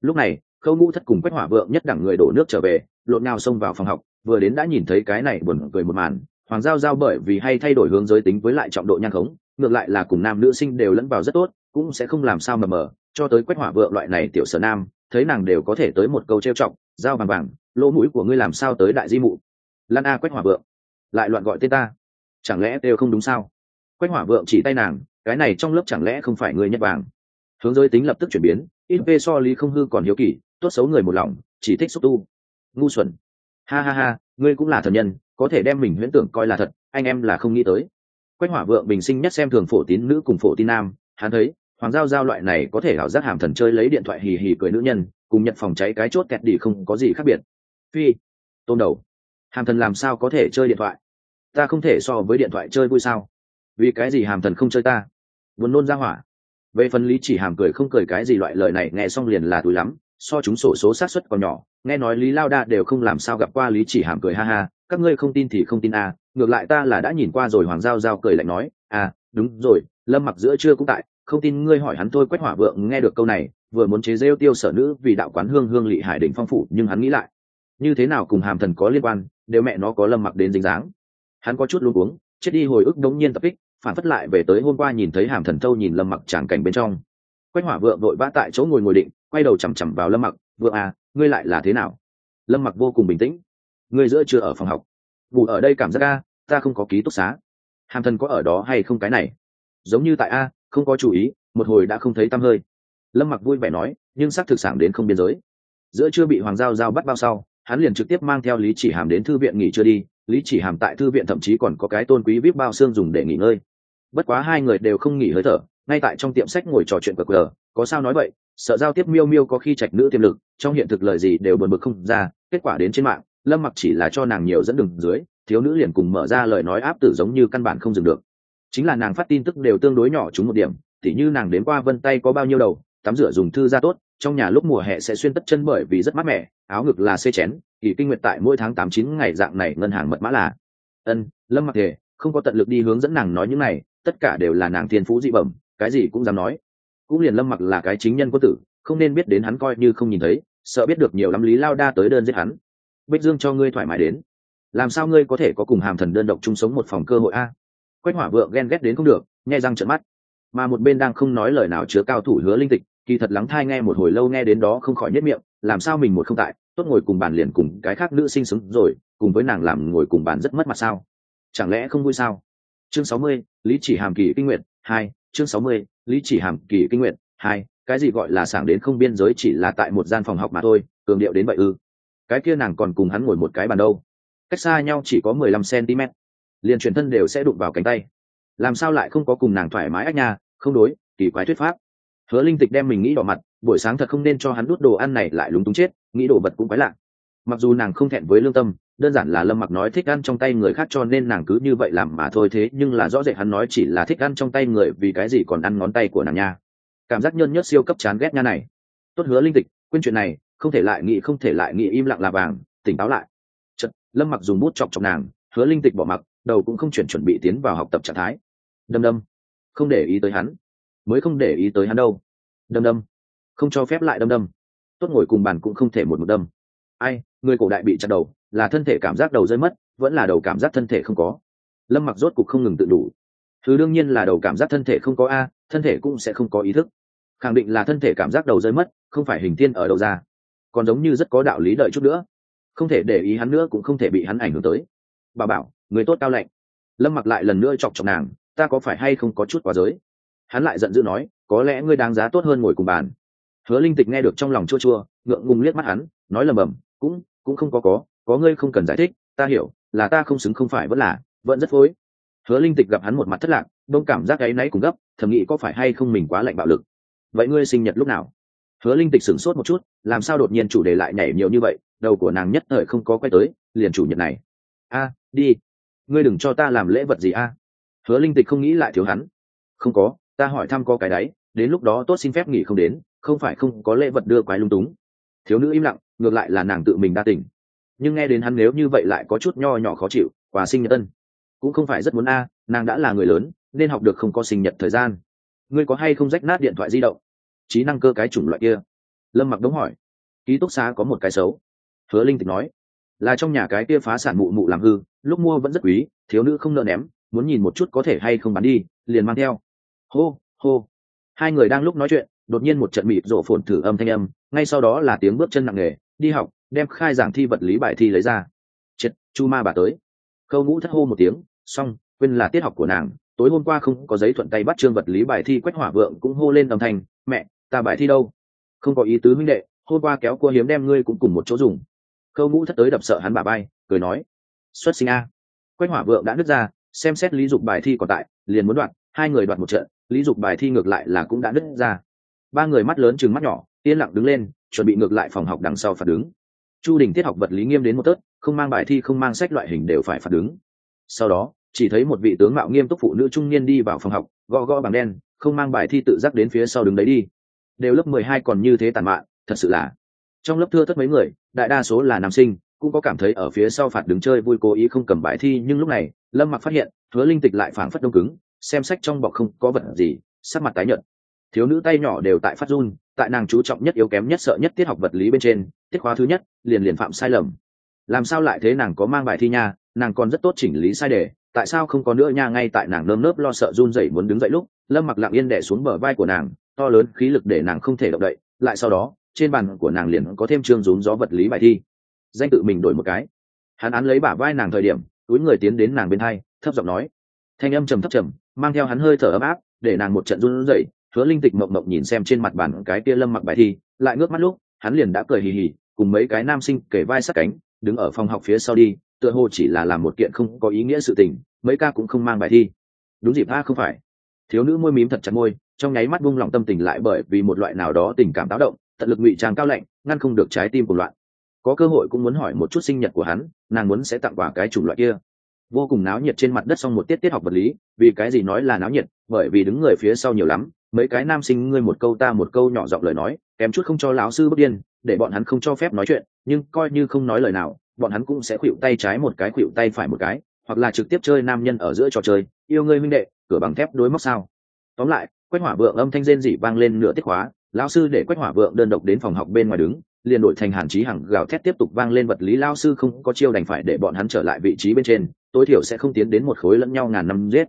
Lúc này, khâu ngũ thất cùng quách hỏa vượng nhất đẳng người đổ nước trở về, lộn nào xông vào phòng học, vừa đến đã nhìn thấy cái này buồn cười một màn. Hoàng giao giao bởi vì hay thay đổi hướng giới tính với lại trọng độ nhan khống, ngược lại là cùng nam nữ sinh đều lẫn vào rất tốt, cũng sẽ không làm sao mờ mờ cho tới quét hỏa vượng loại này tiểu sở nam, thấy nàng đều có thể tới một câu trêu trọng dao vàng vàng lỗ mũi của ngươi làm sao tới đại di mụ? Lan a quét hỏa vượng. Lại loạn gọi tên ta. Chẳng lẽ đều không đúng sao? Quét hỏa vượng chỉ tay nàng, cái này trong lớp chẳng lẽ không phải người nhất vàng? Hướng giới tính lập tức chuyển biến, ít vê so lý không hư còn hiếu kỳ, tốt xấu người một lòng, chỉ thích xúc tu. Ngu xuẩn. Ha ha ha, ngươi cũng là thần nhân, có thể đem mình huyễn tưởng coi là thật, anh em là không nghĩ tới. Quách hỏa vượng bình sinh nhất xem thường phổ tín nữ cùng phổ tín nam, hắn thấy hoàng giao giao loại này có thể ảo giác hàm thần chơi lấy điện thoại hì hì cười nữ nhân, cùng nhận phòng cháy cái chốt kẹt đi không có gì khác biệt. Phi, tôn đầu, hàm thần làm sao có thể chơi điện thoại? Ta không thể so với điện thoại chơi vui sao? Vì cái gì hàm thần không chơi ta? Muốn nôn ra hỏa. Về phần lý chỉ hàm cười không cười cái gì loại lời này nghe xong liền là túi lắm, so chúng sổ số sát xuất còn nhỏ, nghe nói lý lao đa đều không làm sao gặp qua lý chỉ hàm cười ha ha, các ngươi không tin thì không tin à ngược lại ta là đã nhìn qua rồi hoàng giao giao cười lạnh nói à đúng rồi, lâm mặc giữa chưa cũng tại không tin ngươi hỏi hắn thôi quách hỏa vượng nghe được câu này, vừa muốn chế rêu tiêu sở nữ vì đạo quán hương hương lị hải đỉnh phong phủ, nhưng hắn nghĩ lại, như thế nào cùng hàm thần có liên quan, đều mẹ nó có lâm mặc đến dính dáng. Hắn có chút luôn uống chết đi hồi ức đống nhiên tập kích, phản phất lại về tới hôm qua nhìn thấy hàm thần thâu nhìn lâm mặc tràng cảnh bên trong. Quách hỏa vượng vội vã tại chỗ ngồi ngồi định, quay đầu chằm chằm vào lâm mặc, vượng à ngươi lại là thế nào? Lâm mặc vô cùng bình tĩnh. Ngươi giữa chưa ở phòng học. Ngủ ở đây cảm giác a, ta không có ký túc xá. Hàm thần có ở đó hay không cái này? Giống như tại a không có chú ý, một hồi đã không thấy tăm hơi. Lâm mặc vui vẻ nói, nhưng xác thực sản đến không biên giới. Giữa chưa bị hoàng giao giao bắt bao sau, hắn liền trực tiếp mang theo lý chỉ hàm đến thư viện nghỉ chưa đi. Lý chỉ hàm tại thư viện thậm chí còn có cái tôn quý vip bao xương dùng để nghỉ ngơi. Bất quá hai người đều không nghỉ hơi thở, ngay tại trong tiệm sách ngồi trò chuyện cờ cờ có sao nói vậy, sợ giao tiếp miêu miêu có khi trạch nữ tiềm lực, trong hiện thực lời gì đều buồn bực không ra, kết quả đến trên mạng, lâm mặc chỉ là cho nàng nhiều dẫn đường dưới, thiếu nữ liền cùng mở ra lời nói áp tử giống như căn bản không dừng được chính là nàng phát tin tức đều tương đối nhỏ chúng một điểm, tỉ như nàng đến qua vân tay có bao nhiêu đầu, tắm rửa dùng thư ra tốt, trong nhà lúc mùa hè sẽ xuyên tất chân bởi vì rất mát mẻ, áo ngực là xê chén kỳ kinh nguyệt tại mỗi tháng tám chín ngày dạng này ngân hàng mật mã là. Ân, lâm mặc thể không có tận lực đi hướng dẫn nàng nói những này, tất cả đều là nàng thiên phú dị bẩm, cái gì cũng dám nói. Cũng liền lâm mặc là cái chính nhân quân tử, không nên biết đến hắn coi như không nhìn thấy, sợ biết được nhiều lắm lý lao đa tới đơn giết hắn. Bích dương cho ngươi thoải mái đến. Làm sao ngươi có thể có cùng hàm thần đơn độc chung sống một phòng cơ hội a? Quách hỏa vượng ghen ghét đến không được nhai răng trợn mắt. Mà một bên đang không nói lời nào chứa cao thủ hứa linh tịch, kỳ thật lắng thai nghe một hồi lâu nghe đến đó không khỏi nhất miệng, làm sao mình một không tại, tốt ngồi cùng bàn liền cùng cái khác nữ sinh xứng rồi, cùng với nàng làm ngồi cùng bàn rất mất mặt sao? Chẳng lẽ không vui sao? Chương sáu mươi, lý chỉ hàm kỳ kinh nguyện hai, chương sáu mươi, lý chỉ hàm kỳ kinh nguyện hai, cái gì gọi là sảng đến không biên giới chỉ là tại một gian phòng học mà thôi, cường điệu đến vậy ư? Cái kia nàng còn cùng hắn ngồi một cái bàn đâu? Cách xa nhau chỉ có mười lăm cm liền truyền thân đều sẽ đụng vào cánh tay. Làm sao lại không có cùng nàng thoải mái ách nha không đối kỳ quái thuyết pháp. Hứa linh tịch đem mình nghĩ đỏ mặt buổi sáng thật không nên cho hắn đút đồ ăn này lại lúng túng chết nghĩ đồ vật cũng quái lạ. Mặc dù nàng không thẹn với lương tâm đơn giản là lâm mặc nói thích ăn trong tay người khác cho nên nàng cứ như vậy làm mà thôi thế nhưng là rõ rệt hắn nói chỉ là thích ăn trong tay người vì cái gì còn ăn ngón tay của nàng nha. Cảm giác nhân nhất siêu cấp chán ghét nha này. Tốt hứa linh tịch quên chuyện này không thể lại nghĩ không thể lại nghĩ im lặng là vàng tỉnh táo lại. Chật, lâm mặc dùng bút chọc chọc nàng hứa linh tịch bỏ mặc đầu cũng không chuyển chuẩn bị tiến vào học tập trạng thái. Đâm đâm. Không để ý tới hắn. Mới không để ý tới hắn đâu. Đâm đâm. Không cho phép lại đâm đâm. Tốt ngồi cùng bàn cũng không thể một một đâm. Ai, người cổ đại bị chặt đầu, là thân thể cảm giác đầu rơi mất, vẫn là đầu cảm giác thân thể không có. Lâm mặc rốt cục không ngừng tự đủ. Thứ đương nhiên là đầu cảm giác thân thể không có a, thân thể cũng sẽ không có ý thức. Khẳng định là thân thể cảm giác đầu rơi mất, không phải hình tiên ở đầu ra. Còn giống như rất có đạo lý đợi chút nữa. Không thể để ý hắn nữa cũng không thể bị hắn ảnh hưởng tới. Bà bảo người tốt cao lạnh. Lâm mặc lại lần nữa chọc chọc nàng, ta có phải hay không có chút quá giới? Hắn lại giận dữ nói, có lẽ ngươi đáng giá tốt hơn ngồi cùng bàn. Hứa linh tịch nghe được trong lòng chua chua, ngượng ngùng liếc mắt hắn, nói lầm bầm, cũng cũng không có có có ngươi không cần giải thích, ta hiểu, là ta không xứng không phải vẫn là, vẫn rất phối. Hứa linh tịch gặp hắn một mặt thất lạc, đông cảm giác gáy náy cùng gấp, thầm nghĩ có phải hay không mình quá lạnh bạo lực. Vậy ngươi sinh nhật lúc nào? Hứa linh tịch sửng sốt một chút, làm sao đột nhiên chủ đề lại nhảy nhiều như vậy, đầu của nàng nhất thời không có quay tới, liền chủ nhật này. A, đi ngươi đừng cho ta làm lễ vật gì a? Hứa linh tịch không nghĩ lại thiếu hắn. Không có, ta hỏi thăm có cái đấy, đến lúc đó tốt xin phép nghỉ không đến, không phải không có lễ vật đưa quái lung túng. Thiếu nữ im lặng, ngược lại là nàng tự mình đa tình. Nhưng nghe đến hắn nếu như vậy lại có chút nho nhỏ khó chịu quà sinh nhật tân cũng không phải rất muốn a, nàng đã là người lớn, nên học được không có sinh nhật thời gian. Ngươi có hay không rách nát điện thoại di động? Trí năng cơ cái chủng loại kia. Lâm mặc đống hỏi. Ký túc xá có một cái xấu. Hứa linh tịch nói. Là trong nhà cái kia phá sản mụ mụ làm hư lúc mua vẫn rất quý thiếu nữ không nợ ném muốn nhìn một chút có thể hay không bán đi liền mang theo. Hô hô. Hai người đang lúc nói chuyện đột nhiên một trận mịt rổ phồn thử âm thanh âm ngay sau đó là tiếng bước chân nặng nề đi học đem khai giảng thi vật lý bài thi lấy ra. Chết, chu ma bà tới. Khâu ngũ thất hô một tiếng xong quên là tiết học của nàng tối hôm qua không có giấy thuận tay bắt trương vật lý bài thi quách hỏa vượng cũng hô lên âm thanh mẹ ta bài thi đâu? Không có ý tứ huynh đệ hôm qua kéo cua hiếm đem ngươi cũng cùng một chỗ dùng. Khâu ngũ thất tới đập sợ hắn bà bay cười nói xuất sinh a. Quách hỏa vượng đã nứt ra, xem xét lý dục bài thi còn tại, liền muốn đoạt, hai người đoạt một trận, lý dục bài thi ngược lại là cũng đã nứt ra. Ba người mắt lớn chừng mắt nhỏ, yên lặng đứng lên, chuẩn bị ngược lại phòng học đằng sau phạt đứng. Chu đình tiết học vật lý nghiêm đến một tớt không mang bài thi, không mang sách loại hình đều phải phạt đứng. Sau đó, chỉ thấy một vị tướng mạo nghiêm túc phụ nữ trung niên đi vào phòng học, gõ gõ bằng đen, không mang bài thi tự giác đến phía sau đứng đấy đi. Đều lớp mười hai còn như thế tàn mạn, thật sự là. Trong lớp thưa thất mấy người, đại đa số là nam sinh cũng có cảm thấy ở phía sau phạt đứng chơi vui cố ý không cầm bài thi, nhưng lúc này, lâm mặc phát hiện, hứa linh tịch lại phảng phất đông cứng, xem sách trong bọc không có vật gì, sắc mặt tái nhợt. Thiếu nữ tay nhỏ đều tại phát run, tại nàng chú trọng nhất yếu kém nhất sợ nhất tiết học vật lý bên trên, tiết khóa thứ nhất, liền liền phạm sai lầm. Làm sao lại thế nàng có mang bài thi nha, nàng còn rất tốt chỉnh lý sai đề, tại sao không có nữa nha, ngay tại nàng nơm nớp lo sợ run rẩy muốn đứng dậy lúc, lâm mặc lặng yên đẻ xuống bờ vai của nàng, to lớn khí lực để nàng không thể động đậy, lại sau đó, trên bàn của nàng liền có thêm chương rốn gió vật lý bài thi danh tự mình đổi một cái. Hắn án lấy bả vai nàng thời điểm, túi người tiến đến nàng bên hai, thấp giọng nói. Thanh âm trầm thấp trầm, mang theo hắn hơi thở ấm áp, để nàng một trận run rẩy, hứa linh tịch mộng mộng nhìn xem trên mặt bàn cái kia lâm mặc bài thi, lại ngước mắt lúc, hắn liền đã cười hì hì, cùng mấy cái nam sinh kể vai sát cánh, đứng ở phòng học phía sau đi, tựa hồ chỉ là làm một kiện không có ý nghĩa sự tình, mấy ca cũng không mang bài thi. Đúng dịp a, không phải. Thiếu nữ môi mím thật chặt môi, trong nháy mắt buông lòng tâm tình lại bởi vì một loại nào đó tình cảm táo động, tận lực ngụy trang cao lạnh, ngăn không được trái tim của loạn có cơ hội cũng muốn hỏi một chút sinh nhật của hắn, nàng muốn sẽ tặng quà cái chủng loại kia. Vô cùng náo nhiệt trên mặt đất xong một tiết tiết học vật lý, vì cái gì nói là náo nhiệt? Bởi vì đứng người phía sau nhiều lắm, mấy cái nam sinh ngươi một câu ta một câu nhỏ giọng lời nói, kém chút không cho lão sư bất điên, để bọn hắn không cho phép nói chuyện, nhưng coi như không nói lời nào, bọn hắn cũng sẽ khuỵu tay trái một cái, khuỵu tay phải một cái, hoặc là trực tiếp chơi nam nhân ở giữa trò chơi. Yêu ngươi minh đệ, cửa bằng thép đối móc sao? Tóm lại quách hỏa vượng âm thanh rên dị vang lên nửa tiết khóa lão sư để quách hỏa vượng đơn độc đến phòng học bên ngoài đứng liền đổi thành hàn chí hằng gào thét tiếp tục vang lên vật lý lao sư không có chiêu đành phải để bọn hắn trở lại vị trí bên trên tối thiểu sẽ không tiến đến một khối lẫn nhau ngàn năm giết.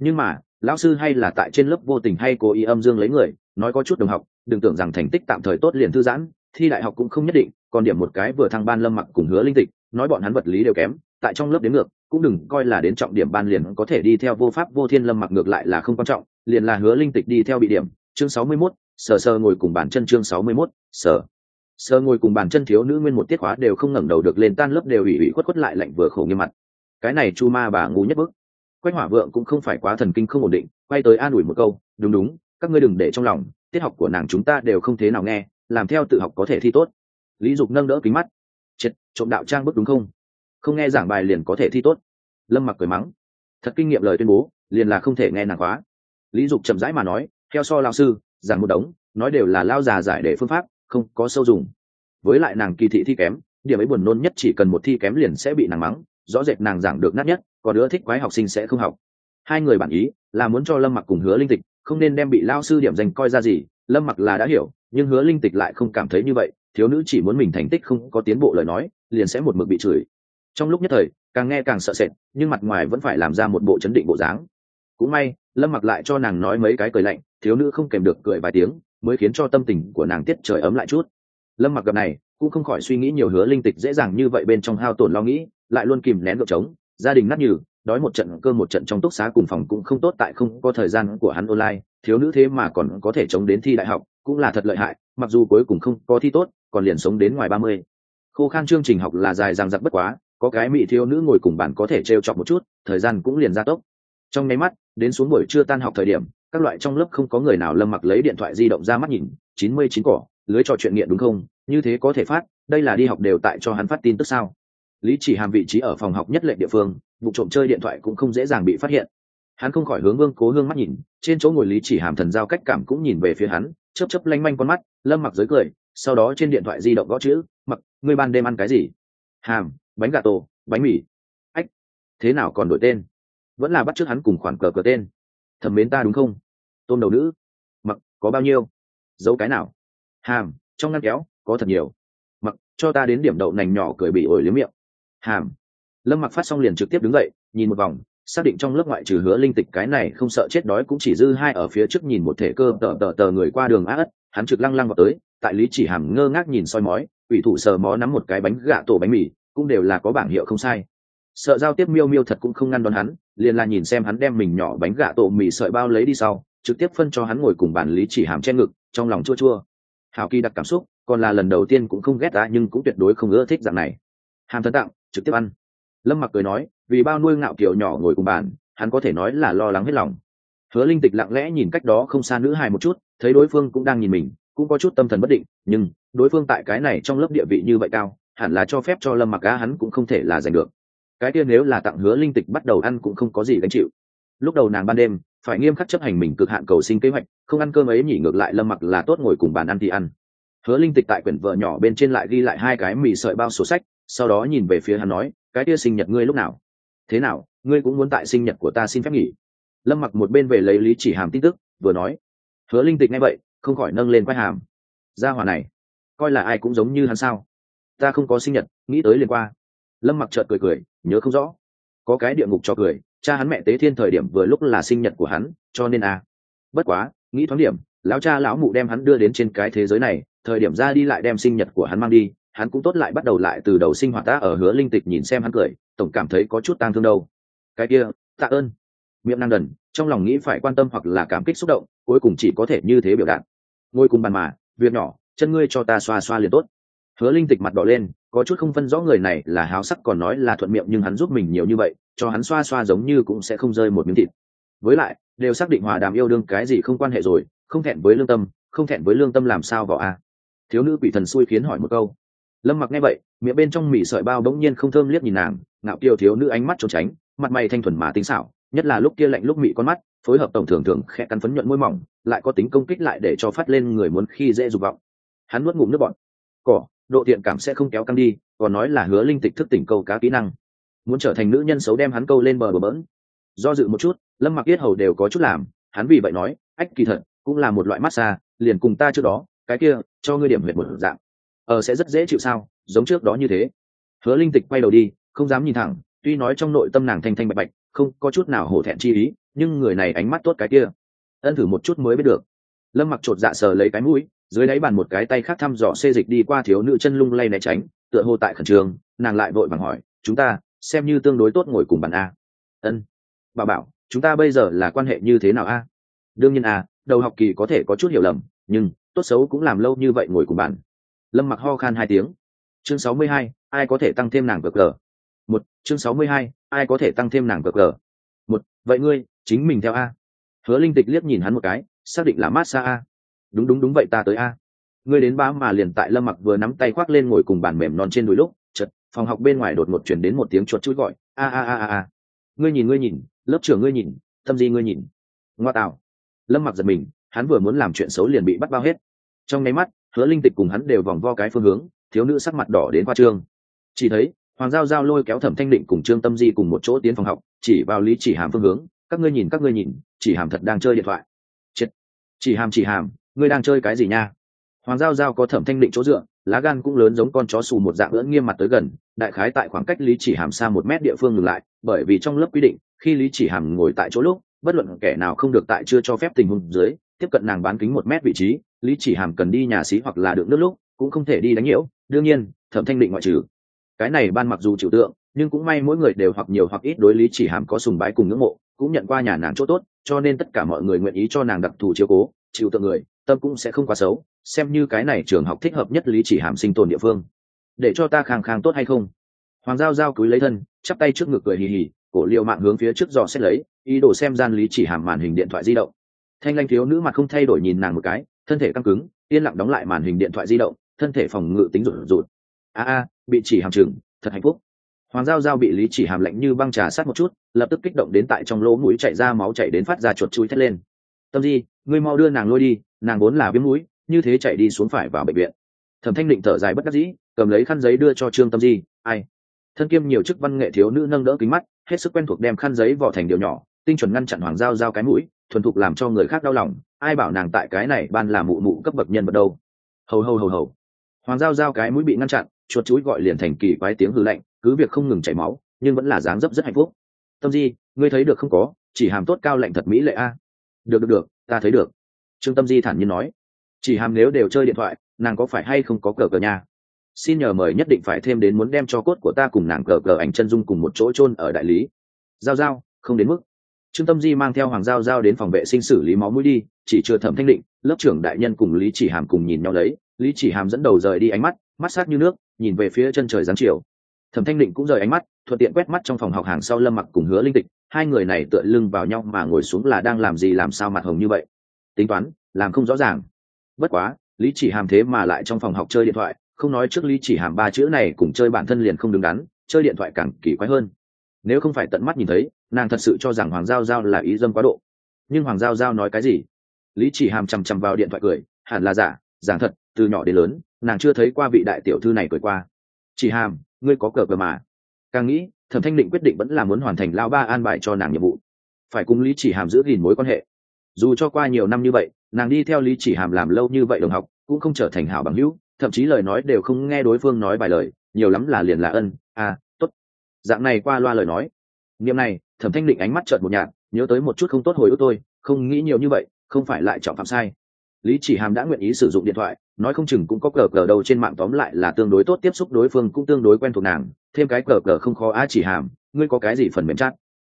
Nhưng mà lão sư hay là tại trên lớp vô tình hay cố ý âm dương lấy người nói có chút đồng học đừng tưởng rằng thành tích tạm thời tốt liền thư giãn thi đại học cũng không nhất định còn điểm một cái vừa thăng ban lâm mặc cùng hứa linh tịch nói bọn hắn vật lý đều kém tại trong lớp đến ngược cũng đừng coi là đến trọng điểm ban liền có thể đi theo vô pháp vô thiên lâm mặc ngược lại là không quan trọng liền là hứa linh tịch đi theo bị điểm chương sáu mươi 61, sờ sờ ngồi cùng bàn chân chương sáu mươi 61, sờ sờ ngồi cùng bàn chân thiếu nữ nguyên một tiết khóa đều không ngẩng đầu được lên tan lớp đều ủy ủy khuất khuất lại lạnh vừa khổ nghiêm mặt. Cái này chu ma bà ngu nhất bức. Quách hỏa vượng cũng không phải quá thần kinh không ổn định, quay tới an ủi một câu, đúng đúng, các ngươi đừng để trong lòng, tiết học của nàng chúng ta đều không thế nào nghe, làm theo tự học có thể thi tốt. Lý dục nâng đỡ kính mắt. Triệt, trộm đạo trang bức đúng không? Không nghe giảng bài liền có thể thi tốt. Lâm mặc cười mắng. Thật kinh nghiệm lời tuyên bố, liền là không thể nghe nàng khóa lý dục chậm rãi mà nói, theo so lao sư, giảng một đống, nói đều là lao già giải để phương pháp không có sâu dùng. Với lại nàng kỳ thị thi kém, điểm ấy buồn nôn nhất chỉ cần một thi kém liền sẽ bị nàng mắng, rõ rệt nàng giảng được nát nhất còn đứa thích quái học sinh sẽ không học. Hai người bản ý, là muốn cho lâm mặc cùng hứa linh tịch, không nên đem bị lao sư điểm danh coi ra gì, lâm mặc là đã hiểu, nhưng hứa linh tịch lại không cảm thấy như vậy, thiếu nữ chỉ muốn mình thành tích không có tiến bộ lời nói, liền sẽ một mực bị chửi. Trong lúc nhất thời, càng nghe càng sợ sệt, nhưng mặt ngoài vẫn phải làm ra một bộ chấn định bộ dáng. Cũng may, lâm mặc lại cho nàng nói mấy cái cười lạnh, thiếu nữ không kèm được cười vài tiếng mới khiến cho tâm tình của nàng tiết trời ấm lại chút. Lâm mặc gặp này, cũng không khỏi suy nghĩ nhiều hứa linh tịch dễ dàng như vậy bên trong hao tổn lo nghĩ, lại luôn kìm nén gợp trống. Gia đình nát nhừ, đói một trận cơ một trận trong túc xá cùng phòng cũng không tốt tại không có thời gian của hắn online. Thiếu nữ thế mà còn có thể chống đến thi đại học, cũng là thật lợi hại, mặc dù cuối cùng không có thi tốt, còn liền sống đến ngoài ba mươi. Khô khan chương trình học là dài dằng dặc bất quá, có cái mỹ thiếu nữ ngồi cùng bạn có thể trêu chọc một chút, thời gian cũng liền ra tốc. Trong nháy mắt, đến xuống buổi trưa tan học thời điểm các loại trong lớp không có người nào lâm mặc lấy điện thoại di động ra mắt nhìn, chín mươi chín cỏ, lưới trò chuyện nghiện đúng không? Như thế có thể phát, đây là đi học đều tại cho hắn phát tin tức sao? Lý chỉ hàm vị trí ở phòng học nhất lệnh địa phương, vụ trộm chơi điện thoại cũng không dễ dàng bị phát hiện. Hắn không khỏi hướng vương cố hương mắt nhìn, trên chỗ ngồi lý chỉ hàm thần giao cách cảm cũng nhìn về phía hắn, chớp chớp lanh manh con mắt, lâm mặc giới cười, sau đó trên điện thoại di động gõ chữ, mặc, ngươi ban đêm ăn cái gì? Hàm, bánh gà tổ bánh mì. Ách, thế nào còn đổi tên? Vẫn là bắt t hắn cùng khoản cờ cờ tên. Thẩm mến ta đúng không? Tôm đầu nữ. Mặc, có bao nhiêu? Giấu cái nào? Hàm, trong ngăn kéo, có thật nhiều. Mặc, cho ta đến điểm đậu nành nhỏ cười bị ổi liếm miệng. Hàm. Lâm mặc phát xong liền trực tiếp đứng dậy, nhìn một vòng, xác định trong lớp ngoại trừ hứa linh tịch cái này không sợ chết đói cũng chỉ dư hai ở phía trước nhìn một thể cơ, tờ tờ tờ người qua đường á ất, hắn trực lăng lăng vào tới, tại lý chỉ hàm ngơ ngác nhìn soi mói, ủy thủ sờ mó nắm một cái bánh gạ tổ bánh mì, cũng đều là có bảng hiệu không sai. Sợ giao tiếp miêu miêu thật cũng không ngăn đón hắn, liền là nhìn xem hắn đem mình nhỏ bánh gạ tổ mì sợi bao lấy đi sau trực tiếp phân cho hắn ngồi cùng bàn lý chỉ hàm che ngực, trong lòng chua chua. Hào kỳ đặc cảm xúc, còn là lần đầu tiên cũng không ghét ta, nhưng cũng tuyệt đối không ưa thích dạng này. Hàm thân tặng trực tiếp ăn. Lâm mặc cười nói, vì bao nuôi ngạo kiểu nhỏ ngồi cùng bàn, hắn có thể nói là lo lắng hết lòng. Hứa linh tịch lặng lẽ nhìn cách đó không xa nữ hài một chút, thấy đối phương cũng đang nhìn mình, cũng có chút tâm thần bất định, nhưng đối phương tại cái này trong lớp địa vị như vậy cao, hẳn là cho phép cho lâm mặc á hắn cũng không thể là giành được. Cái kia nếu là tặng hứa linh tịch bắt đầu ăn cũng không có gì gánh chịu. Lúc đầu nàng ban đêm phải nghiêm khắc chấp hành mình cực hạn cầu sinh kế hoạch, không ăn cơm ấy nhỉ, ngược lại lâm mặc là tốt ngồi cùng bàn ăn thì ăn. Hứa linh tịch tại quyển vợ nhỏ bên trên lại ghi lại hai cái mì sợi bao sổ sách, sau đó nhìn về phía hắn nói, cái kia sinh nhật ngươi lúc nào? Thế nào, ngươi cũng muốn tại sinh nhật của ta xin phép nghỉ lâm mặc một bên về lấy lý chỉ hàm tin tức, vừa nói, hứa linh tịch nghe vậy, không khỏi nâng lên quay hàm. Ra hòa này, coi là ai cũng giống như hắn sao? Ta không có sinh nhật, nghĩ tới liền qua. Lâm mặc chợt cười cười, nhớ không rõ có cái địa ngục cho cười, cha hắn mẹ tế thiên thời điểm vừa lúc là sinh nhật của hắn, cho nên à. bất quá, nghĩ thoáng điểm, lão cha lão mụ đem hắn đưa đến trên cái thế giới này, thời điểm ra đi lại đem sinh nhật của hắn mang đi, hắn cũng tốt lại bắt đầu lại từ đầu sinh hoạt ta ở hứa linh tịch nhìn xem hắn cười, tổng cảm thấy có chút tang thương đâu. Cái kia, tạ ơn. Miệng năng đần, trong lòng nghĩ phải quan tâm hoặc là cảm kích xúc động, cuối cùng chỉ có thể như thế biểu đạt. Ngồi cùng bàn mà, việc nhỏ, chân ngươi cho ta xoa xoa liền tốt hứa linh tịch mặt đỏ lên, có chút không phân rõ người này là háo sắc còn nói là thuận miệng nhưng hắn giúp mình nhiều như vậy, cho hắn xoa xoa giống như cũng sẽ không rơi một miếng thịt. Với lại, đều xác định hòa đàm yêu đương cái gì không quan hệ rồi, không thẹn với lương tâm, không thẹn với lương tâm làm sao vào a? Thiếu nữ quỷ thần xui khiến hỏi một câu. Lâm mặc nghe vậy, miệng bên trong mỉ sợi bao bỗng nhiên không thơm liếc nhìn nàng, ngạo kiều thiếu nữ ánh mắt trốn tránh, mặt mày thanh thuần mà tính xảo, nhất là lúc kia lạnh lúc mị con mắt, phối hợp tổng thường thường khẽ cắn phấn nhuận môi mỏng, lại có tính công kích lại để cho phát lên người muốn khi dễ dục vọng. Hắn nuốt ngụm nước bọn cỏ độ thiện cảm sẽ không kéo căng đi, còn nói là hứa linh tịch thức tỉnh câu cá kỹ năng. Muốn trở thành nữ nhân xấu đem hắn câu lên bờ bờ bỡn. Do dự một chút, lâm mặc yết hầu đều có chút làm, hắn vì vậy nói, ách, kỳ thật, cũng là một loại massage liền cùng ta trước đó, cái kia, cho ngươi điểm huyệt một dạng. Ờ sẽ rất dễ chịu sao, giống trước đó như thế. Hứa linh tịch quay đầu đi, không dám nhìn thẳng, tuy nói trong nội tâm nàng thanh thanh bạch bạch, không có chút nào hổ thẹn chi ý, nhưng người này ánh mắt tốt cái kia. Ân thử một chút mới biết được. Lâm mặc chột dạ sờ lấy cái mũi dưới đáy bàn một cái tay khác thăm dò xê dịch đi qua thiếu nữ chân lung lay né tránh, tựa hồ tại khẩn trường nàng lại vội vàng hỏi, chúng ta, xem như tương đối tốt ngồi cùng bàn a. Ân, bà bảo, chúng ta bây giờ là quan hệ như thế nào a? Đương nhiên a, đầu học kỳ có thể có chút hiểu lầm, nhưng tốt xấu cũng làm lâu như vậy ngồi cùng bàn lâm mặc ho khan hai tiếng. Chương sáu mươi hai, ai có thể tăng thêm nàng cờ cờ? Một, chương sáu mươi hai, ai có thể tăng thêm nàng cờ cờ? Một, vậy ngươi, chính mình theo a. Hứa linh tịch liếc nhìn hắn một cái, xác định là mát xa a đúng đúng đúng vậy ta tới a. Ngươi đến ba mà liền tại lâm mặc vừa nắm tay khoác lên ngồi cùng bàn mềm non trên đùi lúc chật phòng học bên ngoài đột ngột chuyển đến một tiếng chuột chút gọi, a a a a a. Ngươi nhìn ngươi nhìn, lớp trưởng ngươi nhìn tâm di ngươi nhìn. Ngoa tạo. Lâm mặc giật mình, hắn vừa muốn làm chuyện xấu liền bị bắt bao hết. Trong nháy mắt, hứa linh tịch cùng hắn đều vòng vo cái phương hướng, thiếu nữ sắc mặt đỏ đến khoa trương. Chỉ thấy, hoàng giao giao lôi kéo thẩm thanh định cùng trương tâm di cùng một chỗ tiến phòng học, chỉ vào lý chỉ hàm phương hướng, các ngươi nhìn, các ngươi nhìn, chỉ hàm thật đang chơi điện thoại. Chết. Chỉ hàm chỉ hàm ngươi đang chơi cái gì nha? Hoàng giao giao có thẩm thanh định chỗ dựa, lá gan cũng lớn giống con chó xù một dạng lưỡng nghiêm mặt tới gần, đại khái tại khoảng cách lý chỉ hàm xa một mét địa phương ngừng lại, bởi vì trong lớp quy định, khi lý chỉ hàm ngồi tại chỗ lúc, bất luận kẻ nào không được tại chưa cho phép tình huống dưới, tiếp cận nàng bán kính một mét vị trí, lý chỉ hàm cần đi nhà xí hoặc là được nước lúc, cũng không thể đi đánh nhiễu. Đương nhiên, thẩm thanh định ngoại trừ. Cái này ban mặc dù chịu tượng, nhưng cũng may mỗi người đều hoặc nhiều hoặc ít đối lý chỉ hàm có sùng bái cùng ngưỡng mộ, cũng nhận qua nhà nàng chỗ tốt, cho nên tất cả mọi người nguyện ý cho nàng đặc thù chiếu cố, chịu tượng người tâm cũng sẽ không quá xấu, xem như cái này trường học thích hợp nhất lý chỉ hàm sinh tồn địa phương. Để cho ta khang khang tốt hay không? Hoàng giao giao cúi lấy thân, chắp tay trước ngực cười hì hì, cổ liệu mạng hướng phía trước dò xét lấy, ý đồ xem gian lý chỉ hàm màn hình điện thoại di động. Thanh lanh thiếu nữ mặt không thay đổi nhìn nàng một cái, thân thể căng cứng, yên lặng đóng lại màn hình điện thoại di động, thân thể phòng ngự tính rụt rụt. A a, bị chỉ hàm chừng, thật hạnh phúc. Hoàng giao giao bị lý chỉ hàm lạnh như băng trà sát một chút, lập tức kích động đến tại trong lỗ mũi chạy ra máu chạy đến phát ra chuột chui thét lên. Tâm di, ngươi mau đưa nàng lôi đi nàng vốn là viêm mũi như thế chạy đi xuống phải vào bệnh viện. Thẩm thanh định thở dài bất đắc dĩ, cầm lấy khăn giấy đưa cho trương tâm di, ai? Thân kiêm nhiều chức văn nghệ thiếu nữ nâng đỡ kính mắt, hết sức quen thuộc đem khăn giấy vỏ thành điều nhỏ, tinh chuẩn ngăn chặn hoàng giao giao cái mũi, thuần thục làm cho người khác đau lòng, ai bảo nàng tại cái này ban là mụ mụ cấp bậc nhân vật đâu? Hầu hầu hầu hầu. Hoàng giao giao cái mũi bị ngăn chặn, chuột chuối gọi liền thành kỳ quái tiếng hư lạnh, cứ việc không ngừng chảy máu, nhưng vẫn là dáng dấp rất hạnh phúc. Tâm di, ngươi thấy được không có? Chỉ hàm tốt cao lạnh thật mỹ lệ a. Được được được, ta thấy được trương tâm di thản nhiên nói, chỉ hàm nếu đều chơi điện thoại, nàng có phải hay không có cờ cờ nha? Xin nhờ mời nhất định phải thêm đến muốn đem cho cốt của ta cùng nàng cờ cờ ảnh chân dung cùng một chỗ chôn ở đại lý. Giao giao, không đến mức. Trương tâm di mang theo hoàng giao giao đến phòng vệ sinh xử lý máu mũi đi, chỉ chưa thẩm thanh định, lớp trưởng đại nhân cùng lý chỉ hàm cùng nhìn nhau lấy, lý chỉ hàm dẫn đầu rời đi ánh mắt mắt sát như nước, nhìn về phía chân trời giáng chiều. Thẩm thanh định cũng rời ánh mắt, thuận tiện quét mắt trong phòng học hàng sau lâm mặc cùng hứa linh tịch, hai người này tựa lưng vào nhau mà ngồi xuống là đang làm gì làm sao mặt hồng như vậy tính toán, làm không rõ ràng. Bất quá, lý chỉ hàm thế mà lại trong phòng học chơi điện thoại, không nói trước lý chỉ hàm ba chữ này cùng chơi bản thân liền không đứng đắn, chơi điện thoại càng kỳ quái hơn. Nếu không phải tận mắt nhìn thấy, nàng thật sự cho rằng hoàng giao giao là ý dâm quá độ. Nhưng hoàng giao giao nói cái gì? Lý chỉ hàm chằm chằm vào điện thoại cười, hẳn là giả giảng thật, từ nhỏ đến lớn, nàng chưa thấy qua vị đại tiểu thư này cười qua. Chỉ hàm, ngươi có cờ cờ mà. Càng nghĩ, thẩm thanh định quyết định vẫn là muốn hoàn thành lao ba an bài cho nàng nhiệm vụ. Phải cùng lý chỉ hàm giữ gìn mối quan hệ dù cho qua nhiều năm như vậy, nàng đi theo lý chỉ hàm làm lâu như vậy đồng học, cũng không trở thành hảo bằng hữu, thậm chí lời nói đều không nghe đối phương nói bài lời, nhiều lắm là liền là ân à t ố t dạng này qua loa lời nói. Niệm này, thẩm thanh định ánh mắt trợn một nhạt, nhớ tới một chút không tốt hồi ức tôi, không nghĩ nhiều như vậy, không phải lại chọn phạm sai. Lý chỉ hàm đã nguyện ý sử dụng điện thoại, nói không chừng cũng có cờ cờ đâu trên mạng tóm lại là tương đối tốt tiếp xúc đối phương cũng tương đối quen thuộc nàng, thêm cái cờ cờ không khó á chỉ hàm, ngươi có cái gì phần mềm chắc?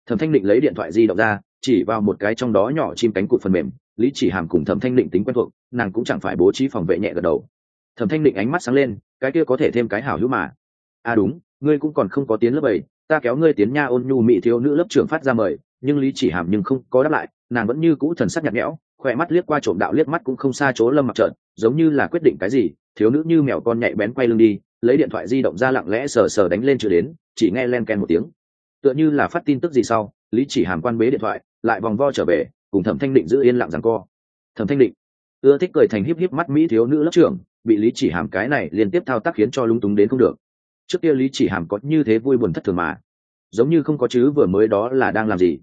Thẩm thanh định lấy điện thoại di động ra chỉ vào một cái trong đó nhỏ chim cánh cụt phần mềm, lý chỉ hàm cùng thẩm thanh định tính quen thuộc, nàng cũng chẳng phải bố trí phòng vệ nhẹ gật đầu. Thẩm thanh định ánh mắt sáng lên, cái kia có thể thêm cái hảo hữu mà. À đúng, ngươi cũng còn không có tiến lớp bảy, ta kéo ngươi tiến nha ôn nhu mị thiếu nữ lớp trưởng phát ra mời, nhưng lý chỉ hàm nhưng không có đáp lại, nàng vẫn như cũ thần sắc nhạt nhẽo, khỏe mắt liếc qua trộm đạo liếc mắt cũng không xa chỗ lâm mặt trợn, giống như là quyết định cái gì, thiếu nữ như mèo con nhạy bén quay lưng đi, lấy điện thoại di động ra lặng lẽ sờ sờ đánh lên chưa đến, chỉ nghe len ken một tiếng. Tựa như là phát tin tức gì sau lý chỉ hàm quan bế điện thoại, lại vòng vo trở về, cùng thẩm thanh định giữ yên lặng rằng co. Thẩm thanh định, ưa thích cười thành híp híp mắt mỹ thiếu nữ lớp trưởng, bị lý chỉ hàm cái này liên tiếp thao tác khiến cho lung túng đến không được. Trước kia lý chỉ hàm có như thế vui buồn thất thường mà, giống như không có chứ vừa mới đó là đang làm gì?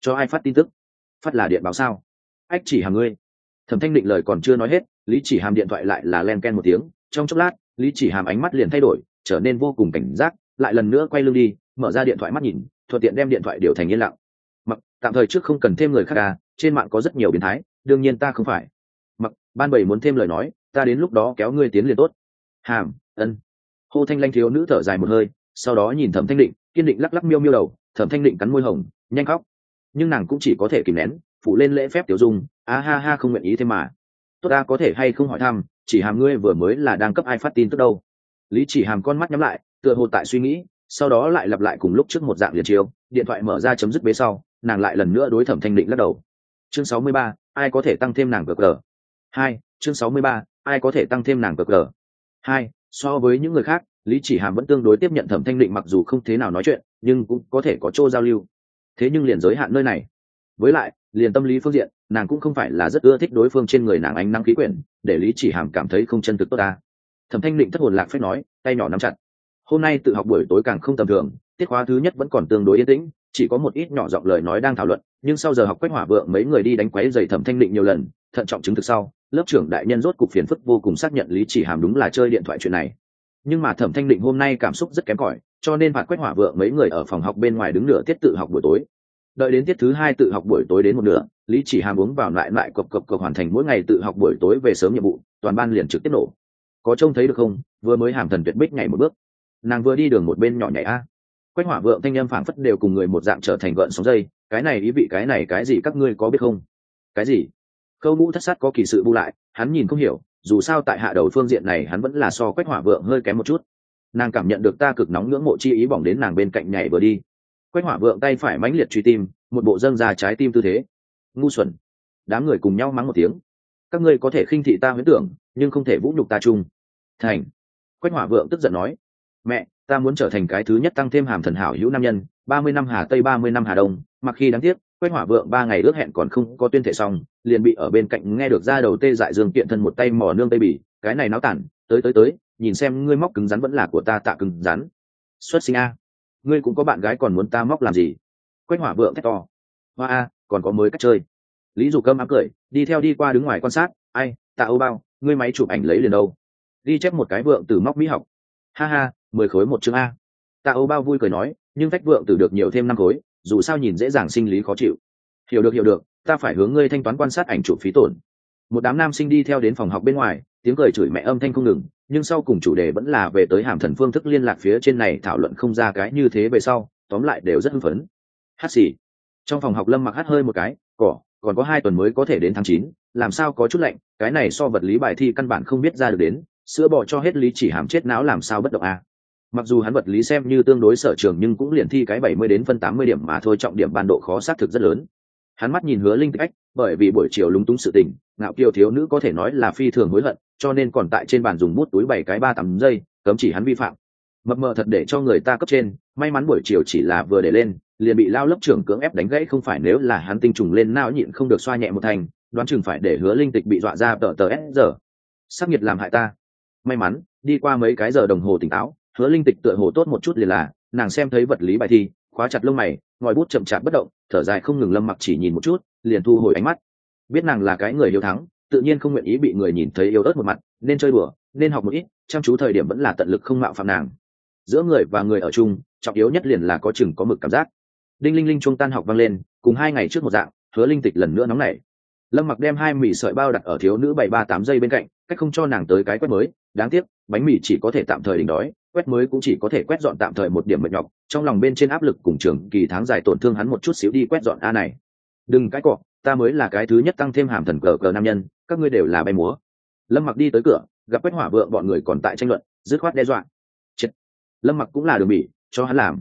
Cho ai phát tin tức? Phát là điện báo sao? Ách chỉ hàm ngươi. Thẩm thanh định lời còn chưa nói hết, lý chỉ hàm điện thoại lại là len ken một tiếng. Trong chốc lát, lý chỉ hàm ánh mắt liền thay đổi, trở nên vô cùng cảnh giác, lại lần nữa quay lưng đi, mở ra điện thoại mắt nhìn thuận tiện đem điện thoại điều thành yên lặng. Mặc, tạm thời trước không cần thêm người khác à trên mạng có rất nhiều biến thái, đương nhiên ta không phải. Mặc, ban bảy muốn thêm lời nói, ta đến lúc đó kéo ngươi tiến liền tốt. Hàm, ân. Hô thanh lanh thiếu nữ thở dài một hơi, sau đó nhìn thẩm thanh định, kiên định lắc lắc miêu miêu đầu, thẩm thanh định cắn môi hồng, nhanh khóc. Nhưng nàng cũng chỉ có thể kìm nén phụ lên lễ phép tiểu dung, a ha ha, không nguyện ý thêm mà. Tốt ta, có thể hay không hỏi thăm, chỉ hàm ngươi vừa mới là đang cấp ai phát tin tức đâu? Lý chỉ hàm con mắt nhắm lại, tựa hồ tại suy nghĩ sau đó lại lặp lại cùng lúc trước một dạng liền chiếu điện thoại mở ra chấm dứt bế sau, nàng lại lần nữa đối thẩm thanh định lắc đầu. Chương sáu mươi ba, ai có thể tăng thêm nàng cờ cờ hai, chương sáu mươi ba, ai có thể tăng thêm nàng cờ cờ hai, so với những người khác, lý chỉ hàm vẫn tương đối tiếp nhận thẩm thanh định mặc dù không thế nào nói chuyện, nhưng cũng có thể có chỗ giao lưu. Thế nhưng liền giới hạn nơi này. Với lại, liền tâm lý phương diện, nàng cũng không phải là rất ưa thích đối phương trên người nàng ánh năng khí quyển, để lý chỉ hàm cảm thấy không chân thực tốt ta. Thẩm thanh định thất hồn lạc phép nói, tay nhỏ nắm chặt hôm nay tự học buổi tối càng không tầm thường, tiết khóa thứ nhất vẫn còn tương đối yên tĩnh, chỉ có một ít nhỏ giọng lời nói đang thảo luận, nhưng sau giờ học quách hỏa vượng mấy người đi đánh quấy dày thẩm thanh định nhiều lần, thận trọng chứng thực sau, lớp trưởng đại nhân rốt cục phiền phức vô cùng xác nhận lý chỉ hàm đúng là chơi điện thoại chuyện này. Nhưng mà thẩm thanh định hôm nay cảm xúc rất kém cỏi, cho nên phạt quách hỏa vượng mấy người ở phòng học bên ngoài đứng nửa tiết tự học buổi tối. Đợi đến tiết thứ hai tự học buổi tối đến một nửa, lý chỉ hàm uống vào lại lại cộc cộc cộc hoàn thành mỗi ngày tự học buổi tối về sớm nhiệm vụ, toàn ban liền trực tiếp nổ. Có trông thấy được không? Vừa mới hàm thần tuyệt bích ngày một bước nàng vừa đi đường một bên nhỏ nhảy a. Quách hỏa vượng thanh â m phảng phất đều cùng người một dạng trở thành gợn sóng dây, cái này ý vị, cái này cái gì các ngươi có biết không? Cái gì? Khâu mũ thất sát có kỳ sự bu lại, hắn nhìn không hiểu, dù sao tại hạ đầu phương diện này hắn vẫn là so quách hỏa vượng hơi kém một chút. Nàng cảm nhận được ta cực nóng ngưỡng mộ chi ý bỏng đến nàng bên cạnh nhảy vừa đi. Quách hỏa vượng tay phải mãnh liệt truy tim, một bộ dâng ra trái tim tư thế. Ngu xuẩn. Đám người cùng nhau mắng một tiếng. Các ngươi có thể khinh thị ta huyễn tưởng, nhưng không thể vũ nhục ta chung. Thành. Quách hỏa vượng tức giận nói mẹ, ta muốn trở thành cái thứ nhất tăng thêm hàm thần hảo hữu nam nhân, ba mươi năm hà tây, ba mươi năm hà đông, mặc khi đáng tiếc, quách hỏa vượng ba ngày ước hẹn còn không có tuyên thể xong, liền bị ở bên cạnh nghe được ra đầu tê dại dương kiện thân một tay mò nương tây bỉ, cái này náo tản, tới tới tới, nhìn xem ngươi móc cứng rắn vẫn là của ta tạ cứng rắn. Xuất sinh a, ngươi cũng có bạn gái còn muốn ta móc làm gì? Quách hỏa vượng thét to, hoa a, còn có mới cách chơi. Lý dù cơm ám cười, đi theo đi qua đứng ngoài quan sát, ai, tạ âu bao, ngươi máy chụp ảnh lấy liền đâu. Đi chép một cái vượng từ móc mỹ học. Ha ha mười khối một chương a. Tạ âu bao vui cười nói, nhưng phách vượng tử được nhiều thêm năm khối, dù sao nhìn dễ dàng sinh lý khó chịu. Hiểu được hiểu được, ta phải hướng ngươi thanh toán quan sát ảnh chụp phí tổn. Một đám nam sinh đi theo đến phòng học bên ngoài, tiếng cười chửi mẹ âm thanh không ngừng, nhưng sau cùng chủ đề vẫn là về tới hàm thần phương thức liên lạc phía trên này thảo luận không ra cái như thế về sau, tóm lại đều rất hưng phấn. Hát xì. Trong phòng học lâm mặc hát hơi một cái, cỏ, còn có hai tuần mới có thể đến tháng chín, làm sao có chút lạnh, cái này so vật lý bài thi căn bản không biết ra được đến, sữa bò cho hết lý chỉ hàm chết não làm sao bất động a? Mặc dù hắn vật lý xem như tương đối sở trường nhưng cũng liền thi cái bảy mươi đến phân tám mươi điểm mà thôi, trọng điểm ban độ khó xác thực rất lớn. Hắn mắt nhìn hứa linh tích ách bởi vì buổi chiều lúng túng sự tình, ngạo kiều thiếu nữ có thể nói là phi thường hối hận, cho nên còn tại trên bàn dùng bút túi bảy cái ba tắm giây, cấm chỉ hắn vi phạm. Mập mờ thật để cho người ta cấp trên, may mắn buổi chiều chỉ là vừa để lên, liền bị lao lớp trưởng cưỡng ép đánh gãy, không phải nếu là hắn tinh trùng lên não nhịn không được xoa nhẹ một thành, đoán chừng phải để hứa linh tịch bị dọa ra tờ tờ s giờ. Sắc nhiệt làm hại ta. May mắn, đi qua mấy cái giờ đồng hồ tỉnh táo hứa linh tịch tựa hồ tốt một chút liền là, nàng xem thấy vật lý bài thi, khóa chặt lông mày, ngòi bút chậm chạp bất động, thở dài không ngừng lâm mặc chỉ nhìn một chút, liền thu hồi ánh mắt. Biết nàng là cái người hiếu thắng, tự nhiên không nguyện ý bị người nhìn thấy yếu ớt một mặt, nên chơi bừa nên học một ít, chăm chú thời điểm vẫn là tận lực không mạo phạm nàng. Giữa người và người ở chung, trọng yếu nhất liền là có chừng có mực cảm giác. Đinh linh linh trung tan học vang lên, cùng hai ngày trước một dạng, hứa linh tịch lần nữa nóng nảy. Lâm mặc đem hai mì sợi bao đặt ở thiếu nữ bảy ba tám giây bên cạnh, cách không cho nàng tới cái quét mới, đáng tiếc, bánh mì chỉ có thể tạm thời đỉnh đói quét mới cũng chỉ có thể quét dọn tạm thời một điểm mệt nhọc, trong lòng bên trên áp lực cùng trường kỳ tháng dài tổn thương hắn một chút xíu đi quét dọn a này. Đừng cái cọ, ta mới là cái thứ nhất tăng thêm hàm thần cờ cờ nam nhân, các ngươi đều là bay múa. Lâm mặc đi tới cửa, gặp quét hỏa vượng bọn người còn tại tranh luận, dứt khoát đe dọa. Chết. lâm mặc cũng là đường bỉ, cho hắn làm.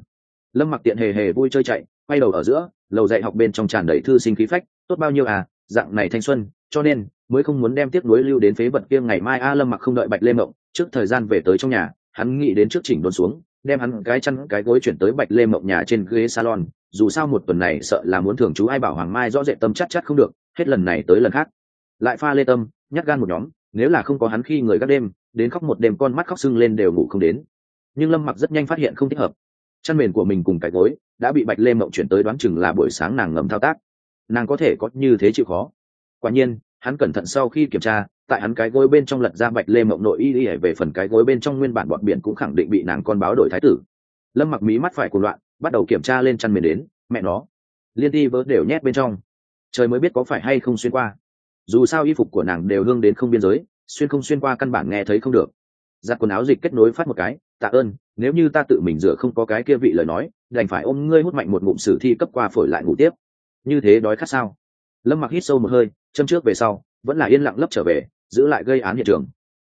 Lâm mặc tiện hề hề vui chơi chạy, quay đầu ở giữa, lầu dạy học bên trong tràn đầy thư sinh khí phách, tốt bao nhiêu à dạng này thanh xuân, cho nên mới không muốn đem tiếp nối lưu đến phế vật kia ngày mai a lâm mặc không đợi bạch lê mộng, trước thời gian về tới trong nhà hắn nghĩ đến trước chỉnh đốn xuống, đem hắn cái chăn, cái gối chuyển tới bạch lê mộng nhà trên ghế salon, dù sao một tuần này sợ là muốn thường chú ai bảo hoàng mai rõ rệt tâm chắc chắc không được, hết lần này tới lần khác. Lại pha lê tâm nhắc gan một nhóm, nếu là không có hắn khi người gác đêm, đến khóc một đêm con mắt khóc sưng lên đều ngủ không đến. Nhưng lâm mặc rất nhanh phát hiện không thích hợp. Chăn mền của mình cùng cái gối đã bị bạch lê mộng chuyển tới đoán chừng là buổi sáng nàng ngầm thao tác. Nàng có thể có như thế chịu khó. Quả nhiên, hắn cẩn thận sau khi kiểm tra tại hắn cái gối bên trong lật ra bạch lê mộng nội y y về phần cái gối bên trong nguyên bản bọn biển cũng khẳng định bị nàng con báo đổi thái tử. Lâm mặc mí mắt phải cuồng loạn, bắt đầu kiểm tra lên chăn mền đến, mẹ nó, liên ti vớ đều nhét bên trong. Trời mới biết có phải hay không xuyên qua. Dù sao y phục của nàng đều hương đến không biên giới, xuyên không xuyên qua căn bản nghe thấy không được. Giặt quần áo dịch kết nối phát một cái, tạ ơn, nếu như ta tự mình rửa không có cái kia vị lời nói, đành phải ôm ngươi hút mạnh một ngụm sử thi cấp qua phổi lại ngủ tiếp. Như thế đói khát sao? Lâm mặc hít sâu một hơi, châm trước về sau, vẫn là yên lặng lấp trở về giữ lại gây án hiện trường.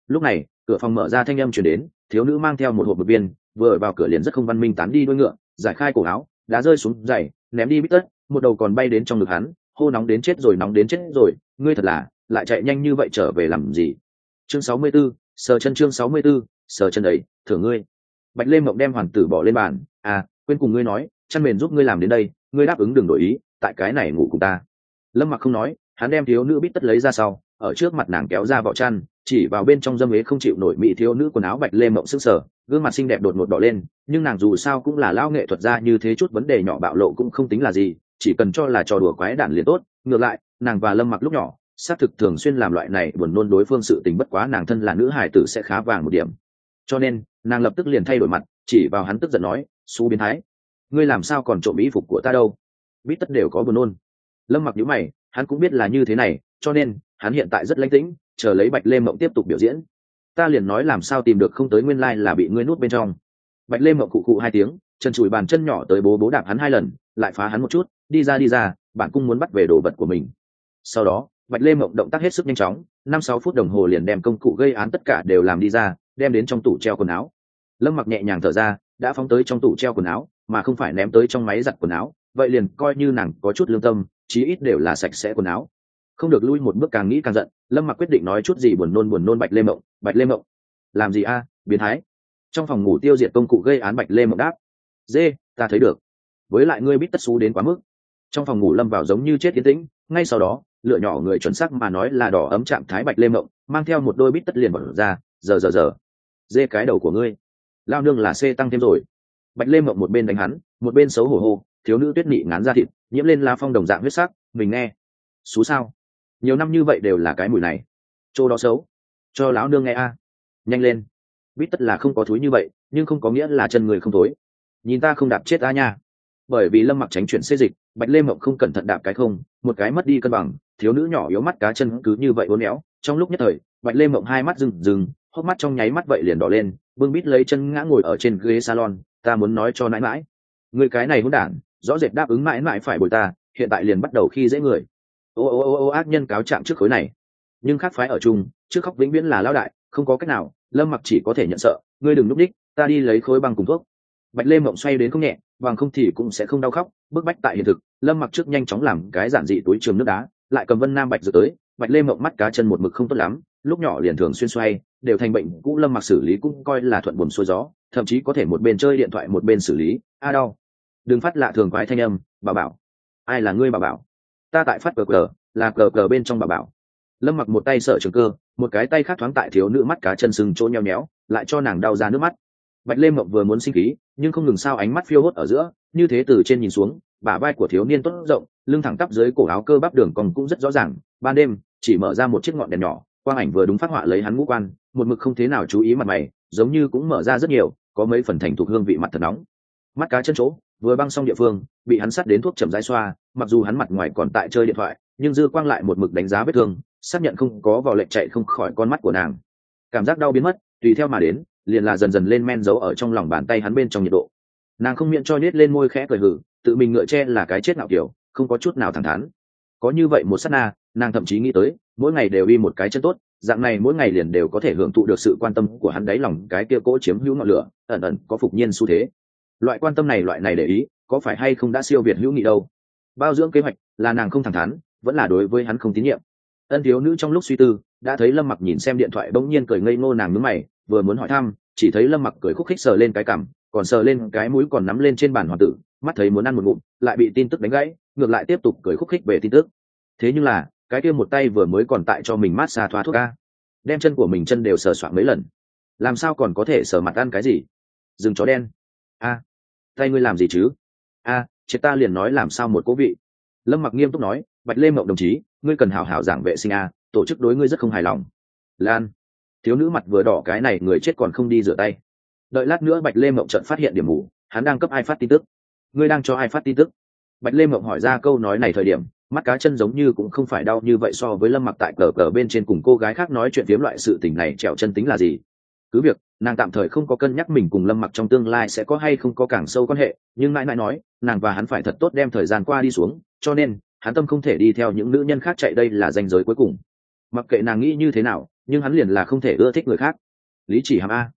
Lúc này cửa phòng mở ra thanh âm chuyển đến thiếu nữ mang theo một hộp một viên vừa vào cửa liền rất không văn minh tán đi đuôi ngựa giải khai cổ áo đá rơi xuống giày ném đi bít tất một đầu còn bay đến trong ngực hắn hô nóng đến chết rồi nóng đến chết rồi ngươi thật là lại chạy nhanh như vậy trở về làm gì? Chương sáu mươi 64, sờ chân chương sáu mươi 64, sờ chân đấy thử ngươi. Bạch lê mộng đem hoàn tử bỏ lên bàn à quên cùng ngươi nói chăn mền giúp ngươi làm đến đây ngươi đáp ứng đừng đổi ý tại cái này ngủ cùng ta. Lâm mặc không nói hắn đem thiếu nữ bít tất lấy ra sau ở trước mặt nàng kéo ra vỏ chăn, chỉ vào bên trong dâm ế không chịu nổi mỹ thiếu nữ quần áo bạch lê mộng sức sở gương mặt xinh đẹp đột ngột đỏ lên, nhưng nàng dù sao cũng là lao nghệ thuật ra như thế chút vấn đề nhỏ bạo lộ cũng không tính là gì, chỉ cần cho là trò đùa quái đản liền tốt, ngược lại, nàng và lâm mặc lúc nhỏ, xác thực thường xuyên làm loại này buồn nôn đối phương sự tình bất quá nàng thân là nữ hài tử sẽ khá vàng một điểm. Cho nên, nàng lập tức liền thay đổi mặt, chỉ vào hắn tức giận nói, xú biến thái, ngươi làm sao còn trộm ý phục của ta đâu? Biết tất đều có buồn nôn. Lâm mặc nhíu mày, hắn cũng biết là như thế này cho nên, hắn hiện tại rất lãnh tĩnh, chờ lấy bạch lê mộng tiếp tục biểu diễn. Ta liền nói làm sao tìm được không tới nguyên lai là bị ngươi nuốt bên trong. Bạch lê mộng cụ cụ hai tiếng, chân chùi bàn chân nhỏ tới bố bố đạp hắn hai lần, lại phá hắn một chút, đi ra đi ra bạn cũng muốn bắt về đồ vật của mình. Sau đó, bạch lê mộng động tác hết sức nhanh chóng, năm sáu phút đồng hồ liền đem công cụ gây án tất cả đều làm đi ra, đem đến trong tủ treo quần áo. Lâm mặc nhẹ nhàng thở ra, đã phóng tới trong tủ treo quần áo, mà không phải ném tới trong máy giặt quần áo, vậy liền coi như nàng có chút lương tâm, chí ít đều là sạch sẽ quần áo không được lui một bước càng nghĩ càng giận, lâm mặc quyết định nói chút gì buồn nôn buồn nôn bạch lê mộng, bạch lê mộng, làm gì a, biến thái? Trong phòng ngủ tiêu diệt công cụ gây án bạch lê mộng đáp, dê, ta thấy được. Với lại ngươi biết tất xú đến quá mức. Trong phòng ngủ lâm vào giống như chết tiến tĩnh, ngay sau đó lựa nhỏ người chuẩn sắc mà nói là đỏ ấm trạng thái bạch lê mộng, mang theo một đôi bít tất liền bỏ ra, giờ giờ giờ. Dê, cái đầu của ngươi. Lao nương là c tăng thêm rồi. Bạch lê mộng một bên đánh hắn, một bên xấu hổ hô, thiếu nữ tuyết nị ngán ra thịt, nhiễm lên la phong đồng dạng huyết sắc, mình nghe. Xú sao? Nhiều năm như vậy đều là cái mùi này. Chỗ đó xấu. Cho lão nương nghe a. Nhanh lên. Bít tất là không có thúi như vậy, nhưng không có nghĩa là chân người không thối. Nhìn ta không đạp chết ta nha. Bởi vì lâm mặc tránh chuyển xê dịch, bạch lê mộng không cẩn thận đạp cái không, một cái mất đi cân bằng, thiếu nữ nhỏ yếu mắt cá chân cứ như vậy uốn éo. Trong lúc nhất thời, bạch lê mộng hai mắt rừng rừng, hốc mắt trong nháy mắt vậy liền đỏ lên bưng bít lấy chân ngã ngồi ở trên ghế salon, ta muốn nói cho nãi mãi. Người cái này hôn đản, rõ rệt đáp ứng mãi mãi phải bồi ta, hiện tại liền bắt đầu khi dễ người ô ô ô ô ác nhân cáo trạng trước khối này. Nhưng khác phái ở chung, trước khóc vĩnh viễn là lao đại, không có cách nào, lâm mặc chỉ có thể nhận sợ, ngươi đừng núp đích, ta đi lấy khối băng cùng thuốc. Bạch lê mộng xoay đến không nhẹ, bằng không thì cũng sẽ không đau khóc, bức bách tại hiện thực, lâm mặc trước nhanh chóng làm cái giản dị túi trường nước đá, lại cầm vân nam bạch dược tới, bạch lê mộng mắt cá chân một mực không tốt lắm, lúc nhỏ liền thường xuyên xoay, đều thành bệnh cũ lâm mặc xử lý cũng coi là thuận buồn xuôi gió, thậm chí có thể một bên chơi điện thoại một bên xử lý, a đau. Đừng phát lạ thường quái thanh âm bà bảo. Ai là ngươi bà bảo? Ta tại phát cờ cờ, là cờ cờ bên trong bà bảo. Lâm mặc một tay sợ trường cơ, một cái tay khác thoáng tại thiếu nữ mắt cá chân sừng chỗ nheo nhéo lại cho nàng đau ra nước mắt. Bạch lê mộng vừa muốn sinh khí, nhưng không ngừng sao ánh mắt phiêu hốt ở giữa, như thế từ trên nhìn xuống, bả vai của thiếu niên tốt rộng, lưng thẳng tắp dưới cổ áo cơ bắp đường còn cũng rất rõ ràng, ban đêm, chỉ mở ra một chiếc ngọn đèn nhỏ, quang ảnh vừa đúng phát họa lấy hắn ngũ quan, một mực không thế nào chú ý mặt mày, giống như cũng mở ra rất nhiều, có mấy phần thành thuộc hương vị mặt thật nóng. Mắt cá chân chỗ vừa băng xong địa phương, bị hắn sắt đến thuốc chầm dai xoa, mặc dù hắn mặt ngoài còn tại chơi điện thoại, nhưng dư quang lại một mực đánh giá vết thương, xác nhận không có vào lệnh chạy không khỏi con mắt của nàng. Cảm giác đau biến mất, tùy theo mà đến, liền là dần dần lên men giấu ở trong lòng bàn tay hắn bên trong nhiệt độ. Nàng không miệng cho nhét lên môi khẽ cười hử, tự mình ngựa che là cái chết nào kiểu, không có chút nào thẳng thắn. Có như vậy một s á t na, nàng thậm chí nghĩ tới, mỗi ngày đều đi một cái chân tốt, dạng này mỗi ngày liền đều có thể hưởng thụ được sự quan tâm của hắn đáy lòng, cái kia cỗ chiếm hữu ngọn lửa, ẩn ẩn có phục nhiên xu thế loại quan tâm này, loại này để ý, có phải hay không đã siêu việt hữu nghị đâu? Bao dưỡng kế hoạch là nàng không thẳng thắn, vẫn là đối với hắn không tín nhiệm. Ân thiếu nữ trong lúc suy tư, đã thấy lâm mặc nhìn xem điện thoại bỗng nhiên cười ngây ngô nàng mướn mày, vừa muốn hỏi thăm, chỉ thấy lâm mặc cười khúc khích sờ lên cái cằm, còn sờ lên cái mũi còn nắm lên trên bàn hoàng tử, mắt thấy muốn ăn một ngụm, lại bị tin tức đánh gãy, ngược lại tiếp tục cười khúc khích về tin tức. Thế nhưng là, cái kia một tay vừa mới còn tại cho mình mát xa thoa thuốc ca đem chân của mình chân đều sờ soạn mấy lần. Làm sao còn có thể sờ mặt ăn cái gì? Dừng chó đen. A tay ngươi làm gì chứ? A à, chết ta liền nói làm sao một cố vị. Lâm mặc nghiêm túc nói bạch lê mộng đồng chí ngươi cần hào hào giảng vệ sinh a tổ chức đối ngươi rất không hài lòng. Lan thiếu nữ mặt vừa đỏ cái này người chết còn không đi rửa tay. Đợi lát nữa bạch lê mộng trận phát hiện điểm mù hắn đang cấp ai phát tin tức? Ngươi đang cho ai phát tin tức? Bạch lê mộng hỏi ra câu nói này thời điểm mắt cá chân giống như cũng không phải đau như vậy so với lâm mặc tại cờ cờ bên trên cùng cô gái khác nói chuyện phiếm loại sự tình này trèo chân tính là gì? Cứ việc nàng tạm thời không có cân nhắc mình cùng lâm mặc trong tương lai sẽ có hay không có càng sâu quan hệ, nhưng mãi mãi nói, nàng và hắn phải thật tốt đem thời gian qua đi xuống, cho nên, hắn tâm không thể đi theo những nữ nhân khác chạy đây là danh giới cuối cùng. Mặc kệ nàng nghĩ như thế nào, nhưng hắn liền là không thể ưa thích người khác. Lý chỉ hàm a.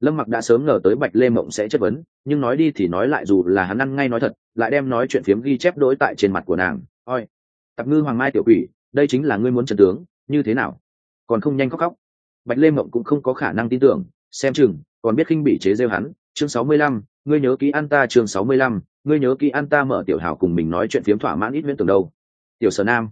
Lâm mặc đã sớm ngờ tới bạch lê mộng sẽ chất vấn, nhưng nói đi thì nói lại dù là hắn ăn ngay nói thật, lại đem nói chuyện phiếm ghi chép đối tại trên mặt của nàng. Oi tập ngư hoàng mai tiểu quỷ, đây chính là ngươi muốn trần tướng, như thế nào? Còn không nhanh khóc khóc. Bạch lê mộng cũng không có khả năng tin tưởng xem chừng, còn biết khinh bị chế rêu hắn. Chương sáu mươi lăm, ngươi nhớ kỹ an ta. Chương sáu mươi lăm, ngươi nhớ kỹ an ta. Mở tiểu hảo cùng mình nói chuyện phiếm thỏa mãn ít miễn tưởng đâu. Tiểu sở nam,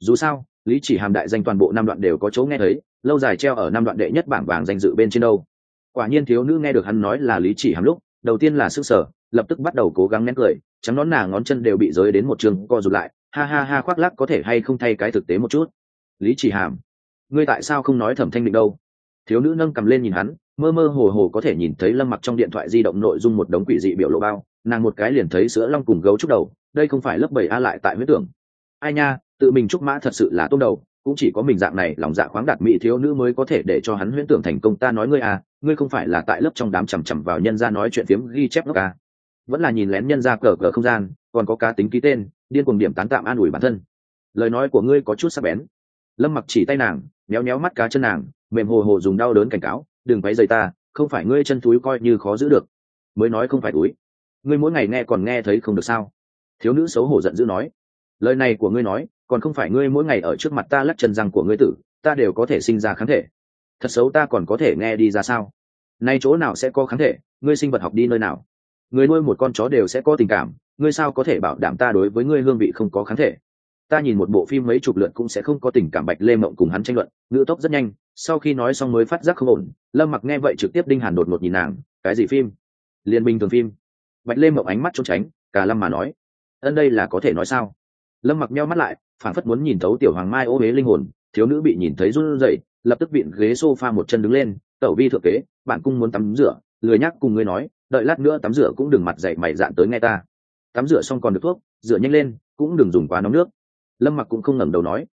dù sao, lý chỉ hàm đại danh toàn bộ năm đoạn đều có chỗ nghe thấy, lâu dài treo ở năm đoạn đệ nhất bảng vàng danh dự bên trên đâu. Quả nhiên thiếu nữ nghe được hắn nói là lý chỉ hàm lúc, đầu tiên là sức sở lập tức bắt đầu cố gắng nén cười, trắng nón nà ngón chân đều bị giới đến một trường co rụt lại. Ha ha ha, khoác lắc có thể hay không thay cái thực tế một chút? Lý chỉ hàm, ngươi tại sao không nói thẩm thanh định đâu? Thiếu nữ nâng cầm lên nhìn hắn mơ mơ hồ hồ có thể nhìn thấy lâm mặc trong điện thoại di động nội dung một đống quỷ dị biểu lộ bao, nàng một cái liền thấy sữa long cùng gấu trúc đầu, đây không phải lớp bảy a lại tại huyết tưởng. Ai nha, tự mình trúc mã thật sự là tôm đầu, cũng chỉ có mình dạng này, lòng dạ khoáng đạt mỹ thiếu nữ mới có thể để cho hắn huyễn tưởng thành công. Ta nói ngươi à ngươi không phải là tại lớp trong đám chằm chằm vào nhân ra nói chuyện phiếm ghi chép ngốc à. vẫn là nhìn lén nhân ra cờ cờ không gian, còn có cá tính ký tên, điên cuồng điểm tán tạm an ủi bản thân. Lời nói của ngươi có chút sắc bén. Lâm mặc chỉ tay nàng, méo méo mắt cá chân nàng, mềm hồ hồ dùng đau đớn cảnh cáo đừng váy dày ta, không phải ngươi chân túi coi như khó giữ được. Mới nói không phải túi. Ngươi mỗi ngày nghe còn nghe thấy không được sao? Thiếu nữ xấu hổ giận dữ nói. Lời này của ngươi nói, còn không phải ngươi mỗi ngày ở trước mặt ta lắc chân răng của ngươi tử, ta đều có thể sinh ra kháng thể. Thật xấu ta còn có thể nghe đi ra sao? Nay chỗ nào sẽ có kháng thể? Ngươi sinh vật học đi nơi nào? Người nuôi một con chó đều sẽ có tình cảm, ngươi sao có thể bảo đảm ta đối với ngươi hương vị không có kháng thể? Ta nhìn một bộ phim mấy chục lượt cũng sẽ không có tình cảm bạch lê mộng cùng hắn tranh luận, ngữ tốc rất nhanh, sau khi nói xong mới phát giác không ổn, lâm mặc nghe vậy trực tiếp đinh hàn đột ngột nhìn nàng, cái gì phim? Liên minh thường phim. Bạch lê mộng ánh mắt trốn tránh, cả lâm mà nói, ân đây là có thể nói sao? Lâm mặc meo mắt lại phản phất muốn nhìn thấu tiểu hoàng mai ô huế linh hồn, thiếu nữ bị nhìn thấy run rẩy, lập tức vịn ghế sofa một chân đứng lên, tẩu vi thượng kế, bạn cung muốn tắm rửa, lười nhắc cùng ngươi nói, đợi lát nữa tắm rửa cũng đừng mặt dậy mày dạn tới nghe ta. Tắm rửa xong còn được thuốc, rửa nhanh lên, cũng đừng dùng quá nóng nước lâm mặc cũng không ngẩng đầu nói.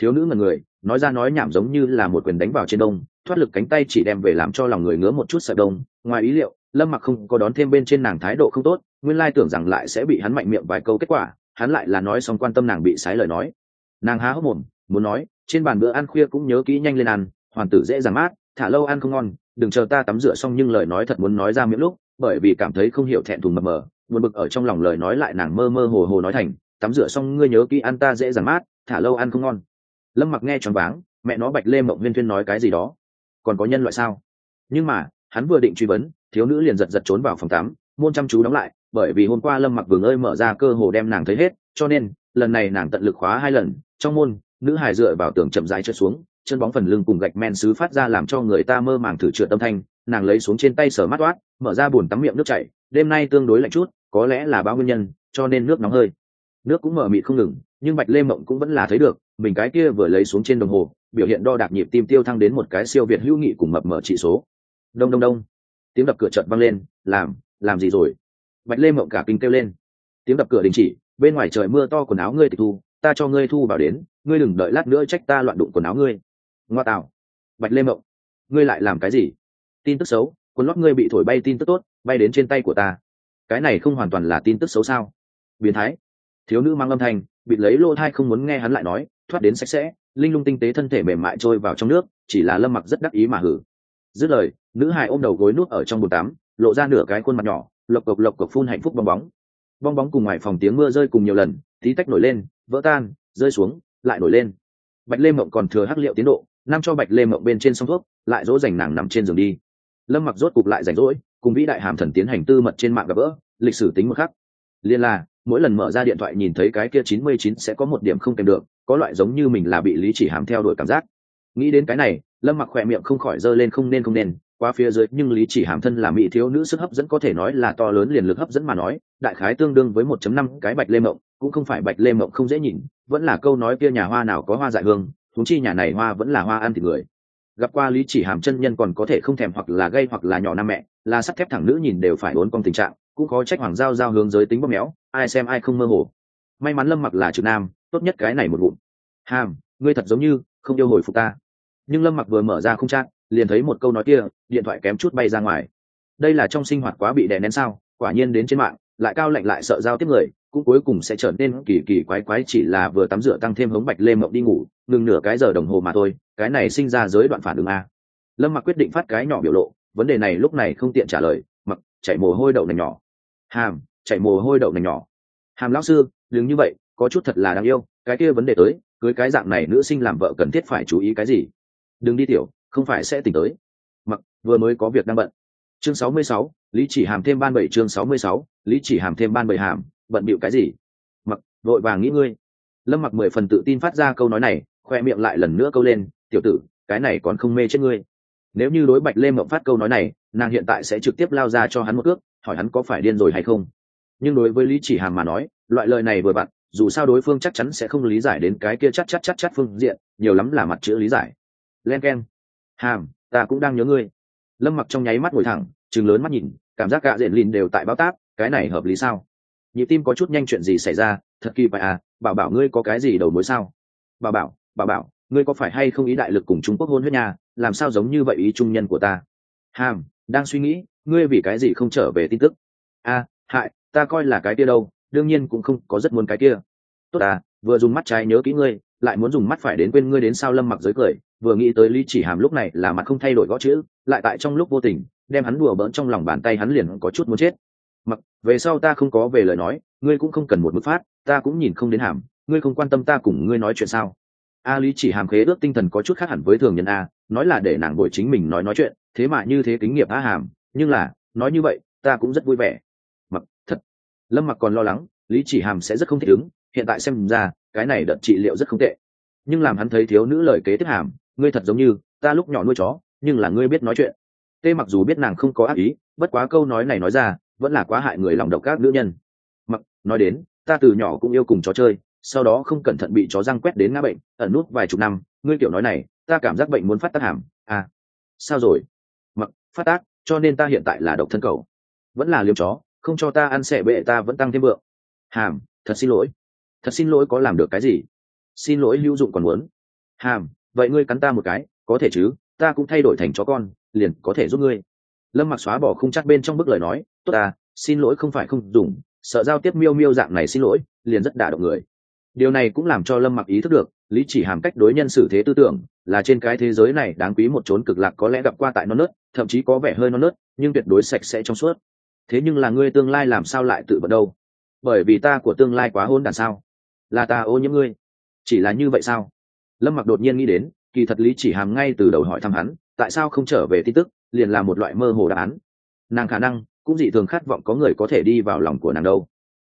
Thiếu nữ ngần người, nói ra nói nhảm giống như là một quyền đánh vào trên đông, thoát lực cánh tay chỉ đem về làm cho lòng người ngứa một chút sợi đông. Ngoài ý liệu, lâm mặc không có đón thêm bên trên nàng thái độ không tốt, nguyên lai tưởng rằng lại sẽ bị hắn mạnh miệng vài câu kết quả, hắn lại là nói xong quan tâm nàng bị sái lời nói. Nàng há hốc mồm, muốn nói, trên bàn bữa ăn khuya cũng nhớ kỹ nhanh lên ăn hoàn tử dễ dàng mát, thả lâu ăn không ngon, đừng chờ ta tắm rửa xong nhưng lời nói thật muốn nói ra miệng lúc, bởi vì cảm thấy không hiểu thẹn thùng mập mờ, buồn bực ở trong lòng lời nói lại nàng mơ mơ hồ hồ nói thành tắm rửa xong ngươi nhớ kỹ ăn ta dễ dàng mát, thả lâu ăn không ngon. Lâm mặc nghe choáng váng, mẹ nó bạch lê mộng viên thuyên nói cái gì đó. Còn có nhân loại sao? Nhưng mà, hắn vừa định truy vấn, thiếu nữ liền giật giật trốn vào phòng tắm, môn chăm chú đóng lại, bởi vì hôm qua lâm mặc vừa ơi mở ra cơ hồ đem nàng thấy hết, cho nên, lần này nàng tận lực khóa hai lần, trong môn, nữ hải dựa vào tường chậm rãi trượt xuống, chân bóng phần lưng cùng gạch men xứ phát ra làm cho người ta mơ màng thử trượt tâm thanh, nàng lấy xuống trên tay sờ mắt toát, mở ra bồn tắm miệng nước chảy, đêm nay tương đối lạnh chút, có lẽ là bao nguyên nhân, cho nên nước nóng hơi nước cũng mở mịt không ngừng, nhưng bạch lê mộng cũng vẫn là thấy được, mình cái kia vừa lấy xuống trên đồng hồ, biểu hiện đo đạc nhịp tim tiêu thăng đến một cái siêu việt hữu nghị cùng mập mở trị số. Đông đông đông. Tiếng đập cửa chợt văng lên, làm làm gì rồi? Bạch lê mộng cả kinh kêu lên. Tiếng đập cửa đình chỉ, bên ngoài trời mưa to quần áo ngươi tịch thu, ta cho ngươi thu vào đến, ngươi đừng đợi lát nữa trách ta loạn đụng quần áo ngươi. Ngoa tạo. Bạch lê mộng. Ngươi lại làm cái gì? Tin tức xấu, quần lót ngươi bị thổi bay tin tức tốt, bay đến trên tay của ta. Cái này không hoàn toàn là tin tức xấu sao? Biến thái thiếu nữ mang âm thanh bị lấy lô thai không muốn nghe hắn lại nói, thoát đến sạch sẽ, linh lung tinh tế thân thể mềm mại trôi vào trong nước, chỉ là lâm mặc rất đắc ý mà hử. Dứt lời, nữ hài ôm đầu gối nuốt ở trong bồn tắm, lộ ra nửa cái khuôn mặt nhỏ, lộc cộc lộc cộc phun hạnh phúc bong bóng. Bong bóng cùng ngoài phòng tiếng mưa rơi cùng nhiều lần, tí tách nổi lên, vỡ tan, rơi xuống, lại nổi lên. Bạch lê mộng còn thừa hắc liệu tiến độ nam cho bạch lê mộng bên trên sông thuốc, lại dỗ dành nàng nằm trên giường đi. Lâm mặc rốt cục lại rảnh rỗi, cùng vĩ đại hàm thần tiến hành tư mật trên mạng gặp gỡ, lịch sử tính một khắc liên là mỗi lần mở ra điện thoại nhìn thấy cái kia chín mươi chín sẽ có một điểm không kèm được, có loại giống như mình là bị lý chỉ hàm theo đuổi cảm giác. Nghĩ đến cái này, lâm mặc khỏe miệng không khỏi giơ lên không nên không nên qua phía dưới, nhưng lý chỉ hàm thân là mỹ thiếu nữ sức hấp dẫn có thể nói là to lớn liền lực hấp dẫn mà nói, đại khái tương đương với 1.5 cái bạch lê mộng, cũng không phải bạch lê mộng không dễ nhìn, vẫn là câu nói kia nhà hoa nào có hoa dại hương thúng chi nhà này hoa vẫn là hoa ăn thịt người. Gặp qua lý chỉ hàm chân nhân còn có thể không thèm hoặc là gây hoặc là nhỏ nam mẹ, là sắt thép thẳng nữ nhìn đều phải uốn cong tình trạng cũng có trách hoàng giao giao hướng giới tính bóp méo, ai xem ai không mơ hồ. May mắn lâm mặc là trực nam, tốt nhất cái này một bụng hàm, ngươi thật giống như không yêu hồi phục ta. Nhưng lâm mặc vừa mở ra không trang liền thấy một câu nói kia, điện thoại kém chút bay ra ngoài. Đây là trong sinh hoạt quá bị đè nén sao, quả nhiên đến trên mạng, lại cao lạnh lại sợ giao tiếp người, cũng cuối cùng sẽ trở nên kỳ kỳ quái quái chỉ là vừa tắm rửa tăng thêm hống bạch lê mộng đi ngủ, ngừng nửa cái giờ đồng hồ mà thôi, cái này sinh ra giới đoạn phản ứng a. Lâm mặc quyết định phát cái nhỏ biểu lộ, vấn đề này lúc này không tiện trả lời, mặc chạy mồ hôi đậu này nhỏ hàm chạy mồ hôi đậu nành nhỏ. Hàm lão sư đừng như vậy có chút thật là đáng yêu cái kia vấn đề tới cưới cái dạng này nữ sinh làm vợ cần thiết phải chú ý cái gì? Đừng đi tiểu không phải sẽ tỉnh tới. Mặc vừa mới có việc đang bận. Chương 66, lý chỉ hàm thêm ban bảy chương 66, lý chỉ hàm thêm ban bảy hàm bận bịu cái gì? Mặc vội vàng nghĩ ngươi. Lâm mặc mười phần tự tin phát ra câu nói này khoe miệng lại lần nữa câu lên tiểu tử cái này còn không mê chết ngươi. Nếu như đối bạch lê mộng phát câu nói này nàng hiện tại sẽ trực tiếp lao ra cho hắn một ước hỏi hắn có phải điên rồi hay không. Nhưng đối với lý chỉ hàm mà nói, loại lời này vừa vặn, dù sao đối phương chắc chắn sẽ không lý giải đến cái kia chắc chắc chắc chắc phương diện, nhiều lắm là mặt chữ lý giải. Len k e n hàm, ta cũng đang nhớ ngươi. Lâm mặc trong nháy mắt ngồi thẳng chừng lớn mắt nhìn, cảm giác gạ rện lìn đều tại bao táp, cái này hợp lý sao? Nhịp tim có chút nhanh chuyện gì xảy ra? Thật kỳ vậy à bảo bảo ngươi có cái gì đầu mối sao? Bảo bảo bảo bảo, ngươi có phải hay không ý đại lực cùng trung quốc hôn huyết nhà làm sao giống như vậy ý trung nhân của ta? Hàm đang suy nghĩ, ngươi vì cái gì không trở về tin tức? A hại, ta coi là cái kia đâu, đương nhiên cũng không có rất muốn cái kia. Tốt à vừa dùng mắt trái nhớ kỹ ngươi, lại muốn dùng mắt phải đến quên ngươi đến sao lâm mặc giới cười, vừa nghĩ tới lý chỉ hàm lúc này là mặt không thay đổi gõ chữ, lại tại trong lúc vô tình, đem hắn đùa bỡn trong lòng bàn tay hắn liền có chút muốn chết. Mặc, về sau ta không có về lời nói, ngươi cũng không cần một mức phát, ta cũng nhìn không đến hàm, ngươi không quan tâm ta cùng ngươi nói chuyện sao? A lý chỉ hàm khế ước tinh thần có chút khác hẳn với thường nhân a, nói là để nàng bội chính mình nói nói chuyện thế mà như thế kính nghiệp a hàm, nhưng là, nói như vậy, ta cũng rất vui vẻ. Mặc thật lâm mặc còn lo lắng, lý chỉ hàm sẽ rất không thích ứng, hiện tại xem ra, cái này đợt trị liệu rất không tệ. Nhưng làm hắn thấy thiếu nữ lời kế tiếp hàm, ngươi thật giống như, ta lúc nhỏ nuôi chó, nhưng là ngươi biết nói chuyện. Tê mặc dù biết nàng không có ác ý, bất quá câu nói này nói ra, vẫn là quá hại người lòng độc các nữ nhân. Mặc, nói đến, ta từ nhỏ cũng yêu cùng chó chơi, sau đó không cẩn thận bị chó răng quét đến ngã bệnh, ẩn nút vài chục năm, ngươi kiểu nói này, ta cảm giác bệnh muốn phát tác hàm. À sao rồi? Phát tác, cho nên ta hiện tại là độc thân cầu. Vẫn là liêm chó, không cho ta ăn xẻ bệ, ta vẫn tăng thêm vượng. Hàm, thật xin lỗi. Thật xin lỗi có làm được cái gì? Xin lỗi hữu dụng còn muốn. Hàm, vậy ngươi cắn ta một cái, có thể chứ? Ta cũng thay đổi thành chó con, liền có thể giúp ngươi. Lâm mặc xóa bỏ không chắc bên trong bức lời nói, tốt ta, xin lỗi không phải không dùng, sợ giao tiếp miêu miêu dạng này xin lỗi, liền rất đả động người điều này cũng làm cho lâm mặc ý thức được, lý chỉ hàm cách đối nhân xử thế tư tưởng là trên cái thế giới này đáng quý một chốn cực lạc có lẽ gặp qua tại non nớt, thậm chí có vẻ hơi non nớt, nhưng tuyệt đối sạch sẽ trong suốt. Thế nhưng là ngươi tương lai làm sao lại tự vận đâu? Bởi vì ta của tương lai quá hôn đàn sao? Là ta ô nhiễm ngươi. Chỉ là như vậy sao? Lâm mặc đột nhiên nghĩ đến, kỳ thật lý chỉ hàm ngay từ đầu hỏi thăm hắn, tại sao không trở về tin tức, liền là một loại mơ hồ đáp án. Nàng khả năng cũng dị thường khát vọng có người có thể đi vào lòng của nàng đâu.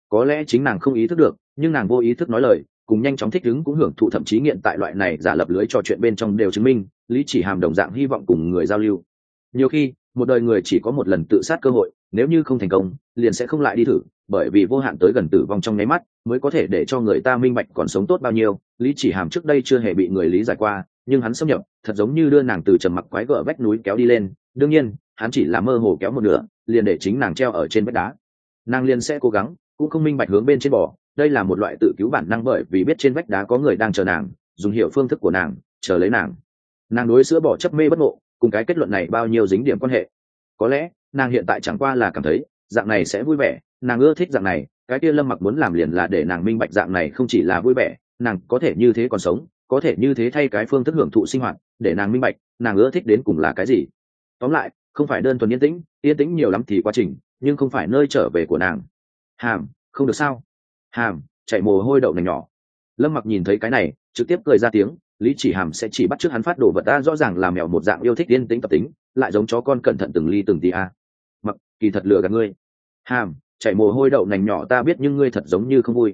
Có lẽ chính nàng không ý thức được nhưng nàng vô ý thức nói lời, cùng nhanh chóng thích ứng cũng hưởng thụ thậm chí nghiện tại loại này giả lập lưới trò chuyện bên trong đều chứng minh, lý chỉ hàm đồng dạng hy vọng cùng người giao lưu. Nhiều khi, một đời người chỉ có một lần tự sát cơ hội, nếu như không thành công, liền sẽ không lại đi thử, bởi vì vô hạn tới gần tử vong trong nháy mắt mới có thể để cho người ta minh bạch còn sống tốt bao nhiêu. Lý chỉ hàm trước đây chưa hề bị người lý giải qua, nhưng hắn xâm nhập, thật giống như đưa nàng từ trầm mặc quái gở vách núi kéo đi lên. Đương nhiên, hắn chỉ là mơ hồ kéo một nửa, liền để chính nàng treo ở trên vách đá. Nàng liền sẽ cố gắng, cũng không minh bạch hướng bên trên bò đây là một loại tự cứu bản năng bởi vì biết trên vách đá có người đang chờ nàng, dùng hiểu phương thức của nàng, chờ lấy nàng. Nàng đối sữa bỏ chấp mê bất ngộ, cùng cái kết luận này bao nhiêu dính điểm quan hệ. Có lẽ, nàng hiện tại chẳng qua là cảm thấy, dạng này sẽ vui vẻ, nàng ưa thích dạng này, cái kia lâm mặc muốn làm liền là để nàng minh bạch dạng này không chỉ là vui vẻ, nàng có thể như thế còn sống, có thể như thế thay cái phương thức hưởng thụ sinh hoạt, để nàng minh bạch, nàng ưa thích đến cùng là cái gì. Tóm lại, không phải đơn thuần yên tĩnh yên tĩnh nhiều lắm thì quá trình, nhưng không phải nơi trở về của nàng. Hàm, không được sao? Hàm, chạy mồ hôi đậu nành nhỏ. Lâm mặc nhìn thấy cái này, trực tiếp cười ra tiếng, lý chỉ hàm sẽ chỉ bắt t r ư ớ c hắn phát đồ vật ta rõ ràng là mèo một dạng yêu thích yên tĩnh tập tính, lại giống chó con cẩn thận từng ly từng tí a. Mặc, kỳ thật lừa gạt ngươi. Hàm, chạy mồ hôi đậu nành nhỏ ta biết nhưng ngươi thật giống như không vui.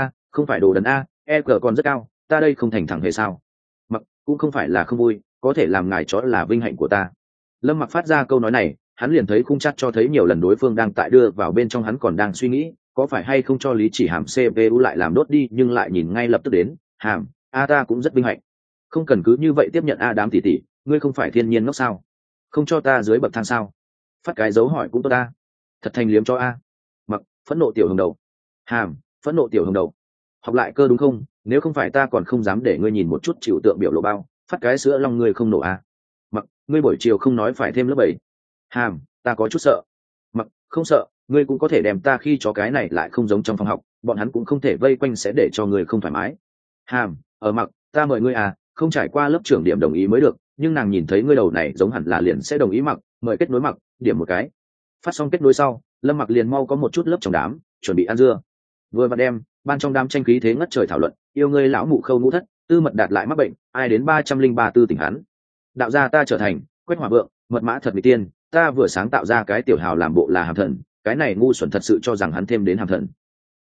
A, không phải đồ đần a e cờ còn rất cao, ta đây không thành thẳng hề sao. Mặc, cũng không phải là không vui, có thể làm ngài chó là vinh hạnh của ta. Lâm mặc phát ra câu nói này, hắn liền thấy khung chắc cho thấy nhiều lần đối phương đang tại đưa vào bên trong hắn còn đang suy nghĩ có phải hay không cho lý chỉ hàm cpu lại làm đốt đi, nhưng lại nhìn ngay lập tức đến, hàm, a ta cũng rất vinh hạnh. Không cần cứ như vậy tiếp nhận a đám tỉ tỉ ngươi không phải thiên nhiên ngốc sao? Không cho ta dưới bậc thang sao? Phát cái dấu hỏi cũng tốt ta. Thật thành liếm cho a. Mặc phẫn nộ tiểu hồng đầu. Hàm, phẫn nộ tiểu hồng đầu. Học lại cơ đúng không? Nếu không phải ta còn không dám để ngươi nhìn một chút chịu tượng biểu lộ bao, phát cái sữa long ngươi không nổ a. Mặc, ngươi buổi chiều không nói phải thêm lớp bảy. Hàm, ta có chút sợ. Mặc, không sợ ngươi cũng có thể đem ta khi chó cái này lại không giống trong phòng học, bọn hắn cũng không thể vây quanh sẽ để cho ngươi không thoải mái. Hàm, ở mặc, ta mời ngươi à không trải qua lớp trưởng điểm đồng ý mới được, nhưng nàng nhìn thấy ngươi đầu này giống hẳn là liền sẽ đồng ý mặc, mời kết nối mặc, điểm một cái. Phát xong kết nối sau, lâm mặc liền mau có một chút lớp trong đám, chuẩn bị ăn dưa. Vừa vặn đem, ban trong đám tranh khí thế ngất trời thảo luận, yêu ngươi lão mụ khâu ngũ thất, tư mật đạt lại mắc bệnh, ai đến ba trăm linh ba tư tỉnh hắn. Đạo gia ta trở thành, quét hỏa vượng, mật mã thật mỹ tiên, ta vừa sáng tạo ra cái tiểu hào làm bộ là hàm thần cái này ngu xuẩn thật sự cho rằng hắn thêm đến hàm thần.